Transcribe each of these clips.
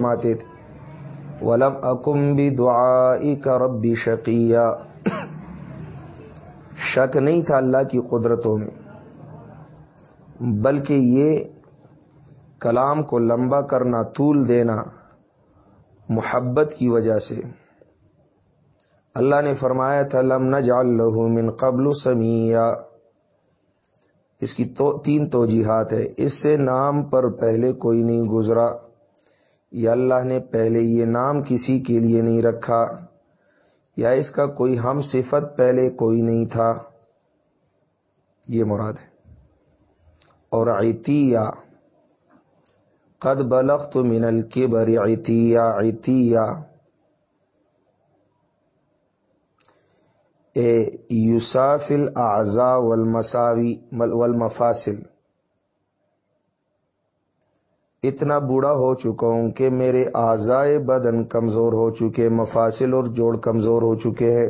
ماتے تھے ولم اکم بھی دعائی کا ربی شقیہ شک نہیں تھا اللہ کی قدرتوں میں، بلکہ یہ کلام کو لمبا کرنا، طول دینا محبت کی وجہ سے۔ اللہ نے فرمایا تھا لم نجعل له من قبل سمیہ اس کی تو، تین توجیحات ہے اس سے نام پر پہلے کوئی نہیں گزرا۔ یا اللہ نے پہلے یہ نام کسی کے لیے نہیں رکھا، یا اس کا کوئی ہم صفت پہلے کوئی نہیں تھا؟ یہ مراد ہے۔ اور عیتیہ قد بلخت من الکبر عیتیہ عیتیہ اے یوسافل اعضا والمساوی، والمفاصل۔ اتنا بوڑھا ہو چکا ہوں کہ میرے اعضائے بدن کمزور ہو چکے مفاصل اور جوڑ کمزور ہو چکے ہیں۔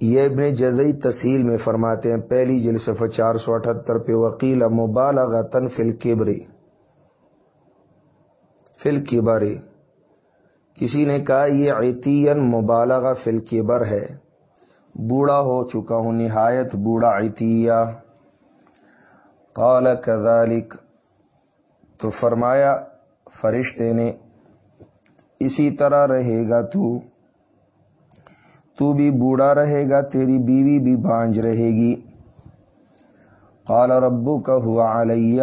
یہ ابن جزئی تحصیل میں فرماتے ہیں، پہلی جل چار سو اٹھہتر پہ وکیل مبالغ تن فل کبری فل کسی نے کہا، یہ عطین مبالغہ فل کبر ہے۔ بوڑھا ہو چکا ہوں، نہایت بوڑھا عطیہ قال کذالک۔ تو فرمایا، فرشتے نے، اسی طرح رہے گا تو تو بھی بوڑھا رہے گا، تیری بیوی بھی بانج رہے گی۔ قال ربو کا ہوا علیہ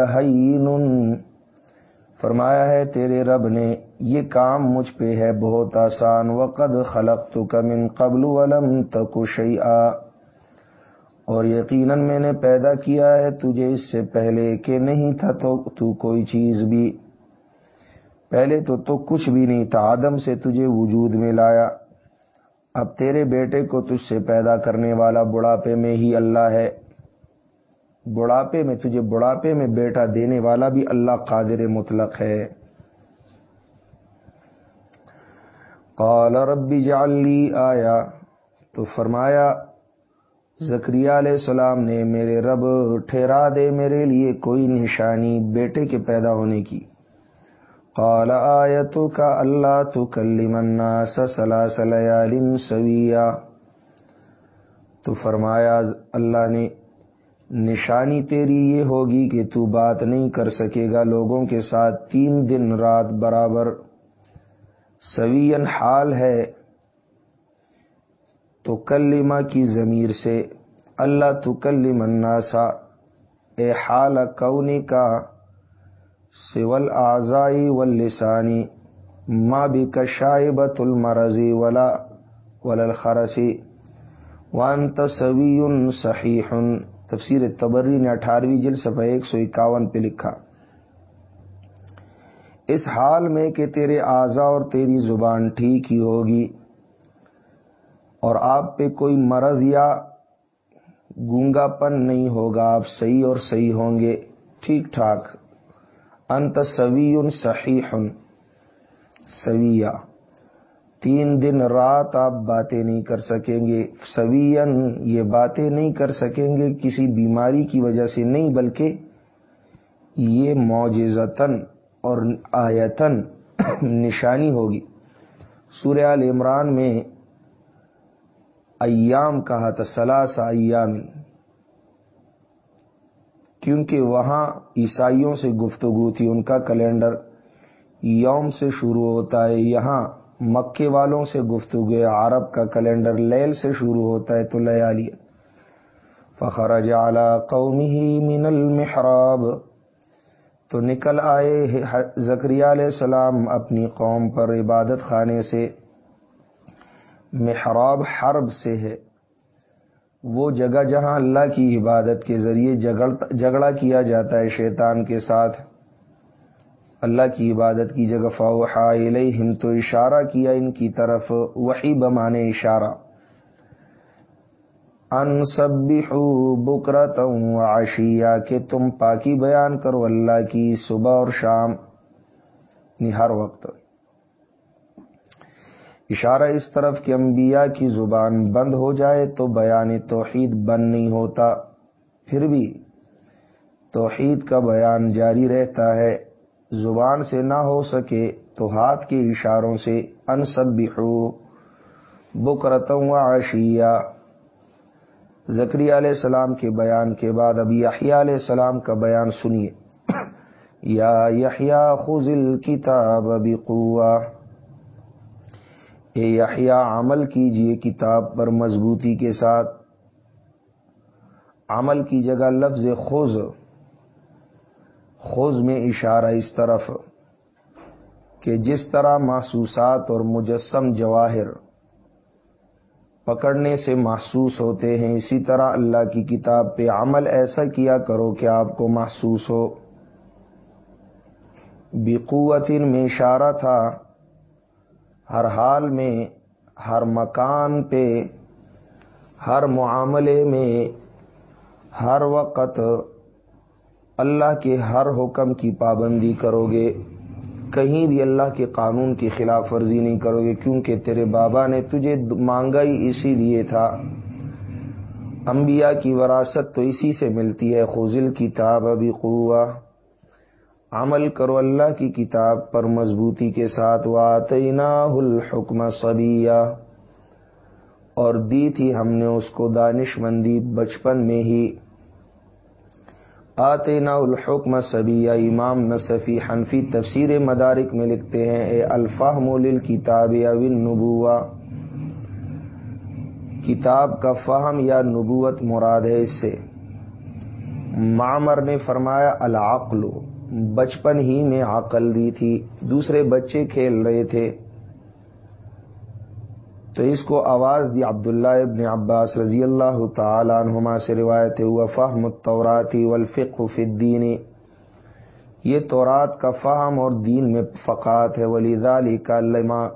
فرمایا ہے، تیرے رب نے، یہ کام مجھ پہ ہے بہت آسان۔ وقد خلق تو کمن قبل ولم تک اور یقیناً میں نے پیدا کیا ہے تجھے اس سے پہلے کہ نہیں تھا تو تو کوئی چیز بھی۔ پہلے تو تو کچھ بھی نہیں تھا، آدم سے تجھے وجود میں لایا۔ اب تیرے بیٹے کو تجھ سے پیدا کرنے والا بڑھاپے میں ہی اللہ ہے۔ بڑھاپے میں، تجھے بڑھاپے میں بیٹا دینے والا بھی اللہ قادر مطلق ہے۔ قال ربی جعلی آیا، تو فرمایا زکریہ علیہ السلام نے میرے رب ٹھہرا دے میرے لیے کوئی نشانی بیٹے کے پیدا ہونے کی۔ قال آیتو کا اللہ تو کلی منا سویا۔ تو فرمایا، اللہ نے نشانی تیری یہ ہوگی کہ تو بات نہیں کر سکے گا، لوگوں کے ساتھ تین دن رات برابر سوین حال ہے۔ تو کلمہ کی ضمیر سے، اللہ تو کلم الناسا اے حال کونی کا سول آزائی و لسانی ماں بھی کشائبت المرضی ولا ولخرسی وان تصوی صحیح۔ تفسیر تبری نے اٹھارہویں جل صفحہ ایک سو اکاون پہ لکھا۔ اس حال میں کہ تیرے اعضا اور تیری زبان ٹھیک ہی ہوگی اور آپ پہ کوئی مرض یا گونگا پن نہیں ہوگا، آپ صحیح اور صحیح ہوں گے، ٹھیک ٹھاک۔ انت سوی صحیح سویا تین دن رات آپ باتیں نہیں کر سکیں گے سوین یہ باتیں نہیں کر سکیں گے، کسی بیماری کی وجہ سے نہیں، بلکہ یہ معجزتن اور آیتن نشانی ہوگی۔ سورہ عمران میں ایام کہا تھا سلاس ایام۔ کیونکہ وہاں عیسائیوں سے گفتگو تھی، ان کا کیلنڈر یوم سے شروع ہوتا ہے، یہاں مکے والوں سے گفتگو، عرب کا کیلنڈر لیل سے شروع ہوتا ہے، تو لیا۔ فخر جالا قومی من المحراب۔ تو نکل آئے زکری علیہ السلام اپنی قوم پر عبادت خانے سے۔ محراب حرب سے ہے۔ وہ جگہ جہاں اللہ کی عبادت کے ذریعے جھگڑا کیا جاتا ہے شیطان کے ساتھ۔ اللہ کی عبادت کی جگہ فاوحا الیہم، تو اشارہ کیا ان کی طرف وہی بمانے اشارہ۔ ان سبحو بکرت عشیہ کہ تم پاکی بیان کرو اللہ کی صبح اور شام یعنی ہر وقت۔ اشارہ اس طرف کہ انبیاء کی زبان بند ہو جائے تو بیان توحید بند نہیں ہوتا، پھر بھی توحید کا بیان جاری رہتا ہے۔ زبان سے نہ ہو سکے تو ہاتھ کے اشاروں سے انسب بکرتوں و عشیہ زکری علیہ السلام کے بیان کے بعد اب یحییٰ علیہ السلام کا بیان سنیے۔ یا یحییٰ خزل کتاب بقوہ اے یحییٰ عمل کیجیے کتاب پر مضبوطی کے ساتھ۔ عمل کی جگہ لفظ خوز خوز میں اشارہ اس طرف کہ جس طرح محسوسات اور مجسم جواہر پکڑنے سے محسوس ہوتے ہیں، اسی طرح اللہ کی کتاب پہ عمل ایسا کیا کرو کہ آپ کو محسوس ہو۔ بقوتن میں اشارہ تھا ہر حال میں، ہر مکان پہ، ہر معاملے میں، ہر وقت اللہ کے ہر حکم کی پابندی کرو گے کہیں بھی اللہ کے قانون کی خلاف ورزی نہیں کرو گے کیونکہ تیرے بابا نے تجھے مانگا ہی اسی لیے تھا۔ انبیاء کی وراثت تو اسی سے ملتی ہے خزل کتاب ابھی قوا عمل کرو اللہ کی کتاب پر مضبوطی کے ساتھ واتینا الحکم صبیہ اور دی تھی ہم نے اس کو دانش مندی بچپن میں ہی۔ آتینا الحکم صبیہ امام نصفی حنفی تفسیر مدارک میں لکھتے ہیں، اے الفاہم کتاب اون نبوا کتاب کا فہم یا نبوت مراد ہے اس سے۔ معمر نے فرمایا، العقل۔ بچپن ہی میں عقل دی تھی، دوسرے بچے کھیل رہے تھے۔ تو اس کو آواز دی عبداللہ ابن عباس رضی اللہ تعالی عنہما سے روایت ہوا، فہم التوراتی والفقہ فی الدین۔ یہ تورات کا فہم اور دین میں فقات ہے ولی کا لما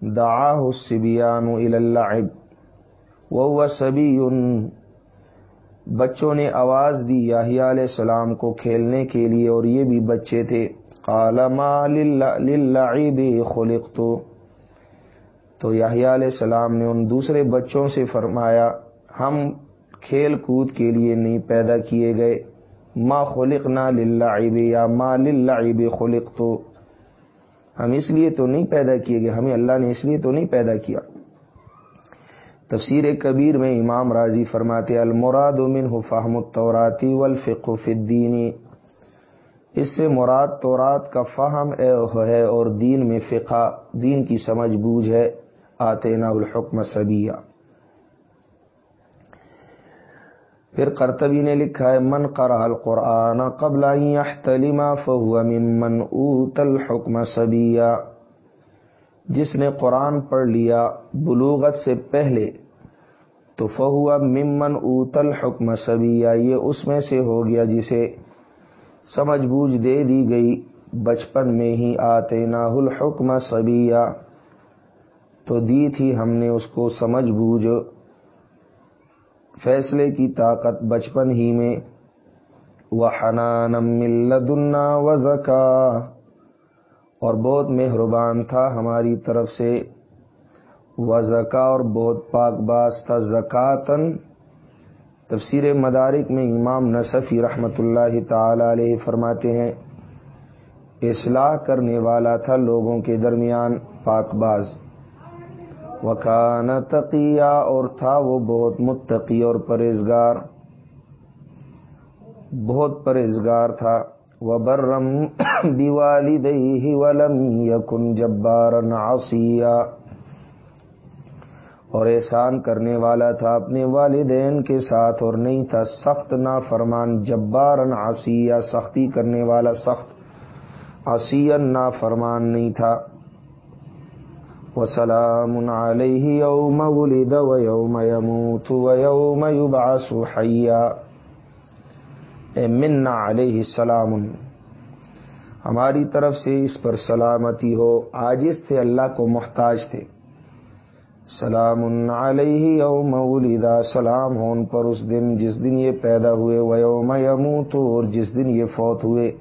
دعاہ السبیان اللعب۔ وهو سبی بچوں نے آواز دی یاہیا علیہ السلام کو کھیلنے کے لیے اور یہ بھی بچے تھے۔ کالما للعب خلقت. تو یاہیا علیہ السلام نے ان دوسرے بچوں سے فرمایا، ہم کھیل کود کے لیے نہیں پیدا کیے گئے۔ ما خلق نہ للعب یا ما للعب خلق تو ہم اس لیے تو نہیں پیدا کیے گئے، ہمیں اللہ نے اس لیے تو نہیں پیدا کیا۔ تفسیر کبیر میں امام راضی فرماتے المراد من فہم التوراتی والفق فی الدین۔ اس سے مراد تورات کا فہم ہے اور دین میں فقہ، دین کی سمجھ بوجھ ہے۔ آتینا الحکم سبیہ پھر کرتبی نے لکھا ہے، من قرأ القرآن قبل ان يحتلم فهو ممن اوت الحکم سبیہ جس نے قرآن پڑھ لیا بلوغت سے پہلے، تو فہوا ممن اوتل حکم سبیا یہ اس میں سے ہو گیا جسے سمجھ بوجھ دے دی گئی، بچپن میں ہی آتے نا الحکم سبیا تو دی تھی ہم نے اس کو سمجھ بوجھ، فیصلے کی طاقت بچپن ہی میں۔ وہ حنانم ملدنا و زکا اور بہت مہربان تھا ہماری طرف سے۔ و زکا اور بہت پاک باز تھا۔ زکاتن تفسیر مدارک میں امام نصفی رحمۃ اللہ تعالی علیہ فرماتے ہیں، اصلاح کرنے والا تھا لوگوں کے درمیان پاک باز۔ وکان تقیہ اور تھا وہ بہت متقی اور پرہزگار بہت پرہزگار تھا۔ وہ برم دیوالی ولم یکن جبار عصیہ اور احسان کرنے والا تھا اپنے والدین کے ساتھ اور نہیں تھا سخت نا فرمان جبار آسیہ سختی کرنے والا سخت آسین نا فرمان نہیں تھا۔ وسلام علیہ یوم ولد و یوم یموت و یوم یبعث حیا۔ اے علیہ السلام۔ ہماری طرف سے اس پر سلامتی ہو۔ عاجز تھے، اللہ کو محتاج تھے۔ سلام علیہ یوم ولدا۔ سلام ہون پر اس دن جس دن یہ پیدا ہوئے۔ و یوم یموت اور جس دن یہ فوت ہوئے۔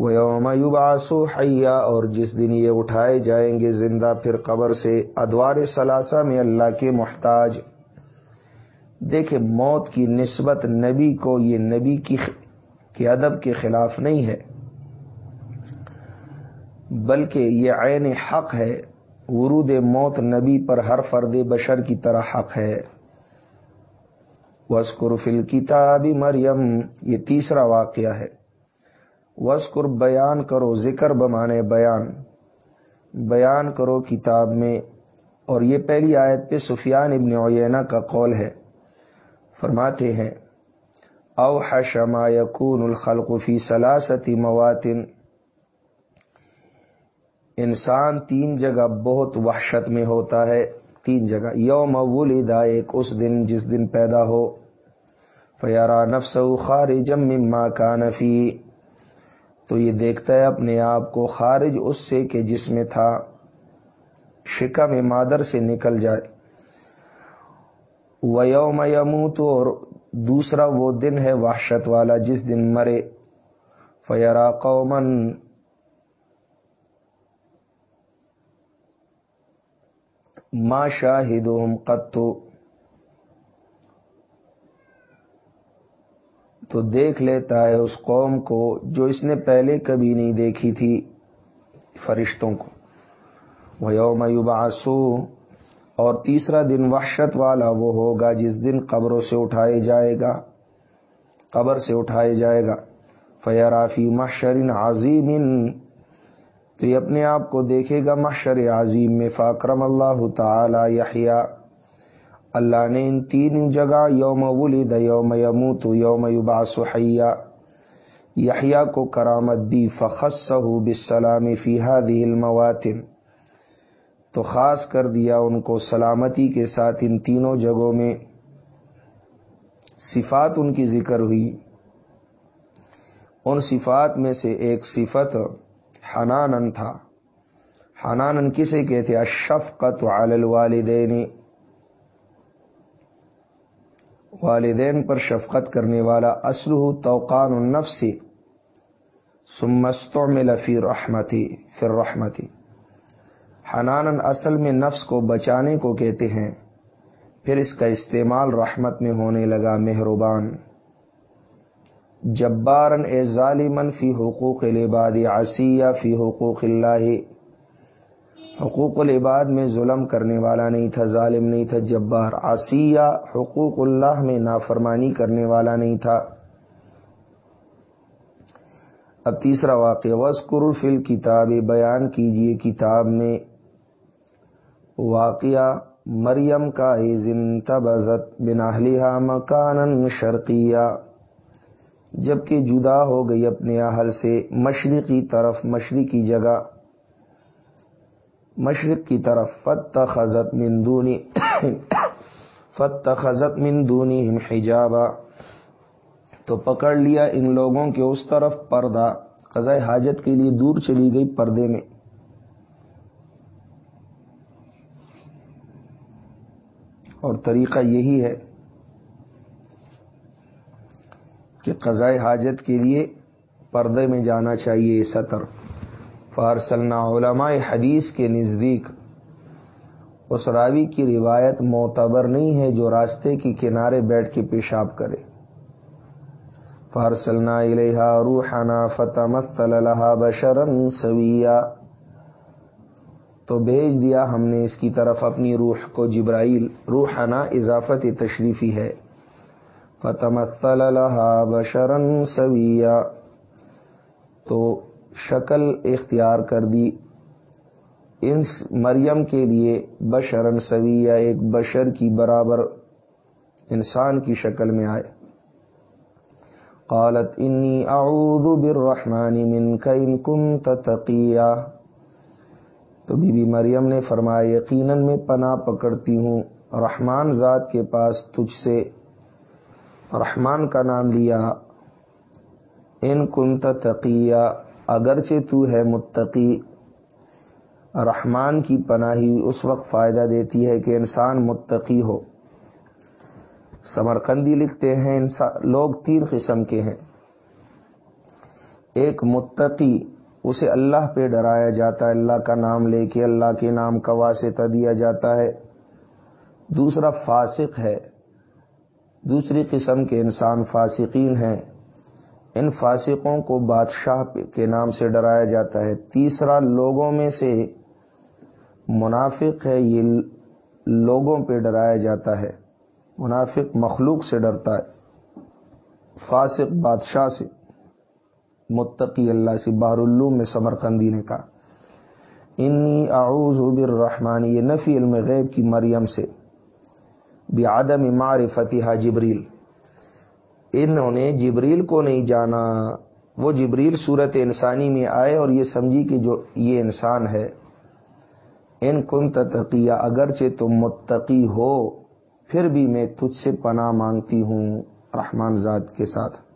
وہ یوم یبعثو حیا اور جس دن یہ اٹھائے جائیں گے زندہ پھر قبر سے۔ ادوار ثلاثہ میں اللہ کے محتاج۔ دیکھے موت کی نسبت نبی کو یہ نبی کی کے ادب کے خلاف نہیں ہے۔ بلکہ یہ عین حق ہے، ورود موت نبی پر ہر فرد بشر کی طرح حق ہے۔ وسکر فل کتاب مریم، یہ تیسرا واقعہ ہے۔ وسکر بیان کرو، ذکر بمانے بیان۔ بیان کرو کتاب میں، اور یہ پہلی آیت پہ سفیان ابن عیینہ کا قول ہے۔ فرماتے ہیں او حشما یقون الخلق فی سلاستی مواتن انسان تین جگہ بہت وحشت میں ہوتا ہے، تین جگہ۔ یوم ولدا ایک اس دن جس دن پیدا ہو۔ فیارا نفس خارج مما کا نفی تو یہ دیکھتا ہے اپنے آپ کو خارج اس سے کہ جس میں تھا شکا میں مادر سے نکل جائے۔ و یوم یموت اور دوسرا وہ دن ہے وحشت والا جس دن مرے۔ فیرا قومن ما شاہدہم قطو تو دیکھ لیتا ہے اس قوم کو جو اس نے پہلے کبھی نہیں دیکھی تھی، فرشتوں کو۔ وہ یوم یوباسو اور تیسرا دن وحشت والا وہ ہوگا جس دن قبروں سے اٹھائے جائے گا، قبر سے اٹھائے جائے گا۔ فیرافی محشرن عظیم، تو یہ اپنے آپ کو دیکھے گا محشر عظیم میں، فاکرم اللہ تعالی یحییٰ۔ اللہ نے ان تین جگہ یوم ولد، یوم یموت، یوم یباس حیا، یحییٰ کو کرامت دی۔ فخصہ بالسلام فی هذه المواتن۔ تو خاص کر دیا ان کو سلامتی کے ساتھ ان تینوں جگہوں میں۔ صفات ان کی ذکر ہوئی۔ ان صفات میں سے ایک صفت حنانن تھا۔ حنانن کسے کہتے اشفقت علی الوالدین۔ والدین پر شفقت کرنے والا اسلح توقان النفس۔ سمستعمل فی رحمتی فر رحمتی حنانن اصل میں نفس کو بچانے کو کہتے ہیں۔ پھر اس کا استعمال رحمت میں ہونے لگا مہربان۔ جبارن اے ظالمن فی حقوق العباد، عصیہ فی حقوق اللہ۔ حقوق العباد میں ظلم کرنے والا نہیں تھا، ظالم نہیں تھا، جبار۔ عصیہ حقوق اللہ میں نافرمانی کرنے والا نہیں تھا۔ اب تیسرا واقعہ وسکر فل کتاب بیان کیجیے کتاب میں۔ واقعہ مریم کا زن تبزت بناہلیہ مکان شرقیہ۔ جبکہ جدا ہو گئی اپنے اہل سے مشرقی طرف، مشرقی جگہ مشرق کی طرف فت خزت مندونی فت خزت مندونی حجابا۔ تو پکڑ لیا ان لوگوں کے اس طرف پردہ۔ قضاء حاجت کے لیے دور چلی گئی پردے میں۔ اور طریقہ یہی ہے کہ قضاء حاجت کے لیے پردے میں جانا چاہیے سطر۔ فارسلنا علماء حدیث کے نزدیک اس راوی کی روایت معتبر نہیں ہے جو راستے کے کنارے بیٹھ کے پیشاب کرے۔ فارسلنا الحا روحنا فتح بشرن سویا تو بھیج دیا ہم نے اس کی طرف اپنی روح کو جبرائیل روحنا اضافت تشریفی ہے۔ فتمثل لها بشرن سویا۔ تو شکل اختیار کر دی۔ ان مریم کے لیے بشرن سویا ایک بشر کی برابر انسان کی شکل میں آئے۔ قالت، انی اعوذ بالرحمن منک ان کنت تقیا۔ تو بی بی مریم نے فرمایا، یقیناً میں پناہ پکڑتی ہوں۔ رحمان ذات کے پاس تجھ سے رحمان کا نام لیا۔ ان کنت تقیہ، اگرچہ تو ہے متقی، رحمان کی پناہی اس وقت فائدہ دیتی ہے کہ انسان متقی ہو۔ سمرقندی لکھتے ہیں، انسان، لوگ تین قسم کے ہیں۔ ایک متقی اسے اللہ پہ ڈرایا جاتا ہے، اللہ کا نام لے کے، اللہ کے نام کا واسطہ دیا جاتا ہے۔ دوسرا فاسق ہے۔ دوسری قسم کے انسان فاسقین ہیں۔ ان فاسقوں کو بادشاہ کے نام سے ڈرایا جاتا ہے۔ تیسرا، لوگوں میں سے منافق ہے، یہ لوگوں پہ ڈرایا جاتا ہے۔ منافق مخلوق سے ڈرتا ہے۔ فاسق بادشاہ سے۔ متقی اللہ سے بار العلوم میں سمرقندی نے کہا۔ انی اعوذ بالرحمن، یہ نفی علم غیب کی مریم سے۔ بعدم معرفتہ جبریل۔ انہوں نے جبریل کو نہیں جانا۔ وہ جبریل صورت انسانی میں آئے اور یہ سمجھی کہ جو یہ انسان ہے، ان کن تقیہ، اگرچہ تم متقی ہو، پھر بھی میں تجھ سے پناہ مانگتی ہوں رحمان ذات کے ساتھ۔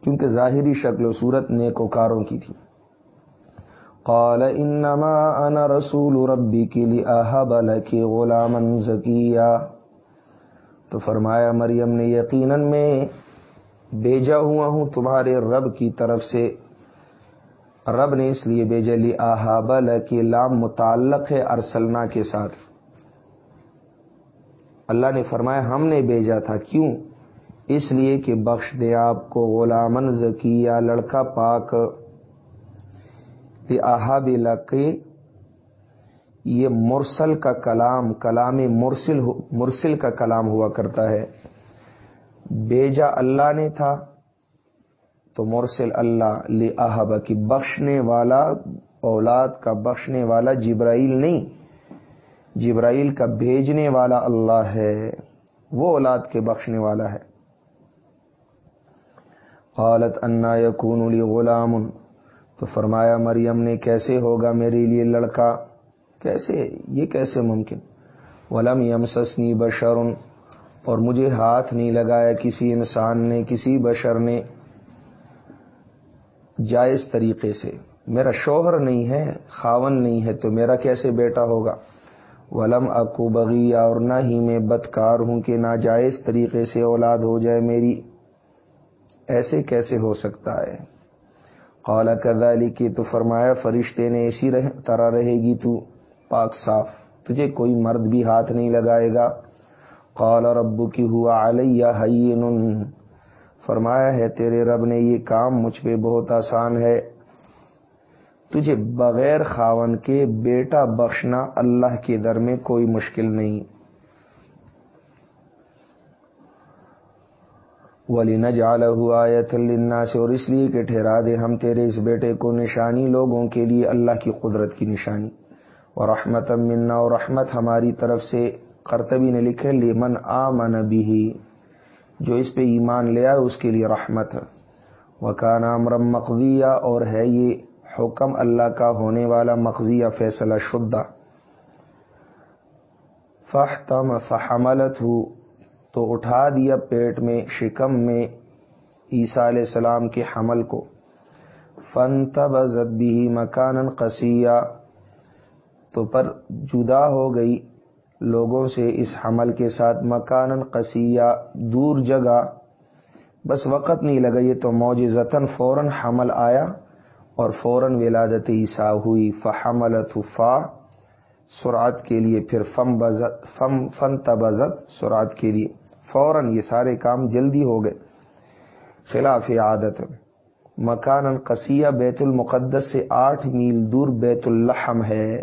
کیونکہ ظاہری شکل و صورت نیکوکاروں کی تھی۔ قال انما انا رسول ربی کے لیے احب لکی غلاما زکیہ۔ تو فرمایا مریم نے یقیناً میں بیجا ہوا ہوں تمہارے رب کی طرف سے۔ رب نے اس لیے بھیجا لی احاب کی لام متعلق ہے ارسلنا کے ساتھ۔ اللہ نے فرمایا ہم نے بھیجا تھا، کیوں؟ اس لیے کہ بخش دے آپ کو غلامن زکیہ لڑکا پاک۔ احاب کے یہ مرسل کا کلام کلام مرسل مرسل کا کلام ہوا کرتا ہے۔ بیجا اللہ نے تھا، تو مرسل اللہ لہب کی بخشنے والا، اولاد کا بخشنے والا جبرائیل نہیں۔ جبرائیل کا بھیجنے والا اللہ ہے، وہ اولاد کے بخشنے والا ہے۔ قالت انا یکون لی غلام. تو فرمایا مریم نے کیسے ہوگا میرے لیے لڑکا؟ کیسے؟ یہ کیسے ممکن؟ ولم یمسسنی بشر اور مجھے ہاتھ نہیں لگایا کسی انسان نے، کسی بشر نے. جائز طریقے سے، میرا شوہر نہیں ہے، خاون نہیں ہے، تو میرا کیسے بیٹا ہوگا؟ ولم اکو بغیا اور نہ ہی میں بدکار ہوں کہ ناجائز طریقے سے اولاد ہو جائے میری. ایسے کیسے ہو سکتا ہے؟ قال کدالی کی تو فرمایا، فرشتے نے ایسی طرح رہے گی تو، پاک صاف، تجھے کوئی مرد بھی ہاتھ نہیں لگائے گا۔ قال ربو کی ہوا علیہ فرمایا، ہے تیرے رب نے، یہ کام مجھ پہ بہت آسان ہے۔ تجھے بغیر خاون کے بیٹا بخشنا اللہ کے در میں کوئی مشکل نہیں۔ ولی نہ جال ہوا سے اور اس لیے کہ ٹھہرا دے ہم تیرے اس بیٹے کو نشانی لوگوں کے لیے اللہ کی قدرت کی نشانی۔ اور رحمت منا اور رحمت ہماری طرف سے کرتبی نے لکھے لیمن آ من بھی جو اس پہ ایمان لیا اس کے لیے رحمت۔ ہے وہ کا نام رم مقضیہ اور ہے یہ حکم اللہ کا ہونے والا مقضیہ فیصلہ شدہ۔ فہ تم فحملت ہو تو اٹھا دیا پیٹ میں شکم میں عیسیٰ علیہ السلام کے حمل کو۔ فن تب بھی مکان قصیہ۔ تو پر جدا ہو گئی لوگوں سے اس حمل کے ساتھ مکان قصیہ، دور جگہ۔ بس وقت نہیں لگا، یہ تو موج زتن فوراً حمل آیا اور فوراً ولادت عیسیٰ ہوئی۔ فحمل فا، سرعت کے لیے پھر فم بزت فم فن تبزت سرعت کے لیے۔ فوراً یہ سارے کام جلدی ہو گئے۔ خلاف عادت۔ مکان قصیہ بیت المقدس سے آٹھ میل دور بیت الحم ہے۔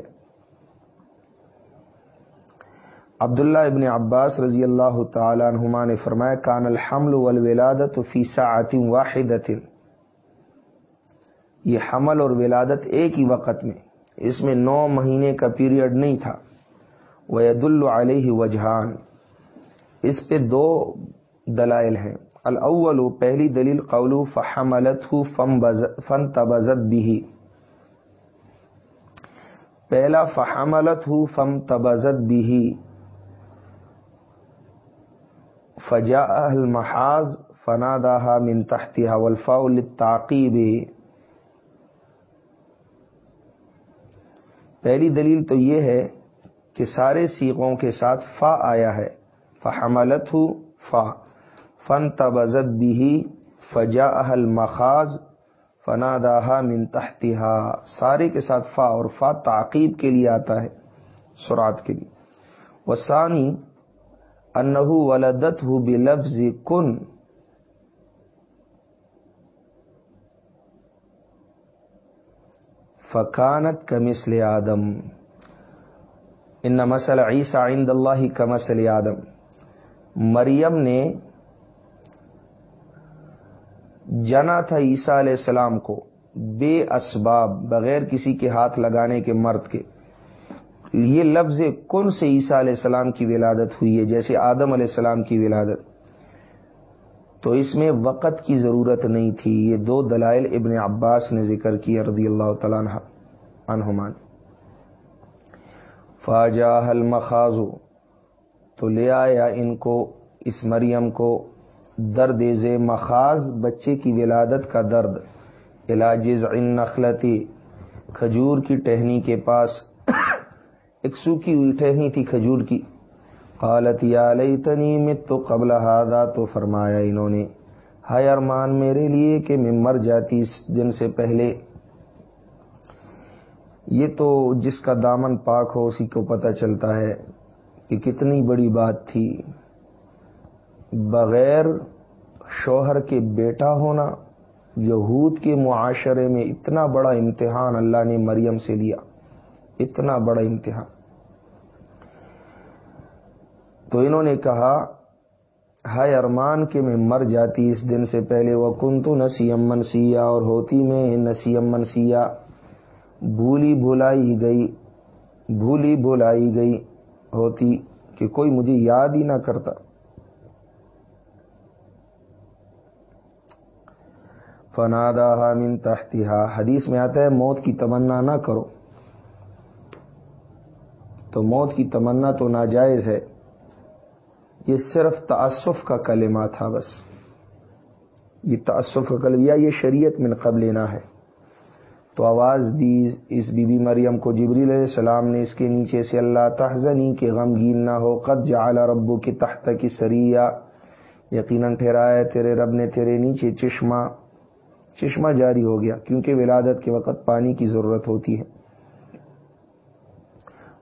عبداللہ ابن عباس رضی اللہ تعالی عنہما نے فرمایا، کان الحمل والولادت فی ساعت واحدت یہ حمل اور ولادت ایک ہی وقت میں، اس میں نو مہینے کا پیریڈ نہیں تھا۔ وید علیہ وجہان اس پہ دو دلائل ہیں۔ الاول، پہلی دلیل قولو فحملت فن تبزت بھی پہلا فحملت ہو فم تبزت بھی فجا المحاظ فنا داہا من تحتها والفاء للتعقیب پہلی دلیل تو یہ ہے کہ سارے سیغوں کے ساتھ فا آیا ہے۔ فحملت ہو فا فن تبزت بھی فجا اہل مخاز فنا دہا منتہا سارے کے ساتھ فا اور فا تعقیب کے لیے آتا ہے سرات کے لیے۔ وسانی انہ ولدت ہو بلفظ کن۔ فکانت کمسل آدم۔ ان مسل عیسا عند اللہ کمسل آدم۔ مریم نے جنا تھا عیسیٰ علیہ السلام کو بے اسباب بغیر کسی کے ہاتھ لگانے کے مرد کے۔ یہ لفظ کن سے عیسیٰ علیہ السلام کی ولادت ہوئی ہے؟ جیسے آدم علیہ السلام کی ولادت۔ تو اس میں وقت کی ضرورت نہیں تھی۔ یہ دو دلائل ابن عباس نے ذکر کیا رضی اللہ تعالیٰ عنہمان فاجا حل تو لے آیا ان کو، اس مریم کو۔ درد ز مخاز بچے کی ولادت کا درد۔ علاجز ان نخلتی کھجور کی ٹہنی کے پاس۔ ایک سوکھی ہوئی ٹہنی تھی کھجور کی۔ قالت، یا لیتنی مت تو قبل ہادا تو فرمایا انہوں نے، ہائے ارمان، میرے لیے کہ میں مر جاتی اس دن سے پہلے۔ یہ تو جس کا دامن پاک ہو، اسی کو پتہ چلتا ہے۔ کہ کتنی بڑی بات تھی۔ بغیر شوہر کے بیٹا ہونا، یہود کے معاشرے میں اتنا بڑا امتحان اللہ نے مریم سے لیا۔ اتنا بڑا امتحان۔ تو انہوں نے کہا، ہائے ارمان کے میں مر جاتی اس دن سے پہلے وہ کن تو نسیم منسیا اور ہوتی میں نسیم منسیا بھولی بھلائی گئی، بھولی بھلائی گئی۔ ہوتی کہ کوئی مجھے یاد ہی نہ کرتا۔ فنادا من تحتہا حدیث میں آتا ہے، موت کی تمنا نہ کرو۔ تو موت کی تمنا تو ناجائز ہے۔ یہ صرف تعصف کا کلمہ تھا بس۔ یہ تعصف کا کلمہ یہ شریعت من قبل نہ ہے۔ تو آواز دی اس بی بی مریم کو جبریل علیہ السلام نے اس کے نیچے سے اللہ تحزنی کے غمگین نہ ہو، قد جعل ربو کی تحت کی سریا یقیناً ٹھہرایا تیرے رب نے تیرے نیچے چشمہ چشمہ جاری ہو گیا، کیونکہ ولادت کے وقت پانی کی ضرورت ہوتی ہے۔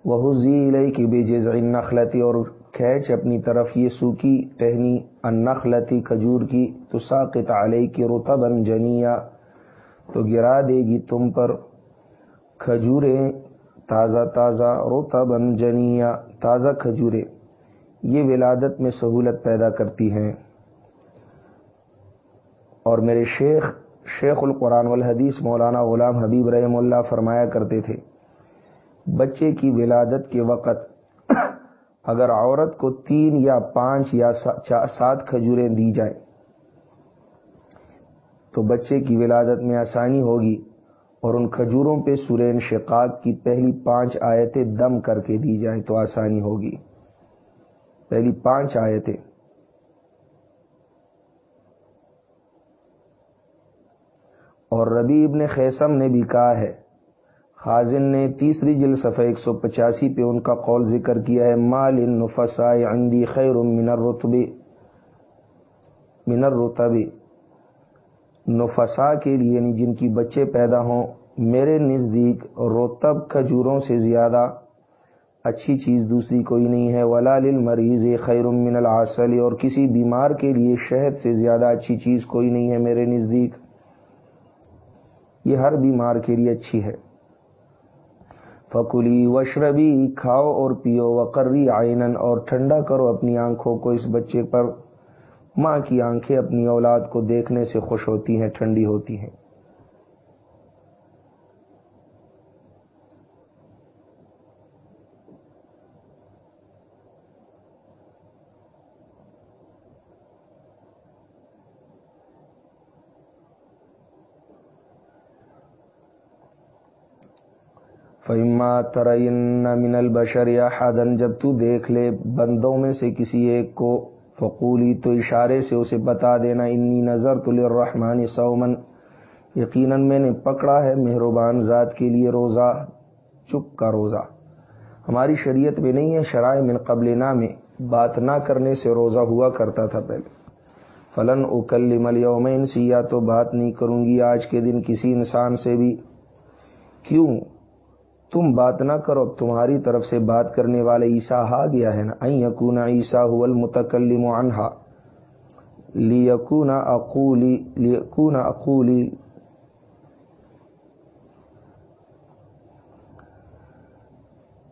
وہ زی کی بے نخلتی اور کھینچ اپنی طرف یہ سوکھی ٹہنی انخلتی کھجور کی تو ساقت علیہ کی رتبن جنیا تو گرا دے گی تم پر۔ کھجوریں تازہ تازہ روتبن جنیا تازہ کھجوریں یہ ولادت میں سہولت پیدا کرتی ہیں۔ اور میرے شیخ شیخ القرآن والحدیث مولانا غلام حبیب رحم اللہ فرمایا کرتے تھے، بچے کی ولادت کے وقت اگر عورت کو تین یا پانچ یا سات کھجوریں دی جائیں تو بچے کی ولادت میں آسانی ہوگی اور ان کھجوروں پہ سورین شقاق کی پہلی پانچ آیتیں دم کر کے دی جائیں تو آسانی ہوگی۔ پہلی پانچ آیتیں۔ اور ربی ابن خیسم نے بھی کہا ہے، خازن نے تیسری جل صفحہ ایک سو پچاسی پہ ان کا قول ذکر کیا ہے، مال ان عندی خیر من الرتب من الرتب۔ نفسا کے لیے یعنی جن کی بچے پیدا ہوں، میرے نزدیک روتب کھجوروں سے زیادہ اچھی چیز دوسری کوئی نہیں ہے۔ ولا مریض خیر من العسل، اور کسی بیمار کے لیے شہد سے زیادہ اچھی چیز کوئی نہیں ہے میرے نزدیک۔ یہ ہر بیمار کے لیے اچھی ہے۔ فکلی وشربی کھاؤ اور پیو وقرری آئینن اور ٹھنڈا کرو اپنی آنکھوں کو اس بچے پر۔ ماں کی آنکھیں اپنی اولاد کو دیکھنے سے خوش ہوتی ہیں، ٹھنڈی ہوتی ہیں۔ فیما ترین من البشر یا جب تو دیکھ لے بندوں میں سے کسی ایک کو فقولی تو اشارے سے اسے بتا دینا، انی نظر تو الرحمٰن سومن یقیناً میں نے پکڑا ہے مہربان ذات کے لیے روزہ، چپ کا روزہ۔ ہماری شریعت میں نہیں ہے، شرائع من قبل میں بات نہ کرنے سے روزہ ہوا کرتا تھا پہلے۔ فلن اکلی مل یومین سیا تو بات نہیں کروں گی آج کے دن کسی انسان سے بھی۔ کیوں؟ تم بات نہ کرو، اب تمہاری طرف سے بات کرنے والے عیسیٰ آ گیا ہے نا۔ این یقون عیسیٰ ہو المتکلم عنہا۔ لیکون اقولی لیکون اقولی۔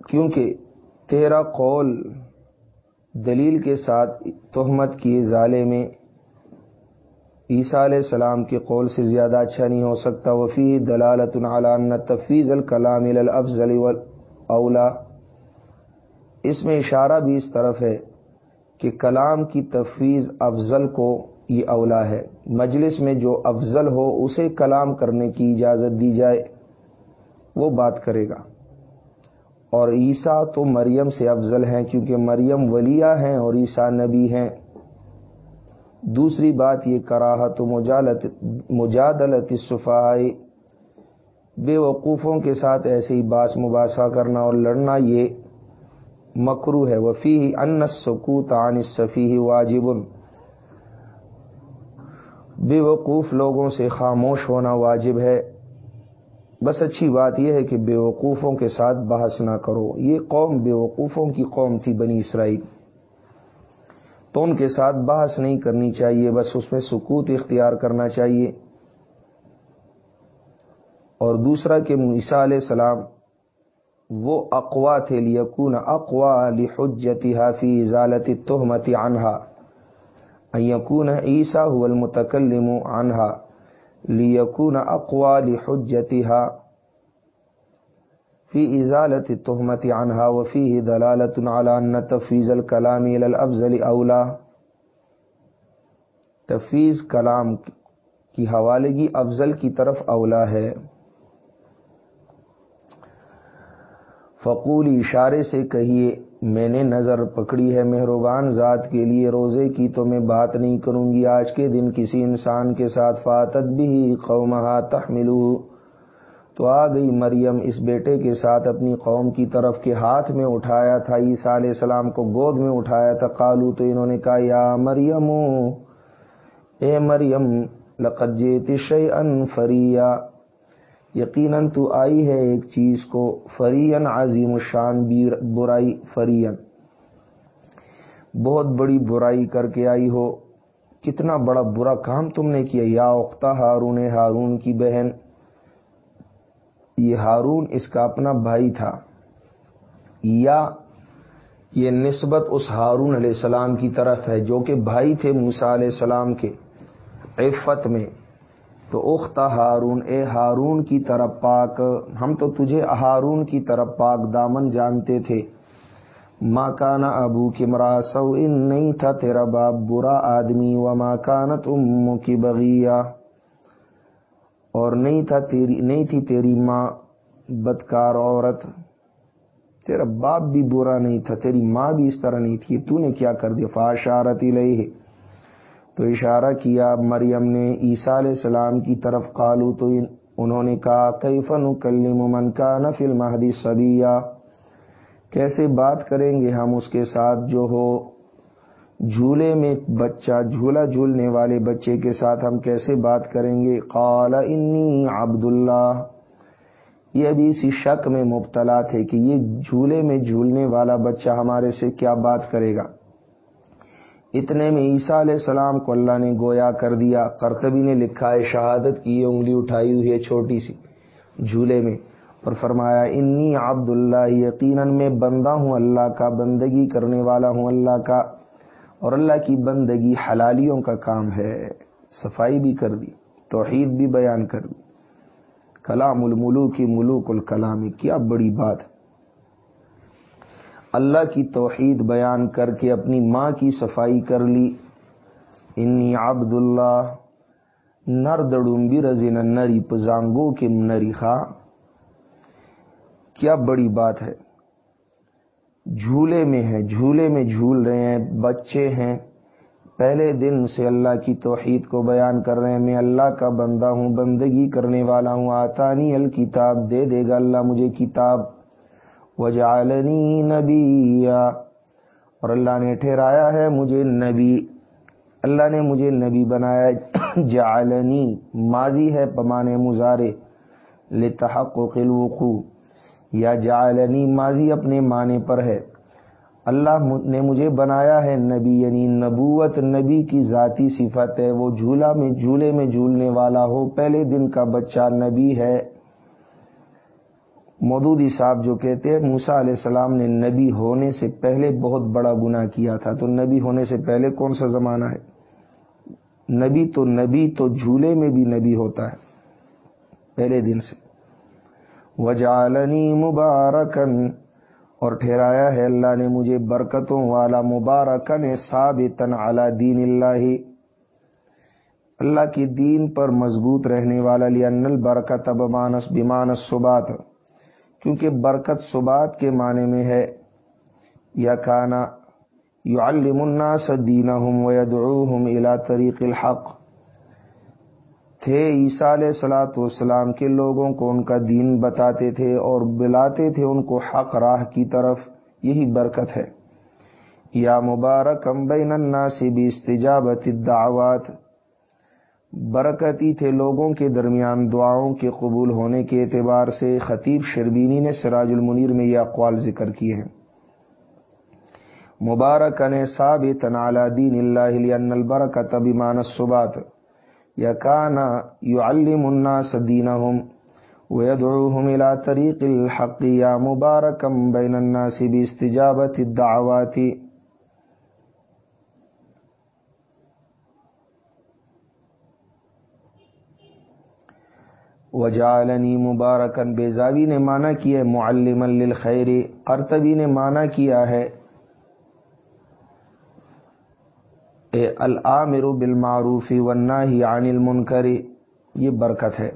کیونکہ تیرا قول دلیل کے ساتھ تہمت کیے ظالے میں عیسیٰ علیہ السلام کے قول سے زیادہ اچھا نہیں ہو سکتا۔ وفی دلالت علان تفیظ الکلام الافضل اولا اس میں اشارہ بھی اس طرف ہے کہ کلام کی تفویض افضل کو یہ اولا ہے۔ مجلس میں جو افضل ہو، اسے کلام کرنے کی اجازت دی جائے، وہ بات کرے گا۔ اور عیسیٰ تو مریم سے افضل ہیں، کیونکہ مریم ولیہ ہیں اور عیسیٰ نبی ہیں۔ دوسری بات یہ کراہت مجالت مجادلت صفائی بے وقوفوں کے ساتھ ایسے ہی باس مباحثہ کرنا اور لڑنا، یہ مکرو ہے۔ وفی ان سکوت عن صفی واجب۔ بے وقوف لوگوں سے خاموش ہونا واجب ہے۔ بس اچھی بات یہ ہے کہ بے وقوفوں کے ساتھ بحث نہ کرو۔ یہ قوم بے وقوفوں کی قوم تھی بنی اسرائیل۔ تو ان کے ساتھ بحث نہیں کرنی چاہیے، بس اس میں سکوت اختیار کرنا چاہیے۔ اور دوسرا کہ عیسیٰ علیہ السلام وہ اقوا تھے، لیکون اقوا لحجتی فی ازالت تہمت عنہا۔ یقون عیسیٰ هو المتکلم عنہا۔ لیکون اقوا لحجتها فی ازالت تہمت عنہا وفیہ دلالت على ان تفیز الکلام الى الافضل اولا۔ تفیز کلام کی حوالگی افضل کی طرف اولا ہے۔ فقول اشارے سے کہیے، میں نے نظر پکڑی ہے مہربان ذات کے لیے، روزے کی تو میں بات نہیں کروں گی، آج کے دن کسی انسان کے ساتھ فاتت بھی قومہ تحملو تو آ گئی مریم اس بیٹے کے ساتھ اپنی قوم کی طرف کے ہاتھ میں اٹھایا تھا۔ عیسیٰ علیہ السلام کو گود میں اٹھایا تھا۔ قالو تو انہوں نے کہا، یا مریم، اے مریم، لقد جیت شیئن فریا یقیناً تو آئی ہے ایک چیز کو فرین عظیم الشان برائی فرین بہت بڑی برائی کر کے آئی ہو۔ کتنا بڑا برا کام تم نے کیا۔ یا اختہ ہارون ہارون کی بہن یہ ہارون اس کا اپنا بھائی تھا، یا یہ نسبت اس ہارون علیہ السلام کی طرف ہے جو کہ بھائی تھے موسا علیہ السلام کے عفت میں۔ تو اخت ہارون، اے ہارون کی طرف پاک، ہم تو تجھے ہارون کی طرف پاک دامن جانتے تھے۔ ماں کانا ابو کی مراسو ان نہیں تھا تیرا باپ، برا آدمی و ماں کانت ام کی بغیا اور نہیں تھا تیری نہیں تھی تیری ماں بدکار عورت۔ تیرا باپ بھی برا نہیں تھا، تیری ماں بھی اس طرح نہیں تھی۔ تو نے کیا کر دیا؟ فاشارت لئی تو اشارہ کیا، مریم نے عیسیٰ علیہ السلام کی طرف، قالو تو انہوں نے کہا کئی فن کلم من کا نفل مہدی صبیہ؟ کیسے بات کریں گے ہم اس کے ساتھ جو ہو؟ جھولے میں بچہ، جھولا جھولنے والے بچے کے ساتھ ہم کیسے بات کریں گے؟ قال، انی عبد اللہ یہ ابھی اسی شک میں مبتلا تھے کہ یہ جھولے میں جھولنے والا بچہ ہمارے سے کیا بات کرے گا؟ اتنے میں عیسیٰ علیہ السلام کو اللہ نے گویا کر دیا۔ کرتبی نے لکھا ہے، شہادت کی یہ انگلی اٹھائی ہوئی ہے چھوٹی سی جھولے میں اور فرمایا، انی عبد اللہ یقیناً میں بندہ ہوں، اللہ کا بندگی کرنے والا ہوں، اللہ کا اور اللہ کی بندگی حلالیوں کا کام ہے، صفائی بھی کر دی، توحید بھی بیان کر دی۔ کلام الملو کی ملوک الکلامی کیا بڑی بات اللہ کی توحید بیان کر کے اپنی ماں کی صفائی کر لی۔ انی عبد اللہ نر دڑمبی رزین، نری پزانگو کی نری خا کیا بڑی بات ہے۔ جھولے میں ہے جھولے میں جھول رہے ہیں، بچے ہیں۔ پہلے دن سے اللہ کی توحید کو بیان کر رہے ہیں۔ میں اللہ کا بندہ ہوں، بندگی کرنے والا ہوں۔ آتانی الکتاب، دے دے گا اللہ مجھے کتاب۔ وجعلنی نبی اور اللہ نے ٹھہرایا ہے مجھے نبی۔ اللہ نے مجھے نبی بنایا۔ جعلنی، ماضی ہے، پمانے مزارے لتحقق الوقوع۔ یا جعلنی ماضی اپنے معنی پر ہے۔ اللہ نے مجھے بنایا ہے نبی یعنی نبوت نبی کی ذاتی صفت ہے۔ وہ جھولا میں جھولے میں جھولنے والا ہو۔ پہلے دن کا بچہ نبی ہے۔ مودودی صاحب جو کہتے ہیں موسا علیہ السلام نے نبی ہونے سے پہلے بہت بڑا گناہ کیا تھا۔ تو نبی ہونے سے پہلے کون سا زمانہ ہے؟ نبی تو نبی تو جھولے میں بھی نبی ہوتا ہے۔ پہلے دن سے۔ وجالنی مبارکن۔ اور ٹھہرایا ہے اللہ نے مجھے برکتوں والا مبارکن ثابتن علی دین اللہ۔ اللہ کی دین پر مضبوط رہنے والا لن برکت اب مانس بیمانس سبات کیونکہ برکت سبات کے معنی میں ہے۔ یا کانا يعلم الناس دینہم ويدعوهم الى طریق الحق۔ تھے، عیسیٰ علیہ سلاۃ والسلام کے لوگوں کو ان کا دین بتاتے تھے اور بلاتے تھے ان کو حق راہ کی طرف۔ یہی برکت ہے۔ یا مبارک بین الناس بھی استجابت الدعوات برکتی تھے لوگوں کے درمیان دعاؤں کے قبول ہونے کے اعتبار سے۔ خطیب شربینی نے سراج المنیر میں یہ اقوال ذکر کیے ہیں۔ مبارک نے ثابت علی دین اللہ لأن البرکت بمان الصبات یکانا یعلم الناس دینہم ویدعوہم الى طریق الحق یا مبارکم بین الناس باستجابت الدعوات. وجعلنی مبارکن بیزاوی نے معنی کیا ہے، معلما للخیر، قرطبی نے معنی کیا ہے العامر بالمعروف والناہی عن المنکر، یہ برکت ہے۔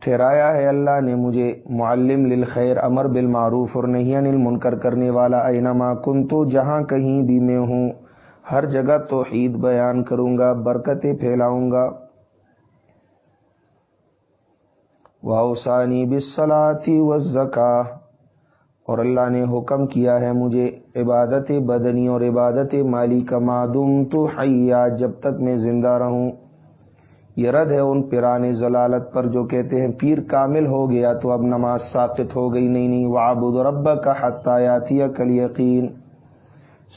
ٹھہرایا ہے اللہ نے مجھے، معلم للخیر، امر بالمعروف اور نہیں عن المنکر کرنے والا، اینما کن تو جہاں کہیں بھی میں ہوں، ہر جگہ توحید بیان کروں گا، برکتیں پھیلاؤں گا۔ واؤسانی بسلاتی و اور اللہ نے حکم کیا ہے مجھے عبادت بدنی اور عبادت مالی کا معدوم تو حیا جب تک میں زندہ رہوں۔ یہ رد ہے ان پیرانے ضلالت پر جو کہتے ہیں، پیر کامل ہو گیا تو اب نماز ساقت ہو گئی۔ نہیں نہیں وابود رب کا حتیاتی کل یقین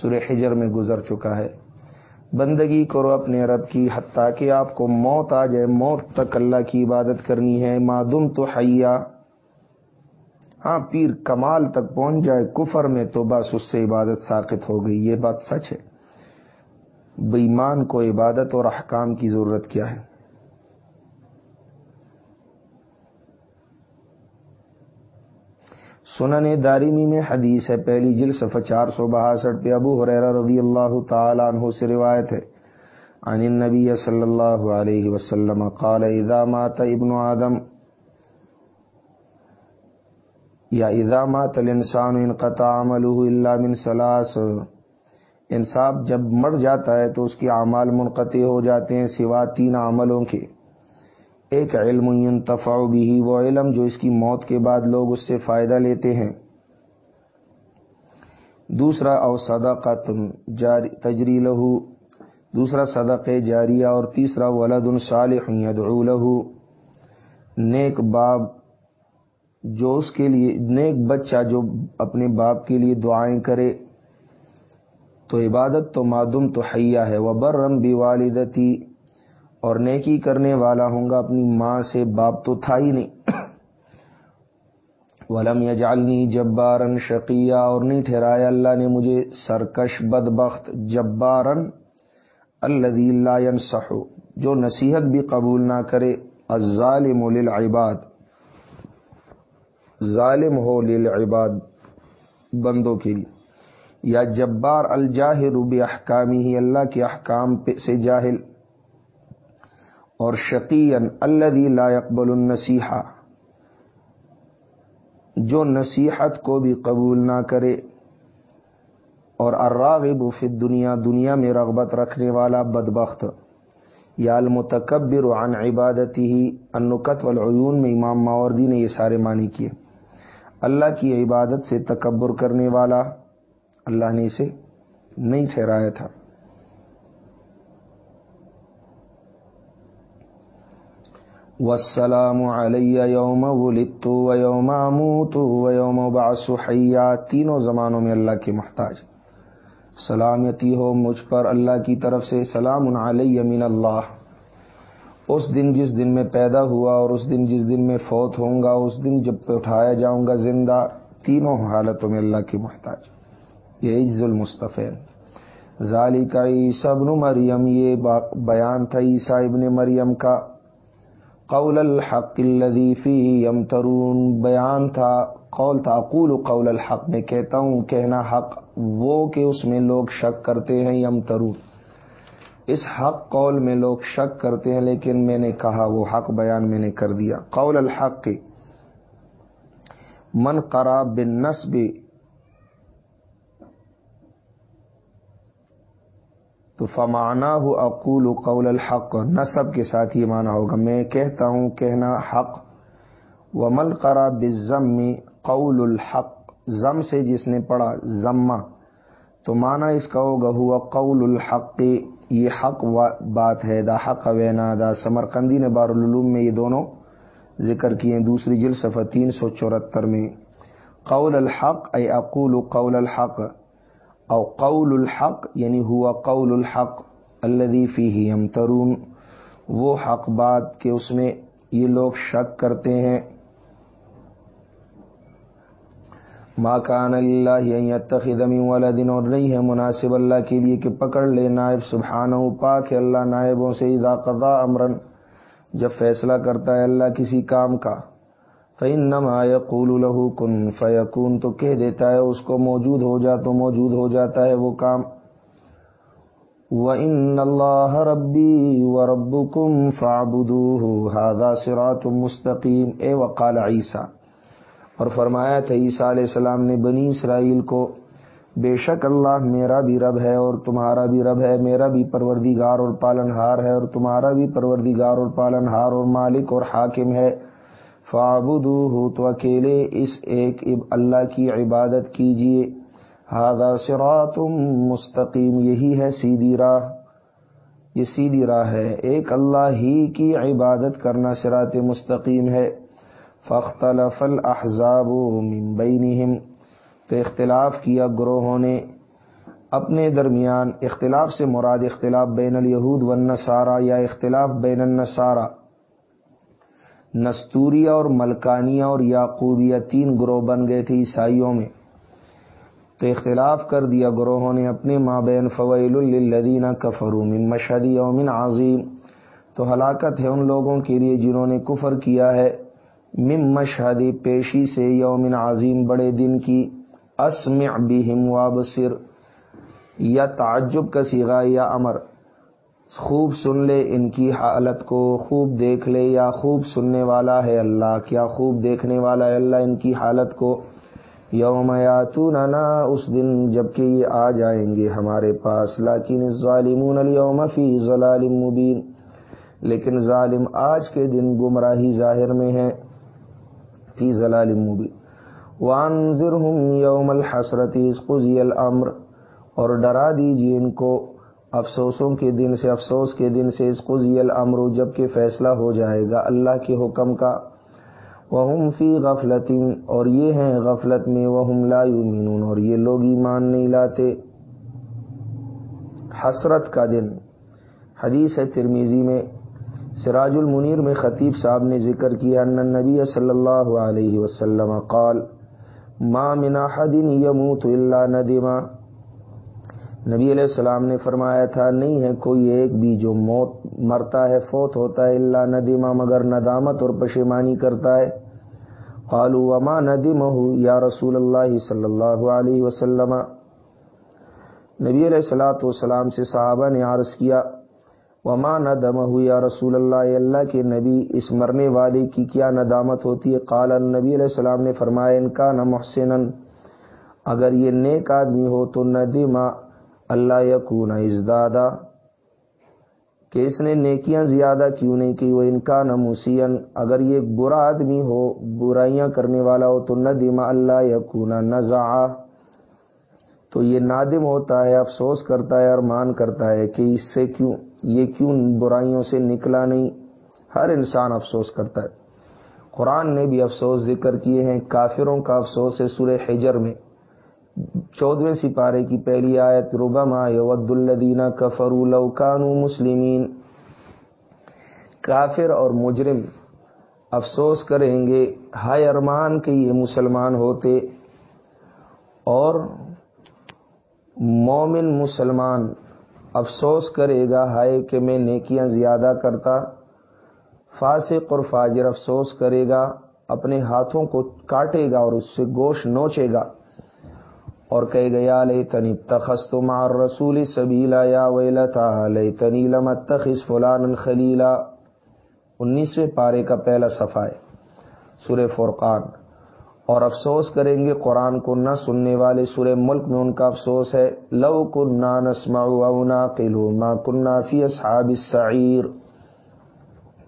سر حجر میں گزر چکا ہے۔ بندگی کرو اپنے رب کی، حتیٰ کہ آپ کو موت آ جائے، موت تک اللہ کی عبادت کرنی ہے۔ معدوم تو حیا ہاں پیر کمال تک پہنچ جائے، کفر میں تو بس اس سے عبادت ساقت ہو گئی۔ یہ بات سچ ہے۔ بےمان کو عبادت اور احکام کی ضرورت کیا ہے؟ سنن دارمی میں حدیث ہے، پہلی جل صفحہ چار سو باسٹھ پہ ابو حریرہ رضی اللہ تعالی عنہ سے روایت ہے۔ عن النبی صلی اللہ علیہ وسلم قال، اذا مات ابن آدم یا ادامات الانسان انقطع عمله الا من ثلاث. انصاف جب مر جاتا ہے تو اس کے اعمال منقطع ہو جاتے ہیں سوا تین عملوں کے. ایک علم ينتفع به، وہ علم جو اس کی موت کے بعد لوگ اس سے فائدہ لیتے ہیں. دوسرا، او صدقت جاری، تجری لہو دوسرا صدق جاریہ. اور تیسرا، ولد صالح يدعو له. نیک باب جو اس کے لیے نیک بچہ جو اپنے باپ کے لیے دعائیں کرے، تو عبادت تو معدم تو حیا ہے۔ وہ برم بھی والدتی اور نیکی کرنے والا ہوں گا۔ اپنی ماں سے باپ تو تھا ہی نہیں۔ ولم یجعلنی جبارن شقیہ اور نہیں ٹھہرایا۔ اللہ نے مجھے سرکش بد بخت جبارن اللہ ينصح۔ جو نصیحت بھی قبول نہ کرے، الظالم للعباد۔ ظالم ہو للعباد بندوں کے لیے۔ یا جبار الجاہر بھی احکامی ہی اللہ کے احکام سے جاہل۔ اور شقین اللہ لا يقبل النصیحہ۔ جو نصیحت کو بھی قبول نہ کرے۔ اور الراغب فی دنیا دنیا میں رغبت رکھنے والا بدبخت۔ یا المتکبر عن عبادتی ہی انکت والعیون میں امام ماوردی نے یہ سارے معنی کیے۔ اللہ کی عبادت سے تکبر کرنے والا اللہ نے اسے نہیں ٹھہرایا تھا۔ وسلام علیہ یوم ولدت و یوم اموت و یوم باس تینوں زمانوں میں اللہ کے محتاج۔ سلامتی ہو مجھ پر، اللہ کی طرف سے سلام علیہ من اللہ۔ اس دن جس دن میں پیدا ہوا اور اس دن جس دن میں فوت ہوں گا، اس دن جب پہ اٹھایا جاؤں گا زندہ، تینوں حالتوں میں اللہ کی محتاج۔ یہ عز المصطفین ظالی کا عیسی ابن مریم، یہ بیان تھا عیسیٰ ابن مریم کا۔ قول الحق الذي یم ترون بیان تھا، قول تھا، اقول قول الحق میں کہتا ہوں، کہنا حق وہ کہ اس میں لوگ شک کرتے ہیں یم ترون اس حق قول میں لوگ شک کرتے ہیں، لیکن میں نے کہا وہ حق بیان میں نے کر دیا۔ قول الحق من قرا بن نصب تو فمانا ہو اقول قول الحق۔ نصب کے ساتھ یہ مانا ہوگا۔ میں کہتا ہوں کہنا حق۔ و مل قرا بزم قول الحق۔ زم سے جس نے پڑھا ضمہ تو مانا اس کا ہوگا، ہوا قول الحق۔ یہ حق بات ہے، دا حق وینا دا سمرقندی نے بار العلوم میں یہ دونوں ذکر کیے دوسری جل صفحہ تین سو چورہتر میں، قول الحق، اے اقول قول الحق، او قول الحق یعنی ہوا قول الحق الذي فيه يمترون وہ حق بات کہ اس میں یہ لوگ شک کرتے ہیں ما کان اللہ يتخذ من ولد اور نہیں ہے مناسب اللہ کے لیے کہ پکڑ لے نائب سبحانہ پاک ہے اللہ نائبوں سے اذا قضا امرن جب فیصلہ کرتا ہے اللہ کسی کام کا۔ فعن نما یقول کن فیقون تو کہہ دیتا ہے اس کو موجود ہو جا تو موجود ہو جاتا ہے وہ کام۔ و ان اللہ ربی و رب کم فابدو ہادا سرات مستقیم اے وقال عیسیٰ اور فرمایا تھا، عیسیٰ علیہ السلام نے بنی اسرائیل کو، بے شک اللہ میرا بھی رب ہے اور تمہارا بھی رب ہے، میرا بھی پروردگار اور پالن ہار ہے اور تمہارا بھی پروردگار اور پالن ہار اور مالک اور حاکم ہے۔ فابود ہو تو اکیلے اس ایک اللہ کی عبادت کیجیے ہادہ سراتم مستقیم، یہی ہے سیدھی راہ۔ یہ سیدھی راہ ہے۔ ایک اللہ ہی کی عبادت کرنا سرات مستقیم ہے۔ فختلف الاحزاب من بینہم، تو اختلاف کیا گروہوں نے۔ اپنے درمیان اختلاف سے مراد اختلاف بین الیہود والنصارہ یا اختلاف بین النصارہ نستوریہ اور ملکانیہ اور یعقوبیہ تین گروہ بن گئے تھے عیسائیوں میں۔ تو اختلاف کر دیا گروہوں نے اپنے ماں بین فویل الدینہ کفرو من مشہدی یومن عظیم۔ تو ہلاکت ہے ان لوگوں کے لیے جنہوں نے کفر کیا ہے۔ مم مشہدی پیشی سے یومن عظیم بڑے دن کی، اسمع بہم وابصر، یا تعجب کا سیغا یا امر، خوب سن لے ان کی حالت کو، خوب دیکھ لے، یا خوب سننے والا ہے اللہ، کیا خوب دیکھنے والا ہے اللہ ان کی حالت کو؟ یوم یاتوننا، اس دن جبکہ یہ آ جائیں گے ہمارے پاس لاکن ظالمون اليوم فی ظلال مبین، لیکن ظالم آج کے دن گمراہی ظاہر میں ہے فی ظلال مبین۔ وانذرہم یوم الحسرت قضی الامر۔ اور ڈرا دیجیے ان کو افسوسوں کے دن سے، افسوس کے دن سے اس قضی الامر، جبکہ فیصلہ ہو جائے گا اللہ کے حکم کا۔ وہ فی غفلت، اور یہ ہیں غفلت میں۔ وہ لا یؤمنون، اور یہ لوگ ایمان نہیں لاتے۔ حسرت کا دن۔ حدیث ہے ترمیزی میں۔ سراج المنیر میں خطیب صاحب نے ذکر کیا، ان نبی صلی اللہ علیہ وسلم قال، ما من احد يموت الا ندما نبی علیہ السلام نے فرمایا تھا، نہیں ہے کوئی ایک بھی جو موت مرتا ہے، فوت ہوتا ہے اللہ ندیمہ، مگر ندامت اور پشیمانی کرتا ہے. قالو وما ندیم یا رسول اللہ صلی اللہ علیہ وسلم؟ نبی علیہ السلاۃ والسلام سے صحابہ نے عرض کیا وما ندم یا رسول اللہ اللہ کے نبی، اس مرنے والے کی کیا ندامت ہوتی ہے؟ قال نبی علیہ السلام نے فرمایا، ان کا نہ محسن اگر یہ نیک آدمی ہو تو ندیمہ اللہ یقون ازدادا کہ اس نے نیکیاں زیادہ کیوں نہیں کی؟ وہ ان کا نموسین اگر یہ برا آدمی ہو، برائیاں کرنے والا ہو تو ندیم اللہ یقون نزا تو یہ نادم ہوتا ہے، افسوس کرتا ہے اور مان کرتا ہے کہ اس سے کیوں؟ یہ کیوں برائیوں سے نکلا نہیں؟ ہر انسان افسوس کرتا ہے۔ قرآن نے بھی افسوس ذکر کیے ہیں کافروں کا افسوس ہے سورہ حجر میں۔ چودویں سپارے کی پہلی آیت، ربما یود الدینہ کفر لوکانو مسلمین۔ کافر اور مجرم افسوس کریں گے، ہائے ارمان کے یہ مسلمان ہوتے۔ اور مومن مسلمان افسوس کرے گا، ہائے کہ میں نیکیاں زیادہ کرتا۔ فاسق اور فاجر افسوس کرے گا، اپنے ہاتھوں کو کاٹے گا اور اس سے گوشت نوچے گا۔ اور کہے گیا لے تنی تخست مار رسول سبیلا، یا ویلتا لے تنی لم تخص فلان الخلیلا انیسویں پارے کا پہلا صفحہ ہے، سورہ فرقان۔ اور افسوس کریں گے قرآن کو نہ سننے والے سورہ ملک میں ان کا افسوس ہے۔ لو کنہ نسما ما کنہ فی اصحاب السعیر۔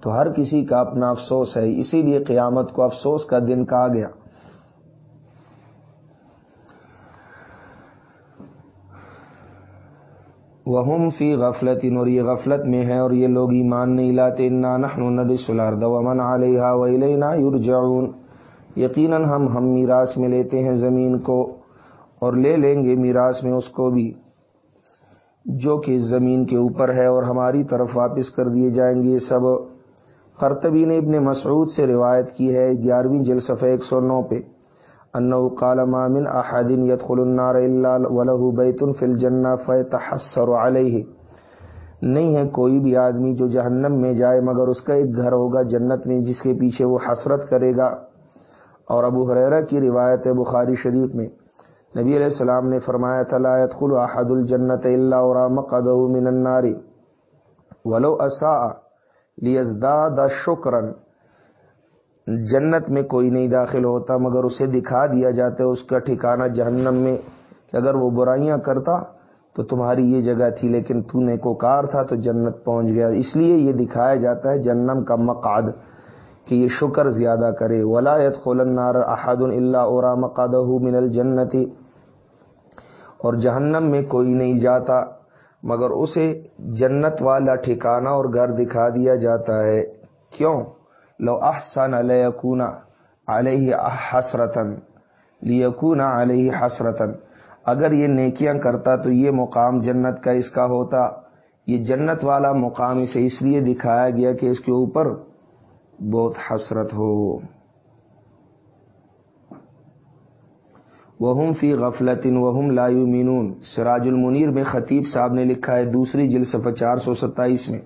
تو ہر کسی کا اپنا افسوس ہے، اسی لیے قیامت کو افسوس کا دن کہا گیا۔ وہ فی غفلت اور یہ غفلت میں ہے اور یہ لوگ ایمان نہیں لاتے۔ ومن علیہ ویلینا یرجعون یقیناً ہم ہم میراث میں لیتے ہیں زمین کو اور لے لیں گے میراث میں اس کو بھی، جو کہ زمین کے اوپر ہے اور ہماری طرف واپس کر دیے جائیں گے۔ یہ سب قرطبی نے ابن مسعود سے روایت کی ہے گیارہویں جلسفہ ایک سو نو پہ۔ انه قال ما من احد يدخل النار الا وله بيت في الجنه فيتحسر نہیں ہے کوئی بھی آدمی جو جہنم میں جائے مگر اس کا ایک گھر ہوگا جنت میں جس کے پیچھے وہ حسرت کرے گا۔ اور ابو حریرہ کی روایت بخاری شریف میں۔ نبی علیہ السلام نے فرمایا تھا، لا يدخل احد الجنت الا ورا مقعده من النار۔ ولو اساء ليزداد شكرا۔ جنت میں کوئی نہیں داخل ہوتا، مگر اسے دکھا دیا جاتا ہے، اس کا ٹھکانہ جہنم میں۔ کہ اگر وہ برائیاں کرتا تو تمہاری یہ جگہ تھی، لیکن تو نے کو کار تھا تو جنت پہنچ گیا۔ اس لیے یہ دکھایا جاتا ہے جنم کا مقاد کہ یہ شکر زیادہ کرے۔ ولایت خلنار احد اللہ اورا مقاد من الجنتی اور جہنم میں کوئی نہیں جاتا، مگر اسے جنت والا ٹھکانہ اور گھر دکھا دیا جاتا ہے۔ کیوں؟ لو احسن لیکون علیہ حسرتن لیکون علیہ حسرتن اگر یہ نیکیاں کرتا تو یہ مقام جنت کا اس کا ہوتا۔ یہ جنت والا مقام اسے اس لیے دکھایا گیا کہ اس کے اوپر بہت حسرت ہو۔ وہم فی غفلت وہم لا یؤمنون سراج المنیر میں خطیب صاحب نے لکھا ہے دوسری جلد چار سو ستائیس میں۔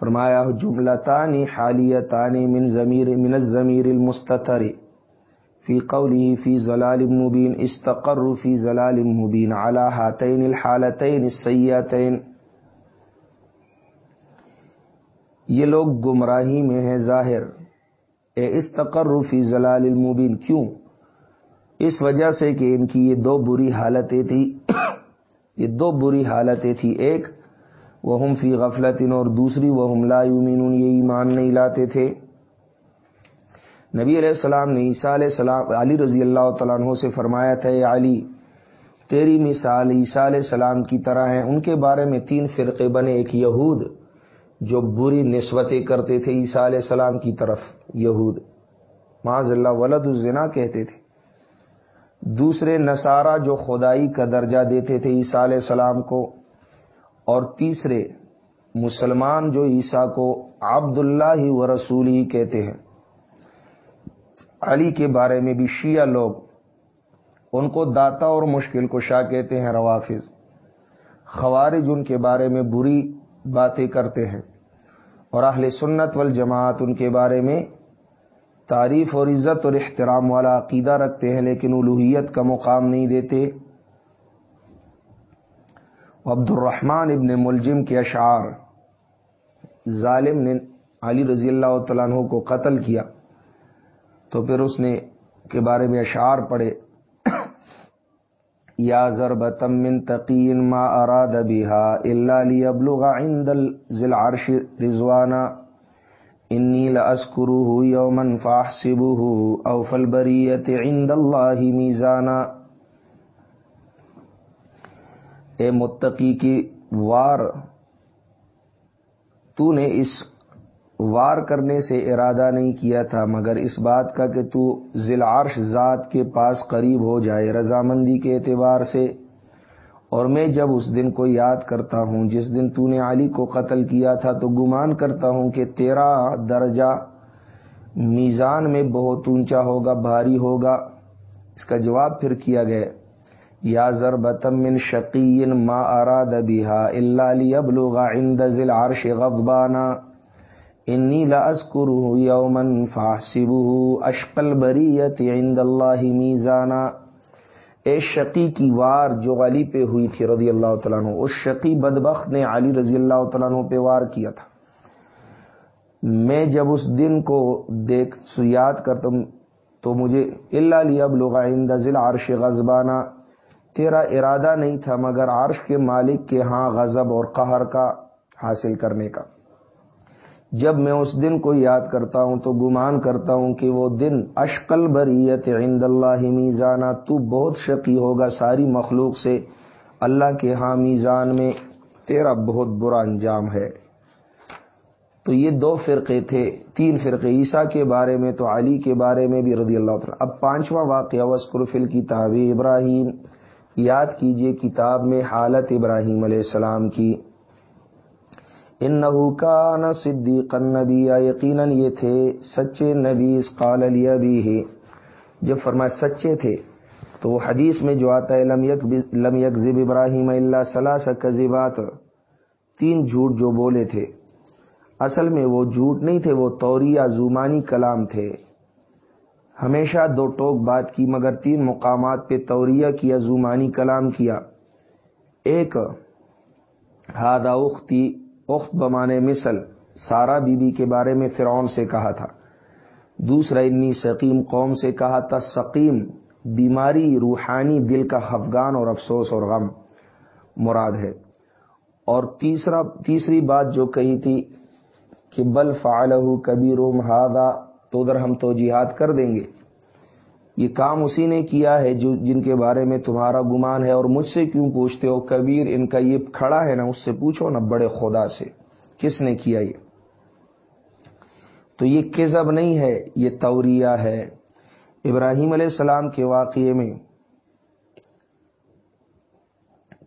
فرمایا جملہ تانی حالیہ تانی من ضمیر من الضمیر المستطر فی قولی، فی ضلال مبین استقر فی ضلال مبین۔ علی ہاتین الحالتین السیئتین۔ یہ لوگ گمراہی میں ہیں ظاہر۔ اے استقر فی ضلال المبین، کیوں؟ اس وجہ سے کہ ان کی یہ دو بری حالتیں تھی یہ دو بری حالتیں تھی ایک وہ ہم فی غفلت اور دوسری وہ ہم لا یومین یہ ایمان نہیں لاتے تھے۔ نبی علیہ السلام نے عیسیٰ علیہ السلام، علی رضی اللہ تعالیٰ عنہ سے فرمایا تھا، اے علی، تیری مثال عیسیٰ علیہ السلام کی طرح ہیں۔ ان کے بارے میں تین فرقے بنے، ایک یہود جو بری نسبتیں کرتے تھے عیسیٰ علیہ السلام کی طرف، یہود۔ معاذ اللہ، ولد الزنا کہتے تھے۔ دوسرے نصارہ جو خدائی کا درجہ دیتے تھے عیسیٰ علیہ السلام کو، اور تیسرے مسلمان جو عیسیٰ کو عبد اللہ و رسول ہی کہتے ہیں۔ علی کے بارے میں بھی شیعہ لوگ ان کو داتا اور مشکل کو شاہ کہتے ہیں، روافظ۔ خوارج ان کے بارے میں بری باتیں کرتے ہیں۔ اور اہل سنت والجماعت ان کے بارے میں تعریف اور عزت اور احترام والا عقیدہ رکھتے ہیں، لیکن الوحیت کا مقام نہیں دیتے۔ عبد الرحمن ابن ملجم کے اشعار، ظالم نے علی رضی اللہ تعالیٰ عنہ کو قتل کیا۔ تو پھر اس نے کے بارے میں اشعار پڑھے۔ یا ضرب من تقین ما اراد بها الا ليبلغ عند ذل عرش رضوانا انی لاسکروه یوما فاحسبه او فالبریت عند اللہ میزانا اے متقی کی وار، تو نے اس وار کرنے سے ارادہ نہیں کیا تھا، مگر اس بات کا کہ تو ذیل عرش ذات کے پاس قریب ہو جائے رضامندی کے اعتبار سے۔ اور میں جب اس دن کو یاد کرتا ہوں، جس دن تو نے علی کو قتل کیا تھا، تو گمان کرتا ہوں کہ تیرا درجہ میزان میں بہت اونچا ہوگا، بھاری ہوگا۔ اس کا جواب پھر کیا گیا، یا ضربتم من شقین ما اراد بها الا ليبلغ عند ذي العرش غضبانا۔ انی لاذكره يوما فاحسبه اشقل بریت عند الله میزانا اے شقی کی وار جو علی پہ ہوئی تھی رضی اللہ تعالیٰ عنہ، اس شقی بدبخت نے علی رضی اللہ تعالیٰ عنہ پہ وار کیا تھا۔ میں جب اس دن کو دیکھ یاد کرتا ہوں تو مجھے اللہ علی اب لغا ذل عرش غزبانہ تیرا ارادہ نہیں تھا، مگر عرش کے مالک کے ہاں غضب اور قہر کا حاصل کرنے کا۔ جب میں اس دن کو یاد کرتا ہوں تو گمان کرتا ہوں کہ وہ دن اشکل بریت عند اللہ میزانہ تو بہت شقی ہوگا ساری مخلوق سے۔ اللہ کے ہاں میزان میں تیرا بہت برا انجام ہے۔ تو یہ دو فرقے تھے، تین فرقے، عیسیٰ کے بارے میں تو علی کے بارے میں بھی رضی اللہ تعالیٰ اب پانچواں واقعہ وسکرفل کی تعوی ابراہیم یاد کیجیے کتاب میں حالت ابراہیم علیہ السلام کی۔ ان کا ن صدیق نبی یقیناً یہ تھے سچے نبی اس قال علی بھی ہے جب فرمائے سچے تھے، تو وہ حدیث میں جو آتا ہے، لم یک لم یکزب ابراہیم اللہ صلاح کذبات، تین جھوٹ جو بولے تھے۔ اصل میں وہ جھوٹ نہیں تھے، وہ توری یا زومانی کلام تھے۔ ہمیشہ دو ٹوک بات کی، مگر تین مقامات پہ توریہ کیا زومانی کلام کیا۔ ایک ہادہ اختی اخت بمانے مثل سارا بی بی کے بارے میں فرعون سے کہا تھا۔ دوسرا، انی سقیم، قوم سے کہا تھا، سقیم، بیماری روحانی دل کا خفگان اور افسوس اور غم۔ مراد ہے۔ اور تیسرا، تیسری بات جو کہی تھی کہ بل فعلہ کبیر ہادا تو ادھر ہم تو جہاد کر دیں گے۔ یہ کام اسی نے کیا ہے جو جن کے بارے میں تمہارا گمان ہے اور مجھ سے کیوں پوچھتے ہو؟ کبیر ان کا یہ کھڑا ہے نا، اس سے پوچھو نا بڑے خدا سے، کس نے کیا یہ؟ تو یہ کزب نہیں ہے، یہ توریہ ہے۔ ابراہیم علیہ السلام کے واقعے میں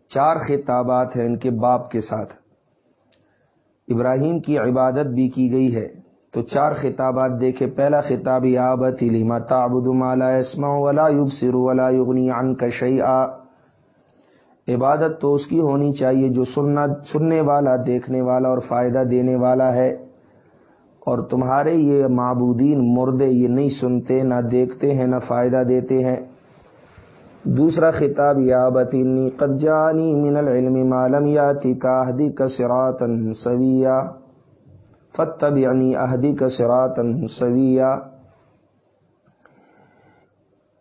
چار خطابات ہیں ان کے باپ کے ساتھ۔ ابراہیم کی عبادت بھی کی گئی ہے۔ تو چار خطابات دیکھے۔ پہلا خطاب یابت لما تعبد ما لا يسمع ولا يبصر ولا يغني عنك شيئا عبادت تو اس کی ہونی چاہیے جو سننا، سننے والا، دیکھنے والا اور فائدہ دینے والا ہے۔ اور تمہارے یہ معبودین مردے یہ نہیں سنتے، نہ دیکھتے ہیں، نہ فائدہ دیتے ہیں۔ دوسرا خطاب، یا بتینی قدجانی من العلم معلوم یاتی کا کا سراتن سویا. فتب یعنی اہدی کا سراتن سویا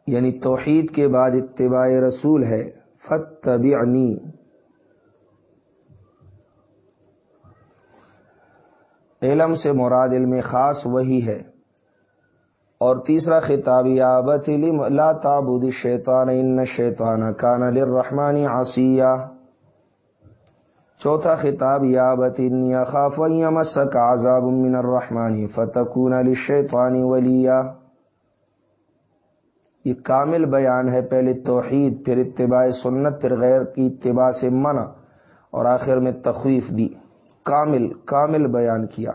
یعنی توحید کے بعد اتباع رسول ہے۔ فتب علم سے مراد علم خاص وہی ہے۔ اور تیسرا خطاب یابت لا تعبد شیطان ان شیطان کان للرحمن عصیہ۔ چوتھا خطاب یابت ان خاف عذاب من الرحمن فتکون للشیطان ولیا یہ کامل بیان ہے پہلے توحید، پھر اتباع سنت، پھر غیر کی اتباع سے منع، اور آخر میں تخویف دی۔ کامل کامل بیان کیا۔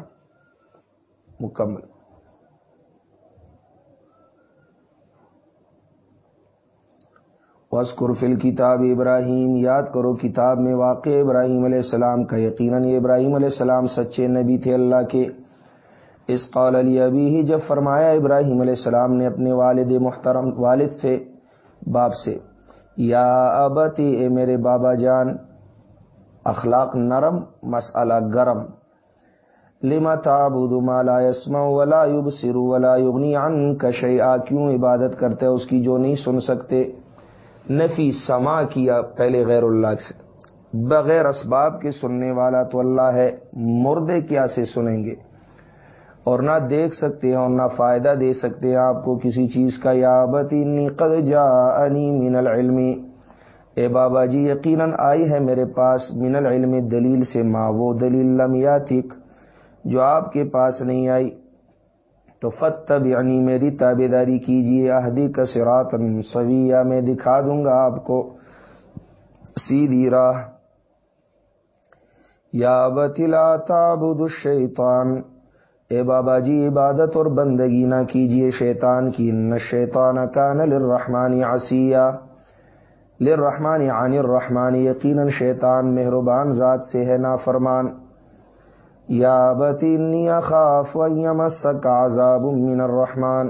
مکمل۔ وسکر فل کتاب ابراہیم، یاد کرو کتاب میں واقع ابراہیم علیہ السلام کا یقیناً ابراہیم علیہ السلام سچے نبی تھے اللہ کے۔ اس قول علی ابھی ہی جب فرمایا ابراہیم علیہ السلام نے اپنے والد محترم، والد سے، باپ سے، یا ابتی، اے میرے بابا جان، اخلاق نرم، مسئلہ گرم۔ لما تعبد ما لا يسمع ولا يبصر ولا يغني عنك شيئا کیوں عبادت کرتے اس کی جو نہیں سن سکتے؟ نفی سما کیا پہلے غیر اللہ سے۔ بغیر اسباب کے سننے والا تو اللہ ہے، مردے کیا سے سنیں گے؟ اور نہ دیکھ سکتے ہیں اور نہ فائدہ دے سکتے ہیں آپ کو کسی چیز کا۔ یا بتی قد جا من العلم۔ اے بابا جی یقیناً آئی ہے میرے پاس من العلم دلیل سے ماں وہ دلیل لم یاتک، جو آپ کے پاس نہیں آئی۔ تو فتب یعنی میری تابے داری کیجیے اہدی کا سرات سویہ، میں دکھا دوں گا آپ کو سیدھی راہ۔ یا بتلا تابد الشیطان، اے بابا جی عبادت اور بندگی نہ کیجیے شیطان کی۔ نہ شیطان کان للرحمن عصیہ۔ للرحمن عن الرحمن، یقینا شیطان مہربان ذات سے ہے نا فرمان یا بتی اخاف ویمسک عذاب من الرحمن۔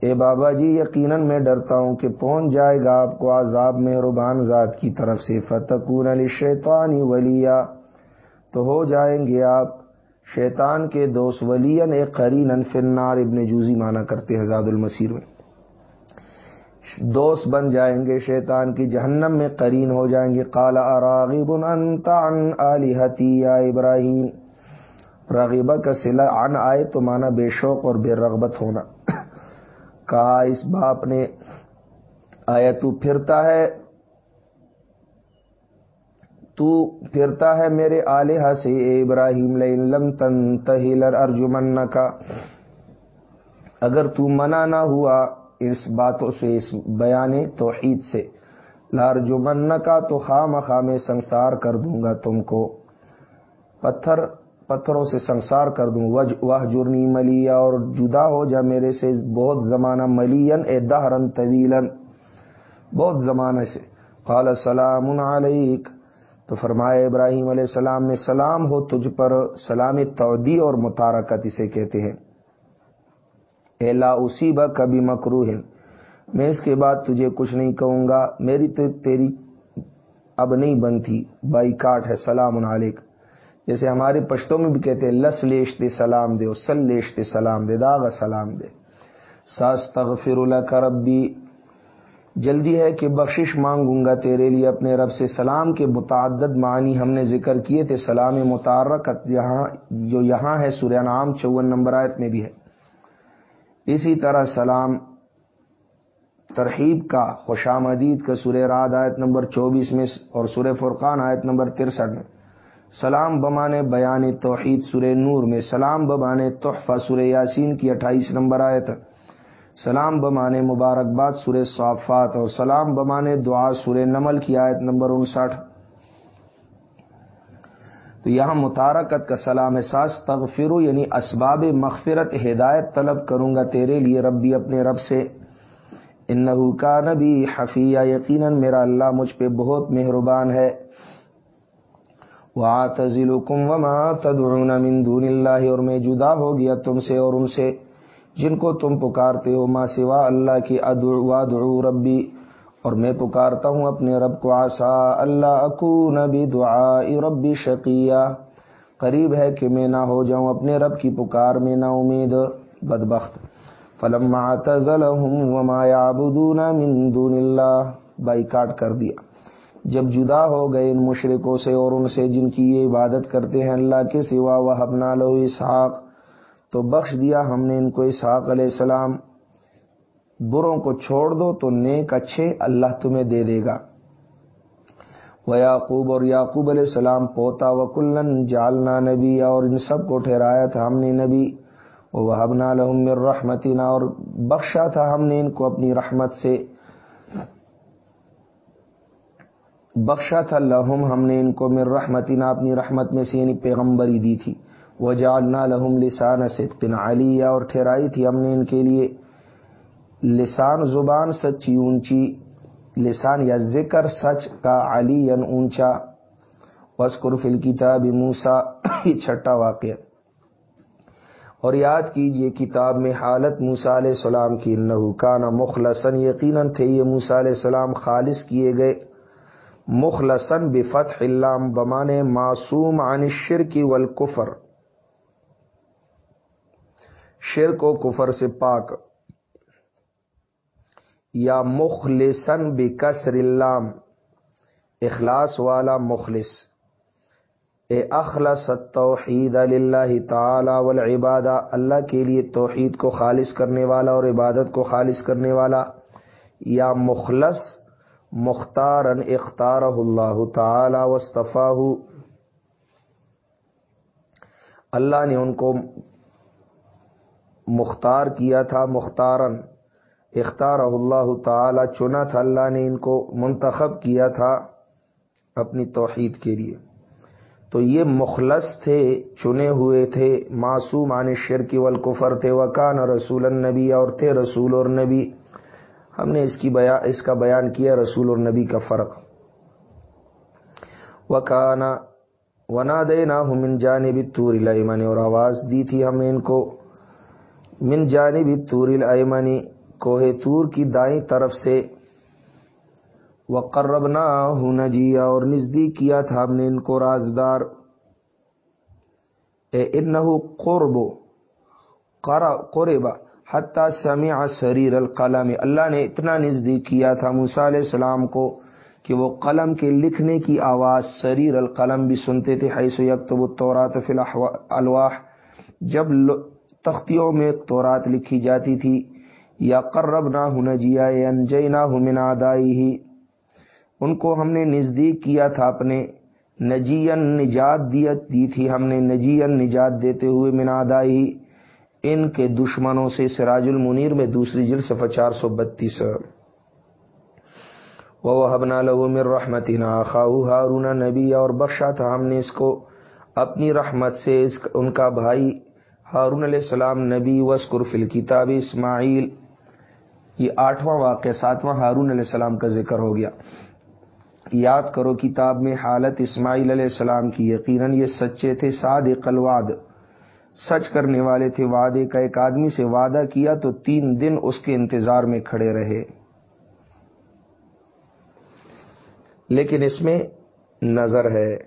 اے بابا جی یقیناً میں ڈرتا ہوں کہ پہنچ جائے گا آپ کو عذاب مہربان ذات کی طرف سے۔ فتکون علی شیطانی ولیہ تو ہو جائیں گے آپ۔ شیطان کے دوست ولین ایک قرین فنار ابن جوزی مانا کرتے حضاد المسیر میں۔ دوست بن جائیں گے، شیطان کی جہنم میں قرین ہو جائیں گے۔ کالا راغب انت عن آلہتی یا ابراہیم۔ راغبہ کا سلا عن آئے تو مانا بے شوق اور بے رغبت ہونا۔ کہا، اس باپ نے آیا، تو پھرتا ہے، تو پھرتا ہے میرے آلیہ سے، اے ابراہیم لم تن ارجمن کا اگر تو منع نہ ہوا اس باتوں سے، اس بیان توحید سے لارجمن کا تو خام خام سنسار کر دوں گا تم کو۔ پتھر پتھروں سے سنسار کر دوں۔ وہ جرنی ملیا اور جدا ہو جا میرے سے بہت زمانہ ملین اے دہرن طویلن بہت زمانے سے۔ قال السلام علیک۔ تو فرمایا، ابراہیم علیہ السلام نے، سلام ہو تجھ پر، سلام تودی اور متارکت اسے کہتے ہیں۔ اے لا اسی کبھی مکرو میں اس کے بعد تجھے کچھ نہیں کہوں گا، میری تو تیری اب نہیں بنتی۔ بائی کاٹ ہے، سلام علیک۔ جیسے ہمارے پشتوں میں بھی کہتے ہیں، لس لیش دے سلام دے سل لیش دے سلام دے، داغ سلام دے۔ ساس تغفر اللہ ربی۔ جلدی ہے کہ بخشش مانگوں گا تیرے لیے اپنے رب سے سلام کے متعدد معنی ہم نے ذکر کیے تھے، سلام متارک یہاں جو یہاں ہے، سورہ نام چون نمبر آیت میں بھی ہے۔ اسی طرح سلام ترحیب کا، خوش آمدید کا سورہ راد آیت نمبر چوبیس میں اور سورہ فرقان آیت نمبر ترسٹھ میں۔ سلام بمانے بیان توحید سورہ نور میں، سلام بمانے تحفہ سورہ یاسین کی اٹھائیس نمبر آیت۔ سلام بمانے مبارکباد سورہ صافات اور سلام بمانے دعا سورہ نمل کی آیت نمبر انسٹھ۔ تو یہاں متارکت کا سلام احساس تغفرو یعنی اسباب مغفرت، ہدایت طلب کروں گا تیرے لیے ربی اپنے رب سے۔ ان کا نبی حفیہ یقیناً میرا اللہ مجھ پہ بہت مہربان ہے۔ وہ تزلکم وما تدعون من دون اللہ اور میں جدا ہو گیا تم سے اور ان سے جن کو تم پکارتے ہو، ما سوا اللہ کی ادعو ربی، اور میں پکارتا ہوں اپنے رب کو، آسا اللہ اکو نبی دعا ربی شقیہ۔ قریب ہے کہ میں نہ ہو جاؤں، اپنے رب کی پکار میں نہ امید۔ بدبخت۔ فلم وما يعبدون من دون اللہ۔ بائی کاٹ کر دیا۔ جب جدا ہو گئے ان مشرقوں سے اور ان سے جن کی یہ عبادت کرتے ہیں اللہ کے سوا وہ حبنا لو اسحاق تو بخش دیا ہم نے ان کو اسحاق علیہ السلام۔ بروں کو چھوڑ دو تو نیک اچھے اللہ تمہیں دے دے گا۔ وہ یعقوب اور یعقوب علیہ السلام پوتا و کلن جالنا نبی اور ان سب کو ٹھہرایا تھا ہم نے نبی۔ وہ حبنا لحم رحمتی اور بخشا تھا ہم نے ان کو اپنی رحمت سے۔ بخشا تھا لہم ہم نے ان کو مر رحمتی اپنی رحمت میں سے یعنی پیغمبری دی تھی۔ وہ جالنا لہم لسان صدقن علی اور ٹھہرائی تھی ہم نے ان کے لیے۔ لسان زبان سچی اونچی، لسان یا ذکر سچ کا علی اونچا۔ وسکر فل کتاب موسا یہ چھٹا واقعہ۔ اور یاد کیجیے، کتاب میں حالت موسا علیہ السلام کی نحو کانا مخلصن یقیناً تھے یہ موسا علیہ السلام خالص کیے گئے۔ مخلصن بفتح اللہ بمانے معصوم عن الشرک والکفر۔ شرک و کفر سے پاک۔ یا مخلصن بکسر اللام۔ اخلاص والا مخلص۔ اے اخلص توحید اللہ تعالی والعبادہ، اللہ کے لیے توحید کو خالص کرنے والا اور عبادت کو خالص کرنے والا۔ یا مخلص مختار اختار اللہ تعالی وصطفاہ اللہ نے ان کو مختار کیا تھا، مختارن اختار اللہ تعالی چنا تھا۔ اللہ نے ان کو منتخب کیا تھا اپنی توحید کے لیے۔ تو یہ مخلص تھے، چنے ہوئے تھے معصوم عن شرک والکفر تھے۔ وکان رسول النبی اور تھے رسول اور نبی۔ ہم نے اس کی بیان اس کا بیان کیا رسول اور نبی کا فرق۔ وکانا ونا دے نہ من جانب تور الایمنی اور آواز دی تھی ہم نے ان کو۔ من جانب تور الایمنی، کوہ تور کی دائیں طرف سے۔ وقرب نہ ہونا جیا اور نزدیک کیا تھا ہم نے ان کو رازدار۔ اے ان قرب قربا حتیٰ سمع سریر القلم. اللہ نے اتنا نزدیک کیا تھا موسیٰ علیہ السلام کو کہ وہ قلم کے لکھنے کی آواز سریر القلم بھی سنتے تھے، حیث یکتب التورات فی الواح. جب تختیوں میں تورات لکھی جاتی تھی، یا قرب نہ ہونا جیا انجئی نہ من آدائی ہی ان کو ہم نے نزدیک کیا تھا اپنے نجین نجات دیت دی تھی ہم نے نجین نجات دیتے ہوئے منادائی ان کے دشمنوں سے سراج المنیر میں دوسری جلد صفحہ چار سو بتیس۔ وہ حبنا لہو مر رحمت خاؤ ہارون نبی، اور بخشا تھا ہم نے اس کو اپنی رحمت سے، اس ان کا بھائی ہارون علیہ السلام نبی وسکر فل کتاب اسماعیل۔ یہ آٹھواں واقعہ، ساتواں ہارون علیہ السلام کا ذکر ہو گیا۔ یاد کرو کتاب میں حالت اسماعیل علیہ السلام کی، یقیناً یہ سچے تھے ساد قلواد سچ کرنے والے تھے وعدے کا ایک آدمی سے وعدہ کیا تو تین دن اس کے انتظار میں کھڑے رہے۔ لیکن اس میں نظر ہے۔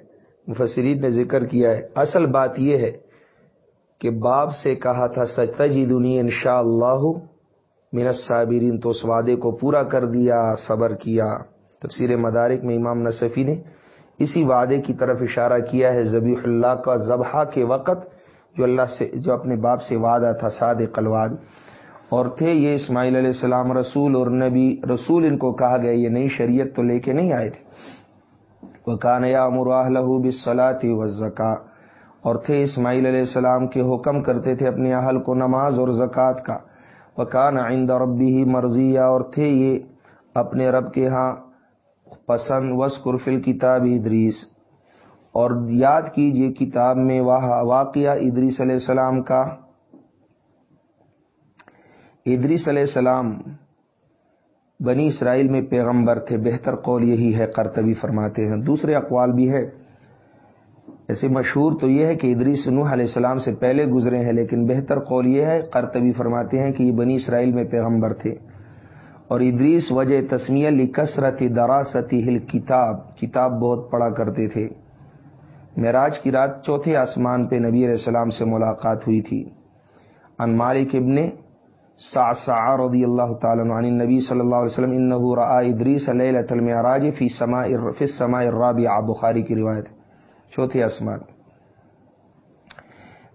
مفسرین نے ذکر کیا ہے۔ اصل بات یہ ہے کہ باپ سے کہا تھا سچتا جی دنیا ان شاء اللہ منت صابرین تو اس وعدے کو پورا کر دیا، صبر کیا۔ تفسیر مدارک میں امام نصفی نے اسی وعدے کی طرف اشارہ کیا ہے۔ ذبیح اللہ کا ذبح کے وقت جو اللہ سے جو اپنے باپ سے وعدہ تھا ساد قلواد اور تھے یہ اسماعیل علیہ السلام رسول اور نبی۔ رسول ان کو کہا گیا، یہ نئی شریعت تو لے کے نہیں آئے تھے۔ وہ کان یا مراہ بسلاتی و زکا اور تھے اسماعیل علیہ السلام کے حکم کرتے تھے اپنے اہل کو نماز اور زکوٰۃ کا۔ وہ کان آئندہ ربی ہی مرضیہ۔ اور تھے یہ اپنے رب کے ہاں۔ پسند وسکرفل کتاب ادریس۔ اور یاد کیجیے کتاب میں واقعہ ادریس علیہ السلام کا۔ ادریس علیہ السلام بنی اسرائیل میں پیغمبر تھے، بہتر قول یہی ہے کرتبی فرماتے ہیں۔ دوسرے اقوال بھی ہے ایسے مشہور تو یہ ہے کہ ادریس نوح علیہ السلام سے پہلے گزرے ہیں، لیکن بہتر قول یہ ہے کرتبی فرماتے ہیں کہ یہ بنی اسرائیل میں پیغمبر تھے۔ اور ادریس وجہ تسمیہ لی کثرت دراصتی ہل کتاب کتاب بہت پڑھا کرتے تھے۔ معراج کی رات چوتھے آسمان پہ نبی علیہ السلام سے ملاقات ہوئی تھی۔ ان مالک ابن سا رضی اللہ تعالیٰ عن نبی صلی اللہ علیہ وسلم، انہو رآ ادریس لیلت المعراج فی سماء فی السماء الرابعہ، بخاری کی روایت، چوتھے آسمان۔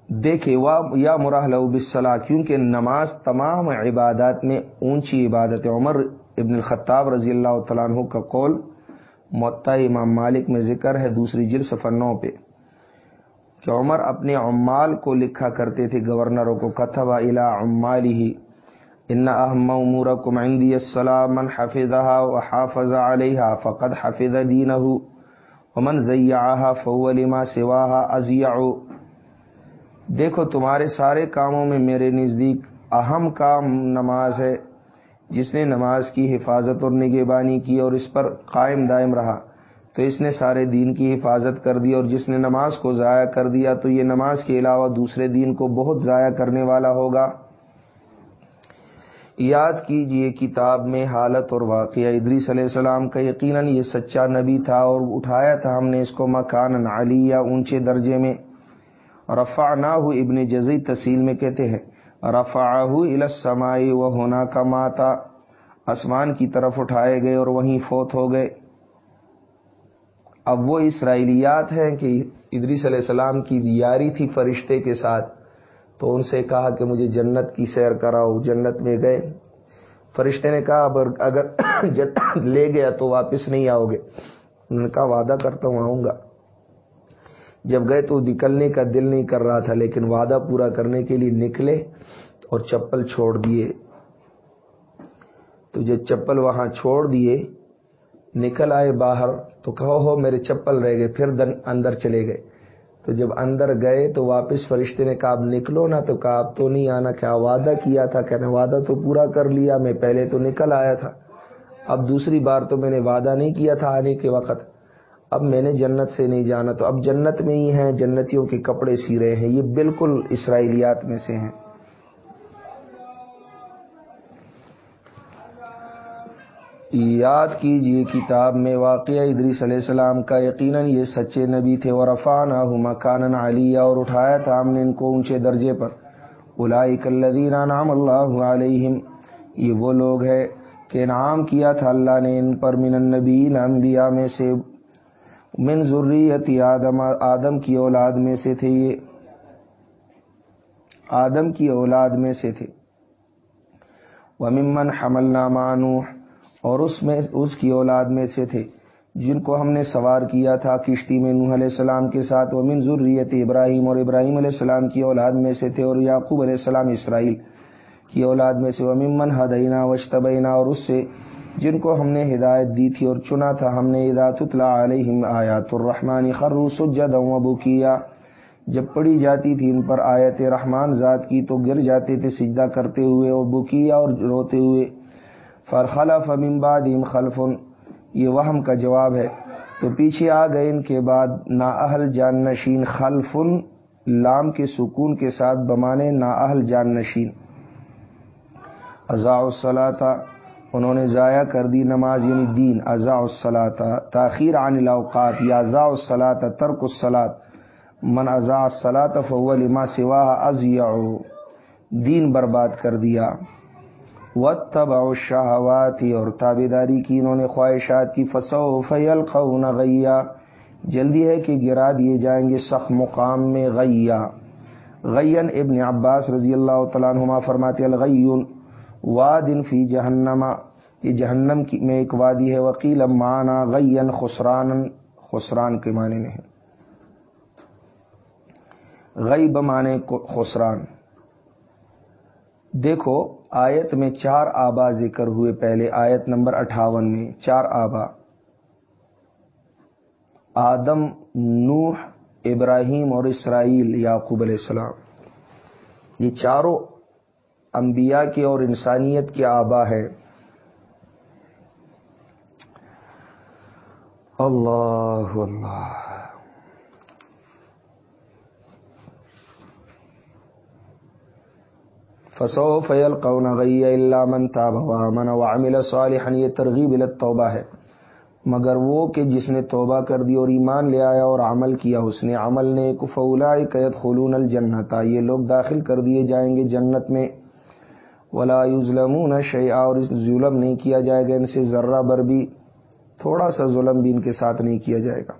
دیکھے، وا، یا مراہ بسلا کیونکہ نماز تمام عبادات میں اونچی عبادت عمر ابن الخطاب رضی اللہ تعالیٰ عنہ کا قول معطا امام مالک میں ذکر ہے، دوسری جل سفر نو پہ۔ کہ عمر اپنے عمال کو لکھا کرتے تھے، گورنروں کو کتھا الا عمال ہی ان اہم امور کو مہندی السلام حافظ و حافظ علیہ فقد حافظ دین ومن ضیاح فولما سواہ ازیا دیکھو، تمہارے سارے کاموں میں میرے نزدیک اہم کام نماز ہے۔ جس نے نماز کی حفاظت اور نگہبانی کی اور اس پر قائم دائم رہا، تو اس نے سارے دین کی حفاظت کر دی اور جس نے نماز کو ضائع کر دیا، تو یہ نماز کے علاوہ دوسرے دین کو بہت ضائع کرنے والا ہوگا۔ یاد کیجیے کتاب میں حالت اور واقعہ۔ ادریس علیہ السلام کا یقیناً یہ سچا نبی تھا اور اٹھایا تھا ہم نے اس کو مکان علی یا اونچے درجے میں۔ رفا نہ ابن جزی تحصیل میں کہتے ہیں رفا السمائی و ہونا کا ماتا آسمان کی طرف اٹھائے گئے اور وہیں فوت ہو گئے. اب وہ اسرائیلیات ہیں کہ ادریس علیہ السلام کی یاری تھی فرشتے کے ساتھ، تو ان سے کہا کہ مجھے جنت کی سیر کراؤ، جنت میں گئے۔ فرشتے نے کہا اگر لے گیا تو واپس نہیں آؤ گے۔ انہوں نے کہا وعدہ کرتا ہوں، آؤں گا۔ جب گئے تو نکلنے کا دل نہیں کر رہا تھا، لیکن وعدہ پورا کرنے کے لیے نکلے اور چپل چھوڑ دیے۔ تو جو چپل وہاں چھوڑ دیے، نکل آئے باہر تو کہو، ہو، میرے چپل رہ گئے، پھر اندر چلے گئے۔ تو جب اندر گئے تو واپس فرشتے نے کہا نکلو نا۔ تو کہا، اب تو نہیں آنا، کیا وعدہ کیا تھا؟ کہنا وعدہ تو پورا کر لیا، میں پہلے تو نکل آیا تھا۔ اب دوسری بار تو میں نے وعدہ نہیں کیا تھا آنے کے وقت۔ اب میں نے جنت سے نہیں جانا تو اب جنت میں ہی ہیں، جنتیوں کے کپڑے سی رہے ہیں۔ یہ بالکل اسرائیلیات میں سے ہیں۔ یاد کیجیے کتاب میں واقعہ ادریس علیہ السلام کا، یقیناً یہ سچے نبی تھے۔ اور افان مکان علیہ اور اٹھایا تھا ہم نے ان کو اونچے درجے پر۔ الاک الدین نام اللہ علیہم۔ یہ وہ لوگ ہیں کہ نام کیا تھا اللہ نے ان پر من النبین انبیاء میں سے۔ من ضروریت آدم آدم کی اولاد میں سے تھے یہ۔ آدم کی اولاد میں سے تھے۔ وممن حمل نامانوح اور اس میں، اس کی اولاد میں سے تھے، جن کو ہم نے سوار کیا تھا کشتی میں نوح علیہ السلام کے ساتھ۔ وہ من ضروریت ابراہیم، اور ابراہیم علیہ السلام کی اولاد میں سے تھے، اور یعقوب علیہ السلام اسرائیل کی اولاد میں سے۔ وہ ممن حدینہ وشتبینہ اور اس سے جن کو ہم نے ہدایت دی تھی اور چنا تھا، ہم نے ہدایت اطلاع علیہم آیات الرحمن خرو سجد ابو کیا جب پڑھی جاتی تھی ان پر آیت رحمان ذات کی، تو گر جاتے تھے سجدہ کرتے ہوئے اور بکیا اور روتے ہوئے۔ فرخلف من بعدهم خلف۔ یہ وہم کا جواب ہے۔ تو پیچھے آ گئے ان کے بعد، نا اہل جان نشین خلف لام کے سکون کے ساتھ بمانے، نا اہل جان نشین۔ ازاء الصلاطہ انہوں نے ضائع کر دی نماز یعنی دین ازاء الصلاطہ تاخیر عن الاوقات، یا ازاء الصلاطہ ترک الصلاط من ازاء الصلاط فول ما سوا از دین برباد کر دیا۔ و تب اور تابے داری کی انہوں نے خواہشات کی فسو فیل غیا جلدی ہے کہ گرا دیے جائیں گے سخ مقام میں غیا غین ابن عباس رضی اللہ تعالیٰ نما فرماتے الغیون وادن فی جہنما یہ جہنم کی میں ایک وادی ہے وکیل مانا غین خسران خسران کے معنی میں ہے۔ غیب مانے خسران۔ دیکھو، آیت میں چار آبا ذکر ہوئے پہلے، آیت نمبر اٹھاون میں چار آبا۔ آدم، نوح، ابراہیم اور اسرائیل، یعقوب علیہ السلام۔ یہ چاروں انبیاء کے اور انسانیت کے آبا ہے۔ اللہ اللہ۔ فسو فیل قون غی اللہ من تاب وامن وعمل صالحا، یہ ترغیب التوبہ ہے۔ مگر وہ کہ جس نے توبہ کر دی اور ایمان لے آیا اور عمل کیا، اس نے عمل نے کفولا قید خلون الجنتا یہ لوگ داخل کر دیے جائیں گے جنت میں۔ ولا یظلمون شیئا، اور اس ظلم نہیں کیا جائے گا، ان سے ذرہ بر بھی تھوڑا سا ظلم بھی ان کے ساتھ نہیں کیا جائے گا۔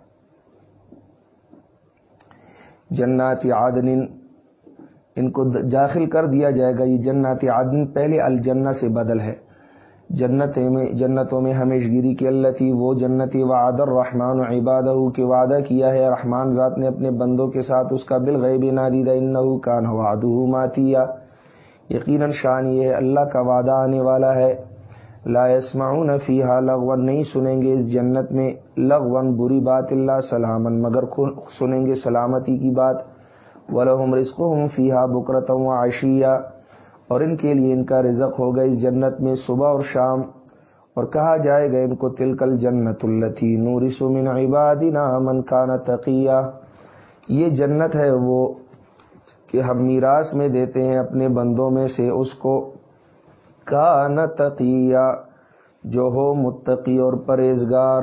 جنات عادن ان کو داخل کر دیا جائے گا۔ یہ جنت عدن پہلے الجنہ سے بدل ہے۔ جنت میں، جنتوں میں ہمیش گیری کی اللہ تھی، وہ جنتی وعد الرحمن عبادہ کے وعدہ کیا ہے۔ رحمان ذات نے اپنے بندوں کے ساتھ اس کا بالغیب نادیدہ، انہو کان وعدہ ماتیا۔ یقیناً شان یہ ہے، اللہ کا وعدہ آنے والا ہے۔ لا يسمعون فیہا لغون نہیں سنیں گے اس جنت میں۔ لغون بری بات اللہ سلامن مگر سنیں گے سلامتی کی بات۔ ولہم رزقہم فیہا بکرتم و عشیہ اور ان کے لیے ان کا رزق ہوگا اس جنت میں صبح اور شام۔ اور کہا جائے گا ان کو تلکل جنت التی نور سمن عبادنا من کان تقیہ۔ یہ جنت ہے، وہ کہ ہم میراث میں دیتے ہیں اپنے بندوں میں سے اس کو۔ کان تقیہ جو ہو متقی اور پرہیزگار۔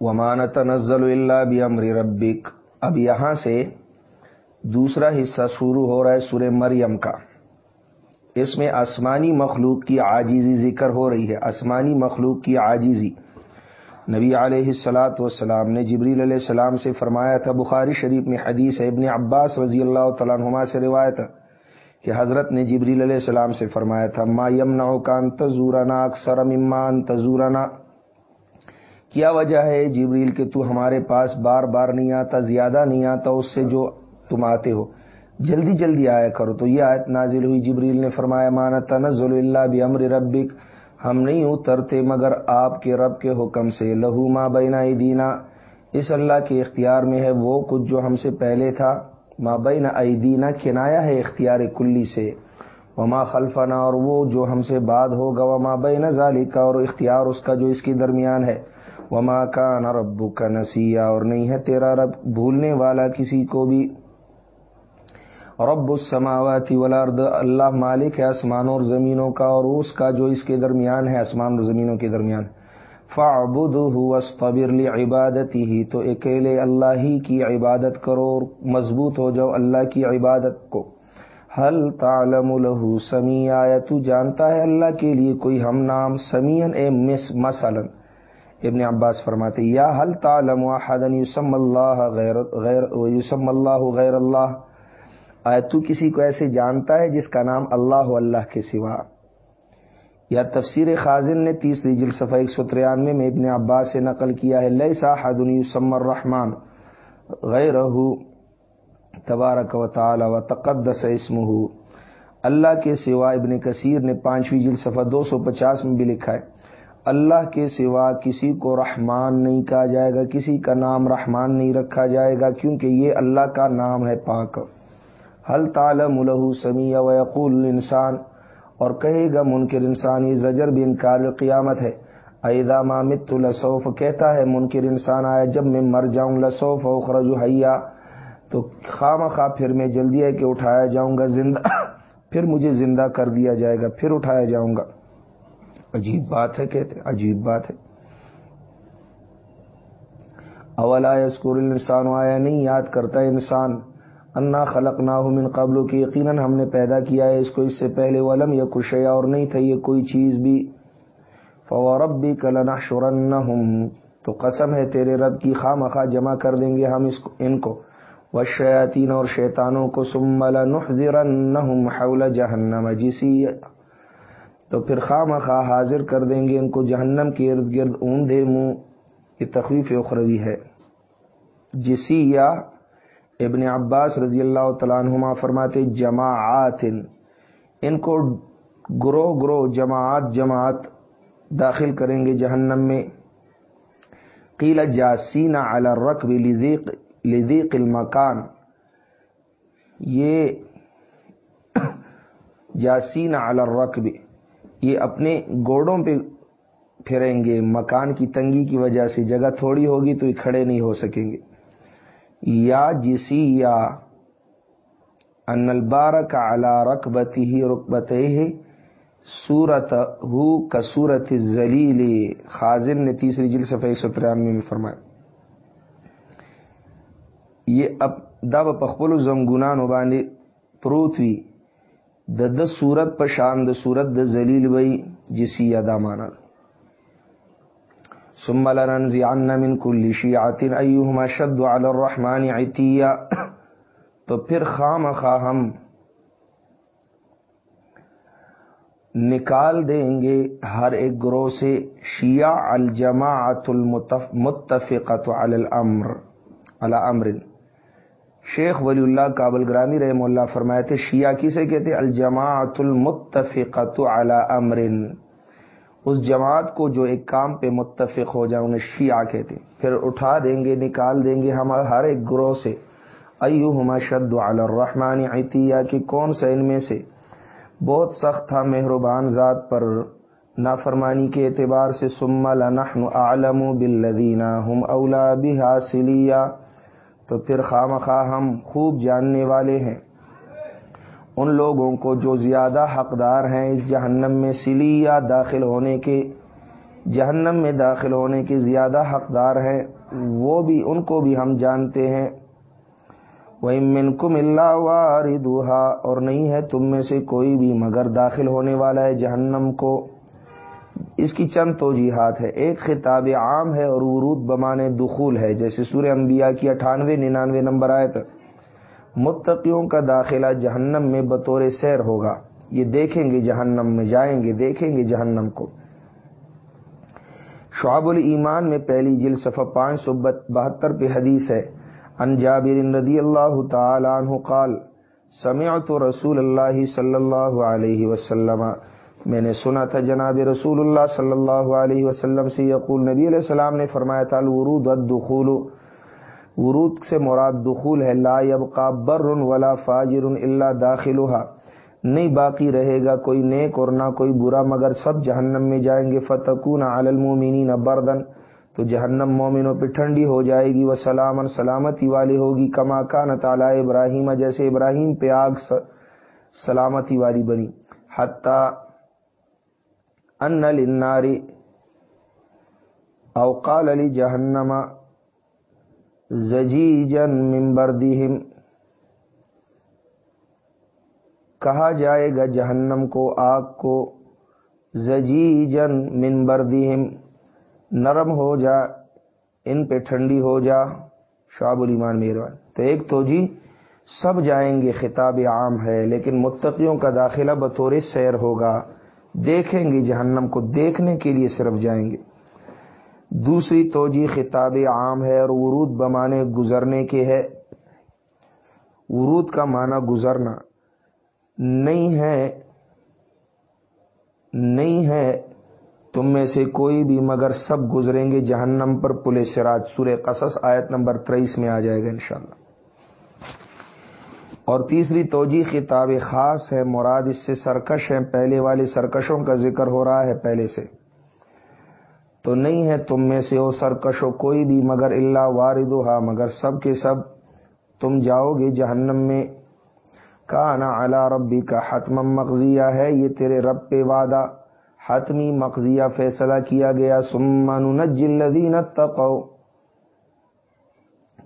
ومان تنزل اللہ بھی امر ربک۔ اب یہاں سے دوسرا حصہ شروع ہو رہا ہے سورہ مریم کا۔ اس میں آسمانی مخلوق کی عاجزی ذکر ہو رہی ہے۔ آسمانی مخلوق کی عاجزی۔ نبی علیہ السلاۃ والسلام نے جبریل علیہ السلام سے فرمایا تھا، بخاری شریف میں حدیث ابن عباس رضی اللہ تعالیٰ عنہما سے روایت کہ حضرت نے جبریل علیہ السلام سے فرمایا تھا، ما یمنا کان تزورنا اکثر ممان تزورنا کیا وجہ ہے جبریل کہ تو ہمارے پاس بار بار نہیں آتا، زیادہ نہیں آتا، اس سے جو تم آتے ہو؟ جلدی جلدی آیا کرو۔ تو یہ آیت نازل ہوئی، جبریل نے فرمایا مانا تنزل اللہ بھی امر ربک ہم نہیں اترتے مگر آپ کے رب کے حکم سے لہو ما بینا دینا اس اللہ کے اختیار میں ہے وہ کچھ جو ہم سے پہلے تھا۔ ما بین ایدینا کنایا ہے اختیار کلی سے۔ وما خلفنا اور وہ جو ہم سے بعد ہوگا۔ وما بین ذالک اور اختیار اس کا جو اس کے درمیان ہے۔ وما کا نہ ربو کا نسیہ اور نہیں ہے تیرا رب۔ بھولنے والا کسی کو بھی رب السماوات والارض، اللہ مالک ہے آسمانوں اور زمینوں کا، اور اس کا جو اس کے درمیان ہے، آسمان اور زمینوں کے درمیان۔ فعبده لی عبادتی ہی تو اکیلے اللہ ہی کی عبادت کرو اور مضبوط ہو جاؤ اللہ کی عبادت کو۔ حل تعلم له سمیع، آیا تو جانتا ہے اللہ کے لیے کوئی ہم نام سمیعن، اے مثلا۔ ابن عباس فرماتے یا حل تعلم احدا یسم اللہ غیر غیر، یسم اللہ غیر اللہ۔ آیا تو کسی کو ایسے جانتا ہے جس کا نام اللہ و اللہ کے سوا؟ یا تفسیر خازن نے تیسری جل صفحہ ایک سو ترانوے میں ابن عباس سے نقل کیا ہے لئی سا سمر رحمان غیر تبارک و تعالی و تقدس اسم اللہ کے سوا ابن کثیر نے پانچویں جل صفحہ دو سو پچاس میں بھی لکھا ہے، اللہ کے سوا کسی کو رحمان نہیں کہا جائے گا، کسی کا نام رحمان نہیں رکھا جائے گا، کیونکہ یہ اللہ کا نام ہے پاک۔ حل تعلم له سمیع و یقول انسان اور کہے گا منکر انسان، یہ زجر بھی انکار قیامت ہے۔ ایدا مامت لسوف، کہتا ہے منکر انسان، آیا جب میں مر جاؤں، لسوف اخرج حیا۔ تو خام خواہ پھر میں جلدی ہے کہ اٹھایا جاؤں گا، زندہ پھر مجھے زندہ کر دیا جائے گا، پھر اٹھایا جاؤں گا۔ عجیب بات ہے، کہتے عجیب بات ہے۔ اولا اسکول انسان آیا نہیں یاد کرتا انسان؟ انا خلق نہ من قبل کی یقیناً ہم نے پیدا کیا ہے اس کو اس سے پہلے ولم یا کشیا اور نہیں تھا یہ کوئی چیز بھی۔ فورب بھی کلنا شرن تو قسم ہے تیرے رب کی خواہ مخواہ جمع کر دیں گے ہم اس کو، ان کو۔ و شیاتین اور شیطانوں کو سمل نحضرنہم حول جہنم جسی تو پھر خواہ مخواہ حاضر کر دیں گے ان کو جہنم کے ارد گرد اون دے منہ۔ یہ تخویف اخروی ہے۔ جسی یا ابن عباس رضی اللہ تعالیٰ عنہما فرماتے جماعت ان کو گروہ گروہ جماعت جماعت داخل کریں گے جہنم میں۔ قیل جاسین علی الرقب لذیق المکان۔ یہ جاسین علی الرقب یہ اپنے گوڑوں پہ پھریں گے، مکان کی تنگی کی وجہ سے، جگہ تھوڑی ہوگی تو یہ کھڑے نہیں ہو سکیں گے۔ یا جسی یا ان البار کا رقبتی ہی رقبت سورت ہو کسورت ذلیل خازن نے تیسری جل صفحہ ایک سو ترانوے میں فرمایا۔ یہ اب دب پخبل زمگنان ابانے پروتوی د د سورت پشان د سورت د ذلیل وئی جسی ادا مانا ثم لننزعن من كل شيعه ايهما شد على الرحمن عتيا. تو پھر خام خواہم نکال دیں گے ہر ایک گروہ سے شیعہ الجماعت المتفقت علی الامر علی امر. شیخ ولی اللہ کابل گرامی رحم اللہ فرمائے تھے شیعہ کسے کہتے الجماعت المتفقت علی امر. اس جماعت کو جو ایک کام پہ متفق ہو جائے، انہیں شیعہ کہتے پھر اٹھا دیں گے، نکال دیں گے ہم ہر ایک گروہ سے۔ ایو ہما شد الرحمن عطیہ کہ کون سا ان میں سے؟ بہت سخت تھا مہربان ذات پر نافرمانی کے اعتبار سے۔ سما لنحن عالم بالذین ہم اولا بحاصلیہ تو پھر خام خواہ ہم خوب جاننے والے ہیں۔ ان لوگوں کو جو زیادہ حقدار ہیں اس جہنم میں سلی یا داخل ہونے کے، جہنم میں داخل ہونے کے زیادہ حقدار ہیں، وہ بھی، ان کو بھی ہم جانتے ہیں۔ وہ من کم اللہ اور نہیں ہے تم میں سے کوئی بھی مگر داخل ہونے والا ہے جہنم کو۔ اس کی چند توجیحات ہے ایک خطاب عام ہے اور ورود بمانے دخول ہے، جیسے سورہ انبیاء کی اٹھانوے، ننانوے نمبر آئے تک متقیوں کا داخلہ جہنم میں بطور سیر ہوگا۔ یہ دیکھیں گے جہنم میں جائیں گے، دیکھیں گے جہنم کو۔ شعب الایمان میں پہلی جل صفحہ پانچ سو بہتر پہ حدیث ہے۔ ان جابر رضی اللہ تعالی عنہ قال، سمعت رسول اللہ صلی اللہ علیہ وسلم۔ میں نے سنا تھا جناب رسول اللہ صلی اللہ علیہ وسلم سے، یقول نبی علیہ السلام نے فرمایا تھا الورود الدخول۔ ورود سے مراد دخول ہے، لا يبقى بر ولا فاجر الا داخلها۔ نہیں باقی رہے گا کوئی نیک اور نہ کوئی برا، مگر سب جہنم میں جائیں گے۔ فتکون علی المؤمنین بردن۔ تو جہنم مومنوں پہ ٹھنڈی ہو جائے گی وہ سلامن سلامتی والی ہوگی، کما کان تعالی ابراہیم، جیسے ابراہیم پہ آگ سلامتی والی بنی۔ حتیٰ ان للناری اوقال علی جہنم زجیجن من بردہم، کہا جائے گا جہنم کو، آگ کو زجیجن من بردہم، نرم ہو جا، ان پہ ٹھنڈی ہو جا۔ شعب الایمان مہربان۔ تو ایک تو جی سب جائیں گے، خطاب عام ہے، لیکن متقیوں کا داخلہ بطور سیر ہوگا۔ دیکھیں گے، جہنم کو دیکھنے کے لیے صرف جائیں گے۔ دوسری توجہ خطاب عام ہے اور ورود بمانے گزرنے کے ہے۔ ورود کا معنی گزرنا نہیں ہے نہیں ہے۔ تم میں سے کوئی بھی مگر سب گزریں گے جہنم پر پلے سراج۔ سورہ قصص آیت نمبر تریس میں آ جائے گا انشاءاللہ۔ اور تیسری توجہ خطاب خاص ہے، مراد اس سے سرکش ہیں۔ پہلے والے سرکشوں کا ذکر ہو رہا ہے پہلے سے۔ تو نہیں ہے تم میں سے وہ سرکشو کوئی بھی، مگر اللہ وارد مگر سب کے سب تم جاؤ گے جہنم میں۔ کانا اللہ ربی کا حتم مغزیہ ہے یہ تیرے رب پہ وعدہ۔ حتمی مقضیہ فیصلہ کیا گیا۔ سمن جلدین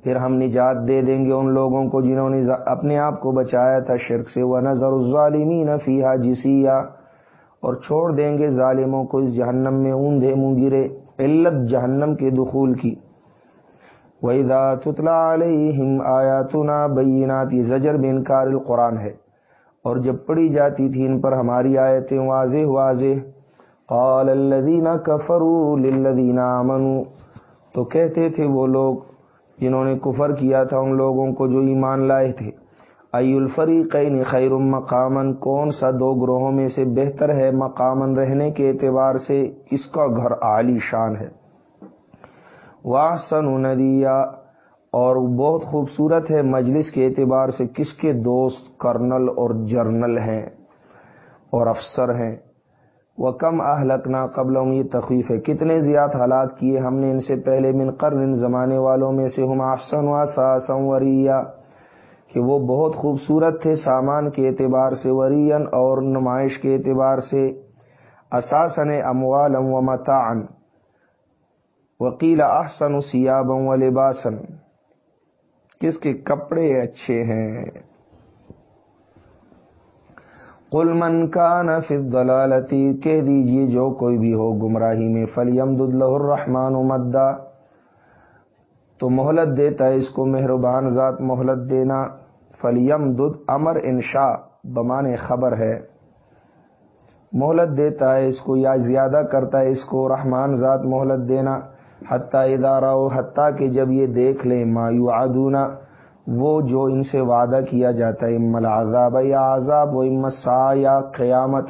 پھر ہم نجات دے دیں گے ان لوگوں کو جنہوں نے اپنے آپ کو بچایا تھا شرک سے۔ وہ نظر الظالمین فیحا جسیا اور چھوڑ دیں گے ظالموں کو اس جہنم میں اوندھے منہ گرے علت جہنم کے دخول کی۔ وَإِذَا تُتْلَى عَلَيْهِمْ آيَاتُنَا بَيِّنَاتِ زجر بے انکار القرآن ہے۔ اور جب پڑھی جاتی تھی ان پر ہماری آیتیں واضح واضح۔ قال الذين كفروا للذين امنوا تو کہتے تھے وہ لوگ جنہوں نے کفر کیا تھا ان لوگوں کو جو ایمان لائے تھے۔ ای الفریقین خیر مقامن کون سا دو گروہوں میں سے بہتر ہے مقامن رہنے کے اعتبار سے اس کا گھر عالی شان ہے۔ واسن ندیا اور بہت خوبصورت ہے مجلس کے اعتبار سے کس کے دوست کرنل اور جرنل ہیں اور افسر ہیں۔ وہ کم اہلکنا قبل یہ تخویف ہے۔ کتنے زیادہ ہلاک کیے ہم نے ان سے پہلے من قرن، زمانے والوں میں سے ہم آسن وا سا کہ وہ بہت خوبصورت تھے سامان کے اعتبار سے ورین اور نمائش کے اعتبار سے۔ اساسن اموالم و متعن وکیل احسن سیابم و لباسن کس کے کپڑے اچھے ہیں؟ قل من کا نف دلالتی کہہ دیجیے جو کوئی بھی ہو گمراہی میں فلیم دلہ الرحمان مدا۔ تو مہلت دیتا ہے اس کو، مہربان ذات مہلت دینا۔ فلیم دد امر انشا بمان خبر ہے۔ مہلت دیتا ہے اس کو یا زیادہ کرتا ہے اس کو۔ رحمان ذات مہلت دینا۔ حتیٰ ادارہ ہو حتیٰ کہ جب یہ دیکھ لیں۔ مایو آدونا وہ جو ان سے وعدہ کیا جاتا ہے۔ امل عذاب یا عذاب، و امسا یا قیامت۔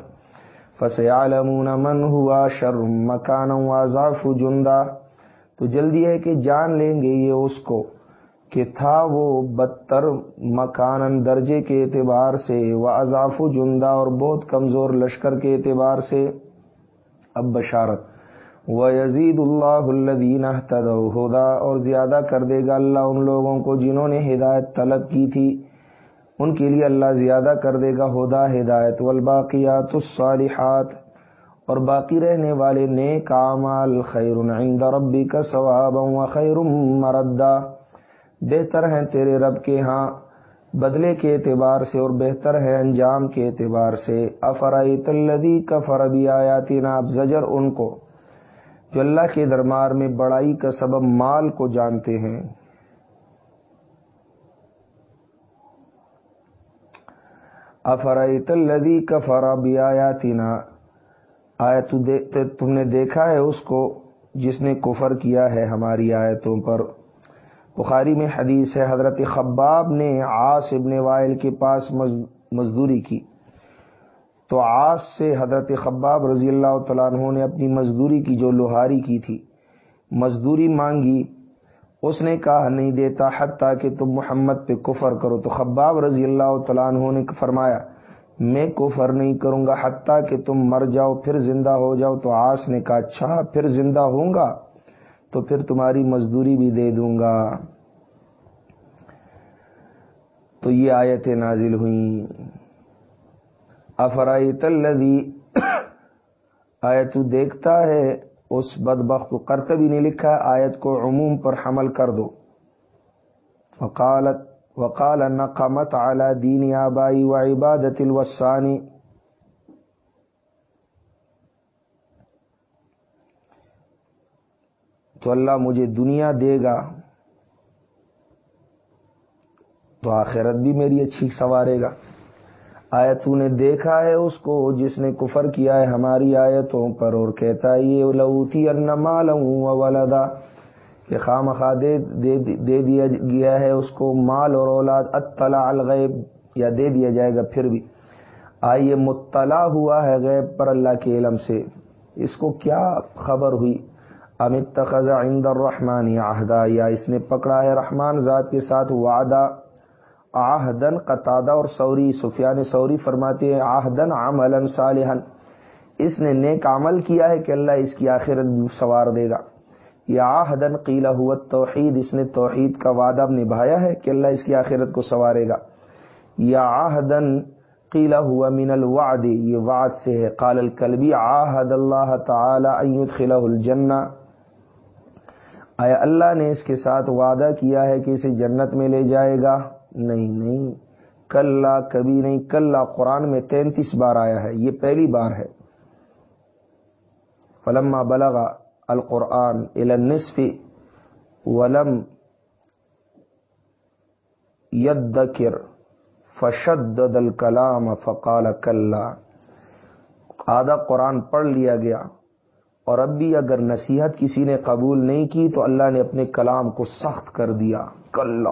فسیالمون من ہوا شر مکان واضاف جندہ تو جلدی ہے کہ جان لیں گے یہ اس کو۔ کہ تھا وہ بدتر مکان درجے کے اعتبار سے وہ اضاف جندہ اور بہت کمزور لشکر کے اعتبار سے۔ اب بشارت۔ وہ یزید اللہ الدین ہدا اور زیادہ کر دے گا اللہ ان لوگوں کو جنہوں نے ہدایت طلب کی تھی۔ ان کے لیے اللہ زیادہ کر دے گا ہدا ہدایت۔ والباقیات الصالحات۔ اور باقی رہنے والے نیک اعمال خیر عند ربی کا ثواب و خیر مردا۔ بہتر ہیں تیرے رب کے ہاں بدلے کے اعتبار سے اور بہتر ہے انجام کے اعتبار سے۔ افرائی تلدی کا فربی آیاتی ناب زجر ان کو جو اللہ کے دربار میں بڑائی کا سبب مال کو جانتے ہیں۔ افرت الدی کا فرابی آیا تینا آیا تم نے دیکھا ہے اس کو جس نے کفر کیا ہے ہماری آیتوں پر۔ بخاری میں حدیث ہے، حضرت خباب نے آس ابن وائل کے پاس مزدوری کی۔ تو آس سے حضرت خباب رضی اللہ تعالیٰ عنہ نے اپنی مزدوری کی جو لوہاری کی تھی۔ مزدوری مانگی، اس نے کہا، نہیں دیتا، حتیٰ کہ تم محمد پہ کفر کرو۔ تو خباب رضی اللہ تعالیٰ عنہ نے فرمایا، میں کفر نہیں کروں گا، حتیٰ کہ تم مر جاؤ، پھر زندہ ہو جاؤ۔ تو آس نے کہا اچھا پھر زندہ ہوں گا؟ تو پھر تمہاری مزدوری بھی دے دوں گا۔ تو یہ آیتیں نازل ہوئیں۔ افرائی تلدی آیت تو دیکھتا ہے، اس بدبخت کو کرتبی نہیں لکھا آیت کو عموم پر حمل کر دو۔ وقالت وقال نقمت على دین آبائی و عبادت الوسانی تو اللہ مجھے دنیا دے گا۔ تو آخرت بھی میری اچھی سوارے گا۔ آیت تو نے دیکھا ہے اس کو جس نے کفر کیا ہے ہماری آیتوں پر اور کہتا ہے یہ لوتی ولدا کہ خام خواہ دے دیا گیا ہے اس کو مال اور اولاد، اطلاع الغیب، یا دے دیا جائے گا پھر بھی۔ آئیے مطلع ہوا ہے غیب پر اللہ کے علم سے۔ اس کو کیا خبر ہوئی؟ امت خزا عند الرحمن عہدہ یا اس نے پکڑا ہے رحمان ذات کے ساتھ وعدہ آہدن قطادہ اور سوری، سفیان سوری فرماتے ہیں آہدن عملا صالحا۔ اس نے نیک عمل کیا ہے کہ اللہ اس کی آخرت بھی سوار دے گا۔ یا آہدن قیلہ ہوا توحید اس نے توحید کا وعدہ نبھایا ہے کہ اللہ اس کی آخرت کو سوارے گا۔ یا آہدن قیلہ ہوا من الوعد، یہ وعد سے ہے۔ قال الکلبی آہد اللہ تعالی ان يدخلہ الجنہ۔ آیا اللہ نے اس کے ساتھ وعدہ کیا ہے کہ اسے جنت میں لے جائے گا؟ نہیں نہیں۔ کل کبھی نہیں کل قرآن میں تینتیس بار آیا ہے، یہ پہلی بار ہے۔ فلما بلغا القرآن النصف ولم یدکر فشد الکلام فقال کل آدھا قرآن پڑھ لیا گیا۔ اور اب بھی اگر نصیحت کسی نے قبول نہیں کی تو اللہ نے اپنے کلام کو سخت کر دیا۔ کل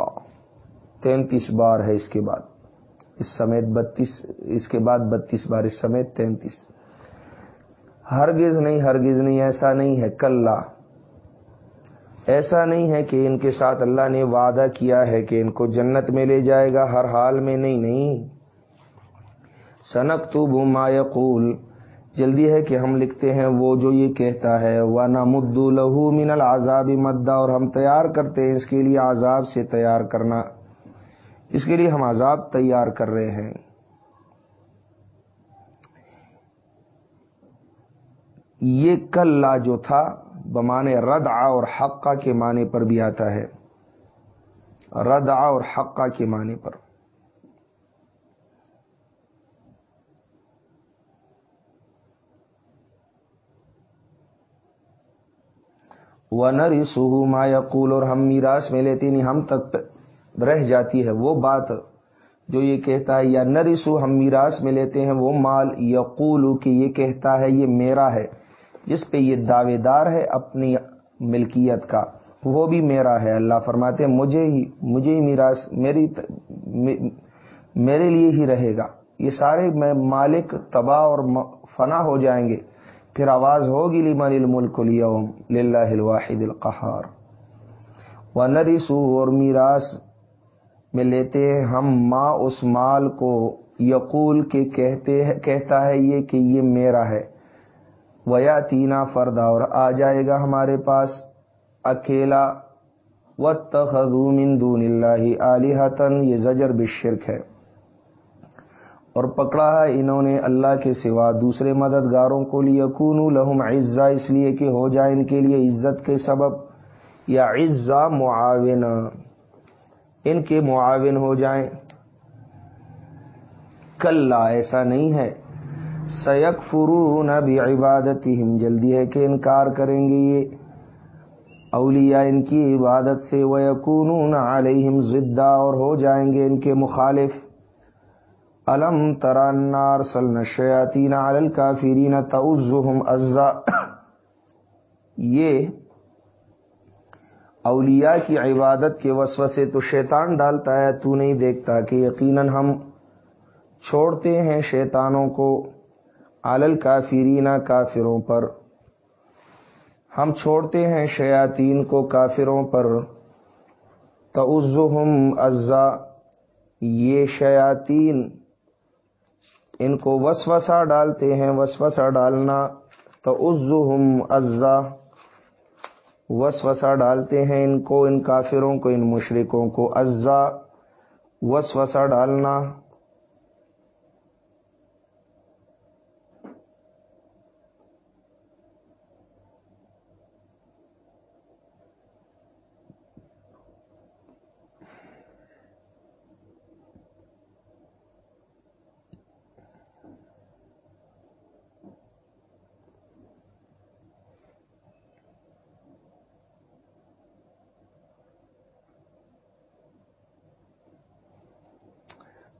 تینتیس بار ہے اس کے بعد۔ اس سمیت بتیس اس کے بعد بتیس بار، اس سمیت تینتیس۔ ہرگز نہیں ہرگز نہیں، ایسا نہیں ہے۔ کل ایسا نہیں ہے کہ ان کے ساتھ اللہ نے وعدہ کیا ہے کہ ان کو جنت میں لے جائے گا۔ ہر حال میں نہیں نہیں۔ سنک تو بھوما یقول۔ جلدی ہے کہ ہم لکھتے ہیں وہ جو یہ کہتا ہے وہ نہ مدو لہو من العذاب مدا اور ہم تیار کرتے ہیں اس کے لیے عذاب سے تیار کرنا۔ اس کے لیے ہم عذاب تیار کر رہے ہیں۔ یہ کل جو تھا، بمانے رد اور حقہ کے معنی پر بھی آتا ہے۔ رد اور حقہ کے معنی پر۔ وہ نری سہو ما یقول اور ہم میراث میں لیتے نہیں، ہم تک رہ جاتی ہے وہ بات جو یہ کہتا ہے، یا نرسو ہم میراث میں لیتے ہیں وہ مال، یقول کہ یہ کہتا ہے یہ میرا ہے، جس پہ یہ دعوے دار ہے اپنی ملکیت کا، وہ بھی میرا ہے۔ اللہ فرماتے ہیں، مجھے ہی مجھے ہی میراث، میری میرے لیے ہی رہے گا۔ یہ سارے میں مالک تباہ اور فنا ہو جائیں گے۔ پھر آواز ہوگی لمن الملک اليوم للہ الواحد القہار. و نرسو اور میراث میں لیتے ہم، ماں اس مال کو یقول کے کہتے کہتا ہے یہ کہ یہ میرا ہے۔ ویا تینا فردا اور آ جائے گا ہمارے پاس اکیلا۔ و تخون دون اللہ علی یہ زجر بشرک ہے۔ اور پکڑا ہے انہوں نے اللہ کے سوا دوسرے مددگاروں کو لیے کون لہم عزا، اس لیے کہ ہو جائے ان کے لیے عزت کے سبب، یا عزا معاون ان کے معاون ہو جائیں۔ کل ایسا نہیں ہے۔ سیک فرون ابھی عبادت جلدی ہے کہ انکار کریں گے یہ۔ اولیاء ان کی عبادت سے وہ یقون علیہم زدہ اور ہو جائیں گے ان کے مخالف۔ علم ترانار سلن شیاتین علی الکافرین تعزهم ازا یہ اولیاء کی عبادت کے وسو سے تو شیطان ڈالتا ہے، تو نہیں دیکھتا کہ یقیناً ہم چھوڑتے ہیں شیطانوں کو عالل کافرینہ کافروں پر۔ ہم چھوڑتے ہیں شیاطین کو کافروں پر۔ تعزہم ازا یہ شیاطین ان کو وسوسہ ڈالتے ہیں، وسوسہ ڈالنا تعزہم ازا وسوسہ ڈالتے ہیں ان کو، ان کافروں کو، ان مشرکوں کو ازا وسوسہ ڈالنا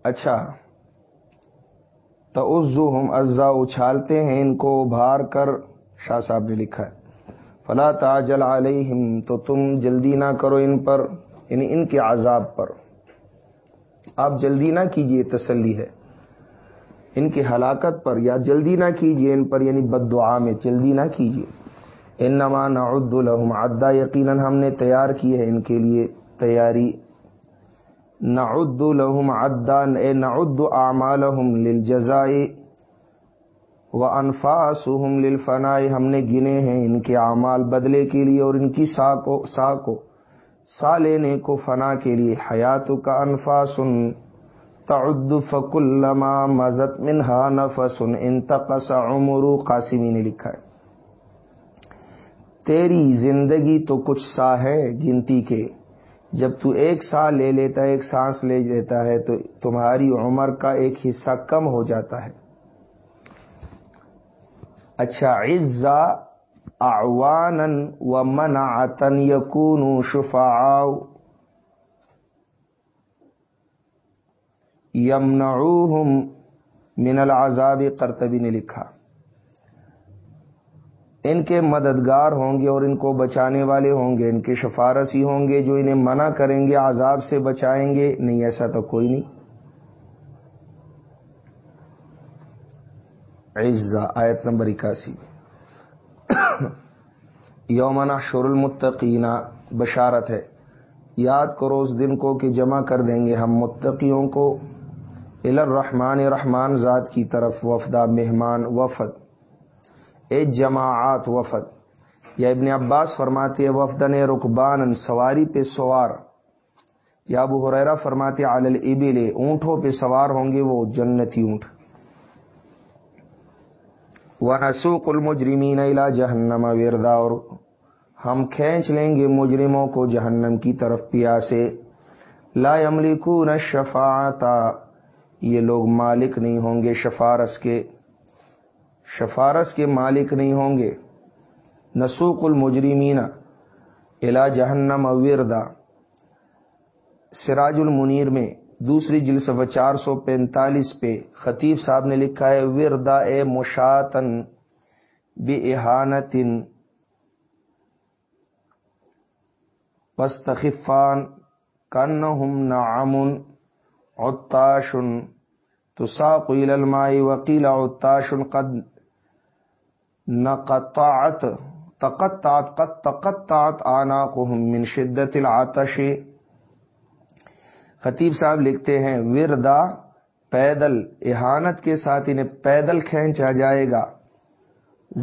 اچھا۔ تو ہم اجزا اچھالتے ہیں ان کو ابھار کر۔ شاہ صاحب نے لکھا ہے۔ فلا تاجل علیہم تو تم جلدی نہ کرو ان پر یعنی ان کے عذاب پر۔ آپ جلدی نہ کیجیے، تسلی ہے۔ ان کی ہلاکت پر، یا جلدی نہ کیجیے ان پر یعنی بد دعا میں، جلدی نہ کیجیے۔ ان نما نعد الحم عدا، یقیناً ہم نے تیار کی ہے ان کے لیے تیاری۔ نعد لهم عدا، اے نعد اعمالهم للجزاء وانفاسهم للفناء۔ ہم نے گنے ہیں ان کے اعمال بدلے کے لیے اور ان کی سا کو سا کو سا لینے کو فنا کے لیے۔ حیات کا انفاس تعد فکلما مزت منہا نفس۔ انتقص عمر قاسمی نے لکھا ہے۔ تیری زندگی تو کچھ سا ہے گنتی کے۔ جب تو ایک سال لے لیتا ہے، ایک سانس لے لیتا ہے، تو تمہاری عمر کا ایک حصہ کم ہو جاتا ہے۔ اچھا عزا اعوان و من آتن یقون شفا یمن من العذاب کرتبی نے لکھا۔ ان کے مددگار ہوں گے اور ان کو بچانے والے ہوں گے، ان کے شفارسی ہوں گے جو انہیں منع کریں گے، عذاب سے بچائیں گے، نہیں، ایسا تو کوئی نہیں۔ عزا آیت نمبر اکاسی۔ یومنا شر المتقینہ بشارت ہے۔ یاد کرو، اس دن کو کہ جمع کر دیں گے ہم متقیوں کو۔ الرحمان رحمان ذات کی طرف، وفدہ، مہمان، وفد۔ اے جماعت وفد۔ یا ابن عباس فرماتے وفدن رکبان سواری پہ سوار۔ یا ابو حریرا فرماتے عالل ابل اونٹوں پہ سوار ہوں گے وہ جنتی اونٹ۔ وہ المجرمین الا جہنم وردا۔ اور ہم کھینچ لیں گے مجرموں کو جہنم کی طرف پیا سے۔ لا یملکون الشفاعتا۔ یہ لوگ مالک نہیں ہوں گے، شفارس کے۔ شفارس کے مالک نہیں ہوں گے۔ نسوق المجرمین الا جہنم وردا۔ سراج المنیر میں دوسری جلسفہ چار سو پینتالیس پہ خطیب صاحب نے لکھا ہے، وردا اے مشاتن بے احانتن پستخفان کن ہم نامن اوتاشن تو ساقل المائی وکیلا قد نقطعت، تقطعت، قد تقطعت آناقهم من شدت العطش. خطیب صاحب لکھتے ہیں، وردا، پیدل، احانت کے ساتھ انہیں پیدل کھینچا جائے گا۔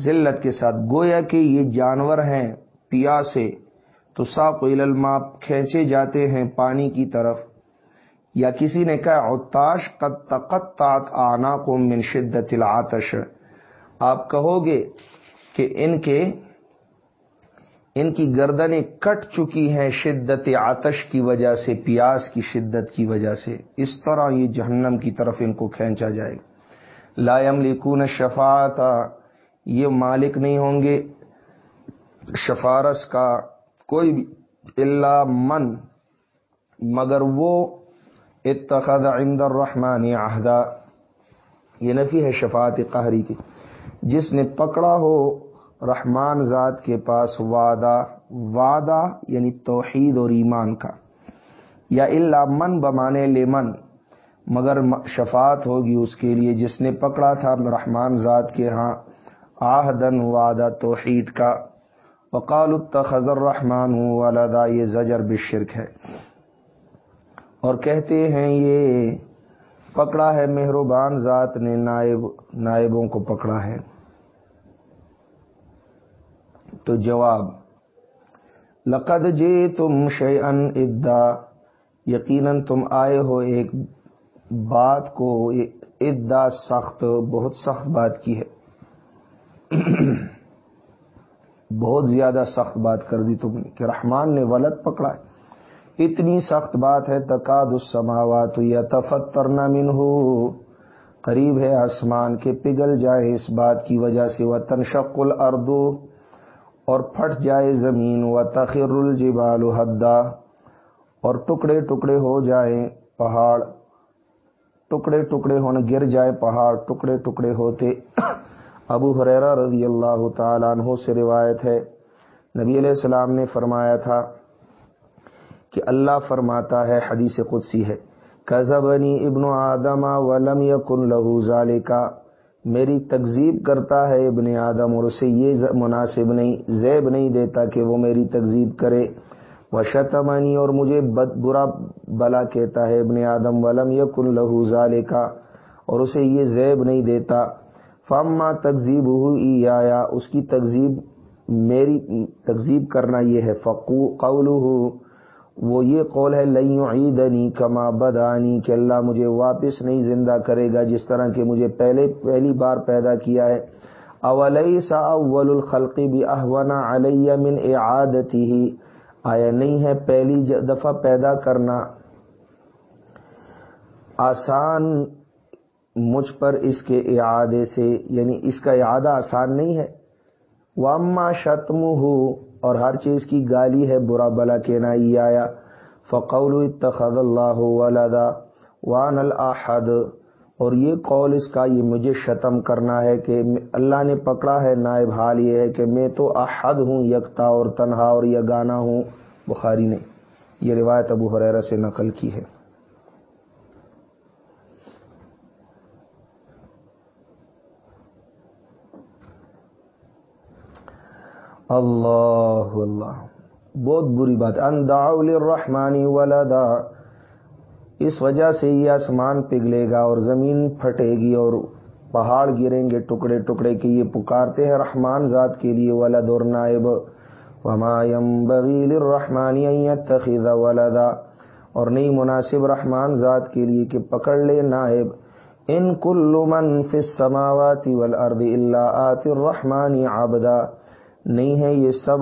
ذلت کے ساتھ، گویا کہ یہ جانور ہیں پیا سے تو ساق علما کھینچے جاتے ہیں پانی کی طرف۔ یا کسی نے کہا اوتاش قد تقطعت آناقهم من شدت العطش۔ آپ کہو گے کہ ان کے ان کی گردنیں کٹ چکی ہیں شدت آتش کی وجہ سے، پیاس کی شدت کی وجہ سے۔ اس طرح یہ جہنم کی طرف ان کو کھینچا جائے گا۔ لائم لکون شفات یہ مالک نہیں ہوں گے۔ شفارس کا کوئی بھی اللہ من، مگر وہ اتخذ عند الرحمن عہدہ یہ نفی ہے شفاعت قہری کی۔ جس نے پکڑا ہو رحمان ذات کے پاس وعدہ وعدہ یعنی توحید اور ایمان کا۔ یا اللہ من بمانے لے من، مگر شفات ہوگی اس کے لیے جس نے پکڑا تھا رحمان ذات کے ہاں آہدن وعدہ توحید کا۔ وقال التخذ الرحمن والدا یہ زجر بشرک ہے۔ اور کہتے ہیں یہ پکڑا ہے، مہربان ذات نے نائب نائبوں کو پکڑا ہے۔ تو جواب، لقد جے تم شی ان ادا، یقیناً تم آئے ہو ایک بات کو، ادا سخت، بہت سخت بات کی ہے۔ بہت زیادہ سخت بات کر دی تم نے کہ رحمان نے ولد پکڑا ہے۔ اتنی سخت بات ہے، تقاد السماوات یا تفتر من قریب ہے آسمان کے پگھل جائے اس بات کی وجہ سے۔ وہ تنشق اردو اور پھٹ جائے زمین۔ و تخر الجبال حدا، اور ٹکڑے ٹکڑے ہو جائیں پہاڑ۔ ٹکڑے ٹکڑے ہونے گر جائے پہاڑ۔ ٹکڑے ٹکڑے ہوتے۔ ابو حریرا رضی اللہ تعالیٰ عنہ سے روایت ہے۔ نبی علیہ السلام نے فرمایا تھا کہ اللہ فرماتا ہے، حدیث قدسی ہے کزبنی ابن آدم ولم یکن لہو ذالکا۔ میری تکذیب کرتا ہے ابن آدم اور اسے یہ مناسب نہیں، زیب نہیں دیتا کہ وہ میری تکذیب کرے۔ وہ شتمنی اور مجھے بد برا بلا کہتا ہے ابن آدم ولم یکن لہو ذالکا۔ اور اسے یہ زیب نہیں دیتا۔ فاما تکذیب ہوئی آیا اس کی تکذیب میری تکذیب کرنا یہ ہے۔ فقو قول وہ یہ قول ہے لئی عیدنی کما بدانی، کہ اللہ مجھے واپس نہیں زندہ کرے گا جس طرح کہ مجھے پہلے، پہلی بار پیدا کیا ہے۔ اولئی سا اول الخلقی بھی احونا علیہ من اعادتی ہی آیا نہیں ہے پہلی دفعہ پیدا کرنا۔ آسان مجھ پر اس کے اعادے سے یعنی اس کا اعادہ آسان نہیں ہے۔ واما شتم ہو اور ہر چیز کی گالی ہے، برا بلا کہنا ہی آیا۔ فقول اتخذ اللہ ولدا وان الاحد اور یہ قول اس کا، یہ مجھے شتم کرنا ہے کہ اللہ نے پکڑا ہے، نائب حال یہ ہے کہ میں تو احد ہوں، یکتا اور تنہا اور یہ گانا ہوں۔ بخاری نے یہ روایت ابو حریرہ سے نقل کی ہے۔ اللہ اللہ. بہت بری بات. اندا الرحمانی ولدا. اس وجہ سے یہ آسمان پگھلے گا اور زمین پھٹے گی اور پہاڑ گریں گے ٹکڑے ٹکڑے کے یہ پکارتے ہیں رحمان ذات کے لیے ولد اور نائب. وما بغیل الرحمانی تخیز ولدا. اور نہیں مناسب رحمان ذات کے لیے کہ پکڑ لے نائب. ان کل من فی السماوات والارض الا آتی الرحمانی عبدا. نہیں ہے یہ سب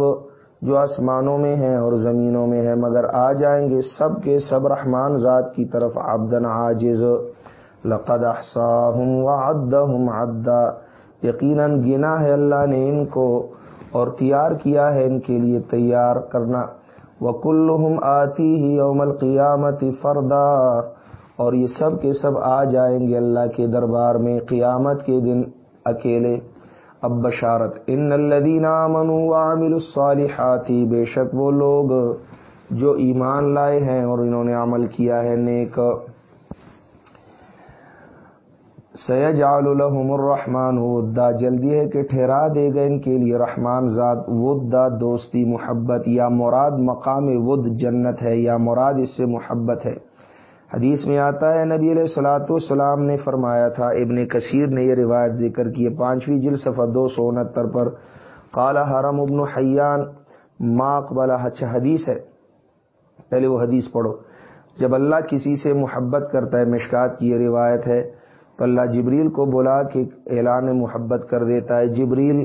جو آسمانوں میں ہیں اور زمینوں میں ہے مگر آ جائیں گے سب کے سب رحمان ذات کی طرف عبدن عاجز۔ لقد احصاہم وعدہم عدا۔ یقیناً گنا ہے اللہ نے ان کو اور تیار کیا ہے ان کے لیے تیار کرنا۔ وکلہم آتی ہی یوم القیامت فردا۔ اور یہ سب کے سب آ جائیں گے اللہ کے دربار میں قیامت کے دن اکیلے۔ اب بشارت، ان الدین وعملوا الصالحات، بے شک وہ لوگ جو ایمان لائے ہیں اور انہوں نے عمل کیا ہے، نیک۔ سید لهم الرحمن ودا جلدی ہے کہ ٹھہرا دے گا ان کے لیے رحمان ذات ودا دوستی، محبت یا مراد مقام ود جنت ہے یا مراد اس سے محبت ہے۔ حدیث میں آتا ہے، نبی علیہ السلاۃ والسلام نے فرمایا تھا، ابن کثیر نے یہ روایت ذکر کی پانچویں جل صفحہ دو سو انہتر پر کالا حرم ابن حیان ماقبلا اچھا حدیث ہے، پہلے وہ حدیث پڑھو۔ جب اللہ کسی سے محبت کرتا ہے، مشکات کی یہ روایت ہے، تو اللہ جبریل کو بولا کہ اعلان محبت کر دیتا ہے۔ جبریل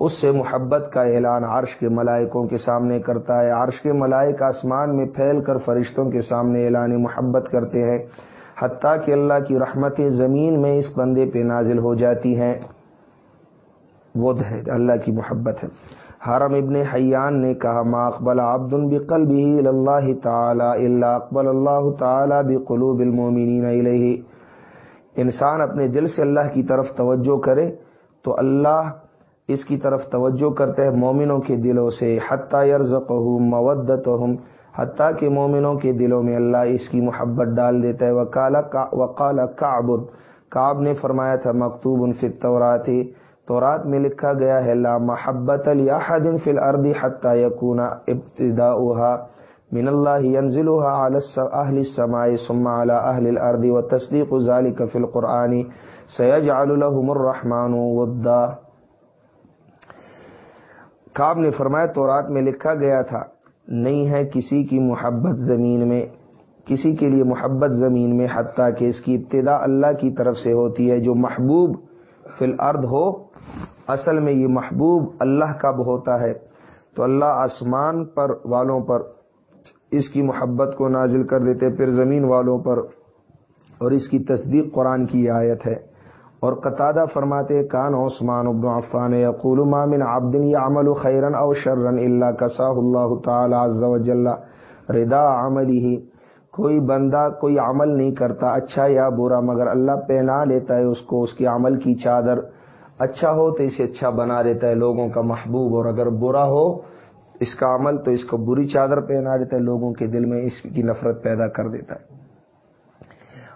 اس سے محبت کا اعلان عرش کے ملائکوں کے سامنے کرتا ہے۔ عرش کے ملائک آسمان میں پھیل کر فرشتوں کے سامنے اعلان محبت کرتے ہیں، حتیٰ کہ اللہ کی رحمتیں زمین میں اس بندے پہ نازل ہو جاتی ہیں۔ وہ ہے اللہ کی محبت ہے۔ حرم ابن حیان نے کہا، ما اقبل عبد بقل بھی اللہ تعالی اللہ اقبل اللہ تعالی بقلوب المومنین الیہ انسان اپنے دل سے اللہ کی طرف توجہ کرے تو اللہ اس کی طرف توجہ کرتے ہیں مومنوں کے دلوں سے، حتیٰ یرزق مودت حتیٰ کہ مومنوں کے دلوں میں اللہ اس کی محبت ڈال دیتا ہے۔ وقال کعب کعب نے فرمایا تھا، مکتوب ان فطورات تورات میں لکھا گیا ہے، لا محبت الیاحد فی الارض حتی یکون ابتداؤها من اللہ ينزلها على اہل السماء ثم على اہل الارض، وتصدیق ذلك فی القرآن، سیجعل لهم الرحمن ودا۔ کعب نے فرمایا، تورات میں لکھا گیا تھا، نہیں ہے کسی کی محبت زمین میں، کسی کے لیے محبت زمین میں، حتیٰ کہ اس کی ابتدا اللہ کی طرف سے ہوتی ہے، جو محبوب فی الارض ہو، اصل میں یہ محبوب اللہ کا ہوتا ہے۔ تو اللہ آسمان پر والوں پر اس کی محبت کو نازل کر دیتے، پھر زمین والوں پر، اور اس کی تصدیق قرآن کی آیت ہے۔ اور قطادہ فرماتے کان عثمان ابن عفان یقول ما من عبد يعمل خيرا او شرا الا كساه الله تعالى عز وجل رضا عمله۔ کوئی بندہ کوئی عمل نہیں کرتا اچھا یا برا، مگر اللہ پہنا لیتا ہے اس کو، اس کی عمل کی چادر۔ اچھا ہو تو اسے اچھا بنا دیتا ہے لوگوں کا محبوب، اور اگر برا ہو، اس کا عمل تو اس کو بری چادر پہنا دیتا ہے، لوگوں کے دل میں اس کی نفرت پیدا کر دیتا ہے۔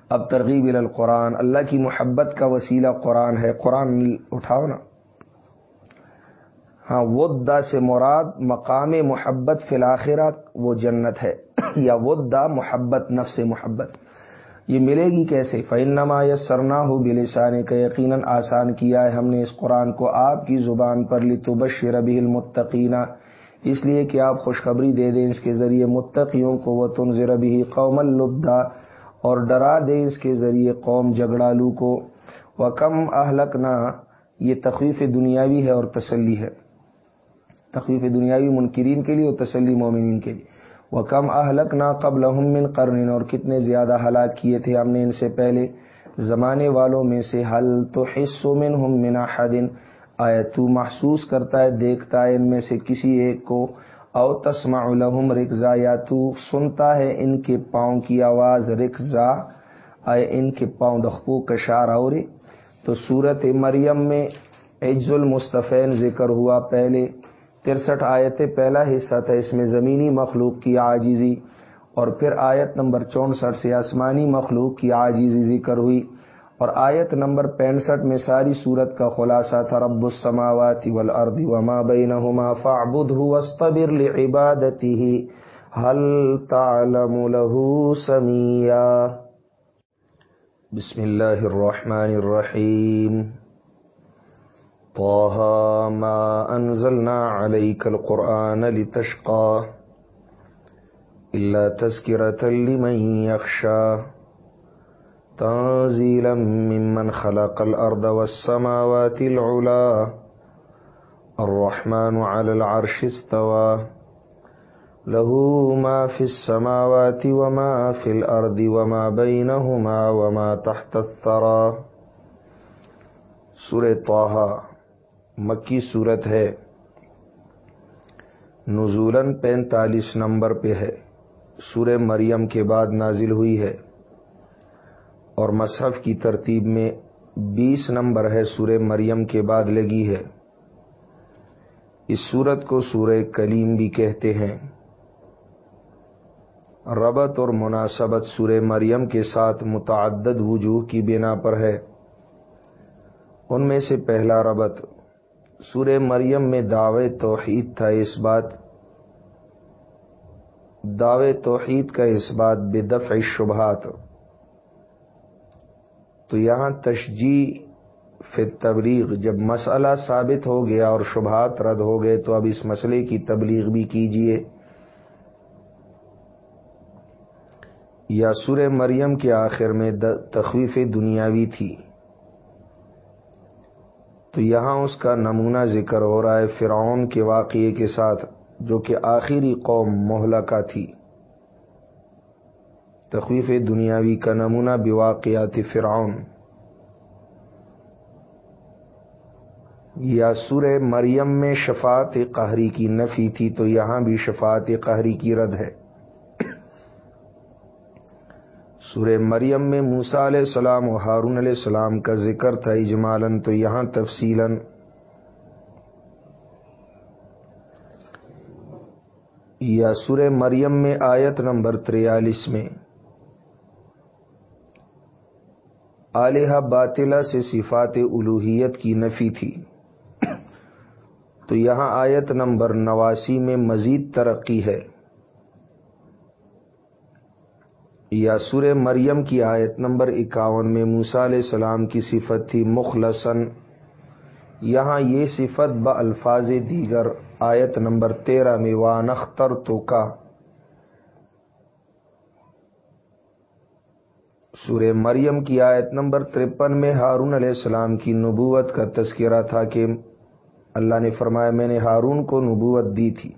اب ترغیب القرآن، اللہ کی محبت کا وسیلہ قرآن ہے۔ قرآن اٹھاؤ نا۔ ہاں ودا سے مراد مقام محبت فی وہ جنت ہے۔ یا ودا محبت، نفس محبت۔ یہ ملے گی کیسے؟ فعنما یا سرنا ہو بلسانے کا یقیناً آسان کیا ہے ہم نے اس قرآن کو آپ کی زبان پر لی تو بشر المتقینہ اس لیے کہ آپ خوشخبری دے دیں اس کے ذریعے متقیوں کو وہ تن ضربی قوم الدا اور ڈرا دیں اس کے ذریعے قوم جگڑالو کو۔ وہ کم اہلک نہ یہ تخویف دنیاوی ہے اور تسلی ہے۔ تخویف دنیاوی منکرین کے لیے اور تسلی مومنین کے لیے۔ وہ کم اہلک نہ قبل من قرن، اور کتنے زیادہ ہلاک کیے تھے ہم نے ان سے پہلے۔ زمانے والوں میں سے حل تو حصوں من ہم منا حدن آئے تو محسوس کرتا ہے، دیکھتا ہے ان میں سے کسی ایک کو۔ او تسمع لهم رکزا، یا تو سنتا ہے ان کے پاؤں کی آواز، رکزا آئے ان کے پاؤں دخپو، کشار اور تو صورت مریم میں عج المصطفین ذکر ہوا پہلے۔ ترسٹھ آیت پہلا حصہ تھا، اس میں زمینی مخلوق کی آجیزی اور پھر آیت نمبر چونسٹھ سے آسمانی مخلوق کی آجیزی ذکر ہوئی۔ اور آیت نمبر پینسٹھ میں ساری صورت کا خلاصہ تھا، رب السماوات والارض وما بینہما فاعبدہ واستبر لعبادته هل تعلم له سمیا بسم اللہ الرحمن الرحیم۔ طه ما انزلنا عليك القرآن لتشقى إلا تذكرة لمن يخشى تنزيلا ممن خلق الأرض والسماوات العلا. الرحمن على العرش استوى. له ما في السماوات وما في الأرض وما بينهما وما تحت الثرى. سورة طه مکی صورت ہے۔ نزولن پینتالیس نمبر پہ ہے۔ سورہ مریم کے بعد نازل ہوئی ہے۔ اور مصحف کی ترتیب میں بیس نمبر ہے سورہ مریم کے بعد لگی ہے۔ اس صورت کو سورہ کلیم بھی کہتے ہیں۔ ربط اور مناسبت سورہ مریم کے ساتھ متعدد وجوہ کی بنا پر ہے۔ ان میں سے پہلا ربط، سورہ مریم میں دعوے توحید تھا اس بات۔ دعوے توحید کا اس بات بے دفع شبہات۔ تو یہاں تشجیح فی تبلیغ جب مسئلہ ثابت ہو گیا اور شبہات رد ہو گئے تو اب اس مسئلے کی تبلیغ بھی کیجیے یا سور مریم کے آخر میں تخویف دنیاوی تھی۔ تو یہاں اس کا نمونہ ذکر ہو رہا ہے فرعون کے واقعے کے ساتھ، جو کہ آخری قوم مہلکہ تھی۔ تخویف دنیاوی کا نمونہ بواقعات فرعون۔ یا سورہ مریم میں شفاعت قہری کی نفی تھی تو یہاں بھی شفاعت قہری کی رد ہے۔ سورہ مریم میں موسا علیہ السلام و ہارون علیہ السلام کا ذکر تھا اجمالن تو یہاں تفصیلاً یا سر مریم میں آیت نمبر تریالیس میں آلیہ باطلا سے صفات الوحیت کی نفی تھی۔ تو یہاں آیت نمبر نواسی میں مزید ترقی ہے۔ یا سر مریم کی آیت نمبر اکاون میں موسا علیہ السلام کی صفت تھی مخلصن یہاں یہ صفت ب الفاظ دیگر آیت نمبر تیرہ میں وانختر تو کا سورہ مریم کی آیت نمبر ترپن میں ہارون علیہ السلام کی نبوت کا تذکرہ تھا کہ اللہ نے فرمایا میں نے ہارون کو نبوت دی تھی۔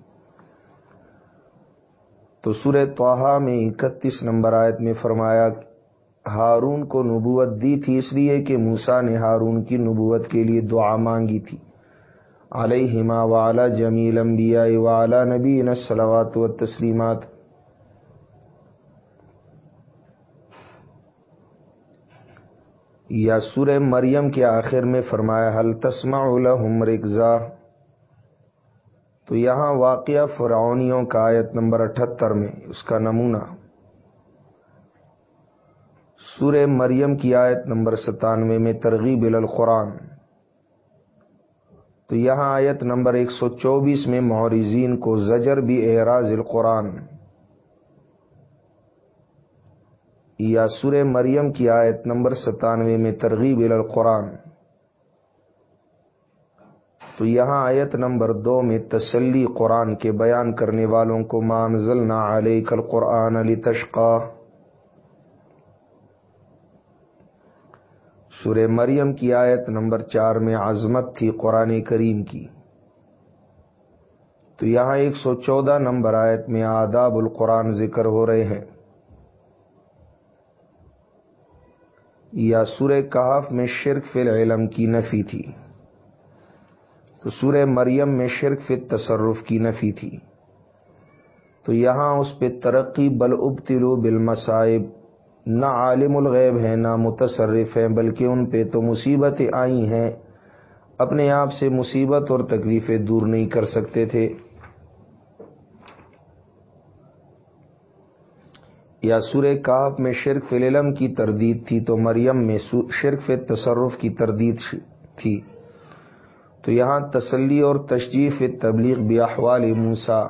تو سورہ توحا میں اکتیس نمبر آیت میں فرمایا، ہارون کو نبوت دی تھی اس لیے کہ موسا نے ہارون کی نبوت کے لیے دعا مانگی تھی۔ علیہما وعلا جمیل انبیاء وعلا نبی نسلوات و تسلیمات یا سورہ مریم کے آخر میں فرمایا حل تسما الحم رکزا تو یہاں واقعہ فرعونیوں کا آیت نمبر اٹھتر میں، اس کا نمونہ۔ سورہ مریم کی آیت نمبر ستانوے میں ترغیب القرآن تو یہاں آیت نمبر ایک سو چوبیس میں مورزین کو زجر بھی اعراض القرآن۔ یا سر مریم کی آیت نمبر ستانوے میں ترغیب القرآن۔ تو یہاں آیت نمبر دو میں تسلی قرآن کے بیان کرنے والوں کو مانزل نہ علیہ کل قرآن علی تشقا سر مریم کی آیت نمبر چار میں عظمت تھی قرآن کریم کی۔ تو یہاں ایک سو چودہ نمبر آیت میں آداب القرآن ذکر ہو رہے ہیں۔ یا سورہ کہف میں شرک فی العلم کی نفی تھی۔ تو سورہ مریم میں شرک فی تصرف کی نفی تھی۔ تو یہاں اس پہ ترقی بل ابتلو بالمصائب، نہ عالم الغیب ہے نہ متصرف ہے بلکہ ان پہ تو مصیبتیں آئی ہیں۔ اپنے آپ سے مصیبت اور تکلیفیں دور نہیں کر سکتے تھے۔ یا سورہ کاف میں شرک فی العلم کی تردید تھی تو مریم میں شرک فی تصرف کی تردید تھی۔ تو یہاں تسلی اور تشجیف تبلیغ بھی احوال موسا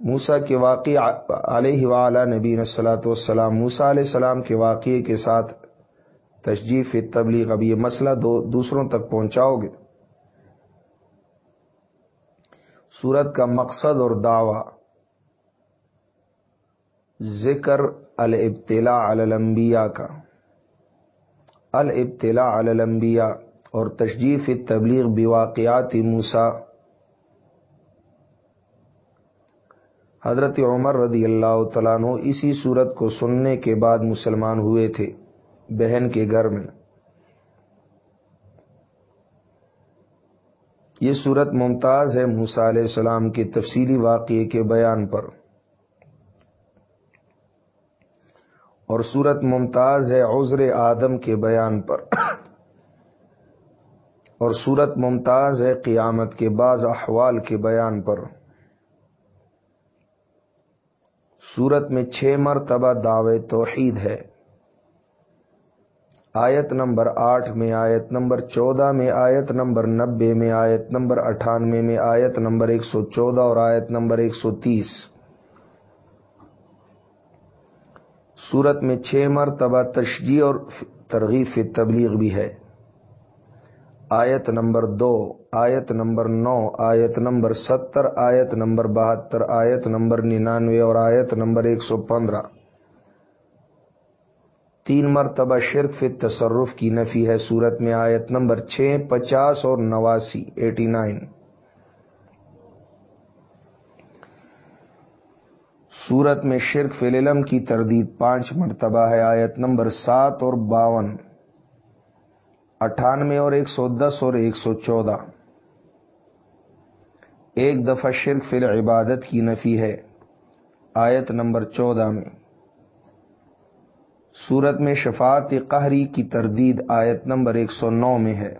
موسا کے واقع علیہ وعلیٰ نبی نسلاۃ والسلام موسا علیہ السلام کے واقعے کے ساتھ تشجیف تبلیغ اب یہ مسئلہ دو دوسروں تک پہنچاؤ گے۔ سورت کا مقصد اور دعوی۔ ذکر الابتلاء علی الانبیاء کا۔ الابتلاء علی الانبیاء اور تشجیف تبلیغ بواقعات موسا حضرت عمر رضی اللہ تعالیٰ عنہ اسی صورت کو سننے کے بعد مسلمان ہوئے تھے بہن کے گھر میں۔ یہ صورت ممتاز ہے موسا علیہ السلام کے تفصیلی واقعے کے بیان پر۔ اور صورت ممتاز ہے عذر آدم کے بیان پر۔ اور صورت ممتاز ہے قیامت کے بعض احوال کے بیان پر۔ صورت میں چھ مرتبہ دعوے توحید ہے۔ آیت نمبر آٹھ میں، آیت نمبر چودہ میں، آیت نمبر نبے میں، آیت نمبر اٹھانوے میں، آیت نمبر ایک سو چودہ اور آیت نمبر ایک سو تیس۔ صورت میں چھ مرتبہ تشجیح اور ترغیب تبلیغ بھی ہے۔ آیت نمبر دو، آیت نمبر نو، آیت نمبر ستر، آیت نمبر بہتر، آیت نمبر ننانوے اور آیت نمبر ایک سو پندرہ۔ تین مرتبہ شرک فی تصرف کی نفی ہے۔ صورت میں آیت نمبر چھ، پچاس اور نواسی، ایٹی نائن۔ سورت میں شرک فلم کی تردید پانچ مرتبہ ہے، آیت نمبر سات اور باون، اٹھانوے اور ایک سو دس اور ایک سو چودہ۔ ایک دفعہ شرک فل عبادت کی نفی ہے، آیت نمبر چودہ میں۔ سورت میں شفاعت قہری کی تردید آیت نمبر ایک سو نو میں ہے۔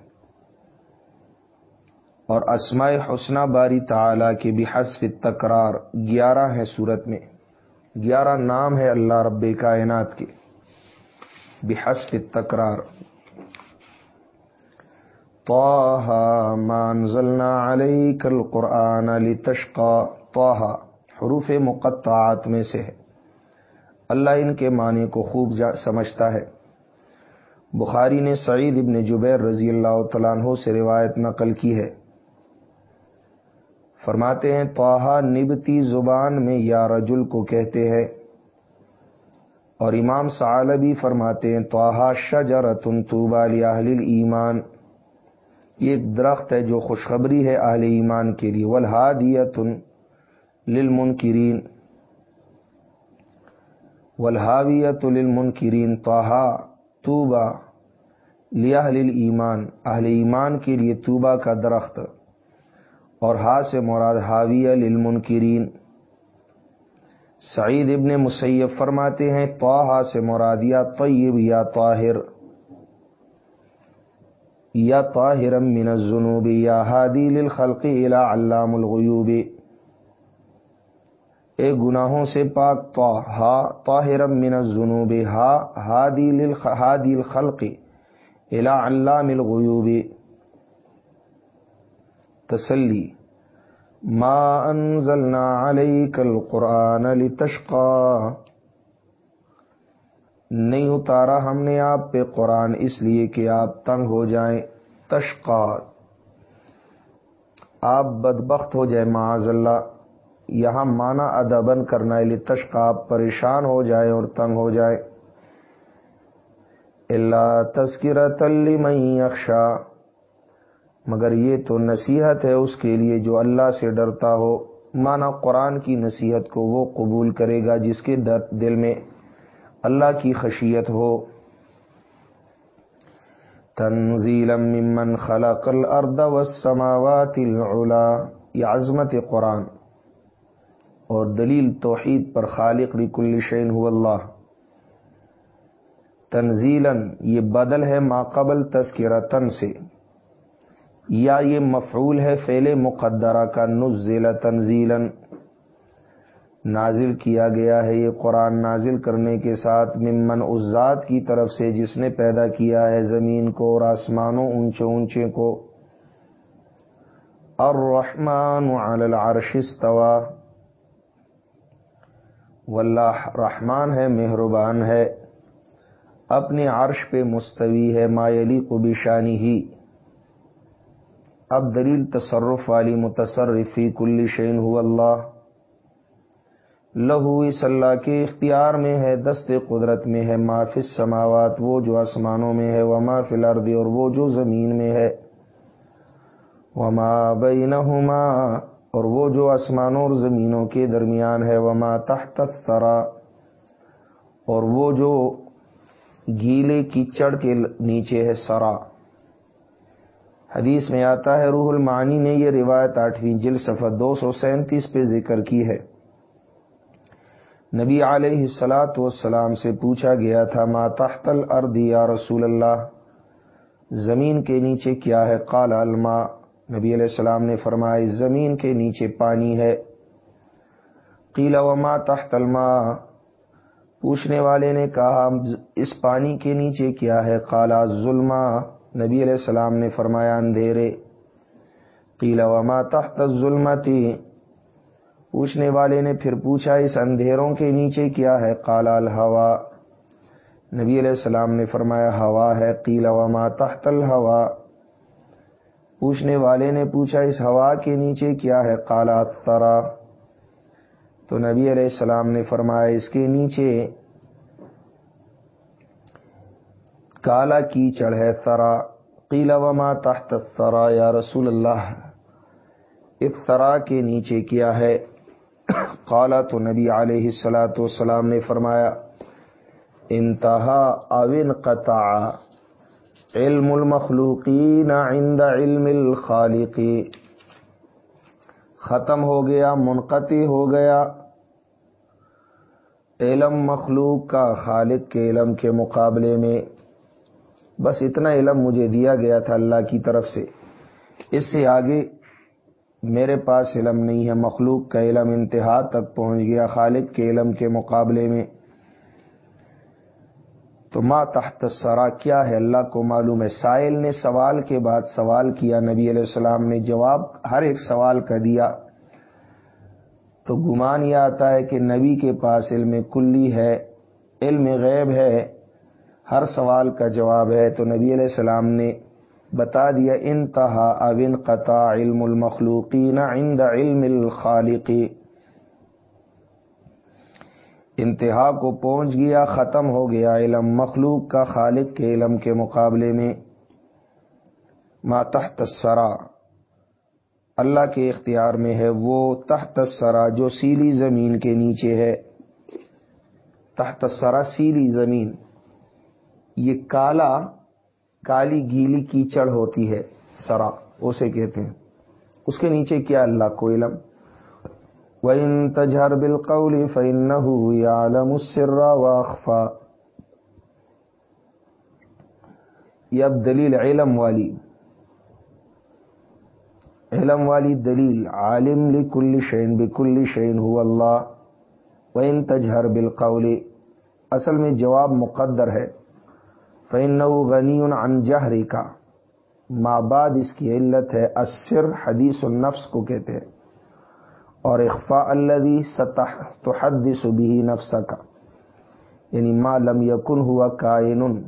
اور اسماء حسنہ باری تعالی کے بھی حسف تکرار گیارہ ہیں صورت میں۔ گیارہ نام ہے اللہ رب کائنات کے۔ بحسف تکرار توحا مانزلنا علیک القرآن لتشقا۔ توحا حروف مقطعات میں سے ہے۔ اللہ ان کے معنی کو خوب سمجھتا ہے۔ بخاری نے سعید ابن جبیر رضی اللہ تعالیٰ عنہ سے روایت نقل کی ہے۔ فرماتے ہیں توحا نبتی زبان میں یا رجل کو کہتے ہیں۔ اور امام سعالبی فرماتے ہیں توحا شجرتن طوبا لاہل ایمان یہ ایک درخت ہے جو خوشخبری ہے اہل ایمان کے لیے۔ ولہادیتن للمنکرین۔ ولہاویت للمنکرین توحا توبا لیا ایمان اہل ایمان کے لیے توبا کا درخت۔ اور ہا سے مراد حاویہ للمنکرین۔ سعید ابن مسیب فرماتے ہیں توحا سے مرادیا طیب یا طاہر۔ یا طاہرم من الذنوب یا ہادی للخلق الى علام الغیوب۔ اے گناہوں سے پاک تو ہا طاہرم من الذنوب، ہا، ہادی للخادی الخلق الى علام الغیوب۔ تسلی۔ ما انزلنا علیک القرآن لتشقا نہیں اتارا ہم نے آپ پہ قرآن، اس لیے کہ آپ تنگ ہو جائیں تشقا آپ بدبخت ہو جائیں، معاذ اللہ۔ یہاں مانا ادبن کرنا لی تشقا آپ پریشان ہو جائیں اور تنگ ہو جائے اللہ تذکرت میں اکشا مگر یہ تو نصیحت ہے اس کے لیے جو اللہ سے ڈرتا ہو۔ مانا قرآن کی نصیحت کو وہ قبول کرے گا جس کے دل میں اللہ کی خشیت ہو۔ تنزیل ممن خلق الارض والسماوات العلا، یہ عظمت قرآن۔ اور دلیل توحید پر خالق لکل شین ہو اللہ۔ تنزیلاً، یہ بدل ہے ماقبل تذکرتن سے۔ یا یہ مفعول ہے فعل مقدرہ کا، نزل تنزیلا۔ نازل کیا گیا ہے یہ قرآن نازل کرنے کے ساتھ ممن اس ذات کی طرف سے جس نے پیدا کیا ہے زمین کو اور آسمانوں اونچے اونچے کو۔ الرحمن علی العرش استوا واللہ رحمان ہے، مہربان ہے۔ اپنے عرش پہ مستوی ہے، مایلی کو بشانی ہی۔ اب دلیل تصرف والی متصرفی کلی شین ہو اللہ۔ لہو اس اللہ کے اختیار میں ہے، دست قدرت میں ہے۔ فی سماوات وہ جو آسمانوں میں ہے۔ وما فی الارض، اور وہ جو زمین میں ہے۔ وما بینہما، اور وہ جو آسمانوں اور زمینوں کے درمیان ہے۔ وما تحت السرا اور وہ جو گیلے کی چڑھ کے نیچے ہے، سرا۔ حدیث میں آتا ہے، روح المعانی نے یہ روایت آٹھویں جل صفحہ دو سو سینتیس پہ ذکر کی ہے۔ نبی علیہ السلاۃ والسلام سے پوچھا گیا تھا، ما تحت الارض یا رسول اللہ؟ زمین کے نیچے کیا ہے؟ قال، الماء. نبی علیہ السلام نے فرمایا، زمین کے نیچے پانی ہے۔ قیل، وما تحت الماء؟ پوچھنے والے نے کہا، اس پانی کے نیچے کیا ہے؟ قالا ظلم نبی علیہ السلام نے فرمایا، اندھیرے۔ قیل، وما تحت الظلمتی پوچھنے والے نے پھر پوچھا، اس اندھیروں کے نیچے کیا ہے؟ قال الحوا نبی علیہ السلام نے فرمایا، ہوا ہے۔ قیل، وما تحت الحوا پوچھنے والے نے پوچھا، اس ہوا کے نیچے کیا ہے؟ کالا ترا تو نبی علیہ السلام نے فرمایا، اس کے نیچے کالا کیچڑ ہے سرا۔ قیل وما تحت سرا یا رسول اللہ۔ اس سرا کے نیچے کیا ہے؟ کالا تو نبی علیہ السلاۃ والسلام نے فرمایا، انتہا اون قطع علم المخلوقین عند علم الخالقی ختم ہو گیا، منقطع ہو گیا۔ علم مخلوق کا خالق کے علم کے مقابلے میں بس اتنا علم مجھے دیا گیا تھا اللہ کی طرف سے۔ اس سے آگے میرے پاس علم نہیں ہے۔ مخلوق کا علم انتہا تک پہنچ گیا۔ خالق کے علم کے مقابلے میں۔ تو ما تحت سرا کیا ہے اللہ کو معلوم ہے؟ سائل نے سوال کے بعد سوال کیا۔ نبی علیہ السلام نے جواب، ہر ایک سوال کا دیا۔ تو گمان یہ آتا ہے کہ نبی کے پاس علم کلی ہے، علم غیب ہے۔ ہر سوال کا جواب ہے تو نبی علیہ السلام نے بتا دیا، انتہا ابن قطع علم المخلوقین عند علم الخالقی انتہا کو پہنچ گیا، ختم ہو گیا علم مخلوق کا خالق کے علم کے مقابلے میں۔ ما تحت السرا اللہ کے اختیار میں ہے وہ تحت السرا جو سیلی زمین کے نیچے ہے۔ تحت السرا سیلی زمین۔ یہ کالا، کالی گیلی کیچڑ ہوتی ہے، سرا، اسے کہتے ہیں۔ اس کے نیچے کیا اللہ کو علم؟ وَإِن تَجْهَرْ بِالْقَوْلِ فَإِنَّهُ يَعْلَمُ السِّرَّ وَأَخْفَى۔ یہ اب دلیل علم والی۔ علم والی دلیل، عالم لکل شین بکل شین ہو اللہ۔ وَإِن تَجْهَرْ بِالْقَوْلِ، اصل میں جواب مقدر ہے۔ فَإِنَّهُ غَنِيٌ عَنْ جَهْرِ کا ما بعد اس کی علت ہے اسر حدیث النفس کو کہتے ہیں۔ اور اخفا الدی سطح تو حد سبھی یعنی ما لم یکن ہوا کائن۔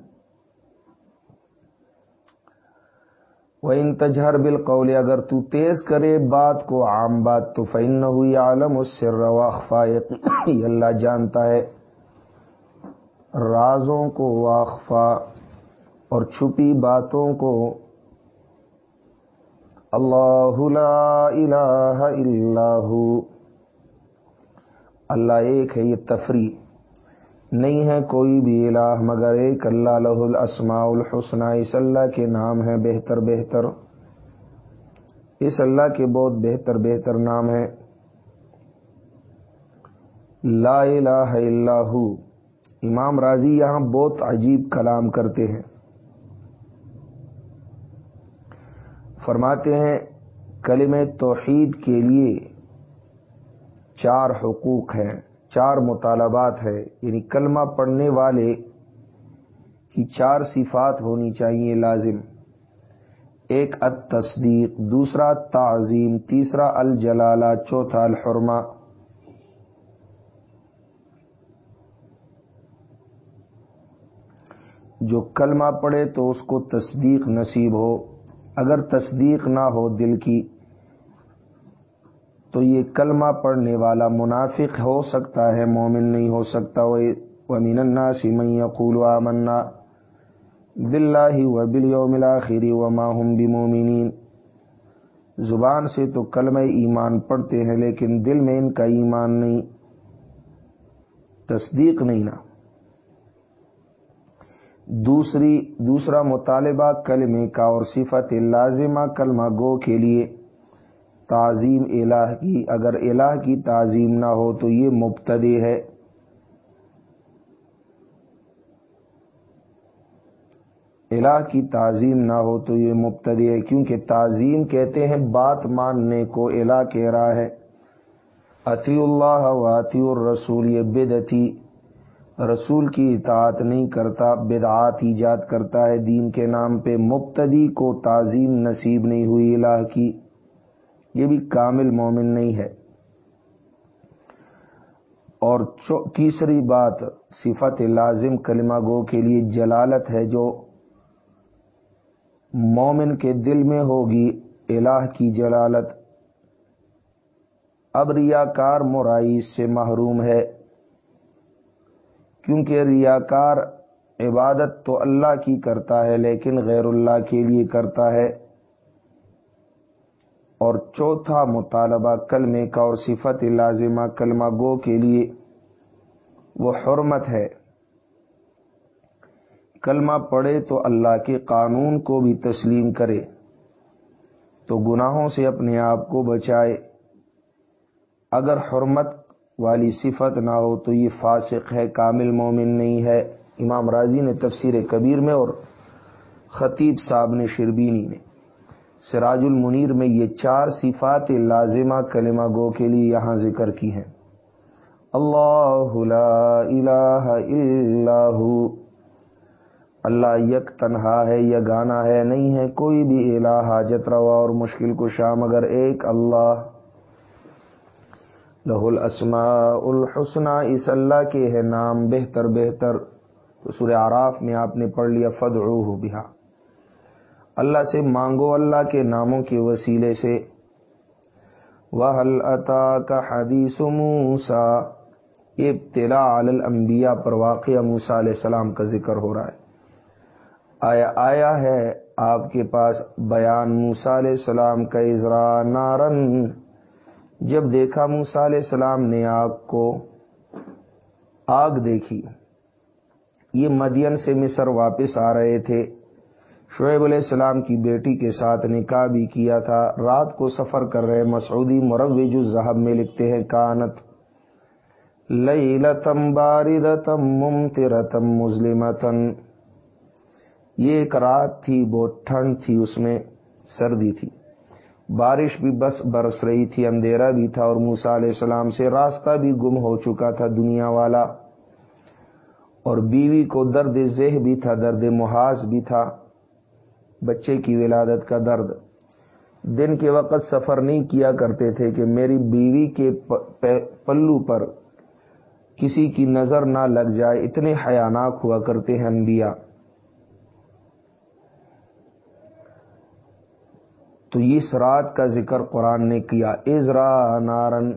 وہ ان تجہر بالقول، اگر تو تیز کرے بات کو عام بات، تو فن ہوئی عالم اس اللہ جانتا ہے۔ رازوں کو واخفا اور چھپی باتوں کو اللہ لا الہ الا ہو۔ اللہ ایک ہے یہ تفریح۔ نہیں ہے کوئی بھی الہ مگر ایک اللہ لہ الاسماء الحسنہ اس اللہ کے نام ہے بہتر بہتر۔ اس اللہ کے بہت بہتر بہتر نام ہے لا الہ الا ہو۔ امام راضی یہاں بہت عجیب کلام کرتے ہیں۔ فرماتے ہیں کلم توحید کے لیے چار حقوق ہیں، چار مطالبات ہے یعنی کلمہ پڑھنے والے کی چار صفات ہونی چاہیے لازم۔ ایک تصدیق دوسرا، تعظیم، تیسرا، الجلالہ، چوتھا الحرما جو کلمہ پڑھے تو اس کو تصدیق نصیب ہو۔ اگر تصدیق نہ ہو دل کی، تو یہ کلمہ پڑھنے والا منافق ہو سکتا ہے، مومن نہیں ہو سکتا۔ وہ امین الناس من یقول آمنا باللہ و بالیوم الاخر وما هم بمومنین زبان سے تو کلمہ ایمان پڑھتے ہیں، لیکن دل میں ان کا ایمان نہیں۔ تصدیق نہیں نا۔ دوسری، دوسرا مطالبہ کلمے کا اور صفت لازمہ کلمہ گو کے لیے تعظیم الہ کی۔ اگر الہ کی تعظیم نہ ہو تو یہ مبتدی ہے۔ الہ کی تعظیم نہ ہو تو یہ مبتدی ہے، کیونکہ تعظیم کہتے ہیں بات ماننے کو الہ کہہ رہا ہے۔ اتی اللہ و اتی الرسول، یہ بدتی رسول کی اطاعت نہیں کرتا، بدعات ایجاد کرتا ہے، دین کے نام پہ مبتدی کو تعظیم نصیب نہیں ہوئی الہ کی۔ یہ بھی کامل مومن نہیں ہے۔ اور تیسری بات، صفت لازم کلمہ گو کے لیے جلالت ہے جو مومن کے دل میں ہوگی، الہ کی جلالت۔ اب ریاکار مرائی سے محروم ہے۔ کیونکہ ریاکار عبادت تو اللہ کی کرتا ہے، لیکن غیر اللہ کے لیے کرتا ہے۔ اور چوتھا مطالبہ کلمے کا اور صفت لازمہ کلمہ گو کے لیے وہ حرمت ہے۔ کلمہ پڑھے تو اللہ کے قانون کو بھی تسلیم کرے، تو گناہوں سے اپنے آپ کو بچائے۔ اگر حرمت والی صفت نہ ہو تو یہ فاسق ہے، کامل مومن نہیں ہے۔ امام راضی نے تفسیر کبیر میں اور خطیب صاحب نے شربینی نے۔ سراج المنیر میں یہ چار صفات لازمہ کلمہ گو کے لیے یہاں ذکر کی ہیں۔ اللہ لا الہ الا ہو۔ اللہ یک تنہا ہے یا گانا ہے، نہیں ہے کوئی بھی الہ، حاجت روا اور مشکل کو شام، اگر ایک اللہ لہ الاسماء الحسنہ اس اللہ کے ہے نام بہتر بہتر۔ تو سورہ عراف میں آپ نے پڑھ لیا فد بہا اللہ سے مانگو اللہ کے ناموں کے وسیلے سے۔ وہ عطا کا حدیث موسا ابتلا الانبیاء پر واقع موسا علیہ السلام کا ذکر ہو رہا ہے۔ آیا آیا ہے آپ کے پاس بیان موسا علیہ السلام کا اضرا نارن؟ جب دیکھا موسا علیہ السلام نے آگ کو آگ دیکھی، یہ مدین سے مصر واپس آ رہے تھے۔ شعیب علیہ السلام کی بیٹی کے ساتھ نکاح بھی کیا تھا۔ رات کو سفر کر رہے مسعودی مروج الزہب میں لکھتے ہیں، کانت لیلتم باردتم ممترتم مظلمتن یہ ایک رات تھی، بہت ٹھنڈ تھی، اس میں سردی تھی۔ بارش بھی بس برس رہی تھی، اندھیرا بھی تھا اور موسا علیہ السلام سے راستہ بھی گم ہو چکا تھا دنیا والا۔ اور بیوی کو درد ذہ بھی تھا، درد محاذ بھی تھا۔ بچے کی ولادت کا درد۔ دن کے وقت سفر نہیں کیا کرتے تھے کہ میری بیوی کے پلو پر کسی کی نظر نہ لگ جائے۔ اتنے حیاناک ہوا کرتے ہیں انبیاء۔ تو اس رات کا ذکر قرآن نے کیا۔ ازرا نارن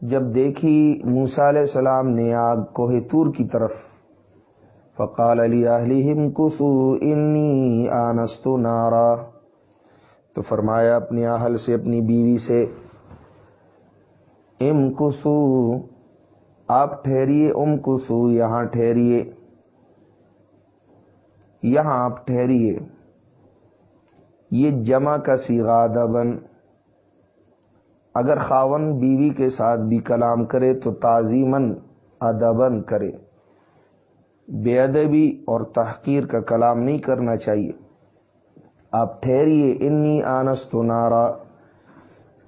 جب دیکھی موسا علیہ السلام نے آگ کوہ تور کی طرف۔ فقال علی اہلہم کسو انی آنستو نارا۔ تو فرمایا اپنی اہل سے، اپنی بیوی سے، ام کسو آپ ٹھہریے، ام کسو یہاں ٹھہریے، یہاں آپ ٹھہریے۔ یہ جمع کا سیگا دبن اگر خاون بیوی کے ساتھ بھی کلام کرے تو تعظیمن ادبن کرے۔ بے ادبی اور تحقیر کا کلام نہیں کرنا چاہیے۔ آپ ٹھہریے، انی آنس تو نارا۔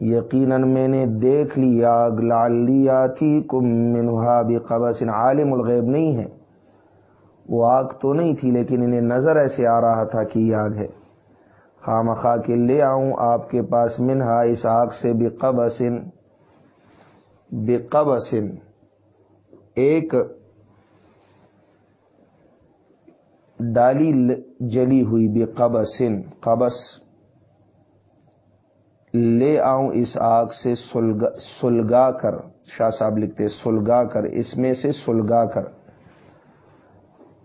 یقیناً میں نے دیکھ لیا لال لیا تھی کم منہا بھی قبص عالم الغیب نہیں ہے۔ وہ آگ تو نہیں تھی، لیکن انہیں نظر ایسے آ رہا تھا کہ یہ آگ ہے۔ خام خواہ کے لے آؤں آپ کے پاس منہا اس آگ سے بے قبصن بے قبصن ایک ڈالی جلی ہوئی بے قبصن قبس۔ لے آؤں اس آگ سے سلگا سلگا کر۔ شاہ صاحب لکھتے سلگا کر، اس میں سے سلگا کر۔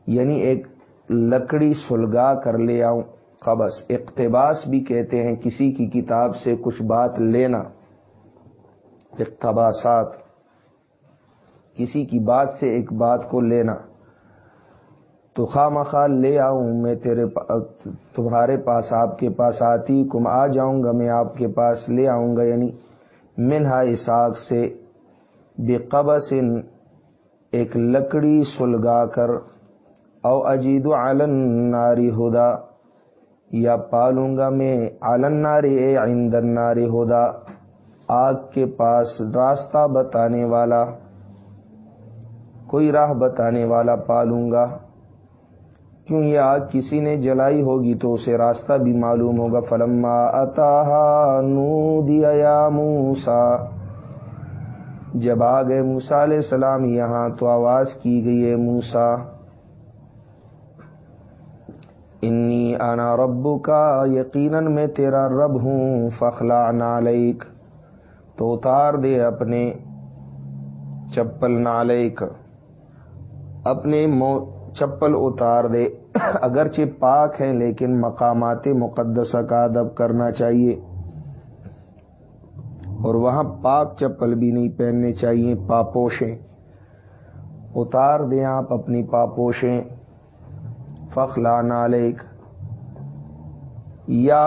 یعنی ایک لکڑی سلگا کر لے آؤں۔ قبس اقتباس بھی کہتے ہیں کسی کی کتاب سے کچھ بات لینا۔ اقتباسات، کسی کی بات سے ایک بات کو لینا۔ تو خواہ مخواہ لے آؤں میں تیرے تمہارے پاس آپ کے پاس آتی، کم آ جاؤں گا میں آپ کے پاس لے آؤں گا۔ یعنی منہا اساق سے بے قبص ایک لکڑی سلگا کر۔ او اجید علن ناری ہدا۔ یا پالوں گا میں علن ناری اے عندن ناری ہدا آگ کے پاس راستہ بتانے والا، کوئی راہ بتانے والا پالوں گا۔ کیوں یہ آگ کسی نے جلائی ہوگی تو اسے راستہ بھی معلوم ہوگا۔ فلما اتا نو دیا موسا جب آ گئے موسا علیہ السلام، یہاں تو آواز کی گئی ہے موسا انی آنا ربو کا یقیناً میں تیرا رب ہوں فخلا نالک تو اتار دے اپنے چپل نالک اپنے چپل اتار دے۔ اگرچہ پاک ہیں، لیکن مقامات مقدسہ کا ادب کرنا چاہیے۔ اور وہاں پاک چپل بھی نہیں پہننے چاہیے پاپوشیں اتار دیں آپ اپنی پاپوشیں۔ فخلا نالک یا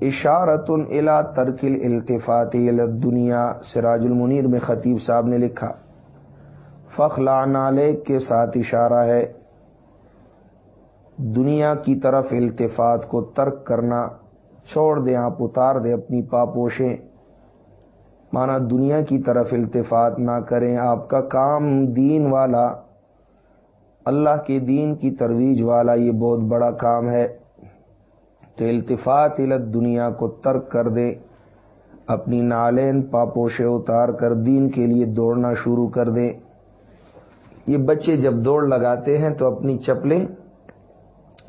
اشارت الا ترکل التفاتی دنیا سراج المنیر میں خطیب صاحب نے لکھا۔ فخلا نالک کے ساتھ اشارہ ہے، دنیا کی طرف التفات کو ترک کرنا، چھوڑ دیں آپ اتار دیں اپنی پاپوشیں۔ مانا دنیا کی طرف التفات نہ کریں، آپ کا کام دین والا اللہ کے دین کی ترویج والا یہ بہت بڑا کام ہے تو التفات علت دنیا کو ترک کر دے، اپنی نالین پاپوشے اتار کر دین کے لیے دوڑنا شروع کر دیں یہ بچے جب دوڑ لگاتے ہیں تو اپنی چپلیں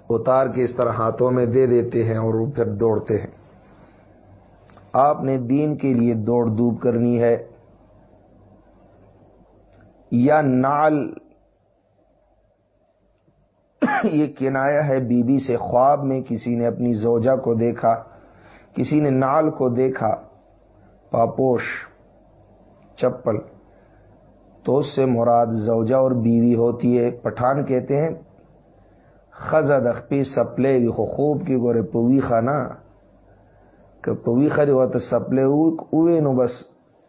اتار کے اس طرح ہاتھوں میں دے دیتے ہیں اور وہ پھر دوڑتے ہیں۔ آپ نے دین کے لیے دوڑ دوب کرنی ہے یا نال یہ کنایا ہے بی بی سے خواب میں کسی نے اپنی زوجہ کو دیکھا، کسی نے نال کو دیکھا، پاپوش، چپل۔ تو اس سے مراد زوجہ اور بیوی ہوتی ہے۔ پٹھان کہتے ہیں، خزد اخپی سپلے خوب کی گورے پوی خانہ کہ پوی خری ہوا تو سپلے اوے نو بس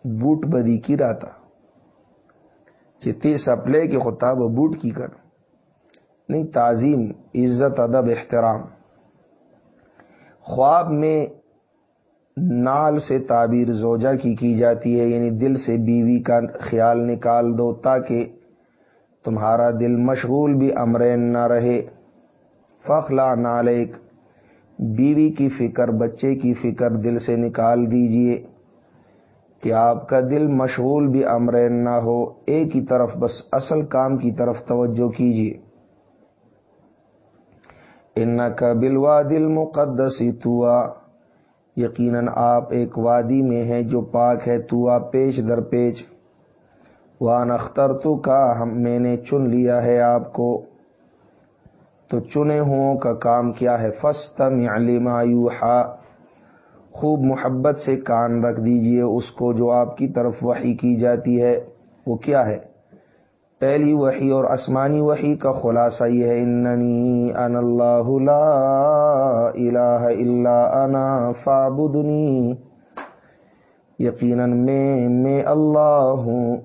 بوٹ بدی کی رہتا چتی سپلے کے خطاب بوٹ کی کر نہیں، تعظیم، عزت، ادب، احترام۔ خواب میں نال سے تعبیر زوجہ کی کی جاتی ہے یعنی دل سے بیوی کا خیال نکال دو تاکہ تمہارا دل مشغول بھی امرین نہ رہے۔ فخلا نالک بیوی کی فکر، بچے کی فکر دل سے نکال دیجیے کہ آپ کا دل مشغول بھی امرین نہ ہو۔ ایک ہی طرف، بس اصل کام کی طرف توجہ کیجیے ان کا بلوا دل مقدس توا یقیناً آپ ایک وادی میں ہیں جو پاک ہے تو پیش در پیش وان اختر تو کا ہم میں نے چن لیا ہے آپ کو۔ تو چنے ہوں کا کام کیا ہے؟ فستم یوحا۔ خوب محبت سے کان رکھ دیجیے اس کو جو آپ کی طرف وحی کی جاتی ہے۔ وہ کیا ہے؟ پہلی وحی اور آسمانی وحی کا خلاصہ یہ ہے، اننی ان اللہ لا الہ الا انا فعبدنی یقیناً میں میں اللہ ہوں۔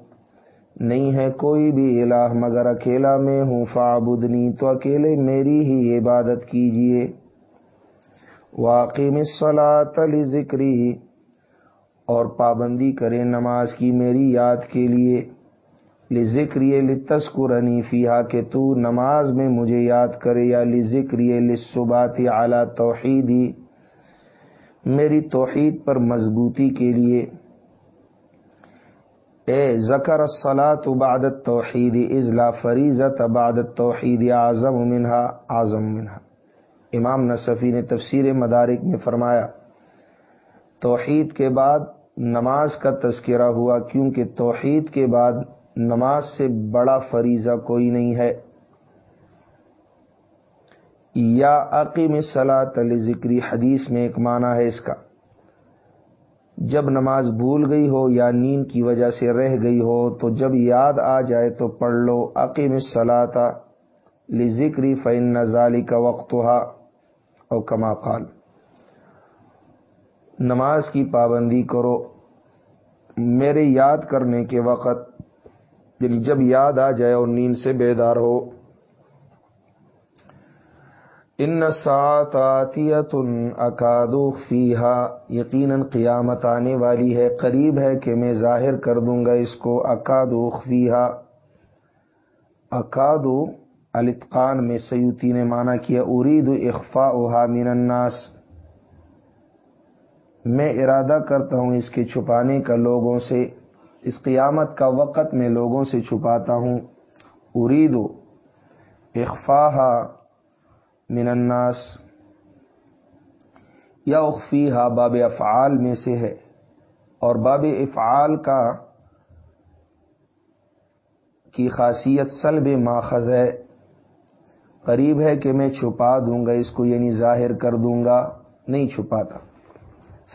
نہیں ہے کوئی بھی الہ مگر اکیلا میں ہوں۔ فعبدنی تو اکیلے میری ہی عبادت کیجیے۔ واقعی مسلاۃ علی ذکری اور پابندی کرے نماز کی میری یاد کے لیے۔ ذکر لتسکرنی فیہا کہ تو نماز میں مجھے یاد کرے یا ذکر لصبات اعلی توحیدی۔ میری توحید پر مضبوطی کے لیے۔ اے، ذکر الصلاۃ بعد التوحید ازلا فریضت بعد التوحید، اعظم منہا اعظم منہا۔ امام نصفی نے تفسیر مدارک میں فرمایا، توحید کے بعد نماز کا تذکرہ ہوا کیونکہ توحید کے بعد نماز سے بڑا فریضہ کوئی نہیں ہے۔ یا عقیم صلاح ذکری حدیث میں ایک معنی ہے اس کا۔ جب نماز بھول گئی ہو یا نیند کی وجہ سے رہ گئی ہو تو جب یاد آ جائے تو پڑھ لو۔ عقیم صلاح لی ذکری فعن نظالی کا وقت اور کما قال۔ نماز کی پابندی کرو۔ میرے یاد کرنے کے وقت یعنی جب یاد آ جائے اور نیند سے بیدار ہو۔ ان ساتیت اکادو فیحا یقیناً قیامت آنے والی ہے، قریب ہے کہ میں ظاہر کر دوں گا اس کو، اکادو فیحا اکادو الاتقان میں سیوتی نے مانا کیا، ارید اخفا اوہا من الناس۔ میں ارادہ کرتا ہوں اس کے چھپانے کا لوگوں سے اس قیامت کا وقت میں لوگوں سے چھپاتا ہوں۔ ارید اخفاہا من الناس۔ یا اخفیہ باب افعال میں سے ہے۔ اور باب افعال کا کی خاصیت سلب ماخذ ہے۔ قریب ہے کہ میں چھپا دوں گا، اس کو یعنی ظاہر کر دوں گا۔ نہیں چھپاتا۔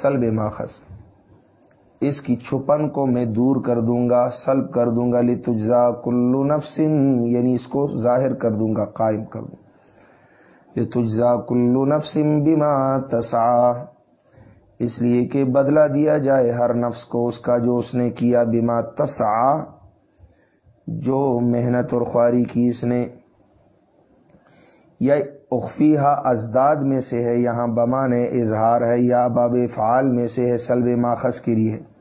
سلب ماخذ۔ اس کی چھپن کو میں دور کر دوں گا، سلب کر دوں گا لی تجزا کلو نفسن یعنی اس کو ظاہر کر دوں گا، قائم کر دوں لی تجزا کلو نفسم بیما تسا اس لیے کہ بدلہ دیا جائے ہر نفس کو اس کا جو اس نے کیا بیما تسا جو محنت اور خواری کی اس نے۔ یا اخفیہ ازداد میں سے ہے، یہاں بمان اظہار ہے، یا باب فعال میں سے ہے، سلب ماخذ کی لیے۔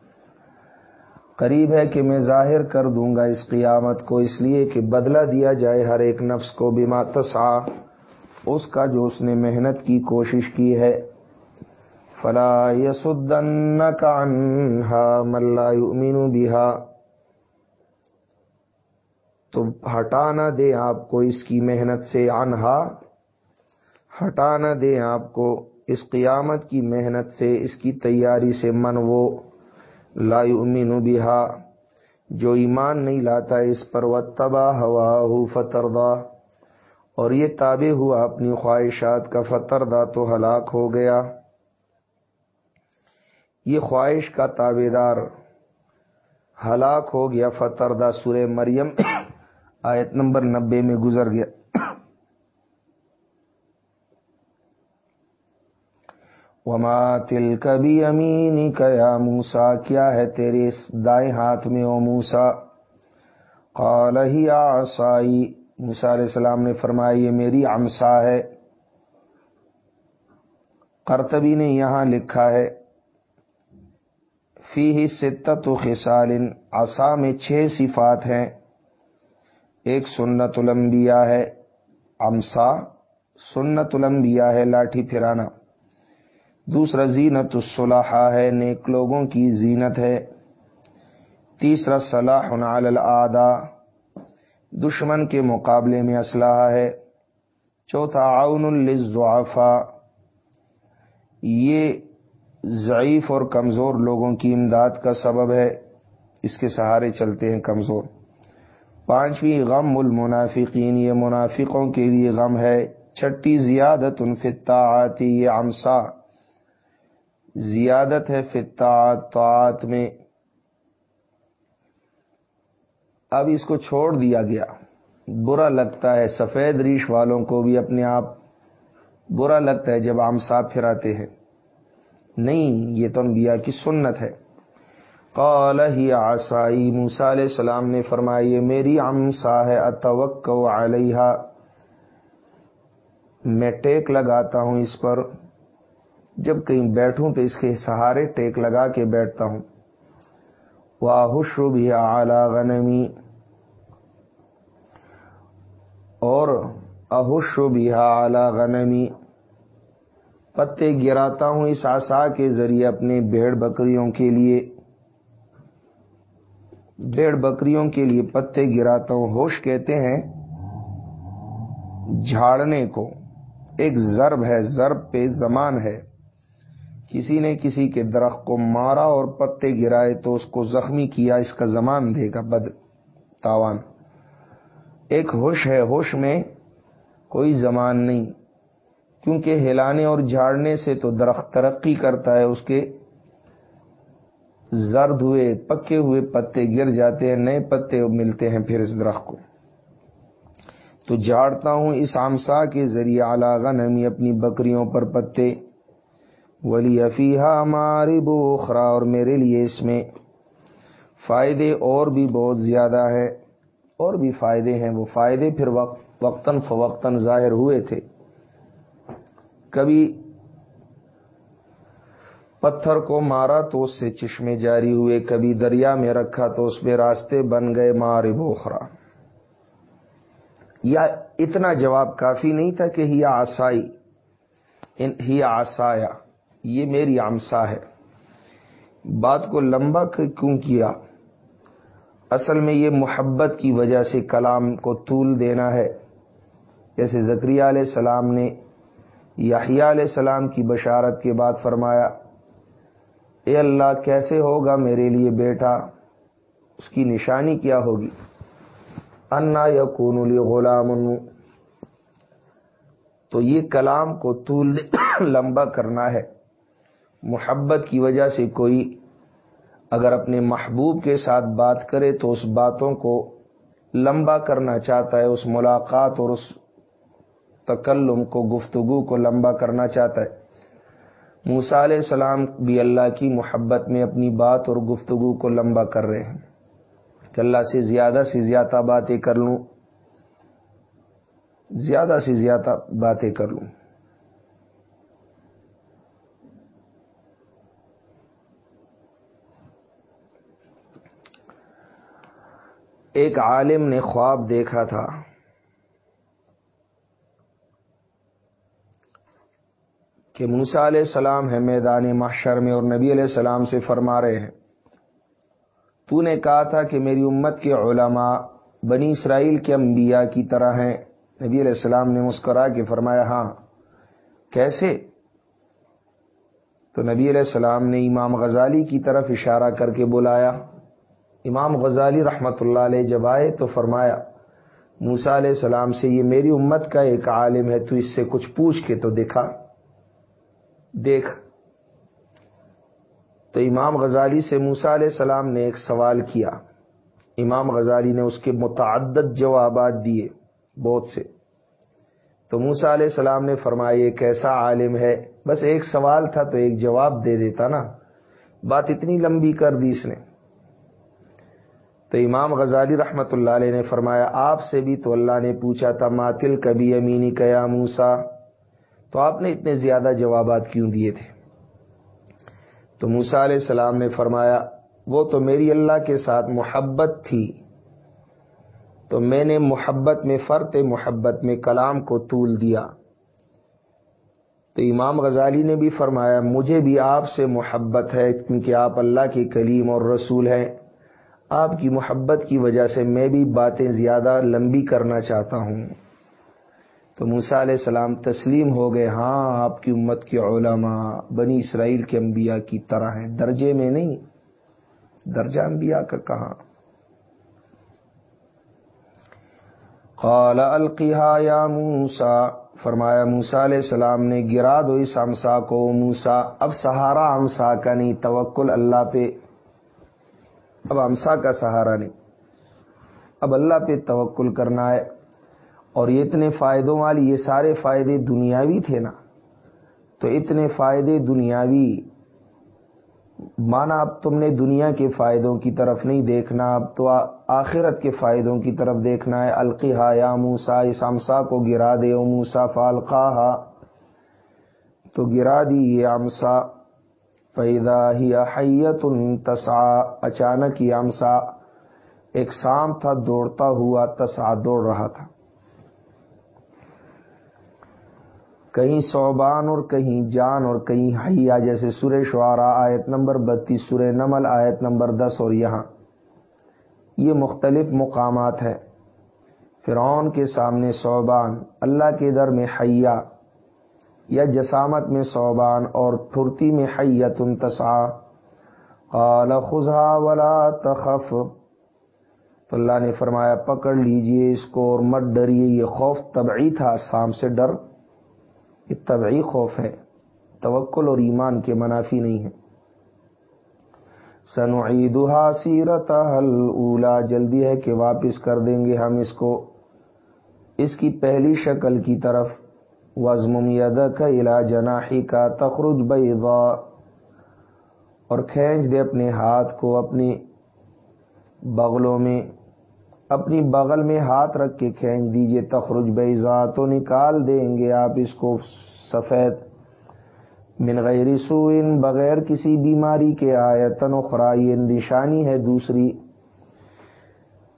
قریب ہے کہ میں ظاہر کر دوں گا اس قیامت کو، اس لیے کہ بدلہ دیا جائے ہر ایک نفس کو بما تسا اس کا جو اس نے محنت کی، کوشش کی ہے۔ فلا یسدن کا انہا ملا یؤمن بہا۔ تو ہٹانا دے آپ کو اس کی محنت سے انہا ہٹانا دے آپ کو اس قیامت کی محنت سے، اس کی تیاری سے، من وہ۔ لا یؤمن بہا، جو ایمان نہیں لاتا اس پر و تبا ہوا ہو فتردا اور یہ تابع ہوا اپنی خواہشات کا فتردہ تو ہلاک ہو گیا۔ یہ خواہش کا تابے دار ہلاک ہو گیا فتردہ سورہ مریم آیت نمبر نبے میں گزر گیا۔ وما تل کبھی امینی کیا موسا کیا ہے تیرے دائیں ہاتھ میں او موسا قال ہی آسائی موسا علیہ السلام نے فرمایا، یہ میری امسا ہے۔ کرتبی نے یہاں لکھا ہے فی ہی ستت و خسال آسا میں چھ صفات ہیں۔ ایک سنت الانبیاء ہے امسا سنت الانبیاء ہے، لاٹھی پھرانا۔ دوسرا زینت الصلاحہ ہے، نیک لوگوں کی زینت ہے۔ تیسرا صلاح علی العدا دشمن کے مقابلے میں اسلحہ ہے۔ چوتھا عون الضعفا یہ ضعیف اور کمزور لوگوں کی امداد کا سبب ہے۔ اس کے سہارے چلتے ہیں کمزور۔ پانچویں، غم المنافقین، یہ منافقوں کے لیے غم ہے۔ چھٹی، زیادت انفتا آتی یہ امسا زیادت ہے طاعت میں۔ اب اس کو چھوڑ دیا گیا۔ برا لگتا ہے، سفید ریش والوں کو بھی اپنے آپ برا لگتا ہے جب عام صاف پھراتے ہیں۔ نہیں، یہ تو انبیاء کی سنت ہے۔ قال ہی آسائی موسا علیہ السلام نے فرمائی میری امسا ہے اتوق علیہ میں ٹیک لگاتا ہوں اس پر۔ جب کہیں بیٹھوں تو اس کے سہارے ٹیک لگا کے بیٹھتا ہوں۔ واہش بھی اعلی غنمی اور اہش بھی اعلی غنمی پتے گراتا ہوں اس آسا کے ذریعے اپنے بھیڑ بکریوں کے لیے۔ بھیڑ بکریوں کے لیے پتے گراتا ہوں۔ ہوش کہتے ہیں، جھاڑنے کو۔ ایک ضرب ہے، ضرب پہ زمان ہے۔ کسی نے کسی کے درخت کو مارا اور پتے گرائے تو اس کو زخمی کیا، اس کا زمان دے گا بد تاوان۔ ایک ہوش ہے، ہوش میں کوئی زمان نہیں، کیونکہ ہلانے اور جھاڑنے سے تو درخت ترقی کرتا ہے، اس کے زرد ہوئے، پکے ہوئے پتے گر جاتے ہیں، نئے پتے ملتے ہیں پھر اس درخت کو۔ تو جھاڑتا ہوں اس آمسا کے ذریعے علاغ نمی اپنی بکریوں پر پتے ولی افیحا ہماری بوخرا اور میرے لیے اس میں فائدے اور بھی بہت زیادہ ہے۔ اور بھی فائدے ہیں۔ وہ فائدے پھر وقتاً فوقتاً ظاہر ہوئے تھے۔ کبھی پتھر کو مارا تو اس سے چشمے جاری ہوئے، کبھی دریا میں رکھا تو اس میں راستے بن گئے مار بوخرا یا اتنا جواب کافی نہیں تھا کہ ہی آسائی ہی آسایا۔ یہ میری آمسا ہے۔ بات کو لمبا کیوں کیا؟ اصل میں یہ محبت کی وجہ سے کلام کو طول دینا ہے۔ جیسے زکریہ علیہ السلام نے یاہیا علیہ السلام کی بشارت کے بعد فرمایا، اے اللہ، کیسے ہوگا میرے لیے بیٹا؟ اس کی نشانی کیا ہوگی؟ انا یا غلام تو یہ کلام کو طول لمبا کرنا ہے۔ محبت کی وجہ سے کوئی اگر اپنے محبوب کے ساتھ بات کرے تو اس باتوں کو لمبا کرنا چاہتا ہے، اس ملاقات اور اس تکلم کو، گفتگو کو لمبا کرنا چاہتا ہے۔ موسا علیہ السلام بھی اللہ کی محبت میں اپنی بات اور گفتگو کو لمبا کر رہے ہیں۔ کہ اللہ سے زیادہ سے زیادہ باتیں کر لوں۔ زیادہ سے زیادہ باتیں کر لوں۔ ایک عالم نے خواب دیکھا تھا۔ کہ موسا علیہ السلام ہے میدان محشر میں اور نبی علیہ السلام سے فرما رہے ہیں۔ تو نے کہا تھا کہ میری امت کے علماء بنی اسرائیل کے انبیاء کی طرح ہیں۔ نبی علیہ السلام نے مسکرا کے فرمایا ہاں کیسے؟ تو نبی علیہ السلام نے امام غزالی کی طرف اشارہ کر کے بلایا۔ امام غزالی رحمت اللہ علیہ جب آئے تو فرمایا موسا علیہ السلام سے یہ میری امت کا ایک عالم ہے، تو اس سے کچھ پوچھ کے تو دیکھا۔ دیکھ۔ تو امام غزالی سے موسا علیہ السلام نے ایک سوال کیا۔ امام غزالی نے اس کے متعدد جوابات دیے، بہت سے۔ تو موسا علیہ السلام نے فرمایا، یہ کیسا عالم ہے؟ بس ایک سوال تھا تو ایک جواب دے دیتا نا۔ بات اتنی لمبی کر دی اس نے۔ تو امام غزالی رحمت اللہ علیہ نے فرمایا، آپ سے بھی تو اللہ نے پوچھا تھا ماتل کبھی امینی کیا موسا تو آپ نے اتنے زیادہ جوابات کیوں دیے تھے؟ تو موسا علیہ السلام نے فرمایا، وہ تو میری اللہ کے ساتھ محبت تھی۔ تو میں نے محبت میں فرت محبت میں کلام کو طول دیا۔ تو امام غزالی نے بھی فرمایا، مجھے بھی آپ سے محبت ہے، کیونکہ آپ اللہ کے کلیم اور رسول ہیں۔ آپ کی محبت کی وجہ سے میں بھی باتیں زیادہ لمبی کرنا چاہتا ہوں۔ تو موسا علیہ السلام تسلیم ہو گئے ہاں آپ کی امت کے علماء بنی اسرائیل کے انبیاء کی طرح ہیں۔ درجے میں نہیں، درجہ انبیاء کا کہاں؟ قال القحا یا موسا فرمایا موسا علیہ السلام نے گرا دو اس امسا کو موسا اب سہارا امسا کا نہیں، توکل اللہ پہ۔ اب امسا کا سہارا نہیں۔ اب اللہ پہ توکل کرنا ہے۔ اور یہ اتنے فائدوں والی، یہ سارے فائدے دنیاوی تھے نا۔ تو اتنے فائدے دنیاوی۔ مانا، اب تم نے دنیا کے فائدوں کی طرف نہیں دیکھنا، اب تو آخرت کے فائدوں کی طرف دیکھنا ہے۔ القحا یا موسا اس امسا کو گرا دے، او موسا فالقا تو گرا دی یہ امسا۔ پیدا ہی حیت تسا اچانک یہ امسا، ایک سام تھا، دوڑتا ہوا تسا دوڑ رہا تھا۔ کہیں صوبان اور کہیں جان اور کہیں حیا، جیسے سورہ شعرا آیت نمبر بتیس، سورہ نمل آیت نمبر دس اور یہاں۔ یہ مختلف مقامات ہیں۔ فرعون کے سامنے صوبان، اللہ کے در میں حیا یا جسامت میں صوبان اور پھرتی میں حیت تسا قال خزا ولا تخف۔ تو اللہ نے فرمایا، پکڑ لیجیے اس کو اور مت ڈریے، یہ خوف طبعی تھا سام سے ڈر۔ یہ طبعی خوف ہے، توکل اور ایمان کے منافی نہیں ہے۔ سنعیدها سیرتها الاولا جلدی ہے کہ واپس کر دیں گے ہم اس کو۔ اس کی پہلی شکل کی طرف۔ وزم یدک الى جناحی کا تخرج بیضا اور کھینچ دے اپنے ہاتھ کو اپنی بغلوں میں، اپنی بغل میں ہاتھ رکھ کے کھینچ دیجیے تخرج بیضا تو نکال دیں گے آپ اس کو سفید من غیر سوئن بغیر کسی بیماری کے آیتن اخرا یہ نشانی ہے دوسری۔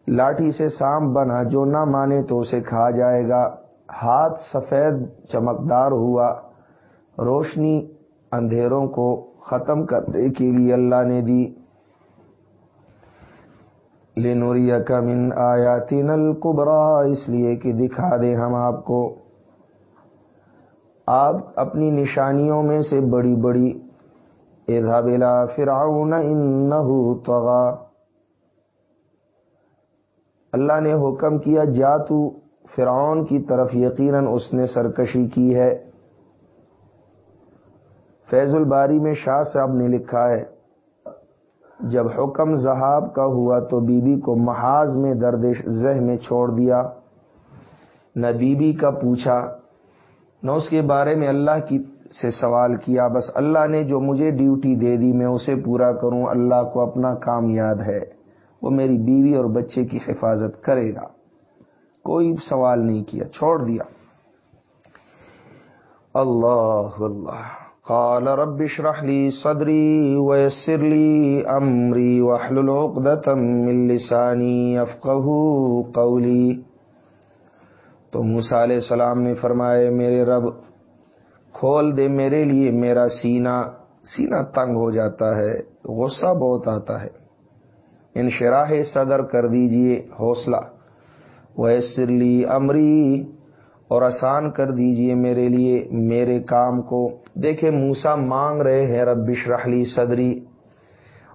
لاٹھی سے سام بنا، جو نہ مانے تو اسے کھا جائے گا۔ ہاتھ سفید چمکدار ہوا، روشنی اندھیروں کو ختم کرنے کے لیے اللہ نے دی۔ لینوریا کا من آیا تین اس لیے کہ دکھا دے ہم آپ کو۔ آپ اپنی نشانیوں میں سے بڑی بڑی۔ ادا بلا فراؤن ان اللہ نے حکم کیا، جا تو فرعون کی طرف یقیناً اس نے سرکشی کی ہے۔ فیض الباری میں شاہ صاحب نے لکھا ہے، جب حکم زہاب کا ہوا تو بی بی کو محاذ میں درد ذہ میں چھوڑ دیا۔ نہ بی بی کا پوچھا، نہ اس کے بارے میں اللہ کی سے سوال کیا، بس اللہ نے جو مجھے ڈیوٹی دے دی میں اسے پورا کروں، اللہ کو اپنا کام یاد ہے، وہ میری بیوی اور بچے کی حفاظت کرے گا۔ کوئی سوال نہیں کیا، چھوڑ دیا۔ اللہ اللہ۔ قال رب اشرح لي صدري ويسر لي امري واحلل عقدة من لساني يفقهوا قولي تو موسی علیہ السلام نے فرمایا، میرے رب، کھول دے میرے لیے میرا سینہ۔ سینہ تنگ ہو جاتا ہے، غصہ بہت آتا ہے۔ انشراح صدر کر دیجیے، حوصلہ۔ ویسر لی امری اور آسان کر دیجیے میرے لیے میرے کام کو۔ دیکھیں موسا مانگ رہے ہیں ربش رحلی صدری۔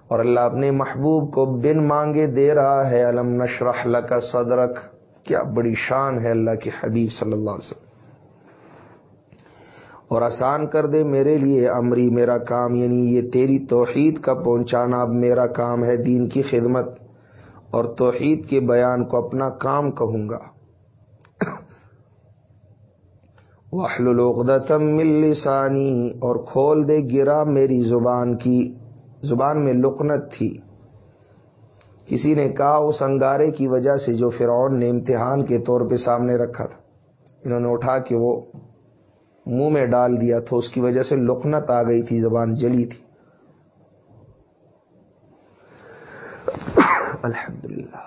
اور اللہ اپنے محبوب کو بن مانگے دے رہا ہے۔ علم نشرح کا صدرک کیا بڑی شان ہے اللہ کے حبیب صلی اللہ علیہ وسلم۔ اور آسان کر دے میرے لیے امری میرا کام یعنی یہ تیری توحید کا پہنچانا، اب میرا کام ہے دین کی خدمت۔ اور توحید کے بیان کو اپنا کام کہوں گا۔ وحلوقدم مل لسانی اور کھول دے گرا میری زبان کی، زبان میں لقنت تھی۔ کسی نے کہا اس انگارے کی وجہ سے جو فرعون نے امتحان کے طور پہ سامنے رکھا تھا۔ انہوں نے اٹھا کے وہ منہ میں ڈال دیا تھا، اس کی وجہ سے لقنت آ گئی تھی، زبان جلی تھی۔ الحمدللہ۔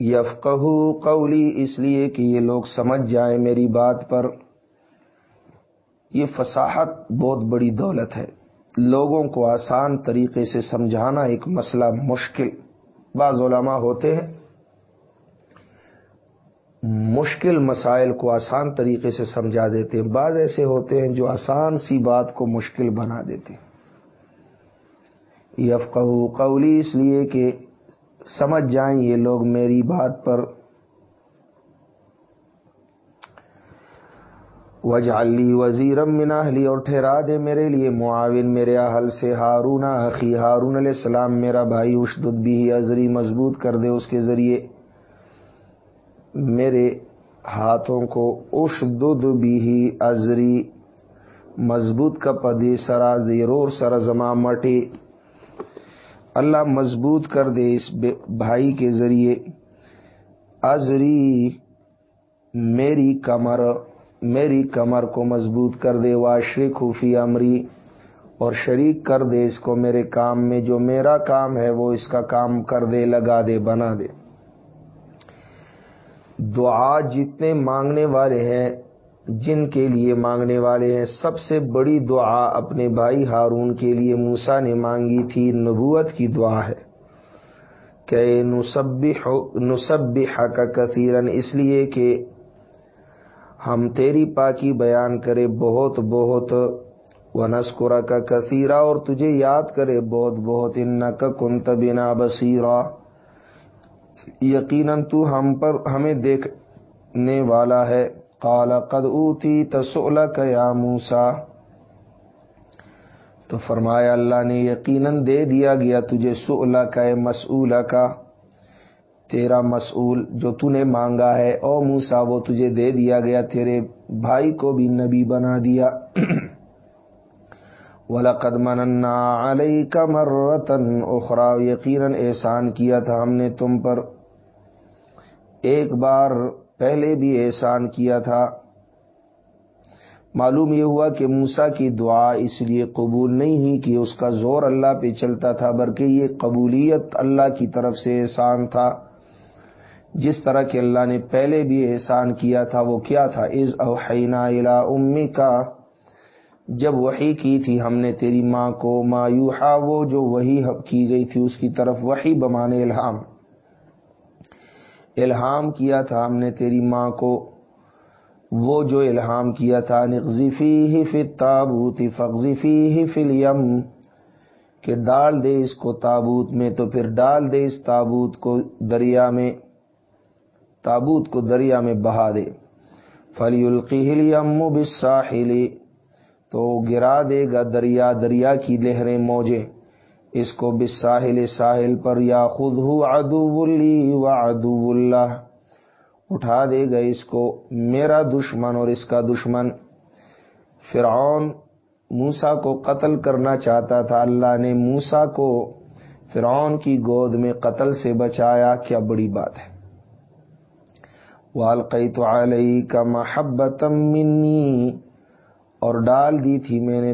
یفقہ قولی اس لیے کہ یہ لوگ سمجھ جائیں میری بات پر۔ یہ فصاحت بہت بڑی دولت ہے۔ لوگوں کو آسان طریقے سے سمجھانا ایک مسئلہ مشکل۔ بعض علماء ہوتے ہیں۔ مشکل مسائل کو آسان طریقے سے سمجھا دیتے ہیں۔ بعض ایسے ہوتے ہیں جو آسان سی بات کو مشکل بنا دیتے ہیں۔ یفقہ قولی اس لیے کہ سمجھ جائیں یہ لوگ میری بات پر۔ وجعلی وزیرم من اہلی اور ٹھہرا دے میرے لیے معاون میرے اہل سے ہارون اخی۔ ہارون علیہ السلام میرا بھائی اشدد بھی ازری مضبوط کر دے اس کے ذریعے۔ میرے ہاتھوں کو اشدد بھی ازری مضبوط کا پدی سرا دیرور سر زما مٹی اللہ مضبوط کر دے اس بھائی کے ذریعے۔ ازری میری کمر میری کمر کو مضبوط کر دے واشری خوفی امری، اور شریک کر دے اس کو میرے کام میں۔ جو میرا کام ہے وہ اس کا کام کر دے، لگا دے، بنا دے۔ دعا جتنے مانگنے والے ہیں جن کے لیے مانگنے والے ہیں۔ سب سے بڑی دعا اپنے بھائی ہارون کے لیے موسا نے مانگی تھی، نبوت کی دعا ہے۔ کہ نصب کا کثیرن اس لیے کہ ہم تیری پاکی بیان کرے بہت بہت ونسکرا کا کثیرہ اور تجھے یاد کرے بہت بہت ان کا کنت بنا بصیرہ یقیناً تو ہم پر، ہمیں دیکھنے والا ہے۔ قال، قد اوتی تسولک یا موسا تو فرمایا، اللہ نے یقیناً دے دیا گیا، تجھے سولا کا مسول کا تیرا مسئول جو تو نے مانگا ہے، او موسا وہ تجھے دے دیا گیا، تیرے بھائی کو بھی نبی بنا دیا وَلَقَدْ مَنَنَّا عَلَيْكَ مَرَّةً اخرى، یقیناً احسان کیا تھا ہم نے تم پر۔ ایک بار پہلے بھی احسان کیا تھا۔ معلوم یہ ہوا کہ موسا کی دعا اس لیے قبول نہیں ہوئی کہ اس کا زور اللہ پہ چلتا تھا، بلکہ یہ قبولیت اللہ کی طرف سے احسان تھا۔ جس طرح کہ اللہ نے پہلے بھی احسان کیا تھا، وہ کیا تھا؟ از اوحینا الا امی کا جب وہی کی تھی، ہم نے تیری ماں کو مایوہا وہ جو وہی کی گئی تھی، اس کی طرف وہی بمانے الہام۔ الہام کیا تھا ہم نے تیری ماں کو، وہ جو الہام کیا تھا نقذفی ہی فی تابوت فقذفی ہی فلیم کہ ڈال دے اس کو تابوت میں تو پھر ڈال دے اس تابوت کو دریا میں، تابوت کو دریا میں بہا دے۔ فلی القیم بساحلی تو گرا دے گا دریا دریا کی لہریں موجیں۔ اس کو بساحل ساحل پر یا خود ہو ادو و ادو اللہ۔ اٹھا دے گا اس کو میرا دشمن اور اس کا دشمن۔ فرعون موسا کو قتل کرنا چاہتا تھا۔ اللہ نے موسا کو فرعون کی گود میں قتل سے بچایا۔ کیا بڑی بات ہے۔ والقی تو علیہ کا محبت منی اور ڈال دی تھی میں نے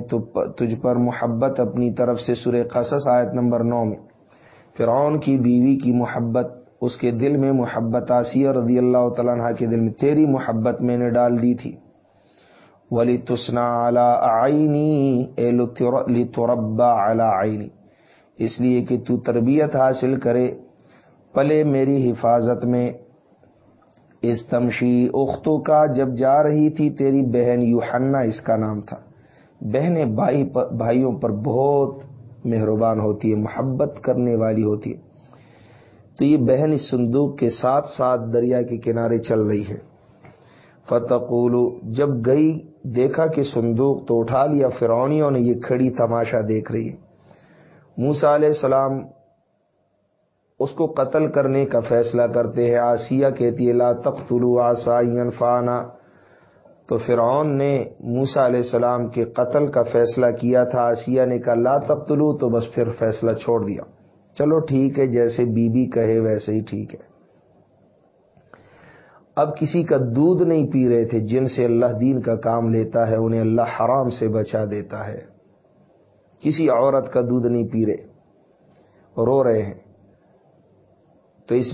تجھ پر محبت اپنی طرف سے سورہ قصص آیت نمبر نو میں۔ فرعون کی بیوی کی محبت، اس کے دل میں محبت آسیہ رضی اللہ تعالیٰ کے دل میں، تیری محبت میں نے ڈال دی تھی۔ ولی تسنا آئینی توربا اعلی آئینی اس لیے کہ تو تربیت حاصل کرے، پلے میری حفاظت میں اس تمشی اختوں کا جب جا رہی تھی، تیری بہن یوحنا اس کا نام تھا۔ بہنیں بھائی بھائیوں پر بہت مہربان ہوتی ہے محبت کرنے والی ہوتی ہے تو یہ بہن اس صندوق کے ساتھ ساتھ دریا کے کنارے چل رہی ہے۔ فتح جب گئی، دیکھا کہ صندوق تو اٹھا لیا فرونیوں نے یہ کھڑی تماشا دیکھ رہی ہے۔ موسا علیہ السلام اس کو قتل کرنے کا فیصلہ کرتے ہیں۔ آسیہ کہتی ہے، لا تختلو آسائین فانا تو فرعون نے موسا علیہ السلام کے قتل کا فیصلہ کیا تھا۔ آسیہ نے کہا، لا تختلو تو بس پھر فیصلہ چھوڑ دیا۔ چلو ٹھیک ہے، جیسے بی بی کہے ویسے ہی ٹھیک ہے۔ اب کسی کا دودھ نہیں پی رہے تھے، جن سے اللہ دین کا کام لیتا ہے، انہیں اللہ حرام سے بچا دیتا ہے۔ کسی عورت کا دودھ نہیں پی رہے، رو رہے ہیں۔ تو اس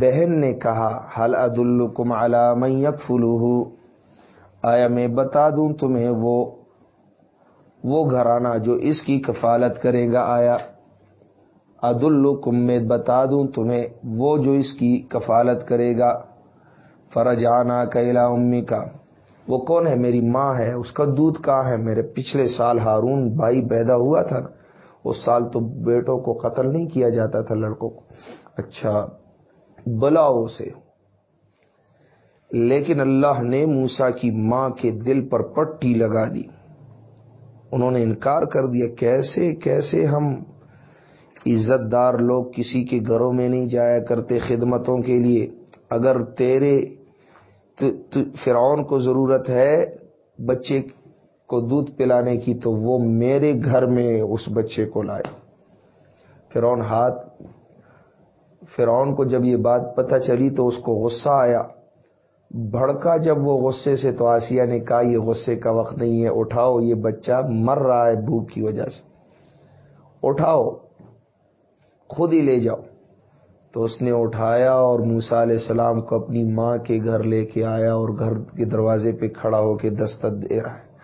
بہن نے کہا حل عدالکم علام فلو آیا میں بتا دوں تمہیں، وہ وہ گھرانہ جو اس کی کفالت کرے گا، آیا عدالکم میں بتا دوں تمہیں، وہ جو اس کی کفالت کرے گا فرجانا کیلا امی کا وہ کون ہے؟ میری ماں ہے، اس کا دودھ کہاں ہے؟ میرے پچھلے سال ہارون بھائی پیدا ہوا تھا، اس سال تو بیٹوں کو قتل نہیں کیا جاتا تھا لڑکوں کو۔ اچھا بلاؤ اسے لیکن اللہ نے موسا کی ماں کے دل پر پٹی لگا دی۔ انہوں نے انکار کر دیا، کیسے کیسے ہم عزت دار لوگ کسی کے گھروں میں نہیں جایا کرتے خدمتوں کے لیے؟ اگر تیرے فرعون کو ضرورت ہے بچے کو دودھ پلانے کی، تو وہ میرے گھر میں اس بچے کو لائے۔ فرعون ہاتھ فرعون کو جب یہ بات پتہ چلی تو اس کو غصہ آیا۔ بھڑکا جب وہ غصے سے تو آسیہ نے کہا، یہ غصے کا وقت نہیں ہے، اٹھاؤ، یہ بچہ مر رہا ہے بھوک کی وجہ سے۔ اٹھاؤ، خود ہی لے جاؤ۔ تو اس نے اٹھایا اور موسا علیہ السلام کو اپنی ماں کے گھر لے کے آیا اور گھر کے دروازے پہ کھڑا ہو کے دستک دے رہا ہے۔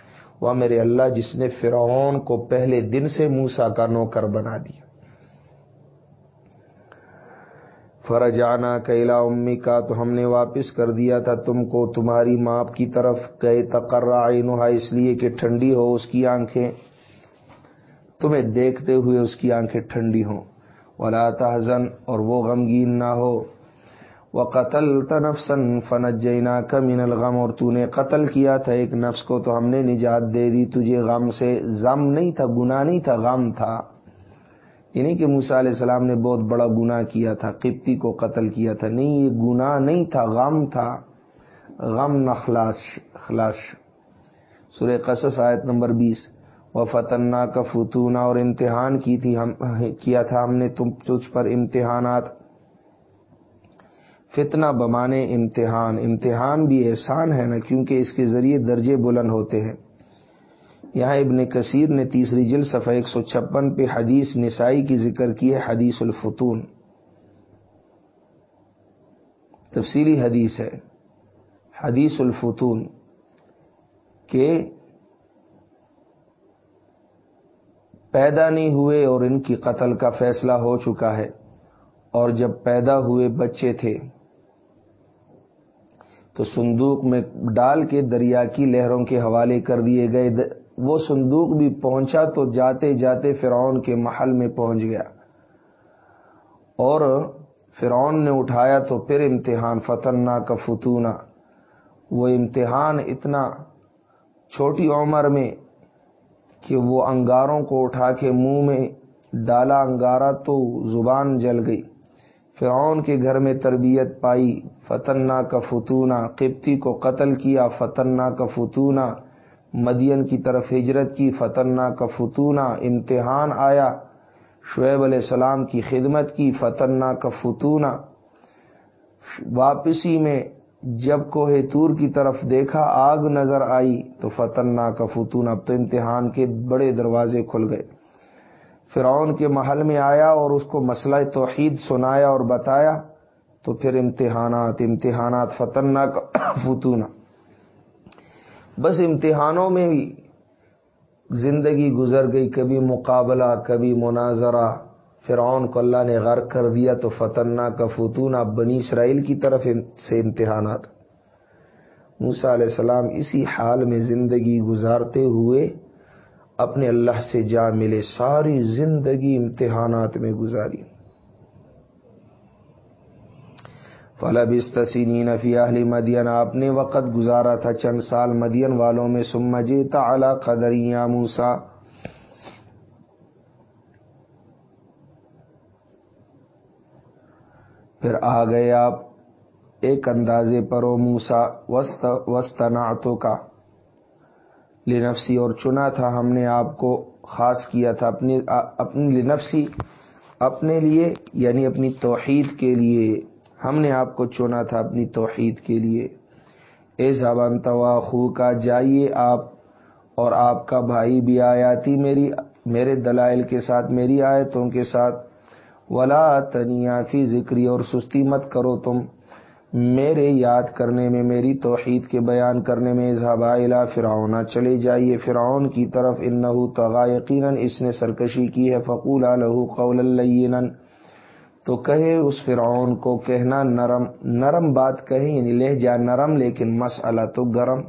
وہ میرے اللہ، جس نے فرعون کو پہلے دن سے موسا کا نوکر بنا دیا فرجانا کیلا امی کا تو ہم نے واپس کر دیا تھا تم کو، تمہاری ماں کی طرف گئے، تقرر نہا اس لیے کہ ٹھنڈی ہو اس کی آنکھیں۔ تمہیں دیکھتے ہوئے اس کی آنکھیں ٹھنڈی ہوں۔ ولا تحزن، اور وہ غمگین نہ ہو۔ وہ قتل تنفسن فنت جینا کمین الغم، اور تو نے قتل کیا تھا ایک نفس کو، تو ہم نے نجات دے دی۔ تجھے غم سے، غم نہیں تھا، گناہ نہیں تھا، غم تھا۔ یعنی کہ موسا علیہ السلام نے بہت بڑا گناہ کیا تھا، قبطی کو قتل کیا تھا، نہیں، یہ گناہ نہیں تھا، غم تھا، غم نخلاش خلاش سورہ قصص آیت نمبر بیس۔ وہ فتنا کا فتونہ اور امتحان کی تھی ہم، کیا تھا ہم نے تم، تجھ پر امتحانات۔ فتنہ بمانے امتحان امتحان بھی احسان ہے نا، کیونکہ اس کے ذریعے درجے بلند ہوتے ہیں۔ یہاں ابن کثیر نے تیسری جل صفحہ ایک سو چھپن پہ حدیث نسائی کی ذکر کی ہے، حدیث الفتون۔ تفصیلی حدیث ہے۔ حدیث الفتون کہ پیدا نہیں ہوئے اور ان کی قتل کا فیصلہ ہو چکا ہے، اور جب پیدا ہوئے بچے تھے، تو صندوق میں ڈال کے دریا کی لہروں کے حوالے کر دیے گئے۔ وہ صندوق بھی پہنچا تو جاتے جاتے فرعون کے محل میں پہنچ گیا۔ اور فرعون نے اٹھایا تو پھر امتحان فتنا کا فتونا۔ وہ امتحان اتنا چھوٹی عمر میں کہ وہ انگاروں کو اٹھا کے منہ میں ڈالا۔ انگارا تو زبان جل گئی۔ فرعون کے گھر میں تربیت پائی۔ فتنا کا فتونہ قبطی کو قتل کیا۔ فتنا کا فتونہ مدین کی طرف ہجرت کی فتنا کا فتونہ، امتحان آیا۔ شعیب علیہ السلام کی خدمت کی فتنا کا فتونہ۔ واپسی میں جب کوہ تور کی طرف دیکھا، آگ نظر آئی تو فتنا کا فتون اب تو امتحان کے بڑے دروازے کھل گئے۔ فرعون کے محل میں آیا اور اس کو مسئلہ توحید سنایا اور بتایا تو پھر امتحانات امتحانات فتنا کا فتون بس امتحانوں میں بھی زندگی گزر گئی، کبھی مقابلہ، کبھی مناظرہ۔ فرعون کو اللہ نے غرق کر دیا تو فتنہ کا فتون اب بنی اسرائیل کی طرف سے امتحانات۔ موسا علیہ السلام اسی حال میں زندگی گزارتے ہوئے اپنے اللہ سے جا ملے، ساری زندگی امتحانات میں گزاری۔ فلب استسینی نفی اہلی مدین، آپ نے وقت گزارا تھا چند سال مدین والوں میں سمجھتا اعلی قدریاں موسا پھر آ گئے آپ ایک اندازے پر، او موسا وسط وسطناتوں کا لنفسی، اور چنا تھا ہم نے آپ کو خاص کیا تھا اپنی اپنی لنفسی، اپنے لیے یعنی اپنی توحید کے لیے۔ ہم نے آپ کو چنا تھا اپنی توحید کے لیے۔ اے زبان توا، خو کا جائیے آپ، اور آپ کا بھائی بھی آیاتی میری، میرے دلائل کے ساتھ، میری آیتوں کے ساتھ۔ ولا تنیا فی ذکری، اور سستی مت کرو تم۔ میرے یاد کرنے میں، میری توحید کے بیان کرنے میں اظہبا الا فرعون۔ چلے جائیے فرعون کی طرف ان تغا یقیناً اس نے سرکشی کی ہے۔ فقول لہو قول اللینا تو کہے اس فرعون کو کہنا نرم نرم بات کہیں یعنی لہ جا نرم لیکن مسئلہ تو گرم۔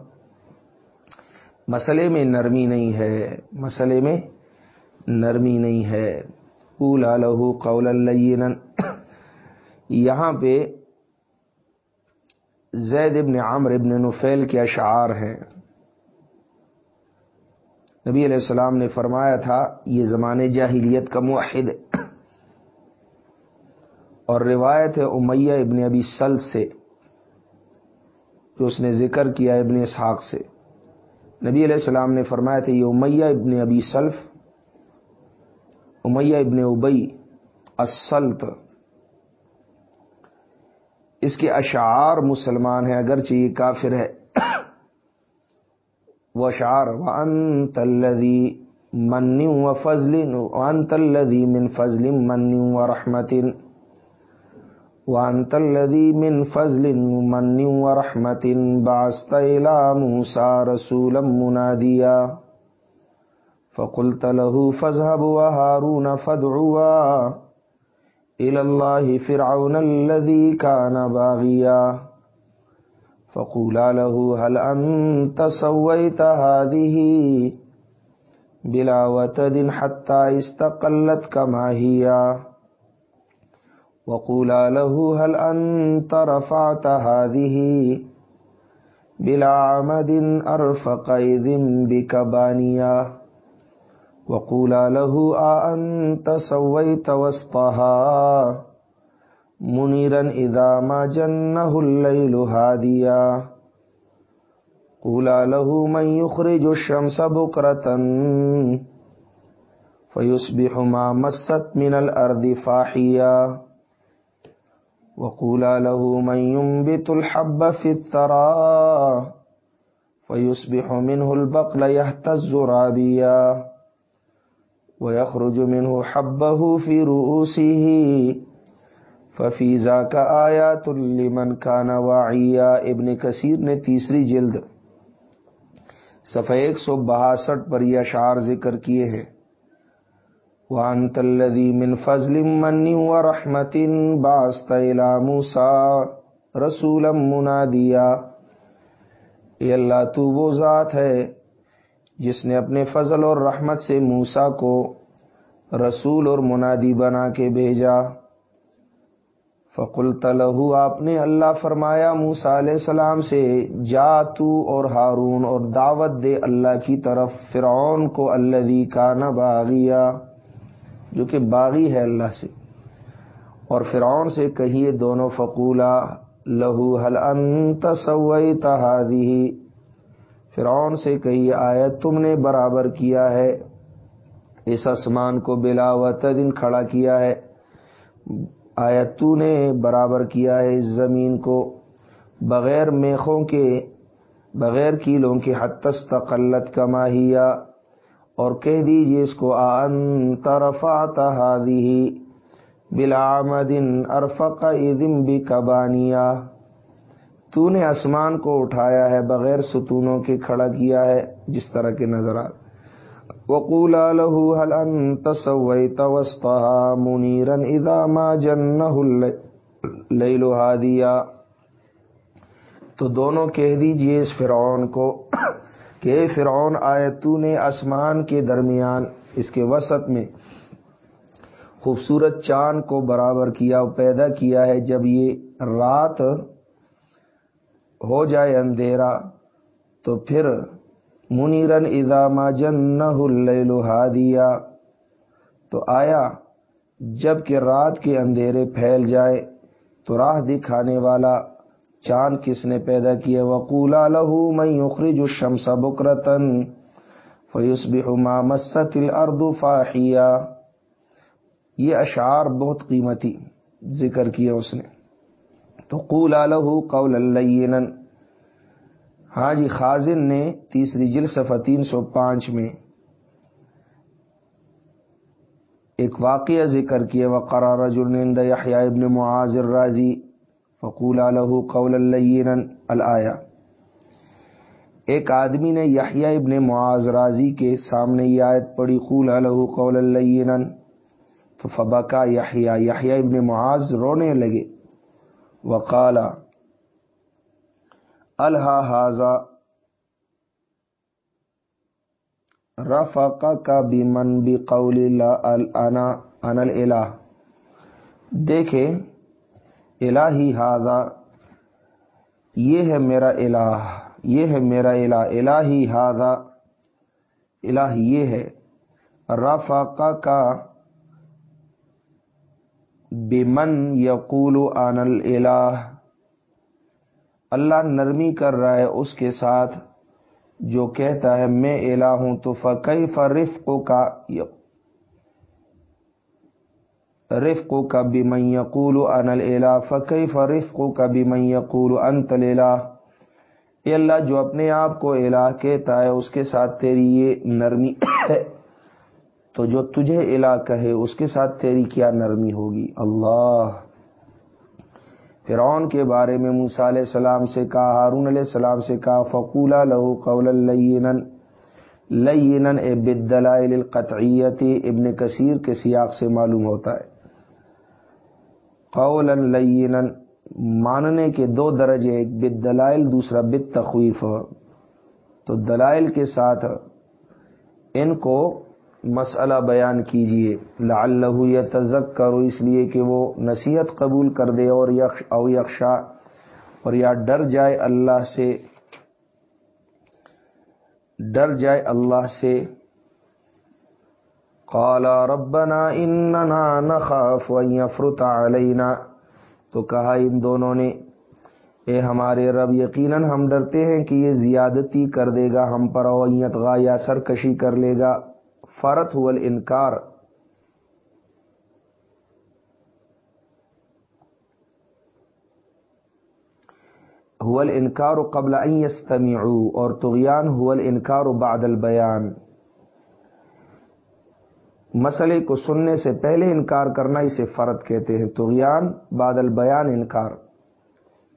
مسئلے میں نرمی نہیں ہے، مسئلے میں نرمی نہیں ہے۔ لہو قول یہاں پہ زید ابن عامر ابن نفیل کے اشعار ہیں۔ نبی علیہ السلام نے فرمایا تھا، یہ زمانے جاہلیت کا موحد۔ اور روایت ہے امیہ ابن ابی سل سے، جو اس نے ذکر کیا ابن اسحاق سے۔ نبی علیہ السلام نے فرمایا تھا، یہ امیہ ابن ابی سلف امیہ ابن ابئی اسلط اس کے اشعار مسلمان ہیں، اگرچہ یہ کافر ہے۔ وہ اشعار وان تلدی منی و فضل وان من فضل منی و رحمتن وان تلدی من فضل منی و رحمتن باست موسا رسول منادیا فقلت له، فاذهب وهارون فادعوا إلى الله فرعون الذي كان باغيا. فقولا له، هل أنت سويت هذه بلا وتد حتى استقلت كما هي؟ وقولا له هل أنت رفعت هذه بلا عمد أرفق إذ بك بانيا وقولا له أنت سويت وسطها منيرا إذا ما جنه الليل هاديا قولا له من يخرج الشمس بكرة فيصبح ما مست من الأرض فاحيا وقولا له من ينبت الحب في الثرى فيصبح منه البقل يهتز رابيا ويخرج منه حبه في رؤوسه ففي ذاك آيات لمن كان واعيا ابن کثیر نے تیسری جلد صفحہ ایک سو بہاسٹھ پر یہ اشعار ذکر کیے ہیں۔ وانت الذي من فضل من ورحمة باست الى موسى رسولا منادیا اے اللہ، تو وہ ذات ہے جس نے اپنے فضل اور رحمت سے موسا کو رسول اور منادی بنا کے بھیجا۔ فقل تلہو آپ نے اللہ فرمایا موسا علیہ السلام سے، جا تو اور ہارون اور دعوت دے اللہ کی طرف، فرعون کو اللہ کا نہ باغیا۔ جو کہ باغی ہے اللہ سے۔ اور فرعون سے کہیے دونوں فقولا، لہو حل انت سوئی تہادی فرعون سے کہی آیت تم نے برابر کیا ہے، اس آسمان کو بلا دن کھڑا کیا ہے۔ آیت تو نے برابر کیا ہے اس زمین کو، بغیر میخوں کے، بغیر کیلوں کے حد تقلت کماہیا اور کہہ دیجیے اس کو آن طرفات ہادی بلامدن ارفق ادم بھی تو نے آسمان کو اٹھایا ہے، بغیر ستونوں کے کھڑا کیا ہے، جس طرح کے نظرات وقول له هل انت سويت وسطها منيرا اذا ما جنه الليل هاديا تو دونوں کہہ دیجیے اس فرعون کو کہ فرعون آئے تو نے آسمان کے درمیان، اس کے وسط میں خوبصورت چاند کو برابر کیا پیدا کیا ہے۔ جب یہ رات ہو جائے اندھیرا، تو پھر منیرن ادامہ جن ہادیا، تو آیا جبکہ رات کے اندھیرے پھیل جائے تو راہ دکھانے والا چاند کس نے پیدا کیا؟ وقولا لہو میں اخری جو شمس بکرتن فیوس بحما مست الردو یہ اشعار بہت قیمتی ذکر کیا اس نے۔ تو قولا لہو قول اللہ ہاں جی خازن نے تیسری جل صفحہ تین سو پانچ میں ایک واقعہ ذکر کیا۔ وقرار جرنند یحیاء ابن معاذ الرازی۔ فقول له قول اللینا الایا ایک آدمی نے یحییٰ ابن معاذ راضی کے سامنے یہ آیت پڑی قول له قول اللینا تو فبکا یحییٰ یحییٰ ابن معاذ رونے لگے۔ وقال الحا حاضا رفق کا بیمن بھی قول انا ان الہ دیکھے الہی ہاضا یہ ہے میرا الہ، یہ ہے میرا الہ، الہی ہاضا الہ یہ ہے رفاقہ کا بمن یقول آن الہ اللہ نرمی کر رہا ہے اس کے ساتھ جو کہتا ہے میں الہ ہوں تو فقی فرف کا رفق کو کبھی میں یقول ان اللہ فقی فرف کو کبھی میں یقول ان تلا اے اللہ، جو اپنے آپ کو الہ کہتا ہے، اس کے ساتھ تیری یہ نرمی ہے تو جو تجھے الہ کہے، اس کے ساتھ تیری کیا نرمی ہوگی؟ اللہ۔ فرعون کے بارے میں موسا علیہ السلام سے کہا، ہارون علیہ السلام سے کہا، فقولا لہو قول الینن لینن اے بدلائل القطعیت ابن کثیر کے سیاق سے معلوم ہوتا ہے۔ قول لینن ماننے کے دو درجے، ایک بد دلائل، دوسرا بد تخویف. تو دلائل کے ساتھ ان کو مسئلہ بیان کیجیے. لعلہ یتذکر کرو اس لیے کہ وہ نصیحت قبول کر دے اور یکش او یکشا اور یا ڈر جائے اللہ سے، ڈر جائے اللہ سے قال ربنا اننا نخاف ان يفرط علينا۔ تو کہا ان دونوں نے، اے ہمارے رب، یقیناً ہم ڈرتے ہیں کہ یہ زیادتی کر دے گا ہم پر اویت غا یا سرکشی کر لے گا۔ فرت ہو انکار حول انکار قبل ان يستمعوا اور تغیان حول انکار بعد البیان۔ مسئلے کو سننے سے پہلے انکار کرنا اسے فرد کہتے ہیں۔ تغیان بادل بیان، انکار۔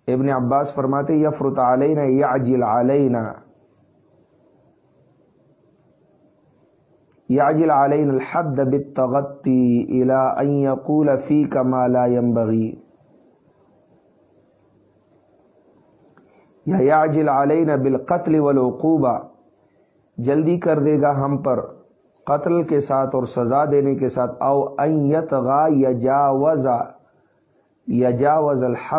ابن عباس فرماتے یفرت علینا یعجل علینا۔ یعجل علینا الحد بالتغطی الى ان یقول فیک ما لا ينبغی یا یعجل علینا بالقتل والعقوبہ۔ جلدی کر دے گا ہم پر۔ قتل کے ساتھ اور سزا دینے کے ساتھ، او ایت غا یا وزا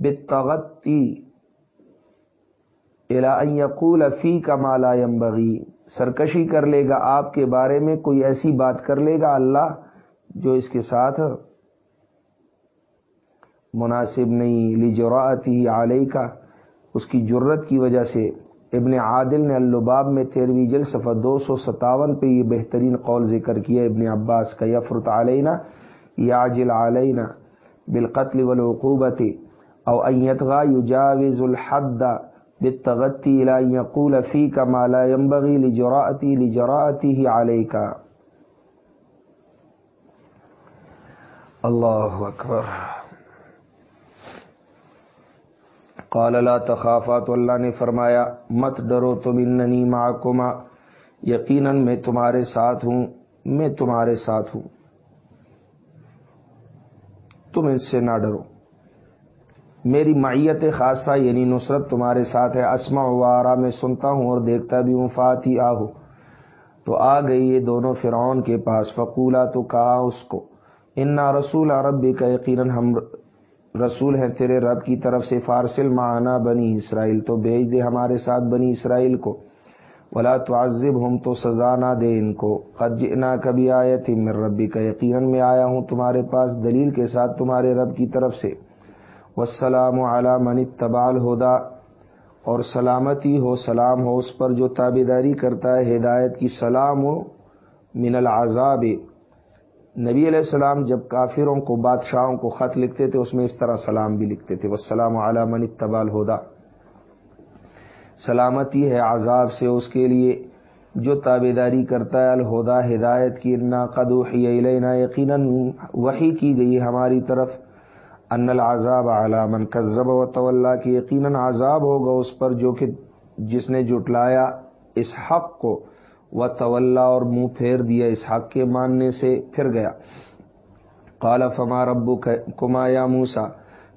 بتغتی یقول فی کا مالا یمبغی سرکشی کر لے گا، آپ کے بارے میں کوئی ایسی بات کر لے گا اللہ جو اس کے ساتھ مناسب نہیں۔ لی جراتی علیہ کا اس کی جرت کی وجہ سے۔ ابن عادل نے اللباب میں تیروی جل صفحہ دو سو ستاون پہ یہ بہترین قول ذکر کیا ابن عباس کا یفرت علینا یا علینا بالقتل والعقوبت او ایتغا یجاوز الحد بالتغتی لا یقول فی کا مالا ينبغی لجراتی لجراتی ہی علیہ کا اللہ اکبر۔ قال لا تخافا، تو اللہ نے فرمایا، مت ڈرو، تم اننی معکما، یقیناً میں تمہارے ساتھ ہوں، میں تمہارے ساتھ ہوں۔ تم اس سے نہ ڈرو۔ میری معیت خاصہ یعنی نصرت تمہارے ساتھ ہے۔ اسما وارا میں سنتا ہوں اور دیکھتا بھی ہوں۔ فاتی آہو تو آ گئی یہ دونوں فرعون کے پاس۔ فقولا، تو کہا اس کو، انا رسول عرب کا یقیناً ہم رسول ہیں تیرے رب کی طرف سے، فارسل معنا بنی اسرائیل، تو بھیج دے ہمارے ساتھ بنی اسرائیل کو۔ ولا تعذب ہم تو سزا نہ دے ان کو۔ قجنا کبھی آئے تھی مر ربی کا یقیناً میں آیا ہوں تمہارے پاس دلیل کے ساتھ تمہارے رب کی طرف سے۔ وسلام علی من تبال ہودا اور سلامتی ہو، سلام ہو، اس پر جو تابے داری کرتا ہے، ہدایت کی سلام ہو، من العذاب۔ نبی علیہ السلام جب کافروں کو بادشاہوں کو خط لکھتے تھے، اس میں اس طرح سلام بھی لکھتے تھے۔ وسلام علام اتبال ہودا سلامتی ہے عذاب سے اس کے لیے۔ جو تابے داری کرتا ہے الہدا ہدایت کی، انا قدو لینا یقیناً وہی کی گئی ہماری طرف۔ ان العذاب علامن کذب و طلّہ کی یقیناً عذاب ہوگا اس پر جو کہ جس نے جٹلایا اس حق کو۔ و طلّہ اور منہ پھیر دیا اس حق کے ماننے سے، پھر گیا۔ کالا فما ربو کما یا موسا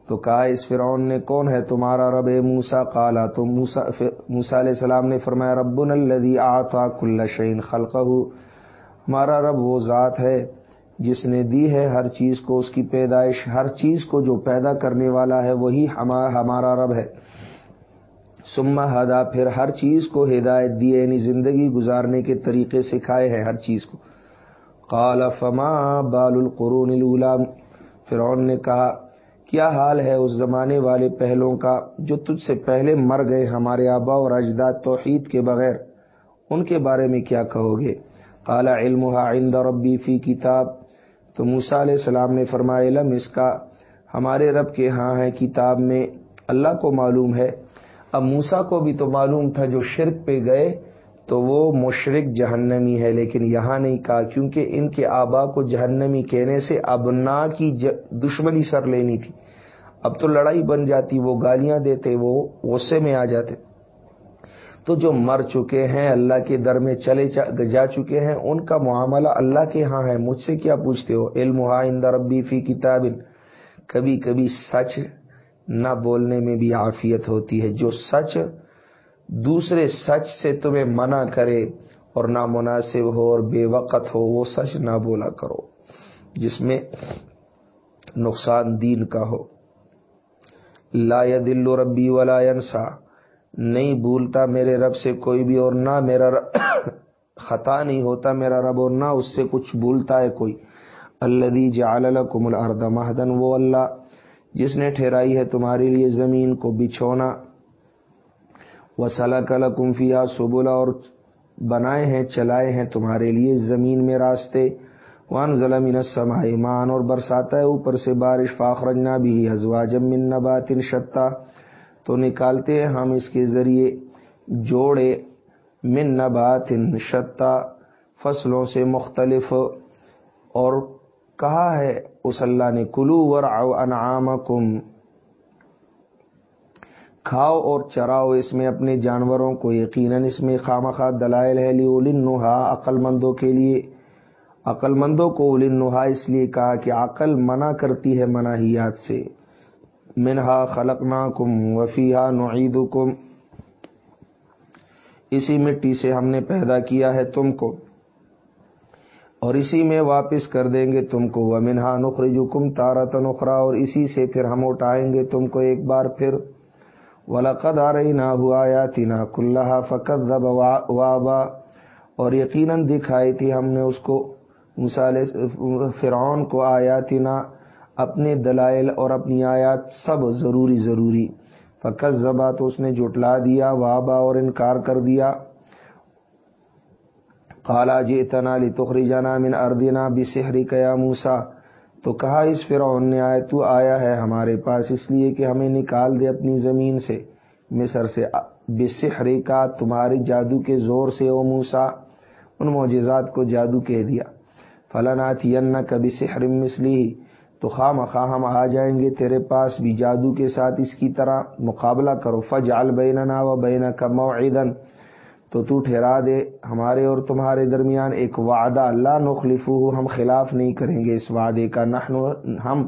تو کہا، اس فرعون نے، کون ہے تمہارا رب موسا کالا تو موسا موسا علیہ السلام نے فرمایا رب الدی آتا کل شعین خلق ہمارا رب وہ ذات ہے جس نے دی ہے ہر چیز کو، اس کی پیدائش، ہر چیز کو جو پیدا کرنے والا ہے، وہی ہمارا رب ہے۔ سما ہدا، پھر ہر چیز کو ہدایت دی یعنی زندگی گزارنے کے طریقے سکھائے ہیں ہر چیز کو۔ قال، فما بال القرون الاولا؟ فرعون نے کہا، کیا حال ہے اس زمانے والے پہلوں کا جو تجھ سے پہلے مر گئے ہمارے آبا اور اجداد توحید کے بغیر؟ ان کے بارے میں کیا کہو گے؟ کالا علم عند ربی فی کتاب۔ تو موسا علیہ السلام نے فرمایا علم اس کا، ہمارے رب کے ہاں ہے کتاب میں، اللہ کو معلوم ہے اب موسا کو بھی تو معلوم تھا جو شرک پہ گئے تو وہ مشرق جہنمی ہے، لیکن یہاں نہیں کہا، کیونکہ ان کے آبا کو جہنمی کہنے سے ابنا کی دشمنی سر لینی تھی۔ اب تو لڑائی بن جاتی، وہ گالیاں دیتے، وہ غصے میں آ جاتے۔ تو جو مر چکے ہیں، اللہ کے در میں چلے جا چکے ہیں، ان کا معاملہ اللہ کے ہاں ہے۔ مجھ سے کیا پوچھتے ہو؟ علم ربی فی کتاب کبھی کبھی سچ نہ بولنے میں بھی عافیت ہوتی ہے۔ جو سچ دوسرے سچ سے تمہیں منع کرے اور نامناسب ہو اور بے وقت ہو، وہ سچ نہ بولا کرو، جس میں نقصان دین کا ہو۔ لا دل ربی ولا انسا نہیں بھولتا میرے رب سے کوئی بھی اور نہ میرا رب خطا نہیں ہوتا میرا رب اور نہ اس سے کچھ بھولتا ہے کوئی۔ اللہ جعل لکم الارض مہدن، وہ اللہ جس نے ٹھہرائی ہے تمہارے لیے زمین کو بچھونا۔ وہ سلا کل کمفیا سبولا اور بنائے ہیں، چلائے ہیں تمہارے لیے زمین میں راستے۔ وان ضلع سما ایمان اور برساتا ہے اوپر سے بارش۔ فاخرجنا بھی ہزوا جمن نبات شتا۔ تو نکالتے ہیں ہم اس کے ذریعے جوڑے۔ من نبات شتا، فصلوں سے مختلف اور کہا ہے، اس اللہ نے، کلو ور انعام کھاؤ اور چراؤ اس میں اپنے جانوروں کو، یقیناً اس میں خام دلائل ہے لی نہا عقل مندوں کے لیے۔ عقل مندوں کو نہا اس لیے کہا کہ عقل منع کرتی ہے مناحیات سے۔ منہا خلقنا کم وفیہ نعید اسی مٹی سے ہم نے پیدا کیا ہے تم کو۔ اور اسی میں واپس کر دیں گے تم کو۔ وہ منہا نخری تارا تنخرا اور اسی سے پھر ہم اٹھائیں گے تم کو ایک بار پھر۔ ولاقد آ رہی نہ ہوا یا تینا کلّہ فقت وابا اور یقیناً دکھائی تھی ہم نے اس کو۔ مثال فرعون کو آیاتنا اپنے دلائل اور اپنی آیات سب ضروری ضروری۔ فقط زبا تو اس نے جٹلا دیا وابا اور انکار کر دیا۔ کالا جی اتنا تخری جانا من اردینا بھی سحری موسا تو کہا، اس فرعون نے، آئے تو آیا ہے ہمارے پاس، اس لیے کہ ہمیں نکال دے اپنی زمین سے، مصر سے۔ بسحری کا تمہارے جادو کے زور سے، او موسا ان معجزات کو جادو کہہ دیا۔ فلانات کبھی سحر مسلی تو خواہ مخواہ ہم آ جائیں گے تیرے پاس بھی جادو کے ساتھ اس کی طرح مقابلہ کرو۔ فج البیننا و بین کا موعدن تو تو ٹھہرا دے ہمارے اور تمہارے درمیان ایک وعدہ اللہ نخلف ہم خلاف نہیں کریں گے اس وعدے کا۔ نحن، ہم،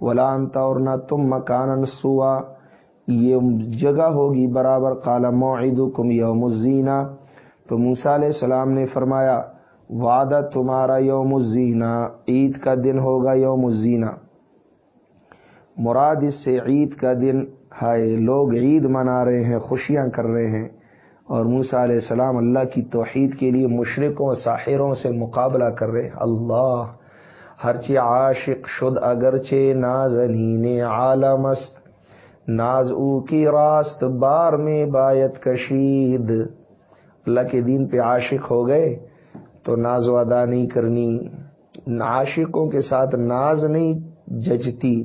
ولا انت اور نہ تم مکان سوا۔ یہ جگہ ہوگی برابر کالا معدکم یوم الزینہ۔ تو موسا علیہ السلام نے فرمایا، وعدہ تمہارا یوم الزینہ، عید کا دن ہوگا یوم الزینہ۔ مراد اس سے عید کا دن ہے لوگ عید منا رہے ہیں، خوشیاں کر رہے ہیں۔ اور موسا علیہ السلام اللہ کی توحید کے لیے مشرقوں ساحروں سے مقابلہ کر رہے اللہ، ہر چی عاشق شد، اگرچہ نازنین عالمست ناز او کی راست، بار میں بایت کشید۔ اللہ کے دین پہ عاشق ہو گئے، تو ناز و ادا نہیں کرنی۔ عاشقوں کے ساتھ ناز نہیں ججتی،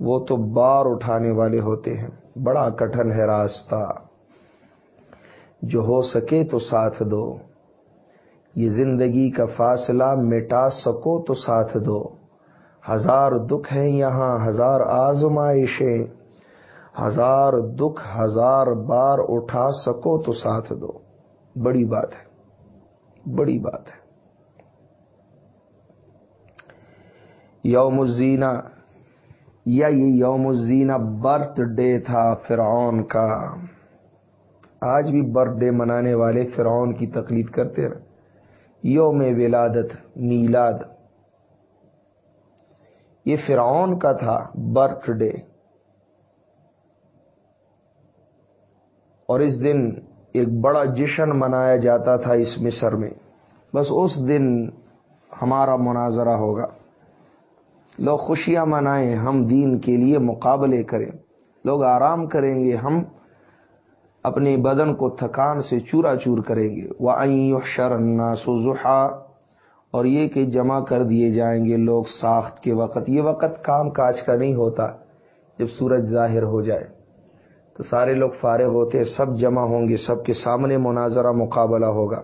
وہ تو بار اٹھانے والے ہوتے ہیں۔ بڑا کٹھن ہے راستہ۔ جو ہو سکے تو ساتھ دو۔ یہ زندگی کا فاصلہ مٹا سکو تو ساتھ دو۔ ہزار دکھ ہیں یہاں، ہزار آزمائشیں۔ ہزار دکھ، ہزار بار اٹھا سکو تو ساتھ دو۔ بڑی بات ہے۔ بڑی بات ہے۔ یوم الزینہ یا یہ یوم الزینہ برتھ ڈے تھا فرعون کا۔ آج بھی برتھ ڈے منانے والے فرعون کی تقلید کرتے رہے۔ یوم ولادت، میلاد۔ یہ فرعون کا تھا برتھ ڈے۔ اور اس دن ایک بڑا جشن منایا جاتا تھا اس مصر میں۔ بس اس دن ہمارا مناظرہ ہوگا۔ لوگ خوشیاں منائیں، ہم دین کے لیے مقابلے کریں۔ لوگ آرام کریں گے، ہم اپنے بدن کو تھکان سے چورا چور کریں گے۔ وہ شرنا سوزا اور یہ کہ جمع کر دیے جائیں گے لوگ ساخت کے وقت۔ یہ وقت کام کاج کا نہیں ہوتا جب سورج ظاہر ہو جائے۔ تو سارے لوگ فارغ ہوتے سب جمع ہوں گے، سب کے سامنے مناظرہ مقابلہ ہوگا۔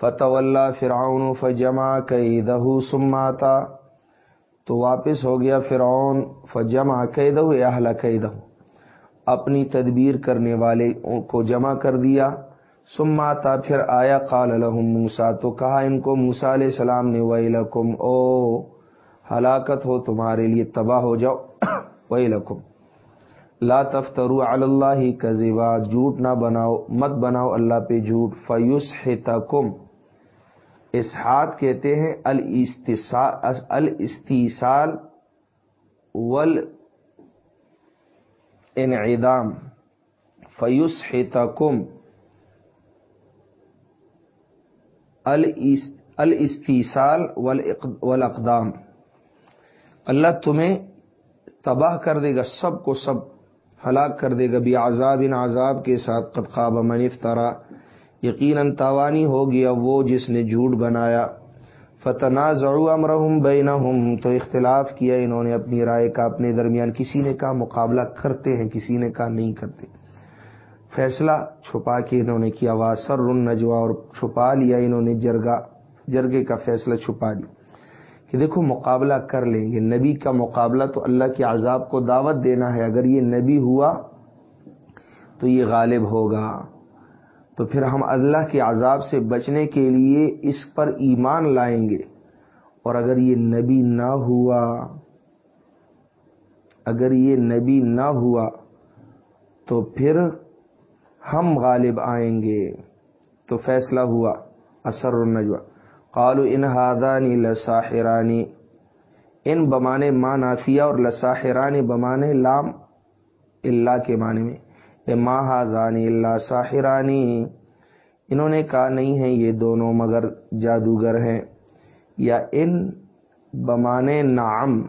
فتح اللہ فرعون فجما کئی دہو سماتا تو واپس ہو گیا فرعون فجما کئی دہو یا کئی دہو اپنی تدبیر کرنے والے کو جمع کر دیا۔ سما تا پھر آیا، قال الحم موسا تو کہا ان کو موسا علیہ السلام نے وہی لکم او ہلاکت ہو تمہارے لیے، تباہ ہو جاؤ۔ وہی لکم لا تفترو اللہ کذبا، جھوٹ نہ بناؤ، مت بناؤ اللہ پہ جھوٹ۔ فیوس کم اسحاد کہتے ہیں الاستیصال ول انعدام فیوس کم الاستیصال والاقدام۔ اللہ تمہیں تباہ کر دے گا، سب کو سب ہلاک کر دے گا۔ بھی عذاب ان عذاب کے ساتھ قد خواب منف تارا یقیناً تاوانی ہو گیا وہ جس نے جھوٹ بنایا۔ فتنا ضرور امرحم بین تو اختلاف کیا انہوں نے اپنی رائے کا، اپنے درمیان کسی نے کہا مقابلہ کرتے ہیں، کسی نے کہا نہیں کرتے۔ فیصلہ چھپا کے انہوں نے کیا واسر نجوا اور چھپا لیا انہوں نے جرگا جرگے کا فیصلہ چھپا لیا۔ کہ دیکھو، مقابلہ کر لیں گے۔ نبی کا مقابلہ تو اللہ کے عذاب کو دعوت دینا ہے۔ اگر یہ نبی ہوا تو یہ غالب ہوگا۔ تو پھر ہم اللہ کے عذاب سے بچنے کے لیے اس پر ایمان لائیں گے۔ اور اگر یہ نبی نہ ہوا، اگر یہ نبی نہ ہوا، تو پھر ہم غالب آئیں گے۔ تو فیصلہ ہوا، اثر النجوا قالو ان ہادانی لساحرانی ان بمانے ماں نافیہ اور لساحرانی بمانے لام اللہ کے معنی میں۔ ماں زانی اللہ ساحرانی۔ انہوں نے کہا، نہیں ہے یہ دونوں مگر جادوگر ہیں۔ یا ان بمانے نعم۔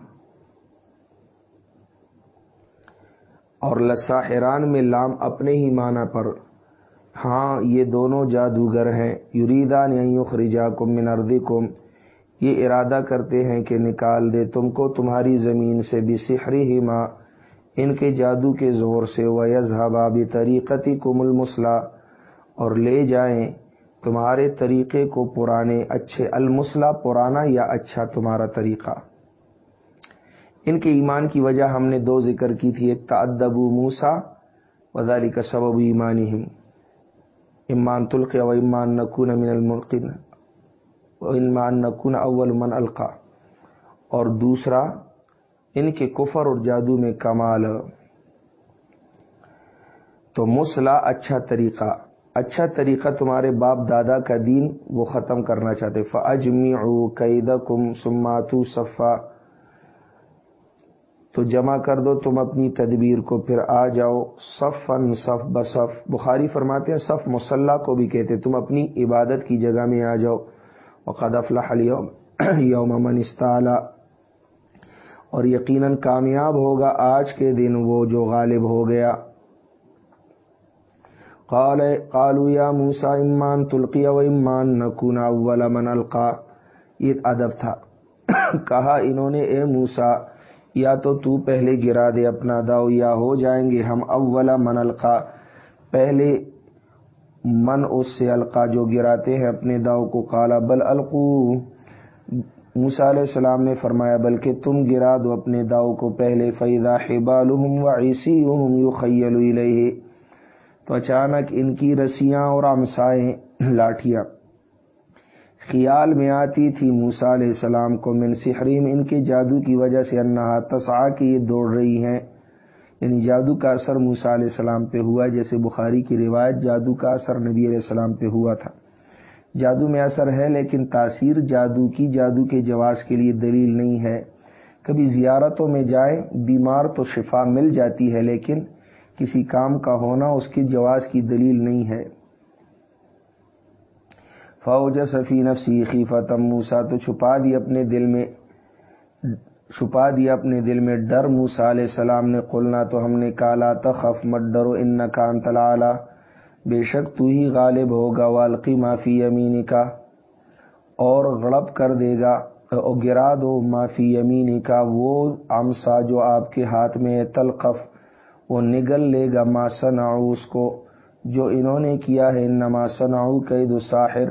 اور لساحران میں لام اپنے ہی معنی پر۔ ہاں یہ دونوں جادوگر ہیں۔ یریدان یخرجا کم مناردی کم یہ ارادہ کرتے ہیں کہ نکال دے تم کو تمہاری زمین سے بھی سحری ہی ماں ان کے جادو کے زور سے وہ یزہبا طریقتی کم المسلح اور لے جائیں تمہارے طریقے کو پرانے اچھے المسلح پرانا یا اچھا تمہارا طریقہ۔ ان کے ایمان کی وجہ ہم نے دو ذکر کی تھی، ایک تعدب موسا وزاری کا سبب ایمانی امان تلق و امان نقون من الملقن۔ امان نقون اول من القا اور دوسرا ان کے کفر اور جادو میں کمال۔ تو مسلح اچھا طریقہ اچھا طریقہ تمہارے باپ دادا کا دین وہ ختم کرنا چاہتے۔ فجمی او قید کم سماتو صفا۔ تو جمع کر دو تم اپنی تدبیر کو، پھر آ جاؤ۔ صف صف بصف۔ بخاری فرماتے ہیں صف مسلح کو بھی کہتے تم اپنی عبادت کی جگہ میں آ جاؤ۔ افلاح یوم من استعلا اور یقیناً کامیاب ہوگا آج کے دن وہ جو غالب ہو گیا۔ قالو یا موسا امان تلقیہ و امان نقون اول من القا یہ ادب تھا۔ کہا انہوں نے، اے موسا یا تو تو پہلے گرا دے اپنا داؤ، یا ہو جائیں گے ہم اولا من القا پہلے من اس سے القا جو گراتے ہیں اپنے داؤ کو کالا بل القو موسا علیہ السلام نے فرمایا، بلکہ تم گرا دو اپنے داؤ کو پہلے فیدا حبال و عیسی یو خیل تو اچانک ان کی رسیاں اور آمسائیں لاٹیاں خیال میں آتی تھی موسا علیہ السلام کو، من سحریم، ان کے جادو کی وجہ سے انہا تسعا کی یہ دوڑ رہی ہیں۔ یعنی جادو کا اثر موسا علیہ السلام پہ ہوا، جیسے بخاری کی روایت، جادو کا اثر نبی علیہ السلام پہ ہوا تھا۔ جادو میں اثر ہے، لیکن تاثیر جادو کی جادو کے جواز کے لیے دلیل نہیں ہے۔ کبھی زیارتوں میں جائیں، بیمار تو شفا مل جاتی ہے، لیکن کسی کام کا ہونا اس کی جواز کی دلیل نہیں ہے۔ فوج صفی نفسی خیفت موسا تو چھپا دی اپنے دل میں، چھپا دیا اپنے دل میں ڈر۔ موسا علیہ السلام نے قلنا تو ہم نے کالا تخف مت ڈرو ان کان تلا بے شک تو ہی غالب ہوگا، والقی معافی امینی کا اور غڑب کر دے گا اور گرا دو معافی امینی کا وہ امسا جو آپ کے ہاتھ میں ہے، تلقف، وہ نگل لے گا ما صنعو اس کو، جو انہوں نے کیا ہے نما صنعو قید ساحر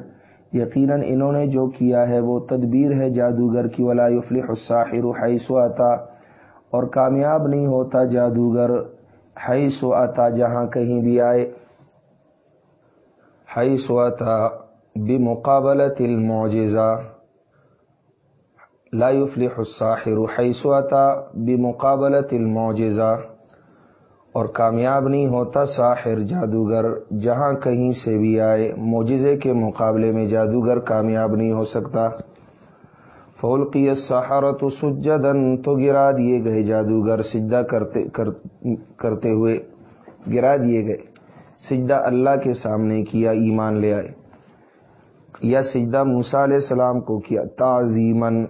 یقیناً انہوں نے جو کیا ہے، وہ تدبیر ہے جادوگر کی، ولا یفلح الساحر حیث آتا اور کامیاب نہیں ہوتا جادوگر حیث آتا جہاں کہیں بھی آئے۔ حیث آتا بمقابلت المعجزہ لا يفلح الساحر حیث آتا بمقابلت المعجزہ اور کامیاب نہیں ہوتا ساحر جادوگر جہاں کہیں سے بھی آئے، معجزے کے مقابلے میں جادوگر کامیاب نہیں ہو سکتا. فولقی سہارت سجدن تو گرا دیے گئے جادوگر سجدہ کرتے کرتے ہوئے، گرا دیے گئے۔ سجدہ اللہ کے سامنے کیا، ایمان لے آئے۔ یا سجدہ موسا علیہ السلام کو کیا تعظیمن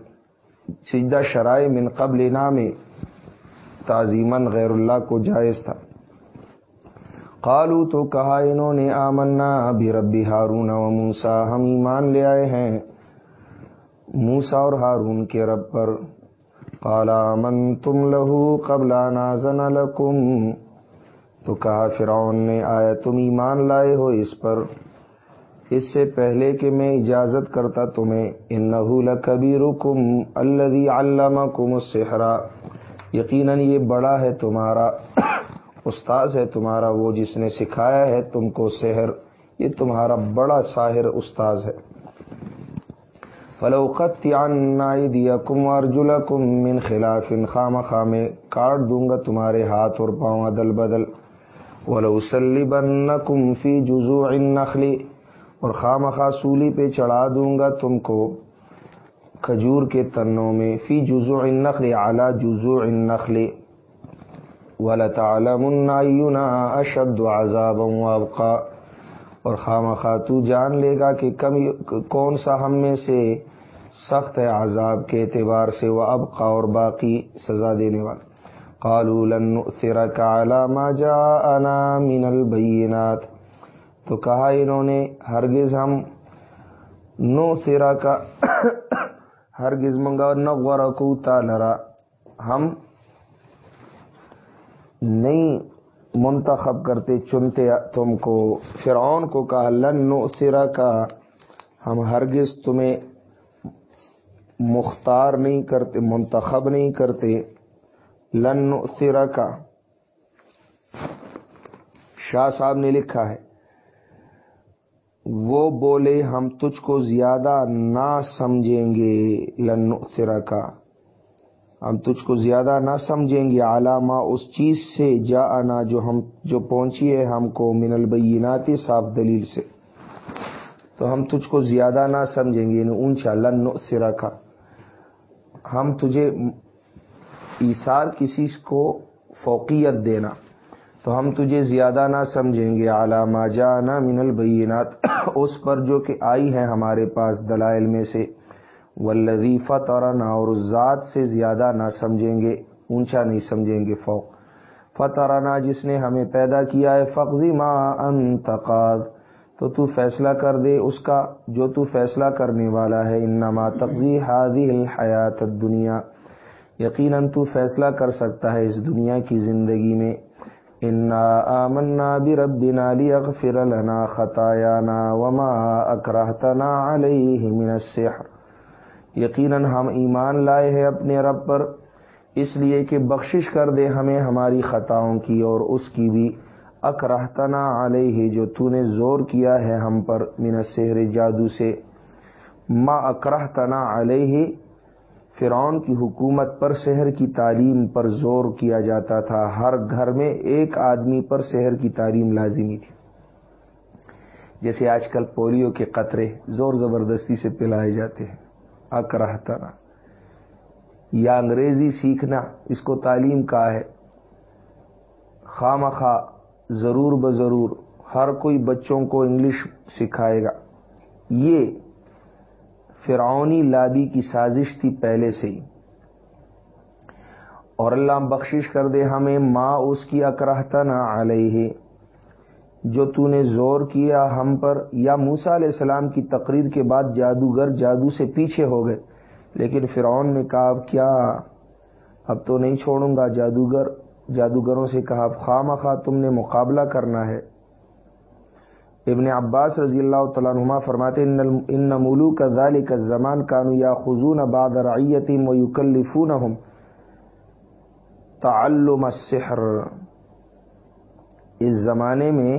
سجدہ شرائع من قبل نام تعظیمن غیر اللہ کو جائز تھا۔ قالو تو کہا، انہوں نے آمنا بھی ربی ہارون و موسا ہم ایمان لے آئے ہیں۔ موسا اور ہارون کے رب پر کالا من تم لہو قبلا نازن لکم۔ تو کہا فرعون نے، آیا تم ایمان لائے ہو اس پر؟ اس سے پہلے کہ میں اجازت کرتا تمہیں ان نہ کبھی رکم الدی علامہ کم یقیناً یہ بڑا ہے تمہارا، استاذ ہے تمہارا وہ جس نے سکھایا ہے تم کو سحر۔ یہ تمہارا بڑا ساحر استاذ ہے۔ فلوقت دیا کم ارجلا کم من خلاف خام خام کاٹ دوں گا تمہارے ہاتھ اور پاؤں ادل بدل۔ ولوسلی بن کم فی جزو نخلی اور خام خا سولی پہ چڑھا دوں گا تم کو کھجور کے تنوں میں فی جزو النخل اعلیٰ جزو النخل ولطالمنا اشد عذاب وابقا اور خام خاتو جان لے گا کہ کم کون سا ہم میں سے سخت ہے عذاب کے اعتبار سے وہ ابقا اور باقی سزا دینے والا قالوا لن نؤثرك على ما جاءنا من البینات تو کہا انہوں نے، ہرگز ہم نو سیرا کا ہر گزمنگا نغور کو تالرا ہم نہیں منتخب کرتے، چنتے تم کو۔ فرعون کو کہا، لن سرا کا ہم ہرگز تمہیں مختار نہیں کرتے، منتخب نہیں کرتے۔ لن سرا کا شاہ صاحب نے لکھا ہے، وہ بولے، ہم تجھ کو زیادہ نہ سمجھیں گے، لن کا ہم تجھ کو زیادہ نہ سمجھیں گے علامہ اس چیز سے جا آنا جو ہم، جو پہنچی ہے ہم کو من البیناتی صاف دلیل سے. تو ہم تجھ کو زیادہ نہ سمجھیں گے یعنی اونچا، لن سرا کا ہم تجھے ایسار کسی کو فوقیت دینا، تو ہم تجھے زیادہ نہ سمجھیں گے۔ علامہ جانا من البینات، اس پر جو کہ آئی ہے ہمارے پاس دلائل میں سے۔ ولدی فترنا اور ذات سے زیادہ نہ سمجھیں گے، اونچا نہیں سمجھیں گے۔ فوق۔ فترنا جس نے ہمیں پیدا کیا ہے، فقضی ما انتقاد تو تو فیصلہ کر دے اس کا، جو تو فیصلہ کرنے والا ہے۔ انما تقضی حادی الحیات دنیا یقیناً تو فیصلہ کر سکتا ہے اس دنیا کی زندگی میں۔ انا آمنا بربنا لیغفر لنا خطایانا وما اکرہتنا علیہ من السحر۔ یقیناً ہم ایمان لائے ہیں اپنے رب پر، اس لیے کہ بخشش کر دے ہمیں ہماری خطاؤں کی اور اس کی بھی۔ اکرہتنا علیہ جو تو نے زور کیا ہے ہم پر، من سحر جادو سے۔ ما اکرہتنا علیہ فرعون کی حکومت پر شہر کی تعلیم پر زور کیا جاتا تھا۔ ہر گھر میں ایک آدمی پر شہر کی تعلیم لازمی تھی۔ جیسے آج کل پولیو کے قطرے زور زبردستی سے پلائے جاتے ہیں۔ اکرہتنا یا انگریزی سیکھنا اس کو تعلیم کا ہے۔ خواہ مخواہ ضرور بضرور ہر کوئی بچوں کو انگلش سکھائے گا۔ یہ فرعونی لابی کی سازش تھی پہلے سے ہی۔ اور اللہ بخشش کر دے ہمیں ماں اس کی اکرہتنا علیہ۔ جو تو نے زور کیا ہم پر، یا موسا علیہ السلام کی تقریر کے بعد جادوگر جادو سے پیچھے ہو گئے۔ لیکن فرعون نے کہا، اب کیا؟ اب تو نہیں چھوڑوں گا جادوگر۔ جادوگروں سے کہا، اب خواہ مخواہ تم نے مقابلہ کرنا ہے۔ ابن عباس رضی اللہ تعالیٰ نما فرماتے ان مولو کا ذال کا زمان کانو یا خزون باد رعیتی و یوکلفون تعلم السحر. اس زمانے میں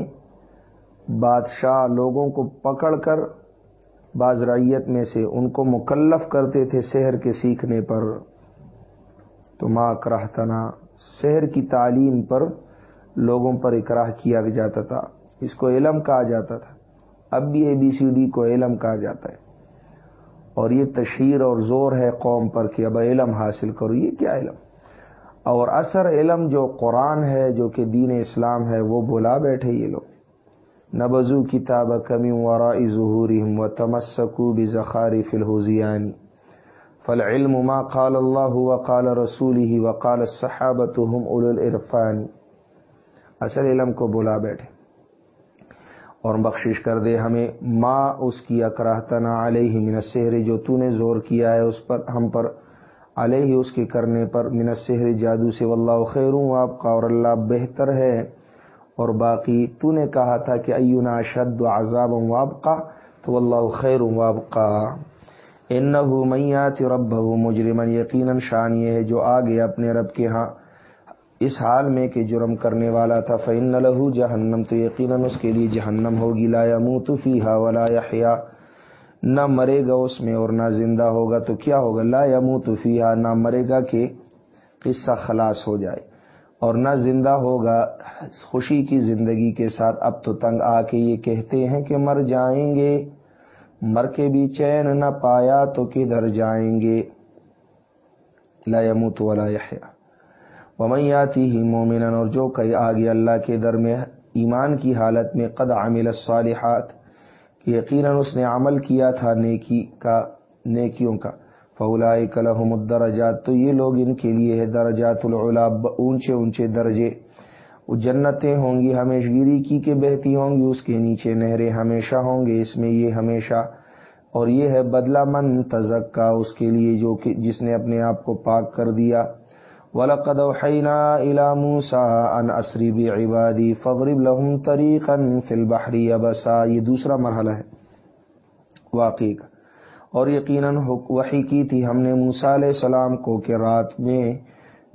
بادشاہ لوگوں کو پکڑ کر بازرائیت میں سے ان کو مکلف کرتے تھے شہر کے سیکھنے پر۔ تو ماں کراہتنا شہر کی تعلیم پر لوگوں پر اکراہ کیا جاتا تھا۔ اس کو علم کہا جاتا تھا۔ اب بھی اے بی سی ڈی کو علم کہا جاتا ہے۔ اور یہ تشہیر اور زور ہے قوم پر کہ اب علم حاصل کرو، یہ کیا علم؟ اور اثر علم جو قرآن ہے، جو کہ دین اسلام ہے، وہ بلا بیٹھے یہ لوگ۔ نبزو کتاب کمی ورا ظہور و تمسکو بھی ذخاری فلحوزیانی فل علم ما قال اللہ وقال رسول ہی وقال صحابت اول العرفانی اصل علم کو بلا بیٹھے۔ اور بخشش کر دے ہمیں ماں اس کی اکراہتنا علیہ من السحر، جو تو نے زور کیا ہے اس پر، ہم پر علیہ اس کے کرنے پر من السحر جادو سے، واللہ خیروں آپ کا اور اللہ بہتر ہے۔ اور باقی تو نے کہا تھا کہ ایونا شد عذاب وابقا تو اللہ خیر وابقا ان میات رب ہاں اس حال میں کہ جرم کرنے والا تھا فن لہو جہنم تو یقیناً اس کے لیے جہنم ہوگی، لا منہ فیہا ولا یحیا۔ نہ مرے گا اس میں اور نہ زندہ ہوگا، تو کیا ہوگا؟ لا منہ فیہا، نہ مرے گا کہ قصہ خلاص ہو جائے۔ اور نہ زندہ ہوگا، خوشی کی زندگی کے ساتھ۔ اب تو تنگ آ کے یہ کہتے ہیں کہ مر جائیں گے۔ مر کے بھی چین نہ پایا تو کدھر جائیں گے؟ لا يموت ولا يحيى ومن ياته مؤمنا اور جو کہ آگے اللہ کے در میں ایمان کی حالت میں، قد عمل الصالحات، کہ یقیناً اس نے عمل کیا تھا نیکی کا، نیکیوں کا۔ فولا کلحم الدرجات، تو یہ لوگ ان کے لیے ہے درجات العلا، اونچے اونچے درجے۔ جنتیں ہوں گی ہمیش گیری کی کہ بہتی ہوں گی، اس کے نیچے نہریں ہمیشہ ہوں گے، اس میں یہ ہمیشہ۔ اور یہ ہے بدلہ من تزکا، اس کے لیے جو کہ، جس نے اپنے آپ کو پاک کر دیا۔ وَلَقَدْ وَحَيْنَا إِلَى مُوسَىٰ أَنْ أَسْرِ بِعِبَادِي فَضْرِبْ لَهُمْ طَرِيقًا فِي الْبَحْرِ يَبَسَا یہ دوسرا مرحلہ ہے، واقعی کا۔ اور یقیناً وحی کی تھی ہم نے موسیٰ علیہ السلام کو کہ رات میں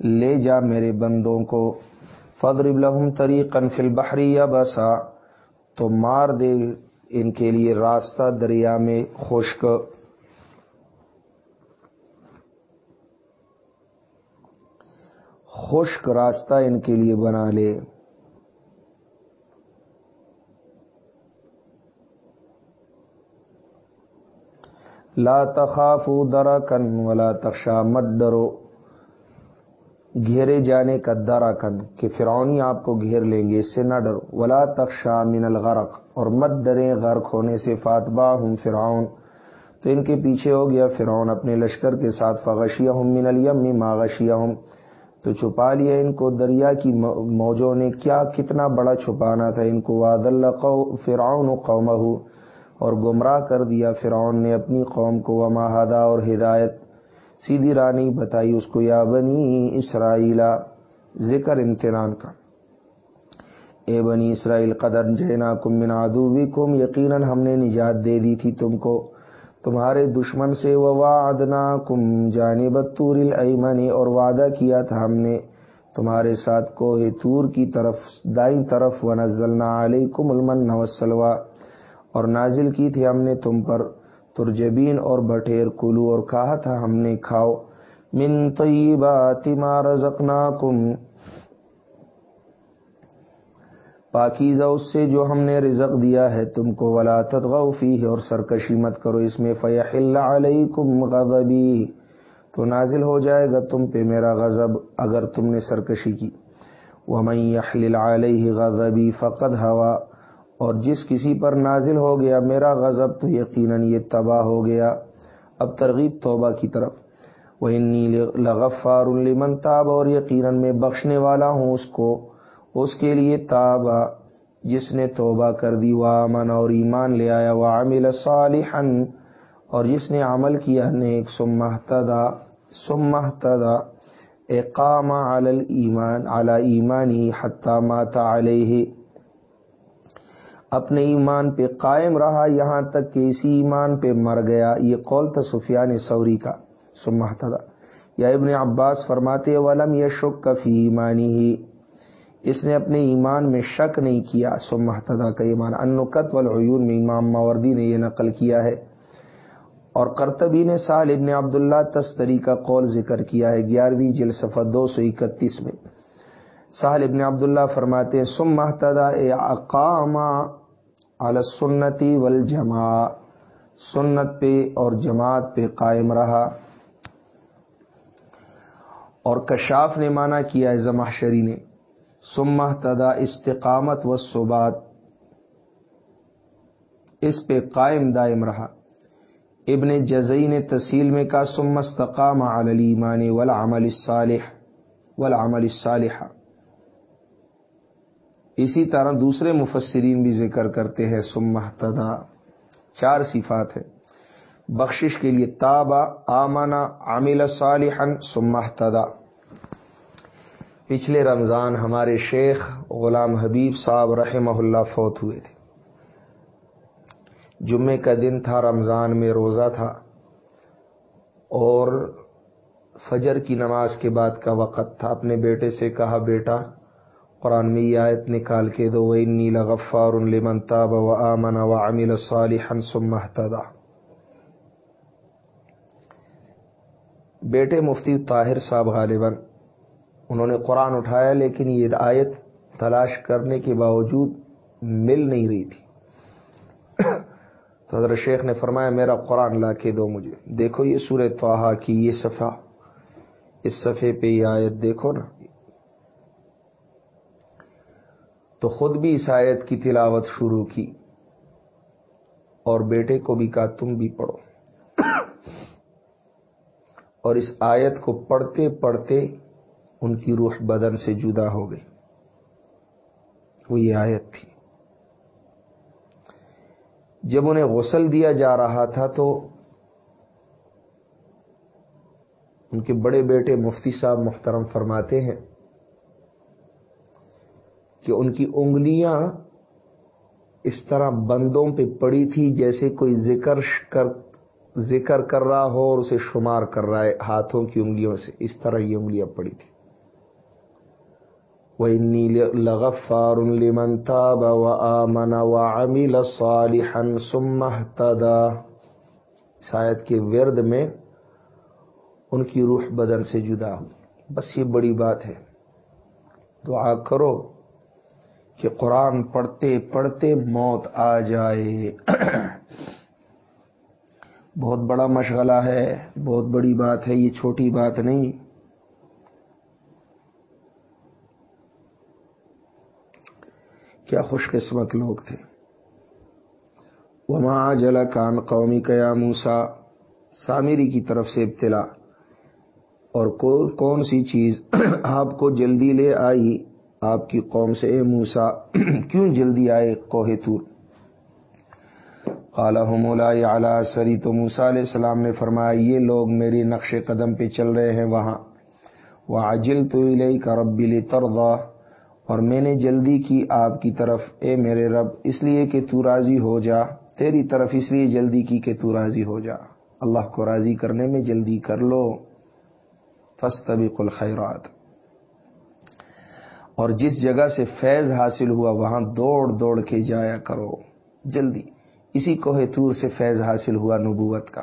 لے جا میرے بندوں کو فضرب لهم طریقا فی البحر یبسا تو مار دے ان کے لیے راستہ دریا میں خشک خشک راستہ ان کے لیے بنا لے۔ لا تخافو درکن ولا تخشا، مت ڈرو۔ گھیرے جانے کا درا کن کہ فرعونی آپ کو گھیر لیں گے، اس سے نہ ڈرو۔ ولا تخشا من الغرق، اور مت ڈرے غرق ہونے سے۔ فاتبہ ہوں فرعون، تو ان کے پیچھے ہو گیا فرعون اپنے لشکر کے ساتھ۔ فغشیہ ہوں من الیم ماغشیہ ہوں تو چھپا لیا ان کو دریا کی موجوں نے کیا کتنا بڑا چھپانا تھا ان کو واد اللہ فرعون قوم اور گمراہ کر دیا فرعون نے اپنی قوم کو وماہدہ اور ہدایت سیدھی رانی بتائی اس کو یا بنی اسرائیلا ذکر امتنان کا۔ اے بنی اسرائیل قدر جینا کم من عدوبی کم یقیناً ہم نے نجات دے دی تھی تم کو۔ تمہارے دشمن سے وعدنا کم جانب تور الایمنی اور وعدہ کیا تھا ہم نے تمہارے ساتھ کو تور کی طرف، دائیں طرف، ونزلنا علیکم المن والسلوى اور نازل کی تھی ہم نے تم پر ترجبین اور بٹیر کلو، اور کہا تھا ہم نے کھاؤ، من طیبات ما رزقناکم پاکیزہ اس سے جو ہم نے رزق دیا ہے تم کو، ولا تدغوا فیہ اور سرکشی مت کرو اس میں فیحل علیکم غضبی تو نازل ہو جائے گا تم پہ میرا غضب اگر تم نے سرکشی کی۔ ومن یحلل علیہ غضبی فقد ہوا اور جس کسی پر نازل ہو گیا میرا غضب، تو یقیناً یہ تباہ ہو گیا۔ اب ترغیب توبہ کی طرف۔ وہ انی لغفار لمن تاب اور یقیناً میں بخشنے والا ہوں اس کو۔ اس کے لیے تابا، جس نے توبہ کر دی، وہ امن اور ایمان لے آیا، وہ عامل صالحا، اور جس نے عمل کیا نیک سمحتدا سمحتدا اقام علی ایمان علی ایمانی حتی مات علیہ۔ اپنے ایمان پہ قائم رہا، یہاں تک کہ اسی ایمان پہ مر گیا۔ یہ قول تھا سفیان سوری کا سمحتدا یا ابن عباس فرماتے، ولم یشک فی ایمانی ہی اس نے اپنے ایمان میں شک نہیں کیا۔ سو محتدا کا ایمان۔ انقت والعیون میں امام ماوردی نے یہ نقل کیا ہے۔ اور کرتبی نے سال ابن عبداللہ تستری کا قول ذکر کیا ہے گیارہویں جلسفہ دو سو اکتیس میں۔ سال ابن عبداللہ فرماتے ہیں سم محتدا اے اقام السنتی والجماع۔ سنت پہ اور جماعت پہ قائم رہا۔ اور کشاف نے مانا کیا ہے زمحشری نے۔ سمہ تدا استقامت و صبات اس پہ قائم دائم رہا۔ ابن جزئی نے تسیل میں کا سم استقام علی ایمان والعمل الصالح والعمل الصالح۔ اسی طرح دوسرے مفسرین بھی ذکر کرتے ہیں سم تدا چار صفات ہے بخشش کے لیے تابا آمنا عامل صالحا سم تدا پچھلے رمضان ہمارے شیخ غلام حبیب صاحب رحمہ اللہ فوت ہوئے تھے۔ جمعے کا دن تھا، رمضان میں روزہ تھا اور فجر کی نماز کے بعد کا وقت تھا۔ اپنے بیٹے سے کہا، بیٹا، قرآن میں یہ آیت نکال کے دو وہ نیل غفار لمن تاب و آمن و امل صالحا ثم اهتدى۔ بیٹے مفتی طاہر صاحب غالباً انہوں نے قرآن اٹھایا لیکن یہ آیت تلاش کرنے کے باوجود مل نہیں رہی تھی۔ تو حضرت شیخ نے فرمایا، میرا قرآن لا کے دو مجھے۔ دیکھو یہ سورہ توحا کی یہ صفحہ۔ اس صفحے پہ یہ آیت دیکھو نا۔ تو خود بھی اس آیت کی تلاوت شروع کی اور بیٹے کو بھی کہا، تم بھی پڑھو۔ اور اس آیت کو پڑھتے پڑھتے ان کی روح بدن سے جدا ہو گئی۔ وہ یہ آیت تھی۔ جب انہیں غسل دیا جا رہا تھا تو ان کے بڑے بیٹے مفتی صاحب محترم فرماتے ہیں کہ ان کی انگلیاں اس طرح بندوں پہ پڑی تھی جیسے کوئی ذکر کر ذکر کر رہا ہو اور اسے شمار کر رہا ہے ہاتھوں کی انگلیوں سے۔ اس طرح یہ انگلیاں پڑی تھی وہ لغفار لمن تاب و آمن و عمل صالحا ثم اهتدى۔ شاید کے ورد میں ان کی روح بدن سے جدا۔ ہو بس یہ بڑی بات ہے۔ دعا کرو کہ قرآن پڑھتے پڑھتے موت آ جائے۔ بہت بڑا مشغلہ ہے، بہت بڑی بات ہے، یہ چھوٹی بات نہیں۔ کیا خوش قسمت لوگ تھے۔ وما جلا کان قومی کیا موسا سامری کی طرف سے ابتلا۔ اور کون سی چیز آپ کو جلدی لے آئی؟ آپ کی قوم سے، اے موسا کیوں جلدی آئے کوہ تور کالا اعلیٰ سری تو موسا علیہ السلام نے فرمایا، یہ لوگ میری نقش قدم پہ چل رہے ہیں وہاں۔ وہ عجل تو کا ربی ترغا اور میں نے جلدی کی آپ کی طرف۔ اے میرے رب، اس لیے کہ تو راضی ہو جا۔ تیری طرف اس لیے جلدی کی کہ تو راضی ہو جا۔ اللہ کو راضی کرنے میں جلدی کر لو۔ فس الخیرات۔ اور جس جگہ سے فیض حاصل ہوا، وہاں دوڑ دوڑ کے جایا کرو۔ جلدی۔ اسی کوہ تور سے فیض حاصل ہوا نبوت کا۔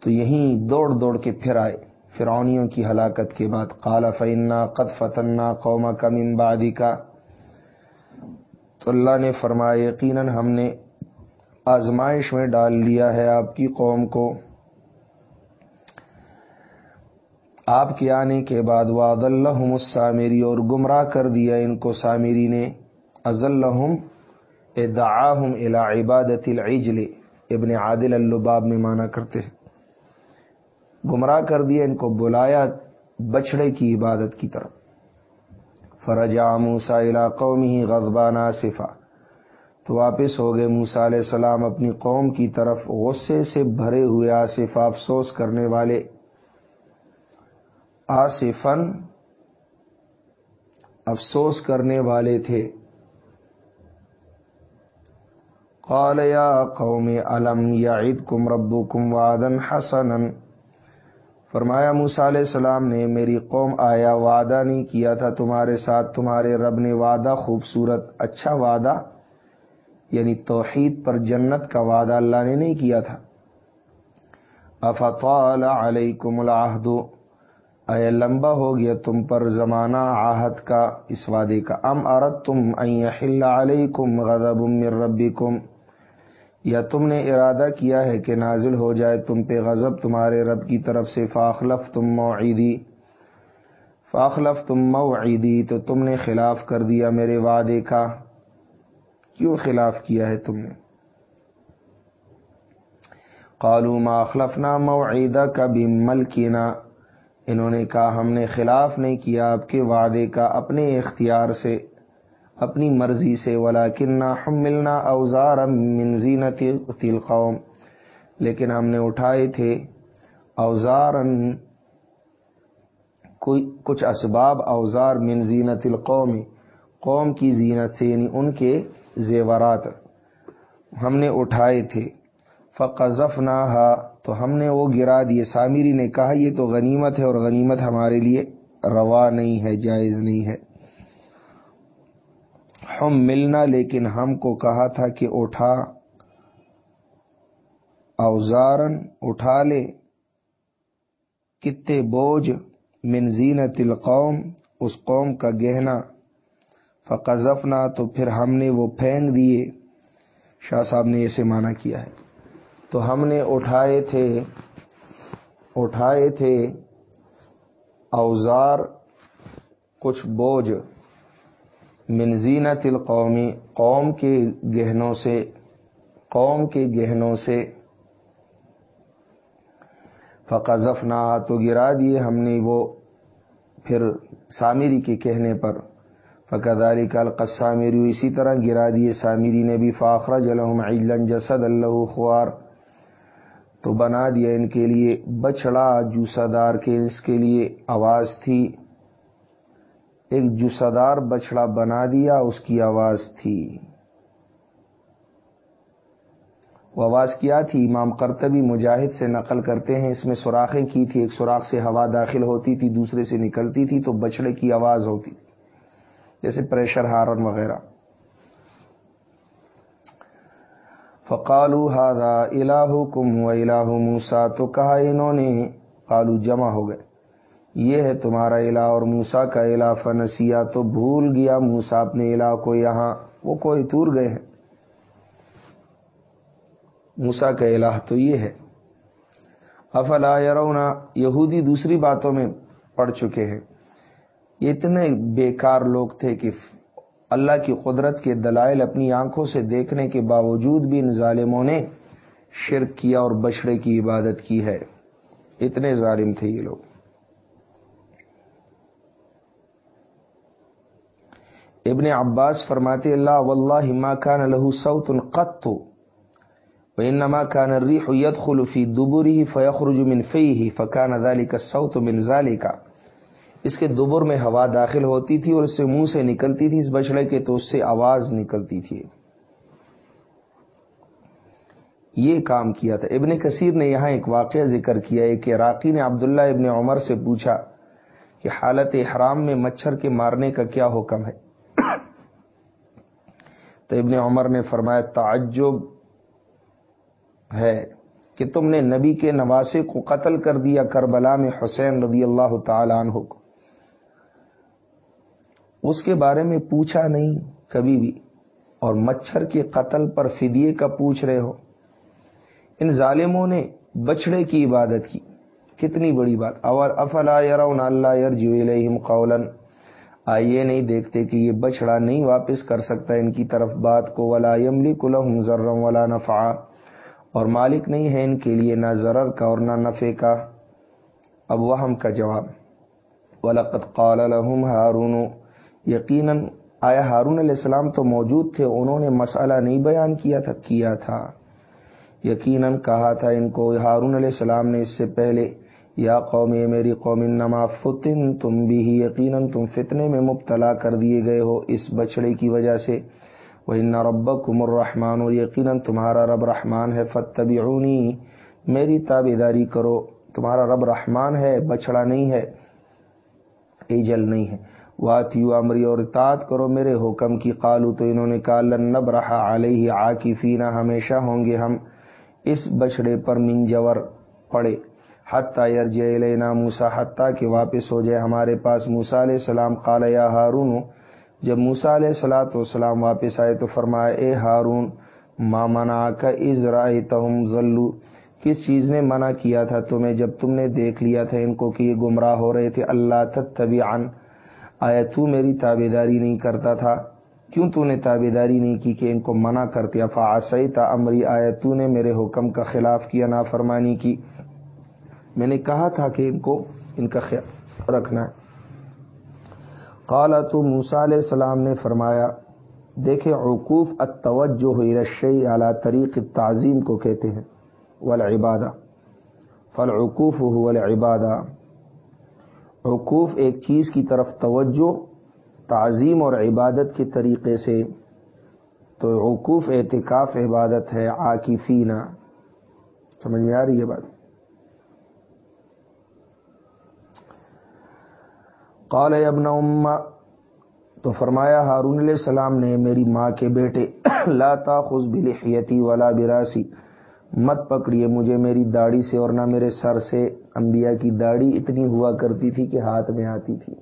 تو یہیں دوڑ دوڑ کے پھر آئے۔ فرونیوں کی ہلاکت کے بعد کالا فینا قد فتنا قوما کا ممبادی کا تو اللہ نے فرمایا، یقیناً ہم نے آزمائش میں ڈال لیا ہے آپ کی قوم کو۔ آپ کے آنے کے بعد واد اللہ السامری اور گمراہ کر دیا ان کو سامری نے۔ از الحم الا عبادت العجل۔ ابن عادل الباب میں مانا کرتے ہیں۔ گمراہ کر دیا، ان کو بلایا بچڑے کی عبادت کی طرف۔ فرجا موسا الا قومی غذبان صفا۔ تو واپس ہو گئے موسا علیہ السلام اپنی قوم کی طرف، غصے سے بھرے ہوئے آصف، افسوس کرنے والے۔ آصفن افسوس کرنے والے تھے۔ قال یا قوم علم یا عید کم ربو کم وادن حسن فرمایا موسا علیہ السلام نے، میری قوم آیا، وعدہ نہیں کیا تھا تمہارے ساتھ، تمہارے رب نے وعدہ، خوبصورت اچھا وعدہ یعنی توحید پر جنت کا وعدہ اللہ نے نہیں کیا تھا۔ افطال علیکم العہد۔ اے، لمبا ہو گیا تم پر زمانہ آہت کا، اس وعدے کا۔ ام عرت تم علیکم غضب من ربکم؟ یا تم نے ارادہ کیا ہے کہ نازل ہو جائے تم پہ غضب تمہارے رب کی طرف سے فاخلف تم موعیدی۔ فاخلف تم موعیدی، تو تم نے خلاف کر دیا میرے وعدے کا۔ کیوں خلاف کیا ہے تم نے؟ قالوا ما اخلفنا موعیدہ کا بھی ملکینا انہوں نے کہا، ہم نے خلاف نہیں کیا آپ کے وعدے کا اپنے اختیار سے۔ اپنی مرضی سے ولا کنہ ہم ملنا اوزار منزین تل قوم لیکن ہم نے اٹھائے تھے اوزار کچھ اسباب اوزار من زینت القوم، قوم کی زینت سے یعنی ان کے زیورات۔ ہم نے اٹھائے تھے۔ فقذف نہ تو ہم نے وہ گرا دیے۔ سامری نے کہا، یہ تو غنیمت ہے اور غنیمت ہمارے لیے روا نہیں ہے، جائز نہیں ہے۔ ہم ملنا، لیکن ہم کو کہا تھا کہ اٹھا اوزارن اٹھا لے۔ کتے بوجھ منزین القوم، اس قوم کا گہنا۔ فقذفنا، تو پھر ہم نے وہ پھینک دیے۔ شاہ صاحب نے اسے مانا کیا ہے۔ تو ہم نے اٹھائے تھے اٹھائے تھے، اوزار، کچھ بوجھ۔ منزینت القومی قوم کے گہنوں سے، قوم کے گہنوں سے۔ فقذف تو گرا دیے ہم نے وہ پھر سامری کے کہنے پر۔ فقداری کا القسامری، اسی طرح گرا دیے سامری نے بھی۔ فاخرہ جلحم عیلن جسد اللہ خوار۔ تو بنا دیا ان کے لیے بچڑا جوسادار کے اس کے لیے آواز تھی۔ ایک جسدار بچڑا بنا دیا، اس کی آواز تھی۔ وہ آواز کیا تھی؟ امام کرتبی مجاہد سے نقل کرتے ہیں، اس میں سوراخیں کی تھی، ایک سوراخ سے ہوا داخل ہوتی تھی، دوسرے سے نکلتی تھی، تو بچڑے کی آواز ہوتی تھی، جیسے پریشر ہارن وغیرہ۔ فقالو ہادا الہ کم و الہ موسا تو کہا انہوں نے قالو جمع ہو گئے۔ یہ ہے تمہارا الہ اور موسا کا الہ فنسیا تو بھول گیا موسا اپنے الہ کو یہاں، وہ کوئی تور گئے ہیں۔ موسا کا الہ تو یہ ہے۔ افلا یرونا یہودی دوسری باتوں میں پڑھ چکے ہیں۔ یہ اتنے بیکار لوگ تھے کہ اللہ کی قدرت کے دلائل اپنی آنکھوں سے دیکھنے کے باوجود بھی ان ظالموں نے شرک کیا اور بچڑے کی عبادت کی ہے۔ اتنے ظالم تھے یہ لوگ۔ ابن عباس فرماتے اللہ واللہ ما کان لہو سوت قط وإنما كان الريح يدخل في دبره فيخرج من فيه فكان ذلك الصوت من ذلك اس کے دبر میں ہوا داخل ہوتی تھی اور اس سے منہ سے نکلتی تھی، اس بچڑے کے تو اس سے آواز نکلتی تھی۔ یہ کام کیا تھا۔ ابن کثیر نے یہاں ایک واقعہ ذکر کیا ہے کہ راقی نے عبداللہ ابن عمر سے پوچھا کہ حالت احرام میں مچھر کے مارنے کا کیا حکم ہے۔ تو ابن عمر نے فرمایا، تعجب ہے کہ تم نے نبی کے نواسے کو قتل کر دیا کربلا میں حسین رضی اللہ تعالی عنہ کو۔ اس کے بارے میں پوچھا نہیں کبھی بھی، اور مچھر کے قتل پر فدیے کا پوچھ رہے ہو۔ ان ظالموں نے بچڑے کی عبادت کی۔ کتنی بڑی بات۔ اور افلا یرون اللہ یرجو الیہم قولا۔ آئیے نہیں دیکھتے کہ یہ بچڑا نہیں واپس کر سکتا ان کی طرف بات کو، ولا یملک لهم ذرا ولا نفعا۔ اور مالک نہیں ہے ان کے لیے نہ ضرر کا اور نہ نفے کا۔ اب وہ ہم کا جواب۔ ولقت قال لهم ہارون۔ یقیناً آیا ہارون علیہ السلام تو موجود تھے، انہوں نے مسئلہ نہیں بیان کیا تھا کیا تھا۔ یقیناً کہا تھا ان کو، ہارون علیہ السلام نے اس سے پہلے یا قوم یہ میری قوم نما فتن تم بھی یقیناً، تم فتنے میں مبتلا کر دیے گئے ہو اس بچڑے کی وجہ سے۔ وہ ان رب کمر رحمان اور یقیناً تمہارا رب رحمان ہے فتبی میری تابے داری کرو، تمہارا رب رحمان ہے بچڑا نہیں ہے، ایجل نہیں ہے۔ وات یو امری اور اطاعت کرو میرے حکم کی۔ قالو تو انہوں نے کہا لنب رہا علیہ عاقفینا ہمیشہ ہوں گے ہم۔ اس بچڑے پر منجور پڑے۔ حتیٰ یرج لینا موسا حتیٰ کہ واپس ہو جائے ہمارے پاس موسا علیہ السلام، قال یا ہارون، جب موسا علیہ السلاۃ والسلام واپس آئے تو فرمایا، اے ہارون مامنا کا ازرائے تہم ذلو کس چیز نے منع کیا تھا تمہیں جب تم نے دیکھ لیا تھا ان کو کہ یہ گمراہ ہو رہے تھے؟ اللہ تبھی آیا تو میری تابے داری نہیں کرتا تھا؟ کیوں تو نے تابے داری نہیں کی کہ ان کو منع کرتے؟ افا تا امری، آیا تو نے میرے حکم کا خلاف کیا، نافرمانی کی؟ میں نے کہا تھا کہ ان کو ان کا خیال رکھنا ہے۔ قالا تو موسا علیہ السلام نے فرمایا دیکھے عقوف التوجہ رشی اعلیٰ طریق تعظیم کو کہتے ہیں، والعبادہ۔ فالعقوف هو العبادہ۔ عقوف ایک چیز کی طرف توجہ، تعظیم اور عبادت کے طریقے سے۔ تو عقوف اعتکاف عبادت ہے عاقفینہ سمجھ میں آ رہی ہے بات؟ قال ابن اما تو فرمایا، ہارون علیہ السلام نے میری ماں کے بیٹے، لا تاخذ بلحیتی ولا براسی، مت پکڑیے مجھے میری داڑھی سے اور نہ میرے سر سے۔ انبیاء کی داڑھی اتنی ہوا کرتی تھی کہ ہاتھ میں آتی تھی۔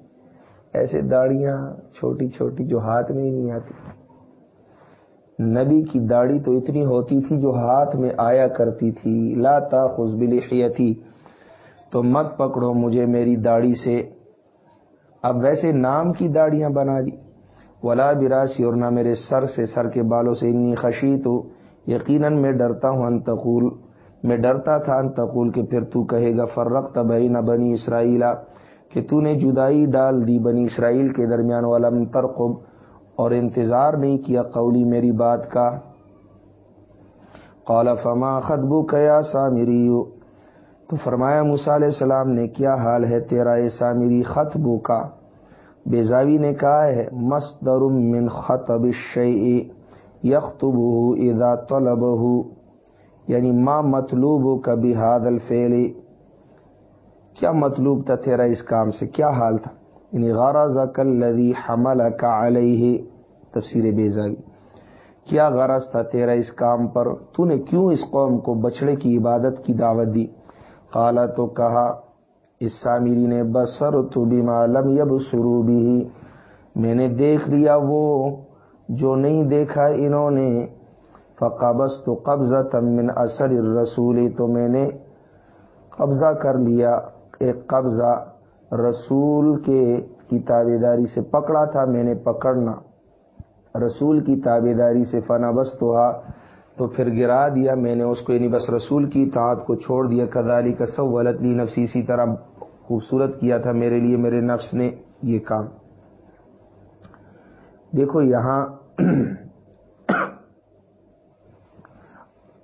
ایسے داڑیاں چھوٹی چھوٹی جو ہاتھ میں ہی نہیں آتی۔ نبی کی داڑھی تو اتنی ہوتی تھی جو ہاتھ میں آیا کرتی تھی۔ لا تاخذ بلحیتی، تو مت پکڑو مجھے میری داڑھی سے۔ اب ویسے نام کی داڑیاں بنا دی۔ ولا براسی اور نہ میرے سر سے، سر کے بالوں سے اتنی خشی تو یقیناً میں ڈرتا ہوں انتقول میں ڈرتا تھا انتقول کہ پھر تو کہے گا فرق تبئی نہ بنی اسرائیلا کہ تو نے جدائی ڈال دی بنی اسرائیل کے درمیان۔ والا ترقب، اور انتظار نہیں کیا قولی میری بات کا۔ قال فما خطبو کیا سامری تو فرمایا موسا علیہ السلام نے، کیا حال ہے تیرا سامری خطبو کا؟ بیزاوی نے کہا ہے، مصدر من خطب الشیء یختبہ اذا طلبہ یعنی ما مطلوب کبھی حاد الفیل کیا مطلوب تھا تیرا اس کام سے؟ کیا حال تھا؟ یعنی غرض کلذی حمل کا علیہ۔ تفسیر بیزاوی کیا غرض تھا تیرا اس کام پر؟ تو نے کیوں اس قوم کو بچڑے کی عبادت کی دعوت دی؟ کالا تو کہا، اس سامری نے بسر تو بھی معلوم یب سرو بھی میں نے دیکھ لیا وہ جو نہیں دیکھا انہوں نے۔ فقابس تو قبضہ تمن اثر رسول تو میں نے قبضہ کر لیا۔ ایک قبضہ رسول کے کی تابے داری سے پکڑا تھا، میں نے پکڑنا۔ رسول کی تابے داری سے فنا بس تو تو پھر گرا دیا میں نے اس کو یعنی بس رسول کی اطاعت کو چھوڑ دیا۔ کدالی کا سب ولت لی نفسی۔ اسی طرح خوبصورت کیا تھا میرے لیے، میرے نفس نے یہ کام۔ دیکھو یہاں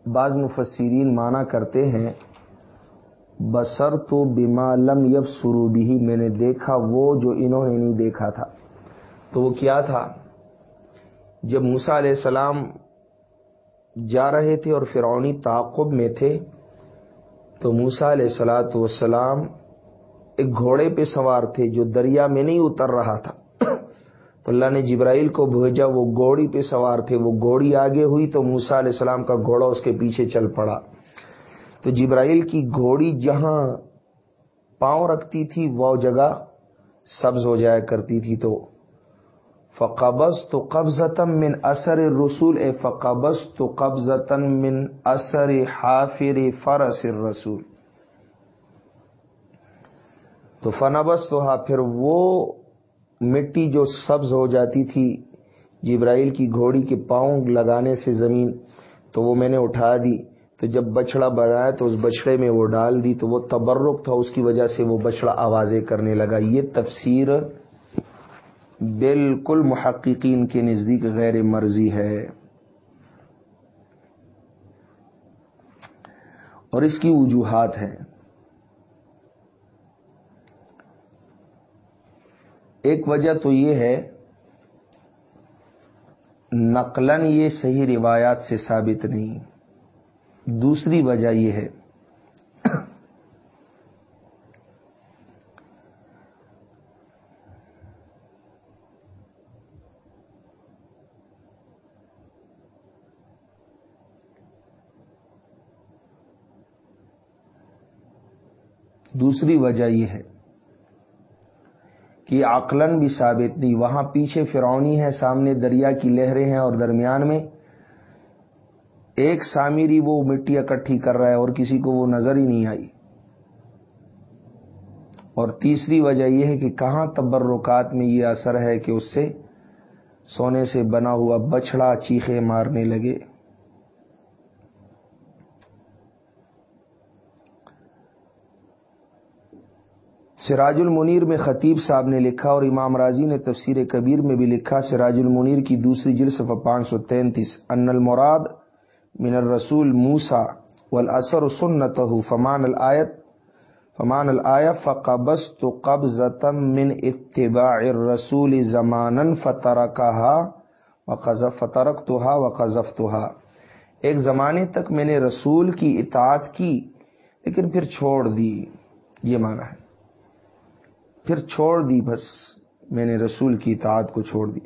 بعض مفسرین مانا کرتے ہیں بسر تو بیما لم یب سرو بھی میں نے دیکھا وہ جو انہوں نے نہیں دیکھا تھا۔ تو وہ کیا تھا؟ جب موسا علیہ السلام جا رہے تھے اور فرعونی تعقب میں تھے، تو موسا علیہ السلاۃ والسلام ایک گھوڑے پہ سوار تھے جو دریا میں نہیں اتر رہا تھا۔ تو اللہ نے جبرائیل کو بھیجا، وہ گھوڑی پہ سوار تھے، وہ گھوڑی آگے ہوئی تو موسا علیہ السلام کا گھوڑا اس کے پیچھے چل پڑا۔ تو جبرائیل کی گھوڑی جہاں پاؤں رکھتی تھی، وہ جگہ سبز ہو جایا کرتی تھی۔ تو فقبس تو قبضتم من اثر رسول اے فقبس تو قبضتن من اثر حافر فرس رسول تو فنبس تو ہاں پھر وہ مٹی جو سبز ہو جاتی تھی، جبرائیل کی گھوڑی کے پاؤں لگانے سے زمین، تو وہ میں نے اٹھا دی۔ تو جب بچڑا بنایا، تو اس بچڑے میں وہ ڈال دی۔ تو وہ تبرک تھا، اس کی وجہ سے وہ بچڑا آوازیں کرنے لگا۔ یہ تفسیر بالکل محققین کے نزدیک غیر مرضی ہے۔ اور اس کی وجوہات ہیں۔ ایک وجہ تو یہ ہے نقلن یہ صحیح روایات سے ثابت نہیں۔ دوسری وجہ یہ ہے دوسری وجہ یہ ہے کہ عقلن بھی ثابت نہیں، وہاں پیچھے فرونی ہے سامنے دریا کی لہریں ہیں اور درمیان میں ایک سامری وہ مٹی اکٹھی کر رہا ہے اور کسی کو وہ نظر ہی نہیں آئی۔ اور تیسری وجہ یہ ہے کہ کہاں تبرکات میں یہ اثر ہے کہ اس سے سونے سے بنا ہوا بچڑا چیخے مارنے لگے۔ سراج المنیر میں خطیب صاحب نے لکھا اور امام راضی نے تفسیر کبیر میں بھی لکھا، سراج المنیر کی دوسری جلسفہ پانچ سو تینتیس۔ ان المراد من الرسول موسا والاثر سنت فمان الآیت، فمان الآ فقبس تو قبض من اتباع الرسول زمان فتر کہا فترک تو و قذف تو ایک زمانے تک میں نے رسول کی اطاعت کی، لیکن پھر چھوڑ دی۔ یہ مانا ہے۔ پھر چھوڑ دی، بس میں نے رسول کی اطاعت کو چھوڑ دی۔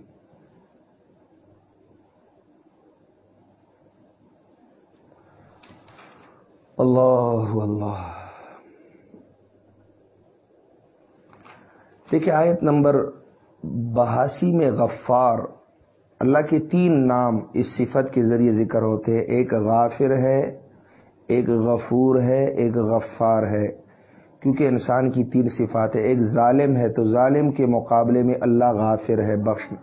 اللہ اللہ۔ دیکھیں، آیت نمبر بہاسی میں غفار، اللہ کے تین نام اس صفت کے ذریعے ذکر ہوتے ہیں۔ ایک غافر ہے، ایک غفور ہے، ایک غفار ہے۔ کیونکہ انسان کی تین صفات ہے ایک ظالم ہے تو ظالم کے مقابلے میں اللہ غافر ہے، بخش۔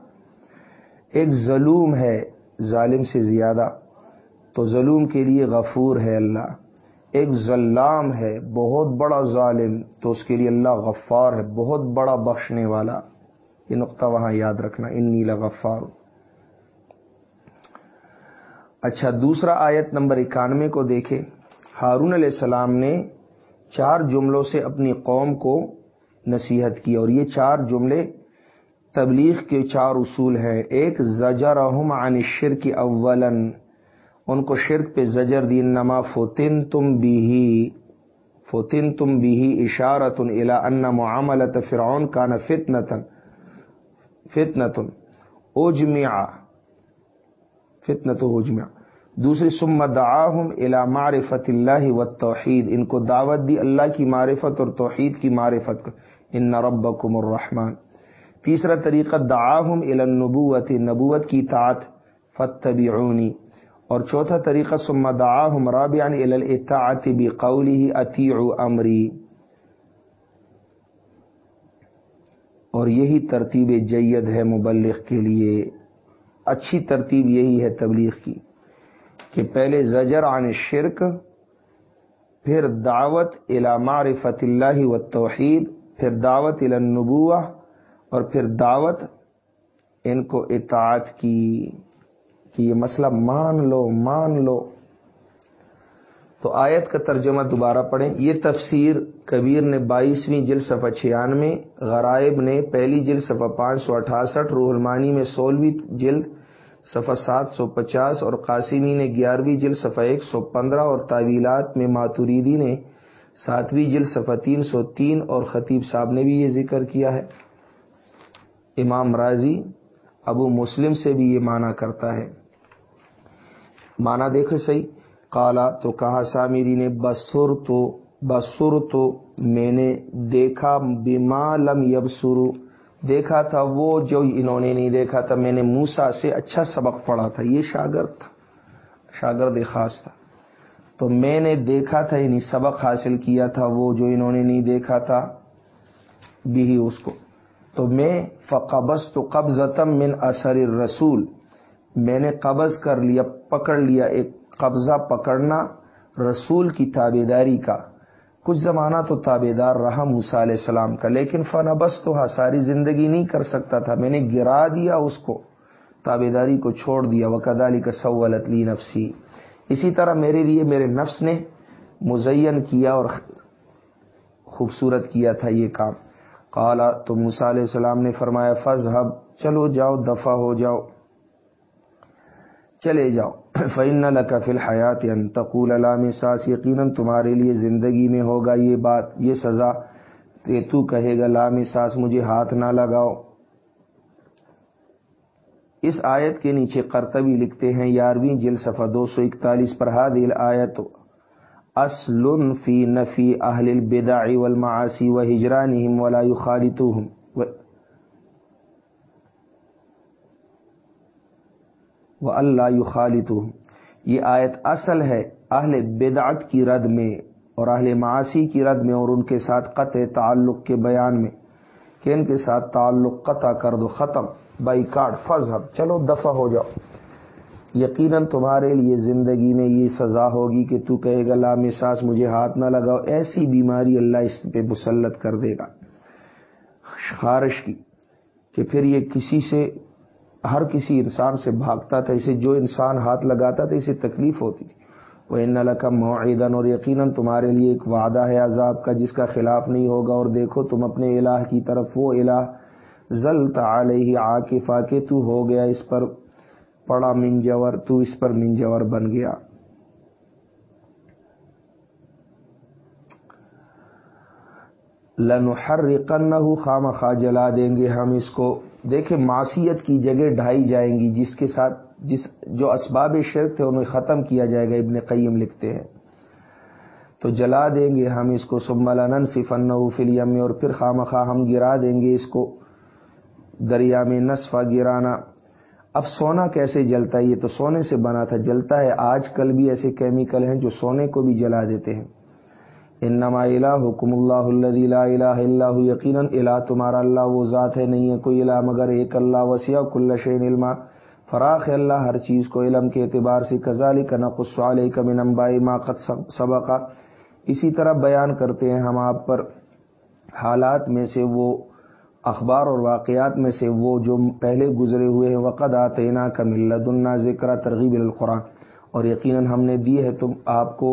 ایک ظلم ہے، ظالم سے زیادہ، تو ظلم کے لیے غفور ہے اللہ۔ ایک ظلام ہے، بہت بڑا ظالم، تو اس کے لیے اللہ غفار ہے، بہت بڑا بخشنے والا۔ یہ نقطہ وہاں یاد رکھنا ان نیلا غفار اچھا دوسرا آیت نمبر اکانوے کو دیکھے ہارون علیہ السلام نے چار جملوں سے اپنی قوم کو نصیحت کی اور یہ چار جملے تبلیغ کے چار اصول ہیں۔ ایک زجر عن شرک اولن ان کو شرک پہ زجر دین نما فوتن تم بھی فوتن تم بھی اشارت الا ان معاملت فرعون کا ن فتنتن فتنتن اوجمیا فتنت اوجمیا دوسری سم دعاہم الا معرفت اللہ و توحید ان کو دعوت دی اللہ کی معرفت اور توحید کی معرفت ان ربکم الرحمن۔ تیسرا طریقہ، دعاہم الی النبوت، نبوت کی طاعت فتبعونی اور چوتھا طریقہ سم دعاہم رابعا الی الاطاعت بقوله اطیعوا امری۔ اور یہی ترتیب جید ہے مبلغ کے لیے۔ اچھی ترتیب یہی ہے تبلیغ کی۔ کہ پہلے زجر عن شرک پھر دعوت الا معرفت اللہ و توحید، پھر دعوت النبوہ، اور پھر دعوت ان کو اطاعت کی، کہ یہ مسئلہ مان لو مان لو۔ تو آیت کا ترجمہ دوبارہ پڑھیں۔ یہ تفسیر کبیر نے بائیسویں جل صفحہ چھیانوے غرائب نے پہلی جلد صفحہ پانچ سو اٹھاسٹھ، روح المانی میں سولہویں جلد صفحہ سات سو پچاس اور قاسمی نے گیارہویں جلد صفحہ ایک سو پندرہ اور تعویلات میں ماتوریدی نے ساتویں جلد صفحہ تین سو تین اور خطیب صاحب نے بھی یہ ذکر کیا ہے۔ امام راضی ابو مسلم سے بھی یہ مانا کرتا ہے۔ مانا دیکھے صحیح۔ کالا تو کہا سامری نے بسر تو بسر تو میں نے دیکھا بیما لم یب دیکھا تھا وہ جو انہوں نے نہیں دیکھا تھا، میں نے موسا سے اچھا سبق پڑھا تھا۔ یہ شاگرد تھا، شاگرد خاص تھا۔ تو میں نے دیکھا تھا یعنی سبق حاصل کیا تھا وہ جو انہوں نے نہیں دیکھا تھا، بھی اس کو۔ تو میں فقبس تو قبض من اثر رسول میں نے قبض کر لیا، پکڑ لیا، ایک قبضہ پکڑنا رسول کی تابے داری کا۔ کچھ زمانہ تو تابے دار رہا موسا علیہ السلام کا، لیکن فن بس تو ساری زندگی نہیں کر سکتا تھا۔ میں نے گرا دیا اس کو تابے داری کو چھوڑ دیا۔ وہ کدالی کا سولت لی نفسی اسی طرح میرے لیے میرے نفس نے مزین کیا اور خوبصورت کیا تھا یہ کام۔ کالا تو موسا علیہ السلام نے فرمایا فض چلو جاؤ، دفع ہو جاؤ۔ چلے جاؤ۔ فعن لک فل حیات تقول علام ساس یقیناً تمہارے لیے زندگی میں ہوگا یہ بات، یہ سزا۔ کہ تو کہے گا لام ساس مجھے ہاتھ نہ لگاؤ۔ اس آیت کے نیچے کرتبی لکھتے ہیں، یارویں جل صفحہ دو سو اکتالیس پر حادل آیت اصل فی نفی اہل البدع والمعاصی و ہجرانہم ولا یخالطوہم وہ اللہ خالط یہ آیت اصل ہے اہل بدعت کی رد میں اور اہل معاشی کی رد میں اور ان کے ساتھ قطع تعلق کے بیان میں کہ ان کے ساتھ تعلق قطع کر دو، ختم بائی کارڈ فضب چلو، دفع ہو جاؤ۔ یقیناً تمہارے لیے زندگی میں یہ سزا ہوگی کہ تو کہے گا لام ساس مجھے ہاتھ نہ لگاؤ، ایسی بیماری اللہ اس پہ مسلط کر دے گا۔ خارش کی کہ پھر یہ کسی سے ہر کسی انسان سے بھاگتا تھا، اسے جو انسان ہاتھ لگاتا تھا، اسے تکلیف ہوتی تھی۔ وہ ان کا معیدن اور یقیناً تمہارے لیے ایک وعدہ ہے عذاب کا، جس کا خلاف نہیں ہوگا۔ اور دیکھو، تم اپنے الہ کی طرف، وہ الہ ضلط علیہ آ کے تو ہو گیا، اس پر پڑا منجور، تو اس پر منجور بن گیا۔ لنحرقنہ خام خواہ جلا دیں گے ہم اس کو۔ دیکھیں معصیت کی جگہ ڈھائی جائیں گی، جس کے ساتھ جس جو اسباب شرک تھے انہیں ختم کیا جائے گا، ابن قیم لکھتے ہیں۔ تو جلا دیں گے ہم اس کو سملن صفن فلیم میں اور پھر خام ہم گرا دیں گے اس کو۔ دریا میں نصفہ گرانا۔ اب سونا کیسے جلتا ہے؟ یہ تو سونے سے بنا تھا، جلتا ہے۔ آج کل بھی ایسے کیمیکل ہیں جو سونے کو بھی جلا دیتے ہیں۔ انما الہ حکم اللہ الذی لا الہ الا هو یقینا الہ تمہارا اللہ وہ ذات ہے، نہیں ہے کوئی الہ، مگر ایک اللہ، وسیع کل شیء علما۔ فراخ اللہ ہر چیز کو علم کے اعتبار سے کزالی کا نقص علیہ کا منمبائی ماقت سبقہ اسی طرح بیان کرتے ہیں ہم آپ پر حالات میں سے وہ اخبار اور واقعات میں سے وہ جو پہلے گزرے ہوئے ہیں۔ وقد آتے نا کا ملت النا ذکر ترغیب القرآن اور یقیناً ہم نے دی ہے تم آپ کو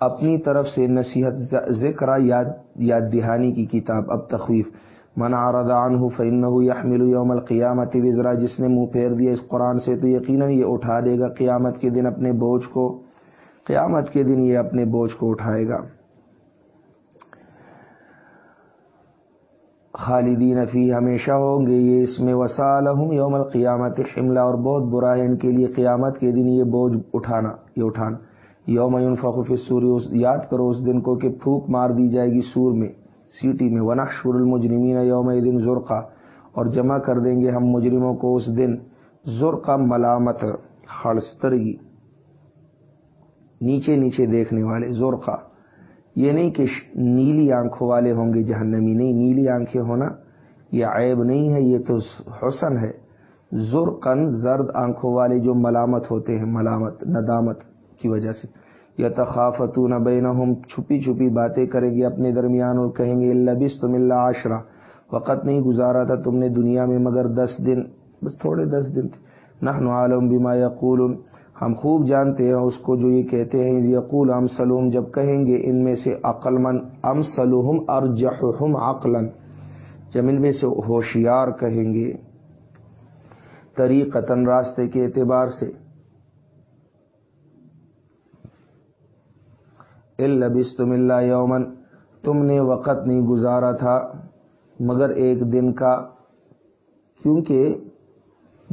اپنی طرف سے نصیحت، ذکر یاد یاد دہانی کی کتاب، اب تخویف۔ من عرض عنه فانه يحمل يوم القيامه وزرا، جس نے منہ پھیر دیا اس قرآن سے، تو یقیناً یہ اٹھا دے گا۔ قیامت کے دن اپنے بوجھ کو، قیامت کے دن یہ اپنے بوجھ کو اٹھائے گا۔ خالدین فی ہمیشہ ہوں گے یہ اس میں۔ وسالہم یوم القیامت حملہ، اور بہت برا ہے ان کے لیے۔ قیامت کے دن یہ بوجھ اٹھانا، یہ اٹھانا۔ یوم ينفخ فی السور یاد کرو اس دن کو کہ پھوک مار دی جائے گی سور میں، سیٹی میں۔ ونح شور المجرمین یوم دن ذرقہ اور جمع کر دیں گے ہم مجرموں کو اس دن۔ ذرقہ ملامت خڑسترگی نیچے نیچے دیکھنے والے ذرقہ یہ نہیں کہ نیلی آنکھوں والے ہوں گے جہنمی، نہیں، نیلی آنکھیں ہونا، یہ عیب نہیں ہے، یہ تو حسن ہے۔ زرقن زرد آنکھوں والے جو ملامت ہوتے ہیں، ملامت، ندامت۔ کی وجہ سے۔ یا تخافتون بینہم، چھپی چھپی باتیں کریں گے اپنے درمیان اور کہیں گے اللہ بس تم اللہ عشرہ، وقت نہیں گزارا تھا تم نے دنیا میں مگر دس دن۔ بس تھوڑے دس دن تھے۔ نحن عالم بما یقول ہم خوب جانتے ہیں اس کو جو یہ کہتے ہیں یقول ام سلوم جب کہیں گے ان میں سے عقل من ام سلوہم ارجحہم عقلا۔ جب ان میں سے ہوشیار کہیں گے، طریقتاً راستے کے اعتبار سے۔ البس تم اللہ یومن تم نے وقت نہیں گزارا تھا، مگر ایک دن کا، کیونکہ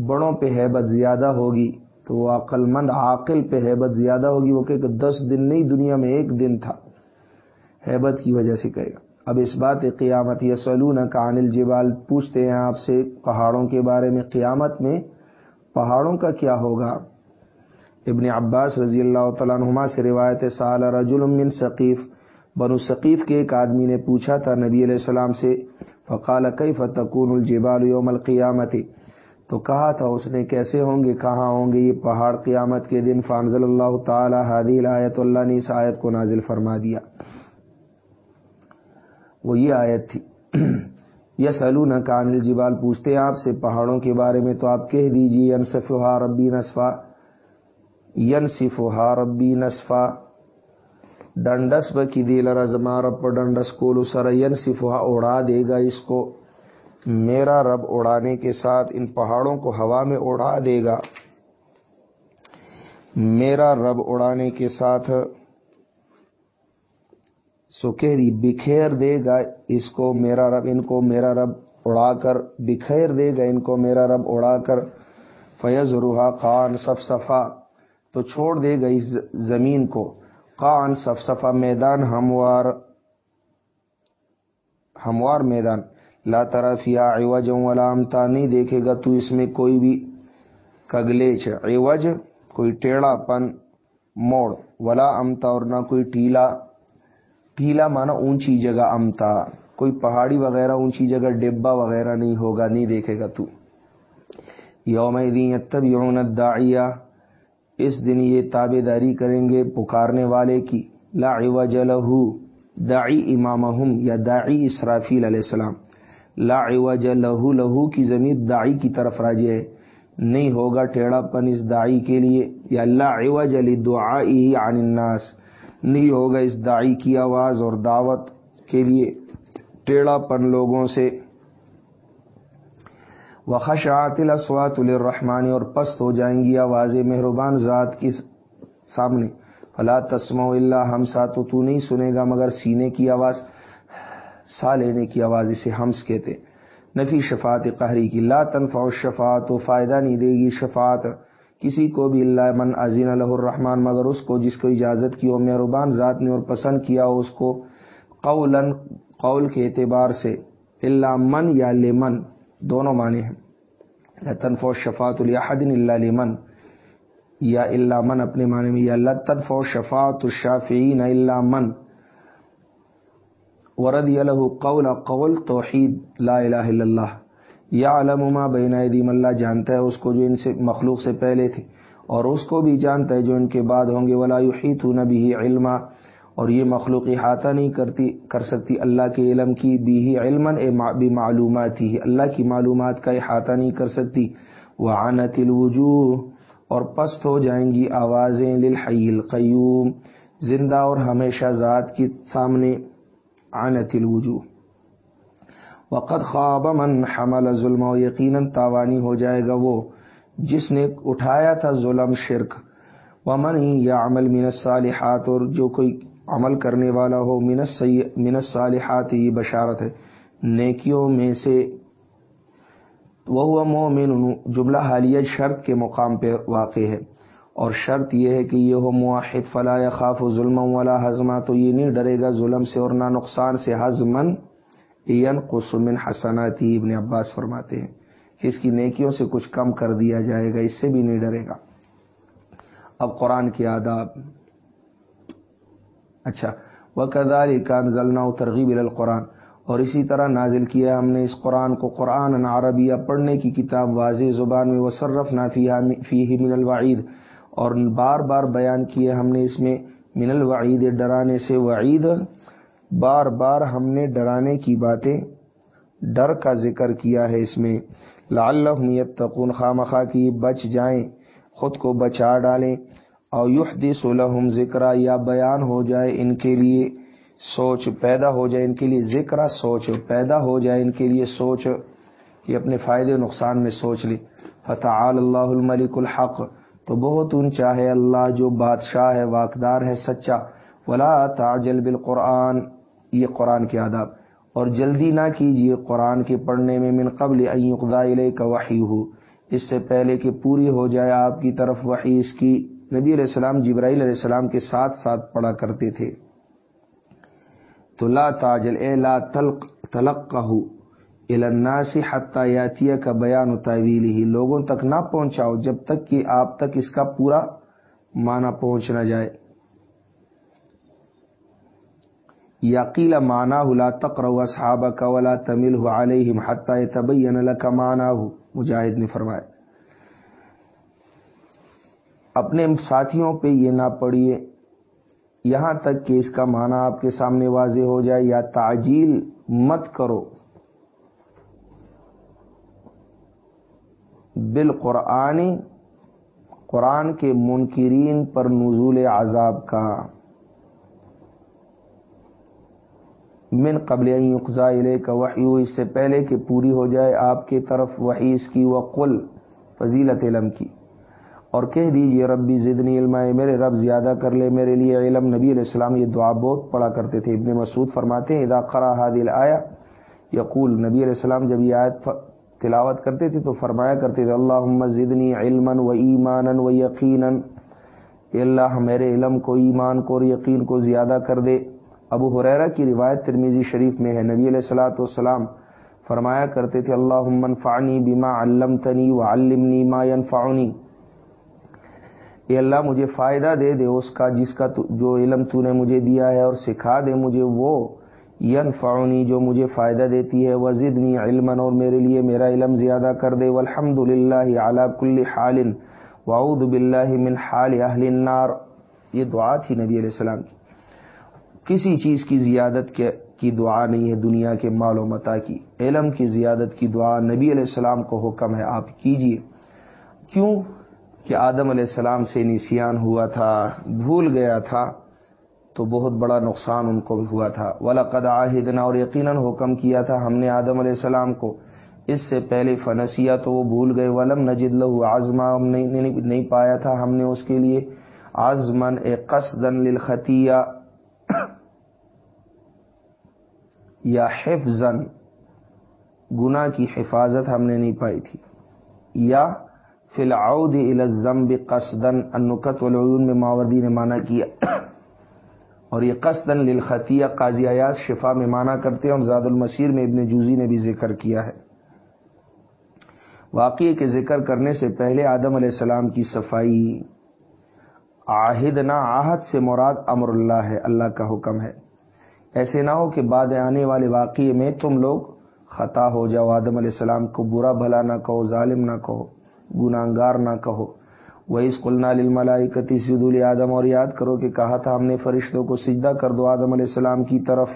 بڑوں پہ حیبت زیادہ ہوگی، تو وہ عقل مند عاقل پہ حیبت زیادہ ہوگی، وہ کہ دس دن نہیں، دنیا میں ایک دن تھا۔ حیبت کی وجہ سے کہے گا۔ اب اس بات قیامت یا سلون کان الجبال، پوچھتے ہیں آپ سے پہاڑوں کے بارے میں، قیامت میں پہاڑوں کا کیا ہوگا؟ ابن عباس رضی اللہ تعالیٰ عنہما سے روایت سال رجل من ثقیف بنو ثقیف کے ایک آدمی نے پوچھا تھا نبی علیہ السلام سے، فقال کئی فتقون الجبال یوم القیامت؟ تو کہا تھا، اس نے کیسے ہوں گے، کہاں ہوں گے؟ یہ پہاڑ قیامت کے دن، فانزل اللہ تعالی حادی آیت اللہ نے اس آیت کو نازل فرما دیا۔ وہ یہ آیت تھی۔ یس النا کان الجبال، پوچھتے آپ سے پہاڑوں کے بارے میں، تو آپ کہہ دیجیے انصفہ ربی نصفہ ین صفا ربی نصفا. ڈنڈس ب کی دل رزما رب ڈنڈس کو سر ین صفا اڑا دے گا اس کو. میرا رب اڑانے کے ساتھ ان پہاڑوں کو ہوا میں اڑا دے گا. میرا رب اڑانے کے ساتھ سو دی، بکھیر دے گا اس کو، میرا رب ان کو، میرا رب اڑا کر، بکھیر دے گا ان کو، میرا رب اڑا کر. فیض روحا خان، صف صفا. تو چھوڑ دے گا اس زمین کو۔ قان صف میدان، ہموار ہموار میدان۔ لا طرفیا عوج ولا امتا، نہیں دیکھے گا تو اس میں کوئی بھی کگلیچ۔ عوج، کوئی ٹیڑھا پن موڑ۔ ولا امتا اور نہ کوئی ٹیلا۔ ٹیلا مانا اونچی جگہ امتا۔ کوئی پہاڑی وغیرہ، اونچی جگہ ڈبا وغیرہ نہیں ہوگا، نہیں دیکھے گا تو۔ یوم دین تب یون اس دن یہ تابے داری کریں گے پکارنے والے کی۔ لا عوج له داعی امامہم یا داعی اسرافیل علیہ السلام۔ لا عوج له له کی زمین داعی کی طرف راجع ہے۔ نہیں ہوگا ٹیڑھا پن اس داعی کے لیے۔ یا لا عوج لدعائه عن الناس۔ نہیں ہوگا اس داعی کی آواز اور دعوت کے لیے۔ ٹیڑھا پن لوگوں سے وہ خشاط الاسوات الرحمانی اور پست ہو جائیں گی آواز مہربان ذات کی سامنے۔ فلا تسم اللہ ہم سا تو تو نہیں سنے گا مگر سینے کی آواز، سا لینے کی آواز اسے ہمس کہتے۔ نفی شفات قہری کی، لا تنفع شفات و فائدہ نہیں دے گی شفات کسی کو بھی اللہ من عظین الہ الرحمان مگر اس کو جس کو اجازت کی ہو، مہربان ذات نے اور پسند کیا ہو، اس کو قولا قول کے اعتبار سے اللہ من یا لمن۔ دونوں معنی ہیں۔ تنف و شفات الحدن اللہ لمن، یا اللہ من اپنے معنی میں، یا لطف و شفات الشافعین اللہ من. ورد الہ قول قول توحید، لا الہ الا اللہ. یا علما بین دیم اللہ جانتا ہے اس کو جو ان سے، مخلوق سے پہلے تھے، اور اس کو بھی جانتا ہے جو ان کے بعد ہوں گے، ولا تو بھی علما. اور یہ مخلوق احاطہ نہیں کرتی، کر سکتی اللہ کے علم کی بھی ہی علم بھی معلومات ہی اللہ کی معلومات کا احاطہ نہیں کر سکتی۔ وہ الوجوہ اور پست ہو جائیں گی آوازیں للحی القیوم زندہ اور ہمیشہ ذات کی سامنے۔ آنت الوجوہ وقت خواب من حمل ظلم و یقیناً تاوانی ہو جائے گا وہ، جس نے اٹھایا تھا ظلم، شرک۔ ومن یا عمل من الصالحات، اور جو کوئی عمل کرنے والا ہو، من الصالحات یہ بشارت ہے۔ نیکیوں میں سے وہ مومن، جملہ حالیہ شرط کے مقام پہ واقع ہے۔ اور شرط یہ ہے کہ یہ ہو معاہد فلا خاف و ظلم والا ہضمہ تو یہ نہیں ڈرے گا ظلم سے اور نہ نقصان سے حضمن قسمن حسناتی، ابن عباس فرماتے ہیں کہ اس کی نیکیوں سے کچھ کم کر دیا جائے گا، اس سے بھی نہیں ڈرے گا۔ اب قرآن کی آداب۔ اچھا۔ وہ کدال کام ضلع ترغیب القرآن۔ اور اسی طرح نازل کیا ہم نے اس قرآن کو، قرآن عربیہ پڑھنے کی کتاب واضح زبان میں وصرف نہ فی من الوعید اور بار بار بیان کیے ہم نے اس میں من الوعید ڈرانے سے وعید۔ بار بار ہم نے ڈرانے کی باتیں ڈر کا ذکر کیا ہے اس میں۔ لال یتقون، خامخا کی بچ جائیں، خود کو بچا ڈالیں۔ اور یحدث لهم ذکر یا بیان ہو جائے ان کے لیے سوچ پیدا ہو جائے ان کے لیے ذکر، سوچ پیدا ہو جائے ان کے لیے سوچ کہ اپنے فائدے و نقصان میں سوچ لی۔ فتح اللہ الملک الحق، تو بہت اونچا ہے اللہ، جو بادشاہ ہے، واقدار ہے، سچا۔ ولا تعجل بالقرآن، یہ قرآن کے آداب۔ اور جلدی نہ کیجیے قرآن کے پڑھنے میں من قبل علیہ کا وحی ہو اس سے پہلے کہ پوری ہو جائے آپ کی طرف وحی اس کی۔ نبی علیہ السلام جبرائیل علیہ السلام کے ساتھ ساتھ پڑھا کرتے تھے۔ تو لا تاجل، اے لا تلق تلق الناسی حتیہ یاتیہ کا بیان و تعویل ہی لوگوں تک نہ پہنچاؤ جب تک کہ آپ تک اس کا پورا معنی پہنچ نہ جائے۔ یقیلا مانا لا تقر صحابہ کا ولا تمل ہو علیہم حتیہ تبین لک مانا ہو مجاہد نے فرمایا۔ اپنے ساتھیوں پہ یہ نہ پڑھیے۔ یہاں تک کہ اس کا معنی آپ کے سامنے واضح ہو جائے یا تعجیل مت کرو۔ بالقرآن، قرآن کے منکرین پر نزول عذاب کا من قبل علیہ کا وحی، اس سے پہلے کہ پوری ہو جائے آپ کی طرف وحی اس کی، وقل فضیلت علم کی۔ اور کہہ دیجیے، ربی زدنی علم میرے رب زیادہ کر لے، میرے لیے علم، نبی علیہ السلام یہ دعا بہت پڑا کرتے تھے۔ ابن مسعود فرماتے ہیں ادا خرا حادل آیا یقول نبی علیہ السلام جب یہ آیت تلاوت کرتے تھے تو فرمایا کرتے تھے اللہ زدنی علم و ایمان و یقینا اللہ میرے علم کو، ایمان کو اور یقین کو زیادہ کر دے۔ ابو حریرہ کی روایت ترمیزی شریف میں ہے۔ نبی علیہ السلاۃ والسلام فرمایا کرتے تھے اللہ فانی بیما علمتنی و علمنی ما ينفعنی اے اللہ مجھے فائدہ دے دے، اس کا جس کا جو علم تو نے مجھے دیا ہے اور سکھا دے مجھے، وہ ین فعونی جو مجھے فائدہ دیتی ہے، وزدنی علم اور میرے لیے میرا علم زیادہ کر دے۔ والحمد للہ اعلیٰ کل حال واؤد بلّہ من حال اہل النار۔ یہ دعا تھی نبی علیہ السلام کی۔ کسی چیز کی زیادت کی دعا نہیں ہے دنیا کے مال و متا کی۔ علم کی زیادت کی دعا نبی علیہ السلام کو حکم ہے، آپ کیجیے۔ کیوں؟ کہ آدم علیہ السلام سے نسیان ہوا تھا، بھول گیا تھا، تو بہت بڑا نقصان ان کو بھی ہوا تھا۔ ولاقد عاہدنا، اور یقیناً حکم کیا تھا ہم نے آدم علیہ السلام کو۔ اس سے پہلے فنسیا تو وہ بھول گئے۔ ولم نجد لہو آزما ہم نہیں پایا تھا ہم نے اس کے لیے۔ آزمن اے قصدن للخطیہ یا حفظن گناہ کی حفاظت ہم نے نہیں پائی تھی۔ یا فی العود الزم قصدن انکت والعیون میں ماوردی نے مانا کیا۔ اور یہ قصدن للخطیہ قاضی ایاز شفا میں مانا کرتے ہیں اور زاد المسیر میں ابن جوزی نے بھی ذکر کیا ہے۔ واقعے کے ذکر کرنے سے پہلے آدم علیہ السلام کی صفائی عاہد نہ آہد سے مراد امر اللہ ہے، اللہ کا حکم ہے۔ ایسے نہ ہو کہ بعد آنے والے واقعے میں تم لوگ خطا ہو جاؤ، آدم علیہ السلام کو برا بھلا نہ کہو، ظالم نہ کہو۔ گناہ نہ کہو۔ وہ اس قلنا ملائی کتی سید آدم اور یاد کرو کہ کہا تھا ہم نے فرشتوں کو سجدہ کر دو آدم علیہ السلام کی طرف۔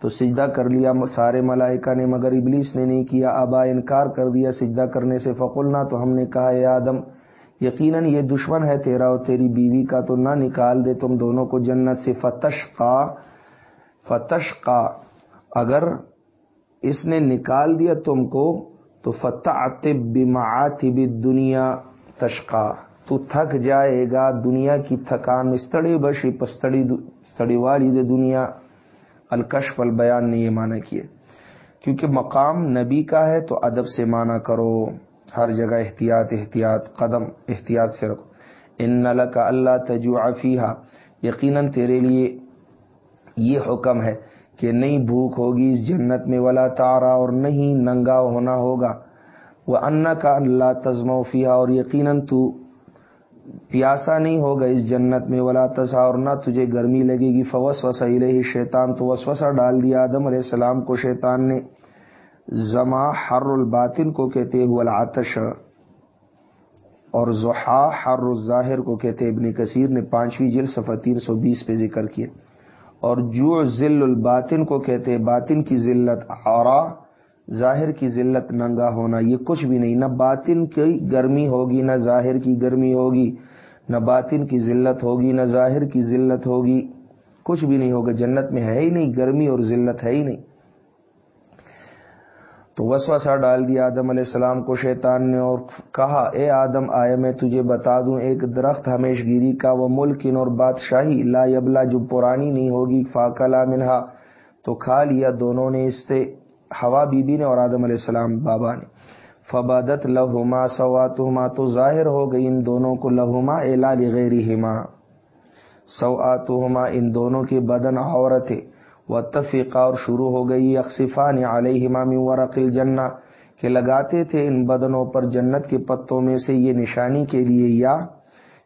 تو سجدہ کر لیا سارے ملائکہ نے، مگر ابلیس نے نہیں کیا۔ ابا انکار کر دیا سجدہ کرنے سے۔ فقلنا تو ہم نے کہا، اے آدم، یقیناً یہ دشمن ہے تیرا اور تیری بیوی کا، تو نہ نکال دے تم دونوں کو جنت سے۔ فتش کا فتش کا اگر اس نے نکال دیا تم کو تو فتح بھی دنیا تشقا تو تھک جائے گا دنیا کی تھکان میں استڑی بشی پستڑی والی دے دنیا۔ الکشف البیان نے یہ معنی کیے۔ کیونکہ مقام نبی کا ہے تو ادب سے معنی کرو۔ ہر جگہ احتیاط احتیاط، قدم، احتیاط سے رکھو۔ ان نل کا اللہ تجو فیحا یقیناً تیرے لیے یہ حکم ہے۔ کہ نہیں بھوک ہوگی اس جنت میں، ولا تارا اور نہیں ننگا ہونا ہوگا۔ وہ ان کا اللہ تزم فیحا اور یقیناً تو پیاسا نہیں ہوگا اس جنت میں، ولا تسا اور نہ تجھے گرمی لگے گی۔ فوس وسا ہی شیطان تو وسوسا ڈال دیا آدم علیہ السلام کو شیطان نے۔ زما حر الباطن کو کہتے ہوئے، العتش اور زحا حر الظاہر کو کہتے ابن کثیر نے پانچویں جل صفحہ تین سو بیس پہ ذکر کیے اور جو ذل الباطن کو کہتے باطن کی ذلت آرا ظاہر کی ذلت ننگا ہونا، یہ کچھ بھی نہیں، نہ باطن کی گرمی ہوگی، نہ ظاہر کی گرمی ہوگی، نہ باطن کی ذلت ہوگی، نہ ظاہر کی ذلت ہوگی، کچھ بھی نہیں ہوگا، جنت میں ہے ہی نہیں، گرمی اور ذلت ہے ہی نہیں۔ تو وسوسہ ڈال دیا آدم علیہ السلام کو، شیطان نے اور کہا، اے آدم آئے میں تجھے بتا دوں، ایک درخت ہمیش گیری کا، وہ ملکن اور بادشاہی، لا یبلا، جو پرانی نہیں ہوگی فاقلا منہا۔ تو کھا لیا دونوں نے اس سے ہوا بی بی نے اور آدم علیہ السلام بابا نے۔ فبادت لہما سواتما تو ظاہر ہو گئی ان دونوں کو، لہما الا لغیر ہما ان دونوں کے بدن عورت و تفیقہ اور شروع ہو گئی اقصفان علیہ امام ورقل جنا کہ لگاتے تھے ان بدنوں پر جنت کے پتوں میں سے یہ نشانی کے لیے، یا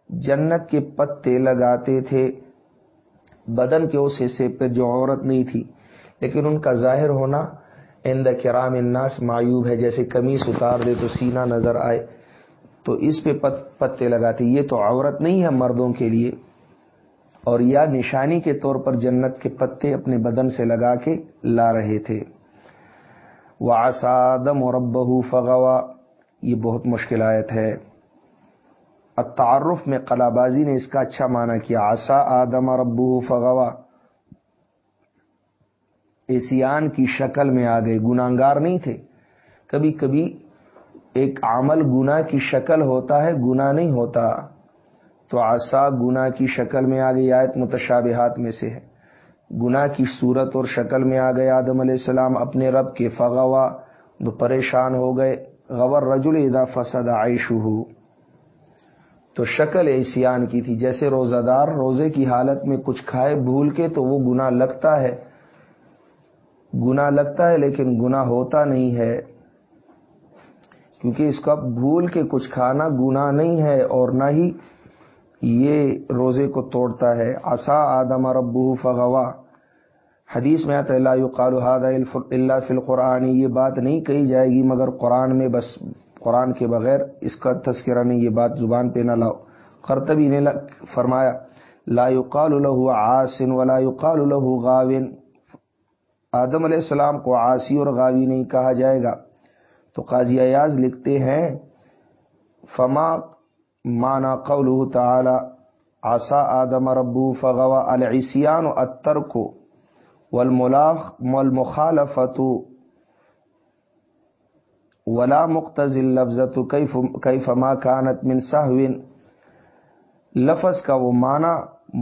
جنت کے پتے لگاتے تھے بدن کے اس حصے پہ جو عورت نہیں تھی۔ لیکن ان کا ظاہر ہونا اند کرام الناس معیوب ہے، جیسے کمیز اتار دے تو سینہ نظر آئے، تو اس پہ پتے لگاتے۔ یہ تو عورت نہیں ہے مردوں کے لیے۔ اور یا نشانی کے طور پر جنت کے پتے اپنے بدن سے لگا کے لا رہے تھے۔ وہ آسادم اور ابہ فغوا یہ بہت مشکل آیت ہے۔ التعارف میں قلابازی نے اس کا اچھا معنی کیا۔ آسا آدم اور ابو فغوا ایسیان کی شکل میں آ گئے۔ گناگار نہیں تھے۔ کبھی کبھی ایک عمل گنا کی شکل ہوتا ہے گنا نہیں ہوتا۔ تو آسا گنا کی شکل میں آ گئی آیت متشابہات میں سے ہے۔ گنا کی صورت اور شکل میں آ گئے آدم علیہ السلام اپنے رب کے فغوا تو پریشان ہو گئے۔ غور رجل ادا فسد عائشہ تو شکل ایسیان کی تھی۔ جیسے روزہ دار روزے کی حالت میں کچھ کھائے بھول کے تو وہ گنا لگتا ہے۔ گنا لگتا ہے لیکن گنا ہوتا نہیں ہے۔ کیونکہ اس کا بھول کے کچھ کھانا گنا نہیں ہے اور نہ ہی یہ روزے کو توڑتا ہے۔ آسا آدم ربو فغوا۔ حدیث میں آتا اللہ قال اللہ فی القرآن۔ یہ بات نہیں کہی جائے گی، مگر قرآن میں بس، قرآن کے بغیر اس کا تذکرہ نہیں، یہ بات زبان پہ نہ لاؤ۔ کرتبی نے فرمایا، لا يقال له عاصن ولا يقال له غاون آدم علیہ السلام کو آسی اور غاوی نہیں کہا جائے گا۔ تو قاضی ایاز لکھتے ہیں، فما مانا قول تعالی آسا آدم ربو فغوا العسیان و اتر کو والمخالفت ولا مختص لفظت کئی فما کانت من سہوین لفظ کا وہ معنی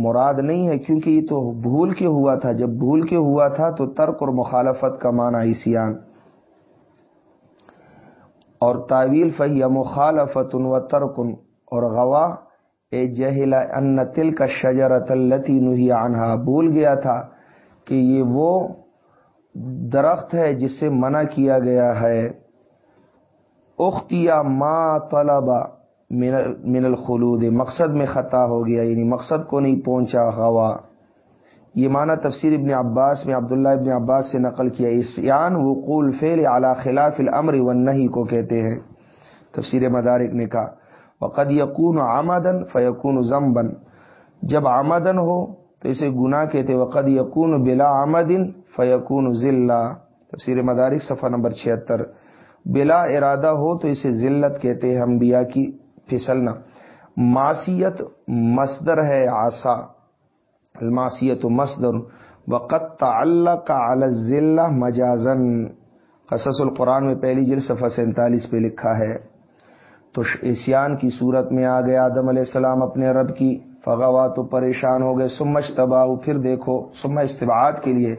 مراد نہیں ہے، کیونکہ یہ تو بھول کے ہوا تھا، جب بھول کے ہوا تھا تو ترک اور مخالفت کا معنی عیسیان اور تعویل فہی مخالفت و ترکن اور غوا، اے جہلا ان تل کا شجرت التی نہی آنہا بھول گیا تھا کہ یہ وہ درخت ہے جس سے منع کیا گیا ہے۔ اختیا ما طلبا من الخلود، مقصد میں خطا ہو گیا یعنی مقصد کو نہیں پہنچا ہوا یہ معنی تفسیر ابن عباس میں عبداللہ ابن عباس سے نقل کیا۔ اسیان وقول فعل اعلی خلاف الامر والنہی کو کہتے ہیں۔ تفسیر مدارک نے کہا۔ وقد یقون آمدن فیقون ضمبن جب آمدن ہو تو اسے گناہ کہتے وقد یقون بلا آمدن فیقون ضلع تفسیر مدارک صفحہ نمبر چھہتر. بلا ارادہ ہو تو اسے ذلت کہتے ہیں انبیاء کی پھسلنا. معصیت مصدر ہے آسا الماسیت مصدر. وقت تعلق کا ضلع مجازن قصص القرآن میں پہلی جل صفحہ سینتالیس پہ لکھا ہے. تو اسیان کی صورت میں آ گئے آدم علیہ السلام اپنے رب کی، فغوا تو پریشان ہو گئے سمجھ تباہ پھر دیکھو سما استباعت کے لیے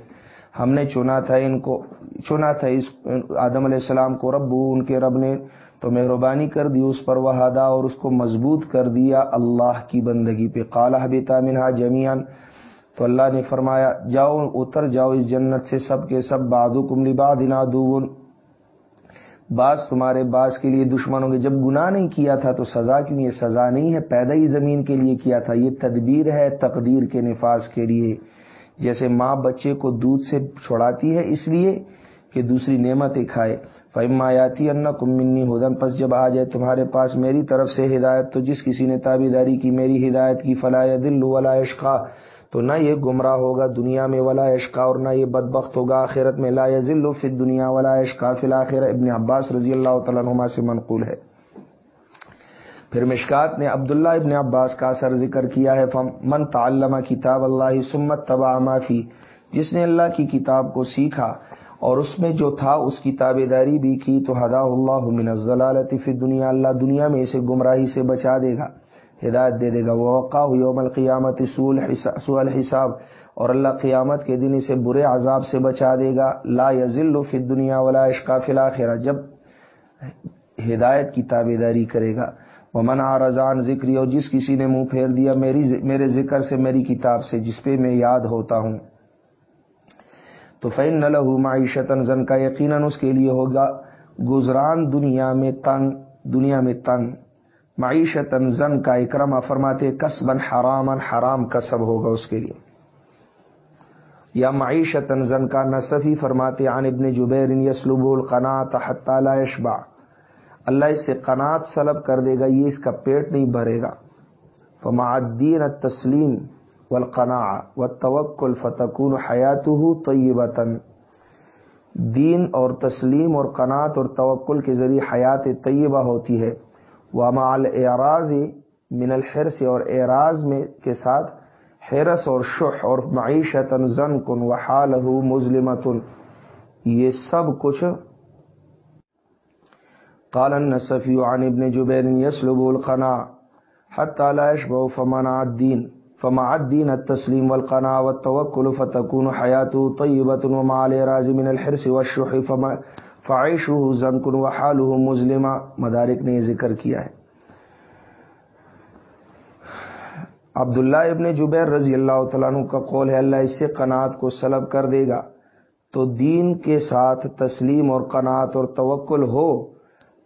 ہم نے چنا تھا ان کو، چنا تھا اس آدم علیہ السلام کو، رب ان کے رب نے تو مہربانی کر دی اس پر وحادہ اور اس کو مضبوط کر دیا اللہ کی بندگی پہ۔ کالا حبی تامنہ جمیان تو اللہ نے فرمایا، جاؤ، اتر جاؤ اس جنت سے، سب کے سب بادو کملی باد بعض تمہارے بعض کے لیے دشمن ہوں گے جب گناہ نہیں کیا تھا تو سزا کیوں یہ سزا نہیں ہے، پیدا ہی زمین کے لیے کیا تھا؟ یہ تدبیر ہے تقدیر کے نفاذ کے لیے۔ جیسے ماں بچے کو دودھ سے چھوڑاتی ہے اس لیے کہ دوسری نعمتیں کھائے۔ فہم آیاتی ان کمنی ہدن پس جب آ جائے تمہارے پاس میری طرف سے ہدایت، تو جس کسی نے تابے داری کی، میری ہدایت کی فلاح دل ولا عشقہ تو نہ یہ گمراہ ہوگا دنیا میں، ولا عشقہ اور نہ یہ بدبخت ہوگا آخرت میں۔ لا ذل فی دنیا ولا عشقہ فی الآخر ابن عباس رضی اللہ تعالیٰ نما سے منقول ہے۔ پھر مشکات نے عبداللہ ابن عباس کا اثر ذکر کیا ہے من تعلمہ کتاب اللہ سمت تبا معافی جس نے اللہ کی کتاب کو سیکھا اور اس میں جو تھا، اس کی تابے داری بھی کی، تو ہدا اللہ من الضلالت فی دنیا اللہ دنیا میں اسے گمراہی سے بچا دے گا۔ ہدایت دے دے گا۔ وہ وقع یوم القیامت سول حساب اور اللہ قیامت کے دن اسے برے عذاب سے بچا دے گا۔ لا یزل فی دنیا ولا اشکا فلاخرہ جب ہدایت کی تابے داری کرے گا۔ وہ منا رضان ذکری اور جس کسی نے منہ پھیر دیا، میری میرے ذکر سے، میری کتاب سے، جس پہ میں یاد ہوتا ہوں۔ تو فین نہ لہو معیشت زن کا یقیناً اس کے لیے ہوگا۔ گزران دنیا میں تنگ، دنیا میں تنگ۔ معیشت زن کا اکرما فرماتے کسبن حرام حرام کسب ہوگا اس کے لیے۔ یا معیشت زن کا نصفی فرماتے عن ابن جبیر یسلب القنات حتی لا یشبع۔ اللہ اس سے قنات سلب کر دے گا، یہ اس کا پیٹ نہیں بھرے گا۔ فمعدین التسلیم والقناع والتوکل فتکون حیاته طیبتا۔ دین اور تسلیم اور قنات اور توکل کے ذریعے حیات طیبہ ہوتی ہے۔ ومال اعراض من الحرس اور اعراض میں کے ساتھ حرس اور شح اور معیشت زن کن و حال یہ سب کچھ۔ قالن نصفی عن ابن جبیر یسلب القنا حتى لا يشبه فمنع الدين فمع الدين التسليم والقناع والتوكل فتكون حياته طيبة ومع الإراز من الحرس والشح فما فعش زنکن و حال مظلمہ مدارک نے یہ ذکر کیا ہے۔ عبداللہ ابن جبیر رضی اللہ تعالیٰ عنہ کا قول ہے، اللہ اس سے قناعت کو سلب کر دے گا۔ تو دین کے ساتھ تسلیم اور قناعت اور توکل ہو،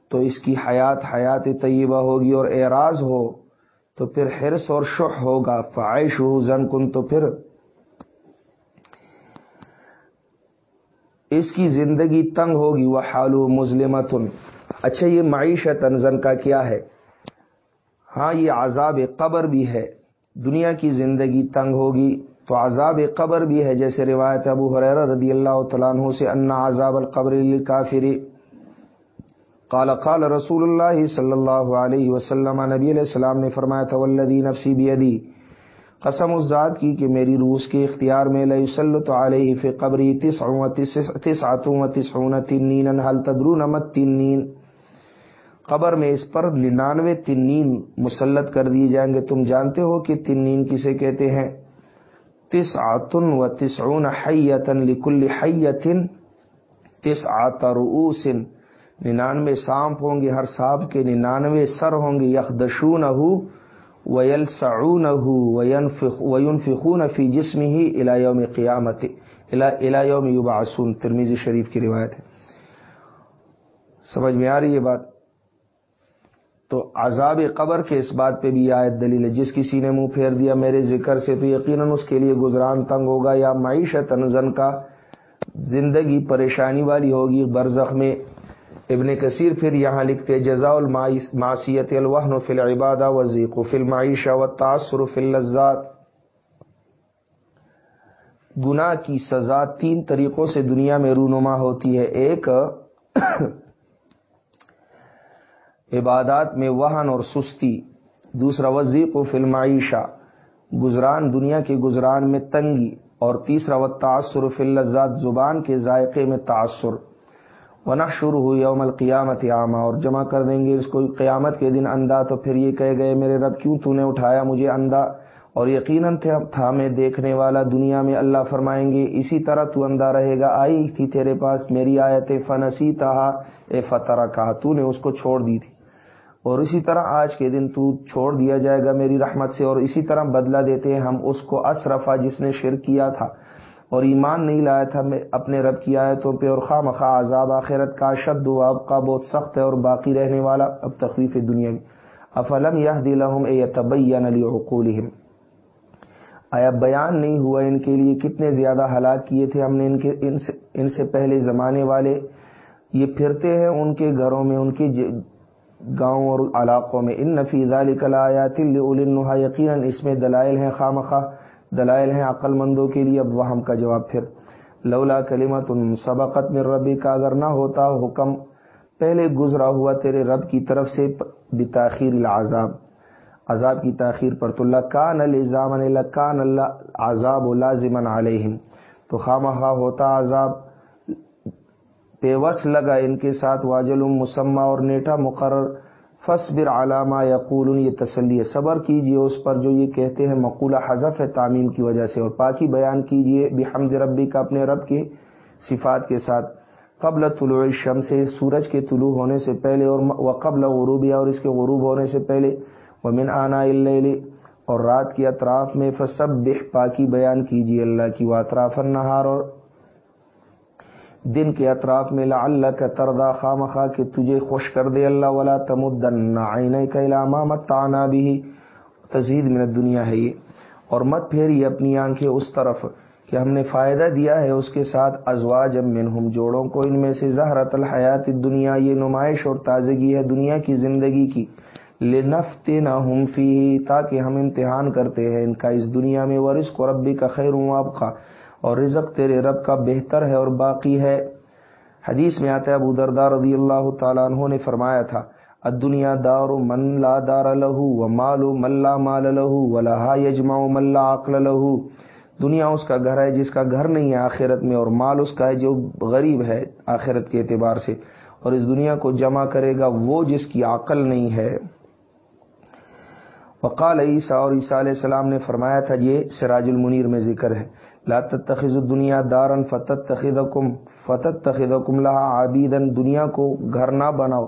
تو اس کی حیات حیات طیبہ ہوگی اور اعراض ہو، تو پھر حرص اور شح ہوگا۔ فعائش ہو زن کن تو پھر اس کی زندگی تنگ ہوگی وہ حالو مظلمت اچھا یہ معیشت انزن کا کیا ہے؟ ہاں یہ عذاب قبر بھی ہے۔ دنیا کی زندگی تنگ ہوگی تو عذاب قبر بھی ہے، جیسے روایت ابو حریر رضی اللہ تعالیٰ عنہ سے، ان عذاب القبر للکافر قال قال رسول اللہ صلی اللہ علیہ وسلم نبی علیہ السلام نے فرمایا تھا والذی نفسی بیدی قسم اس ذات کی کہ میری روس کے اختیار میں لئی سلط علیہ فی قبری تسعتوں و تسعون تنین حل تدرون مت تنین قبر میں اس پر ننانوے تنین مسلط کر دیے جائیں گے۔ تم جانتے ہو کہ تنین کسے کہتے ہیں؟ تس آتن و تسعون حیتن لکل حیتن تس آتروسن ننانوے سانپ ہوں گے، ہر سانپ کے ننانوے سر ہوں گے۔ یخدشون ویل سعون فی جسم ہی الایوم قیامت الایوم یوباسون ترمیزی شریف کی روایت ہے۔ سمجھ میں آ رہی یہ بات؟ تو عذاب قبر کے اس بات پہ بھی آیت دلیل ہے۔ جس کسی نے منہ پھیر دیا، میرے ذکر سے تو یقیناً اس کے لیے گزران تنگ ہوگا یا معیشت تنزن کا زندگی پریشانی والی ہوگی، برزخ میں ابن کثیر پھر یہاں لکھتے جزا الماسیت الوحن فی العبادہ وزیق و فل و تاثر فی الزاد گناہ کی سزا تین طریقوں سے دنیا میں رونما ہوتی ہے۔ ایک، عبادات میں وہن اور سستی۔ دوسرا، وزیق و فلمعیشہ گزران، دنیا کے گزران میں تنگی۔ اور تیسرا و تاثر فلزاد زبان کے ذائقے میں تاثر۔ ونہ شروع ہوئی یوم القیامت عامہ اور جمع کر دیں گے اس کو قیامت کے دن اندھا، تو پھر یہ کہے گئے، میرے رب، کیوں تو نے اٹھایا مجھے اندھا؟ اور یقیناً تھا میں دیکھنے والا دنیا میں اللہ فرمائیں گے، اسی طرح تو اندھا رہے گا، آئی تھی تیرے پاس، میری آیت فنسی تہا اے فتح کہا تو نے اس کو چھوڑ دی تھی۔ اور اسی طرح آج کے دن تو چھوڑ دیا جائے گا میری رحمت سے، اور اسی طرح بدلہ دیتے ہیں ہم اس کو، اسرفا، جس نے شرک کیا تھا۔ اور ایمان نہیں لایا تھا اپنے رب کی آیتوں پہ، اور خواہ مخواہ عذاب آخرت کا شد و اب کا بہت سخت ہے اور باقی رہنے والا اب تخفیف دنیا افلم یہ دلحم اے طبین علی حقول آیا بیان نہیں ہوا ان کے لیے کتنے زیادہ ہلاک کیے تھے ہم نے ان کے، ان سے ان سے پہلے زمانے والے۔ یہ پھرتے ہیں ان کے گھروں میں، ان کے جی، گاؤں اور علاقوں میں۔ ان نفیزہ لکلایات النحا یقیناً اس میں دلائل ہیں خواہ مخواہ دلائل ہیں عقل مندوں کے لیے، اب وہم کا جواب پھر۔ لولا کلیمت ان سبقت میں ربی کا اگر نہ ہوتا حکم پہلے گزرا ہوا تیرے رب کی طرف سے بتاخیر العذاب۔ عذاب کی تاخیر پر تو لکان الزام یعنی لکان اللہ عذاب لازمن علیہم۔ تو خواہ ہوتا عذاب پیوس لگا ان کے ساتھ واجل مسمہ اور نیٹا مقرر۔ فصبر علامہ یقول یہ تسلی صبر کیجیے، اس پر جو یہ کہتے ہیں مقولہ حذف ہے تعمیم کی وجہ سے، اور پاکی بیان کیجیے بحمد ربی کا اپنے رب کے صفات کے ساتھ۔ قبل طلوع شم سے سورج کے طلوع ہونے سے پہلے، اور قبل غروبیہ اور اس کے غروب ہونے سے پہلے۔ وہ من آنا اور رات کے اطراف میں فصب بح پاکی بیان کیجیے اللہ کی، واطراف النہار، اور دن کے اطراف میں لا اللہ کا تردا خام خواہ کہ تجھے خوش کر دے اللہ والا تمدن کا علامہ مت تانا بھی تزید من دنیا ہے یہ۔ اور مت پھیری اپنی آنکھیں اس طرف کہ ہم نے فائدہ دیا ہے اس کے ساتھ ازواج منہم جوڑوں کو۔ ان میں سے زہرت الحیات دنیا یہ نمائش اور تازگی ہے دنیا کی زندگی کی۔ لنفت نہ ہم فی تاکہ ہم امتحان کرتے ہیں ان کا۔ اس دنیا میں ورث کو ربی کا خیر ہوں آپ کا اور رزق تیرے رب کا بہتر ہے اور باقی ہے۔ حدیث میں آتا ہے، ابو دردار رضی اللہ تعالیٰ عنہ نے فرمایا تھا دنیا دار من لا دار لہو و مالو ملا مال لہو و لہا یجما ملا عقل لہو دنیا اس کا گھر ہے جس کا گھر نہیں ہے آخرت میں، اور مال اس کا ہے جو غریب ہے آخرت کے اعتبار سے۔ اور اس دنیا کو جمع کرے گا وہ جس کی عقل نہیں ہے۔ وقال عیسیٰ اور عیسیٰ علیہ السلام نے فرمایا تھا، یہ سراج المنیر میں ذکر ہے۔ لا تتخذ الدنیا دارن فتت تخدم فتت تخدم عابیدن دنیا کو گھر نہ بناؤ۔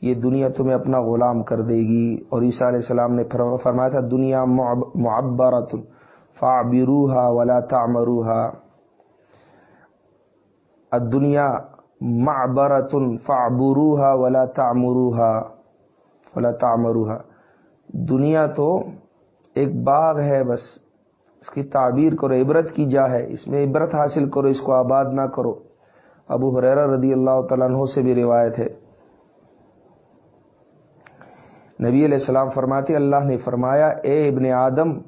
یہ دنیا تمہیں اپنا غلام کر دے گی۔ اور عیسیٰ علیہ السلام نے فرمایا تھا، دنیا معبرت فعبروها ولا تعمروها۔ الدنیا معبرت فعبروها ولا تعمروها۔ ولا تعمروها۔ دنیا تو ایک باغ ہے بس۔ اس کی تعبیر کرو، عبرت کی جا ہے، اس میں عبرت حاصل کرو، اس کو آباد نہ کرو۔ ابو حریرہ رضی اللہ تعالیٰ عنہ سے بھی روایت ہے۔ نبی علیہ السلام فرماتے اللہ نے فرمایا، اے ابن آدم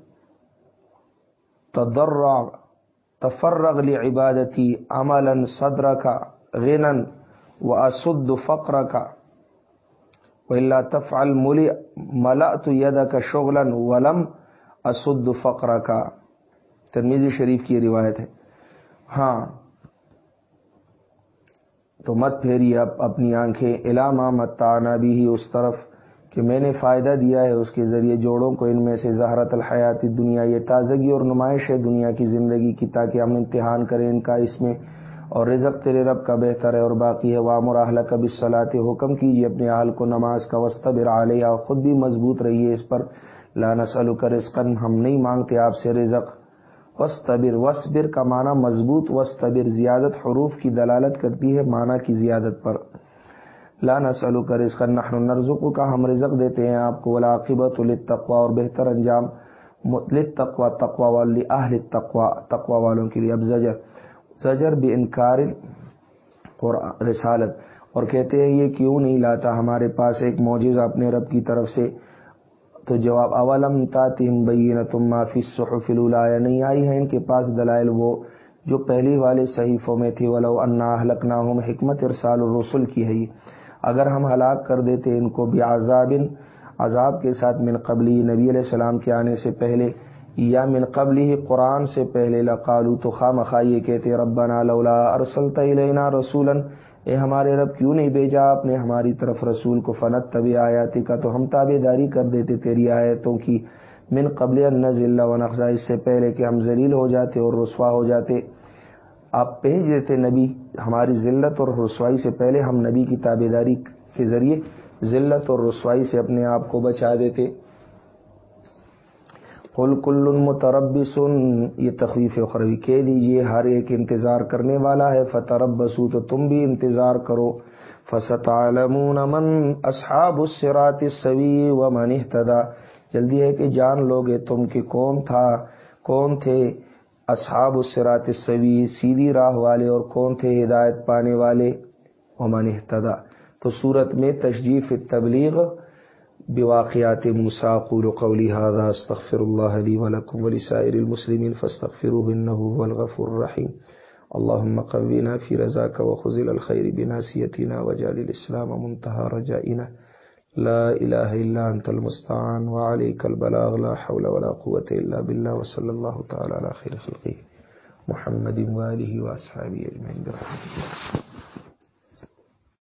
تدرع تفرغ عبادتی عملا صدر کا غنن و اسد فقر کا اللہ تفعل ملی ملا تو ید کا شغلن ولم اسد فقر کا ترمیزی شریف کی روایت ہے۔ ہاں۔ تو مت پھیری اب اپنی آنکھیں۔ علامہ مت بھی ہی اس طرف کہ میں نے فائدہ دیا ہے اس کے ذریعے جوڑوں کو۔ ان میں سے زہرت الحیاتی دنیا، یہ تازگی اور نمائش ہے دنیا کی زندگی کی، تاکہ ہم امتحان کریں ان کا اس میں۔ اور رزق تیرے رب کا بہتر ہے اور باقی ہے۔ وام اور اہل کا بھی صلاح حکم کیجیے اپنے حال کو نماز کا۔ وسط علیہ اور خود بھی مضبوط رہیے اس پر۔ لانا سلو کا رزقن ہم نہیں مانگتے آپ سے رزق۔ وسطبر وسبر کا معنی مضبوط وسطبر زیادت، حروف کی دلالت کرتی ہے معنی کی زیادت پر۔ لا نسلو کا رزق نحن نرزق کا ہم رزق دیتے ہیں آپ کو۔ ولاقبت للتقوى، اور بہتر انجام، للتقوى، تقوى والی اہل التقوى، تقوى والوں کے لیے۔ اب زجر۔ زجر بھی انکار رسالت۔ اور کہتے ہیں یہ کیوں نہیں لاتا ہمارے پاس ایک معجزہ اپنے رب کی طرف سے؟ تو جواب، اولم تاتہم بینتم ما فی الصحف الاولى نہیں آئی ہے ان کے پاس دلائل وہ جو پہلی والے صحیفوں میں تھی، ولو انا اهلكناهم حکمت ارسال الرسل کی ہے۔ اگر ہم ہلاک کر دیتے ان کو بھی عذاب عذاب کے ساتھ من قبلی نبی علیہ السلام کے آنے سے پہلے، یا من قبل ہی قرآن سے پہلے، لقالو تو خواہ مخواہ یہ کہتے، ربنا لولا ارسلت الینا رسولا اے ہمارے رب کیوں نہیں بھیجا آپ نے ہماری طرف رسول کو فنت طبی آیاتی کا تو ہم تابے داری کر دیتے تیری آیتوں کی من قبل نزل و نقضہ اس سے پہلے کہ ہم ذلیل ہو جاتے اور رسوا ہو جاتے۔ آپ بھیج دیتے نبی، ہماری ذلت اور رسوائی سے پہلے ہم نبی کی تابے داری کے ذریعے ذلت اور رسوائی سے اپنے آپ کو بچا دیتے۔ قل کل متربسن، یہ تخویف اخروی کہہ دیجیے، ہر ایک انتظار کرنے والا ہے، فتربسو، تو تم بھی انتظار کرو۔ فستعلمون من اصحاب الصراط السوی ومن اهتدى۔ جلدی ہے کہ جان لوگے تم کہ کون تھا، کون تھے اصحاب الصراط السوی سیدھی راہ والے، اور کون تھے ہدایت پانے والے۔ ومن اهتدى۔ تو صورت میں تشجیف التبلیغ بواقعات موسا قول قولی هذا استغفر الله لي ولكم ولسائر المسلمين فاستغفروه انه هو الغفور الرحيم اللهم قونا في رزاك وخذل الخير بناسيتنا وجعل الاسلام منتهى رجائنا. لا اله الا انت المستعان وعليك البلاغ، لا حول ولا قوه الا بالله وصلى الله تعالى على خير خلقه محمد واله واصحابه اجمعين برحمته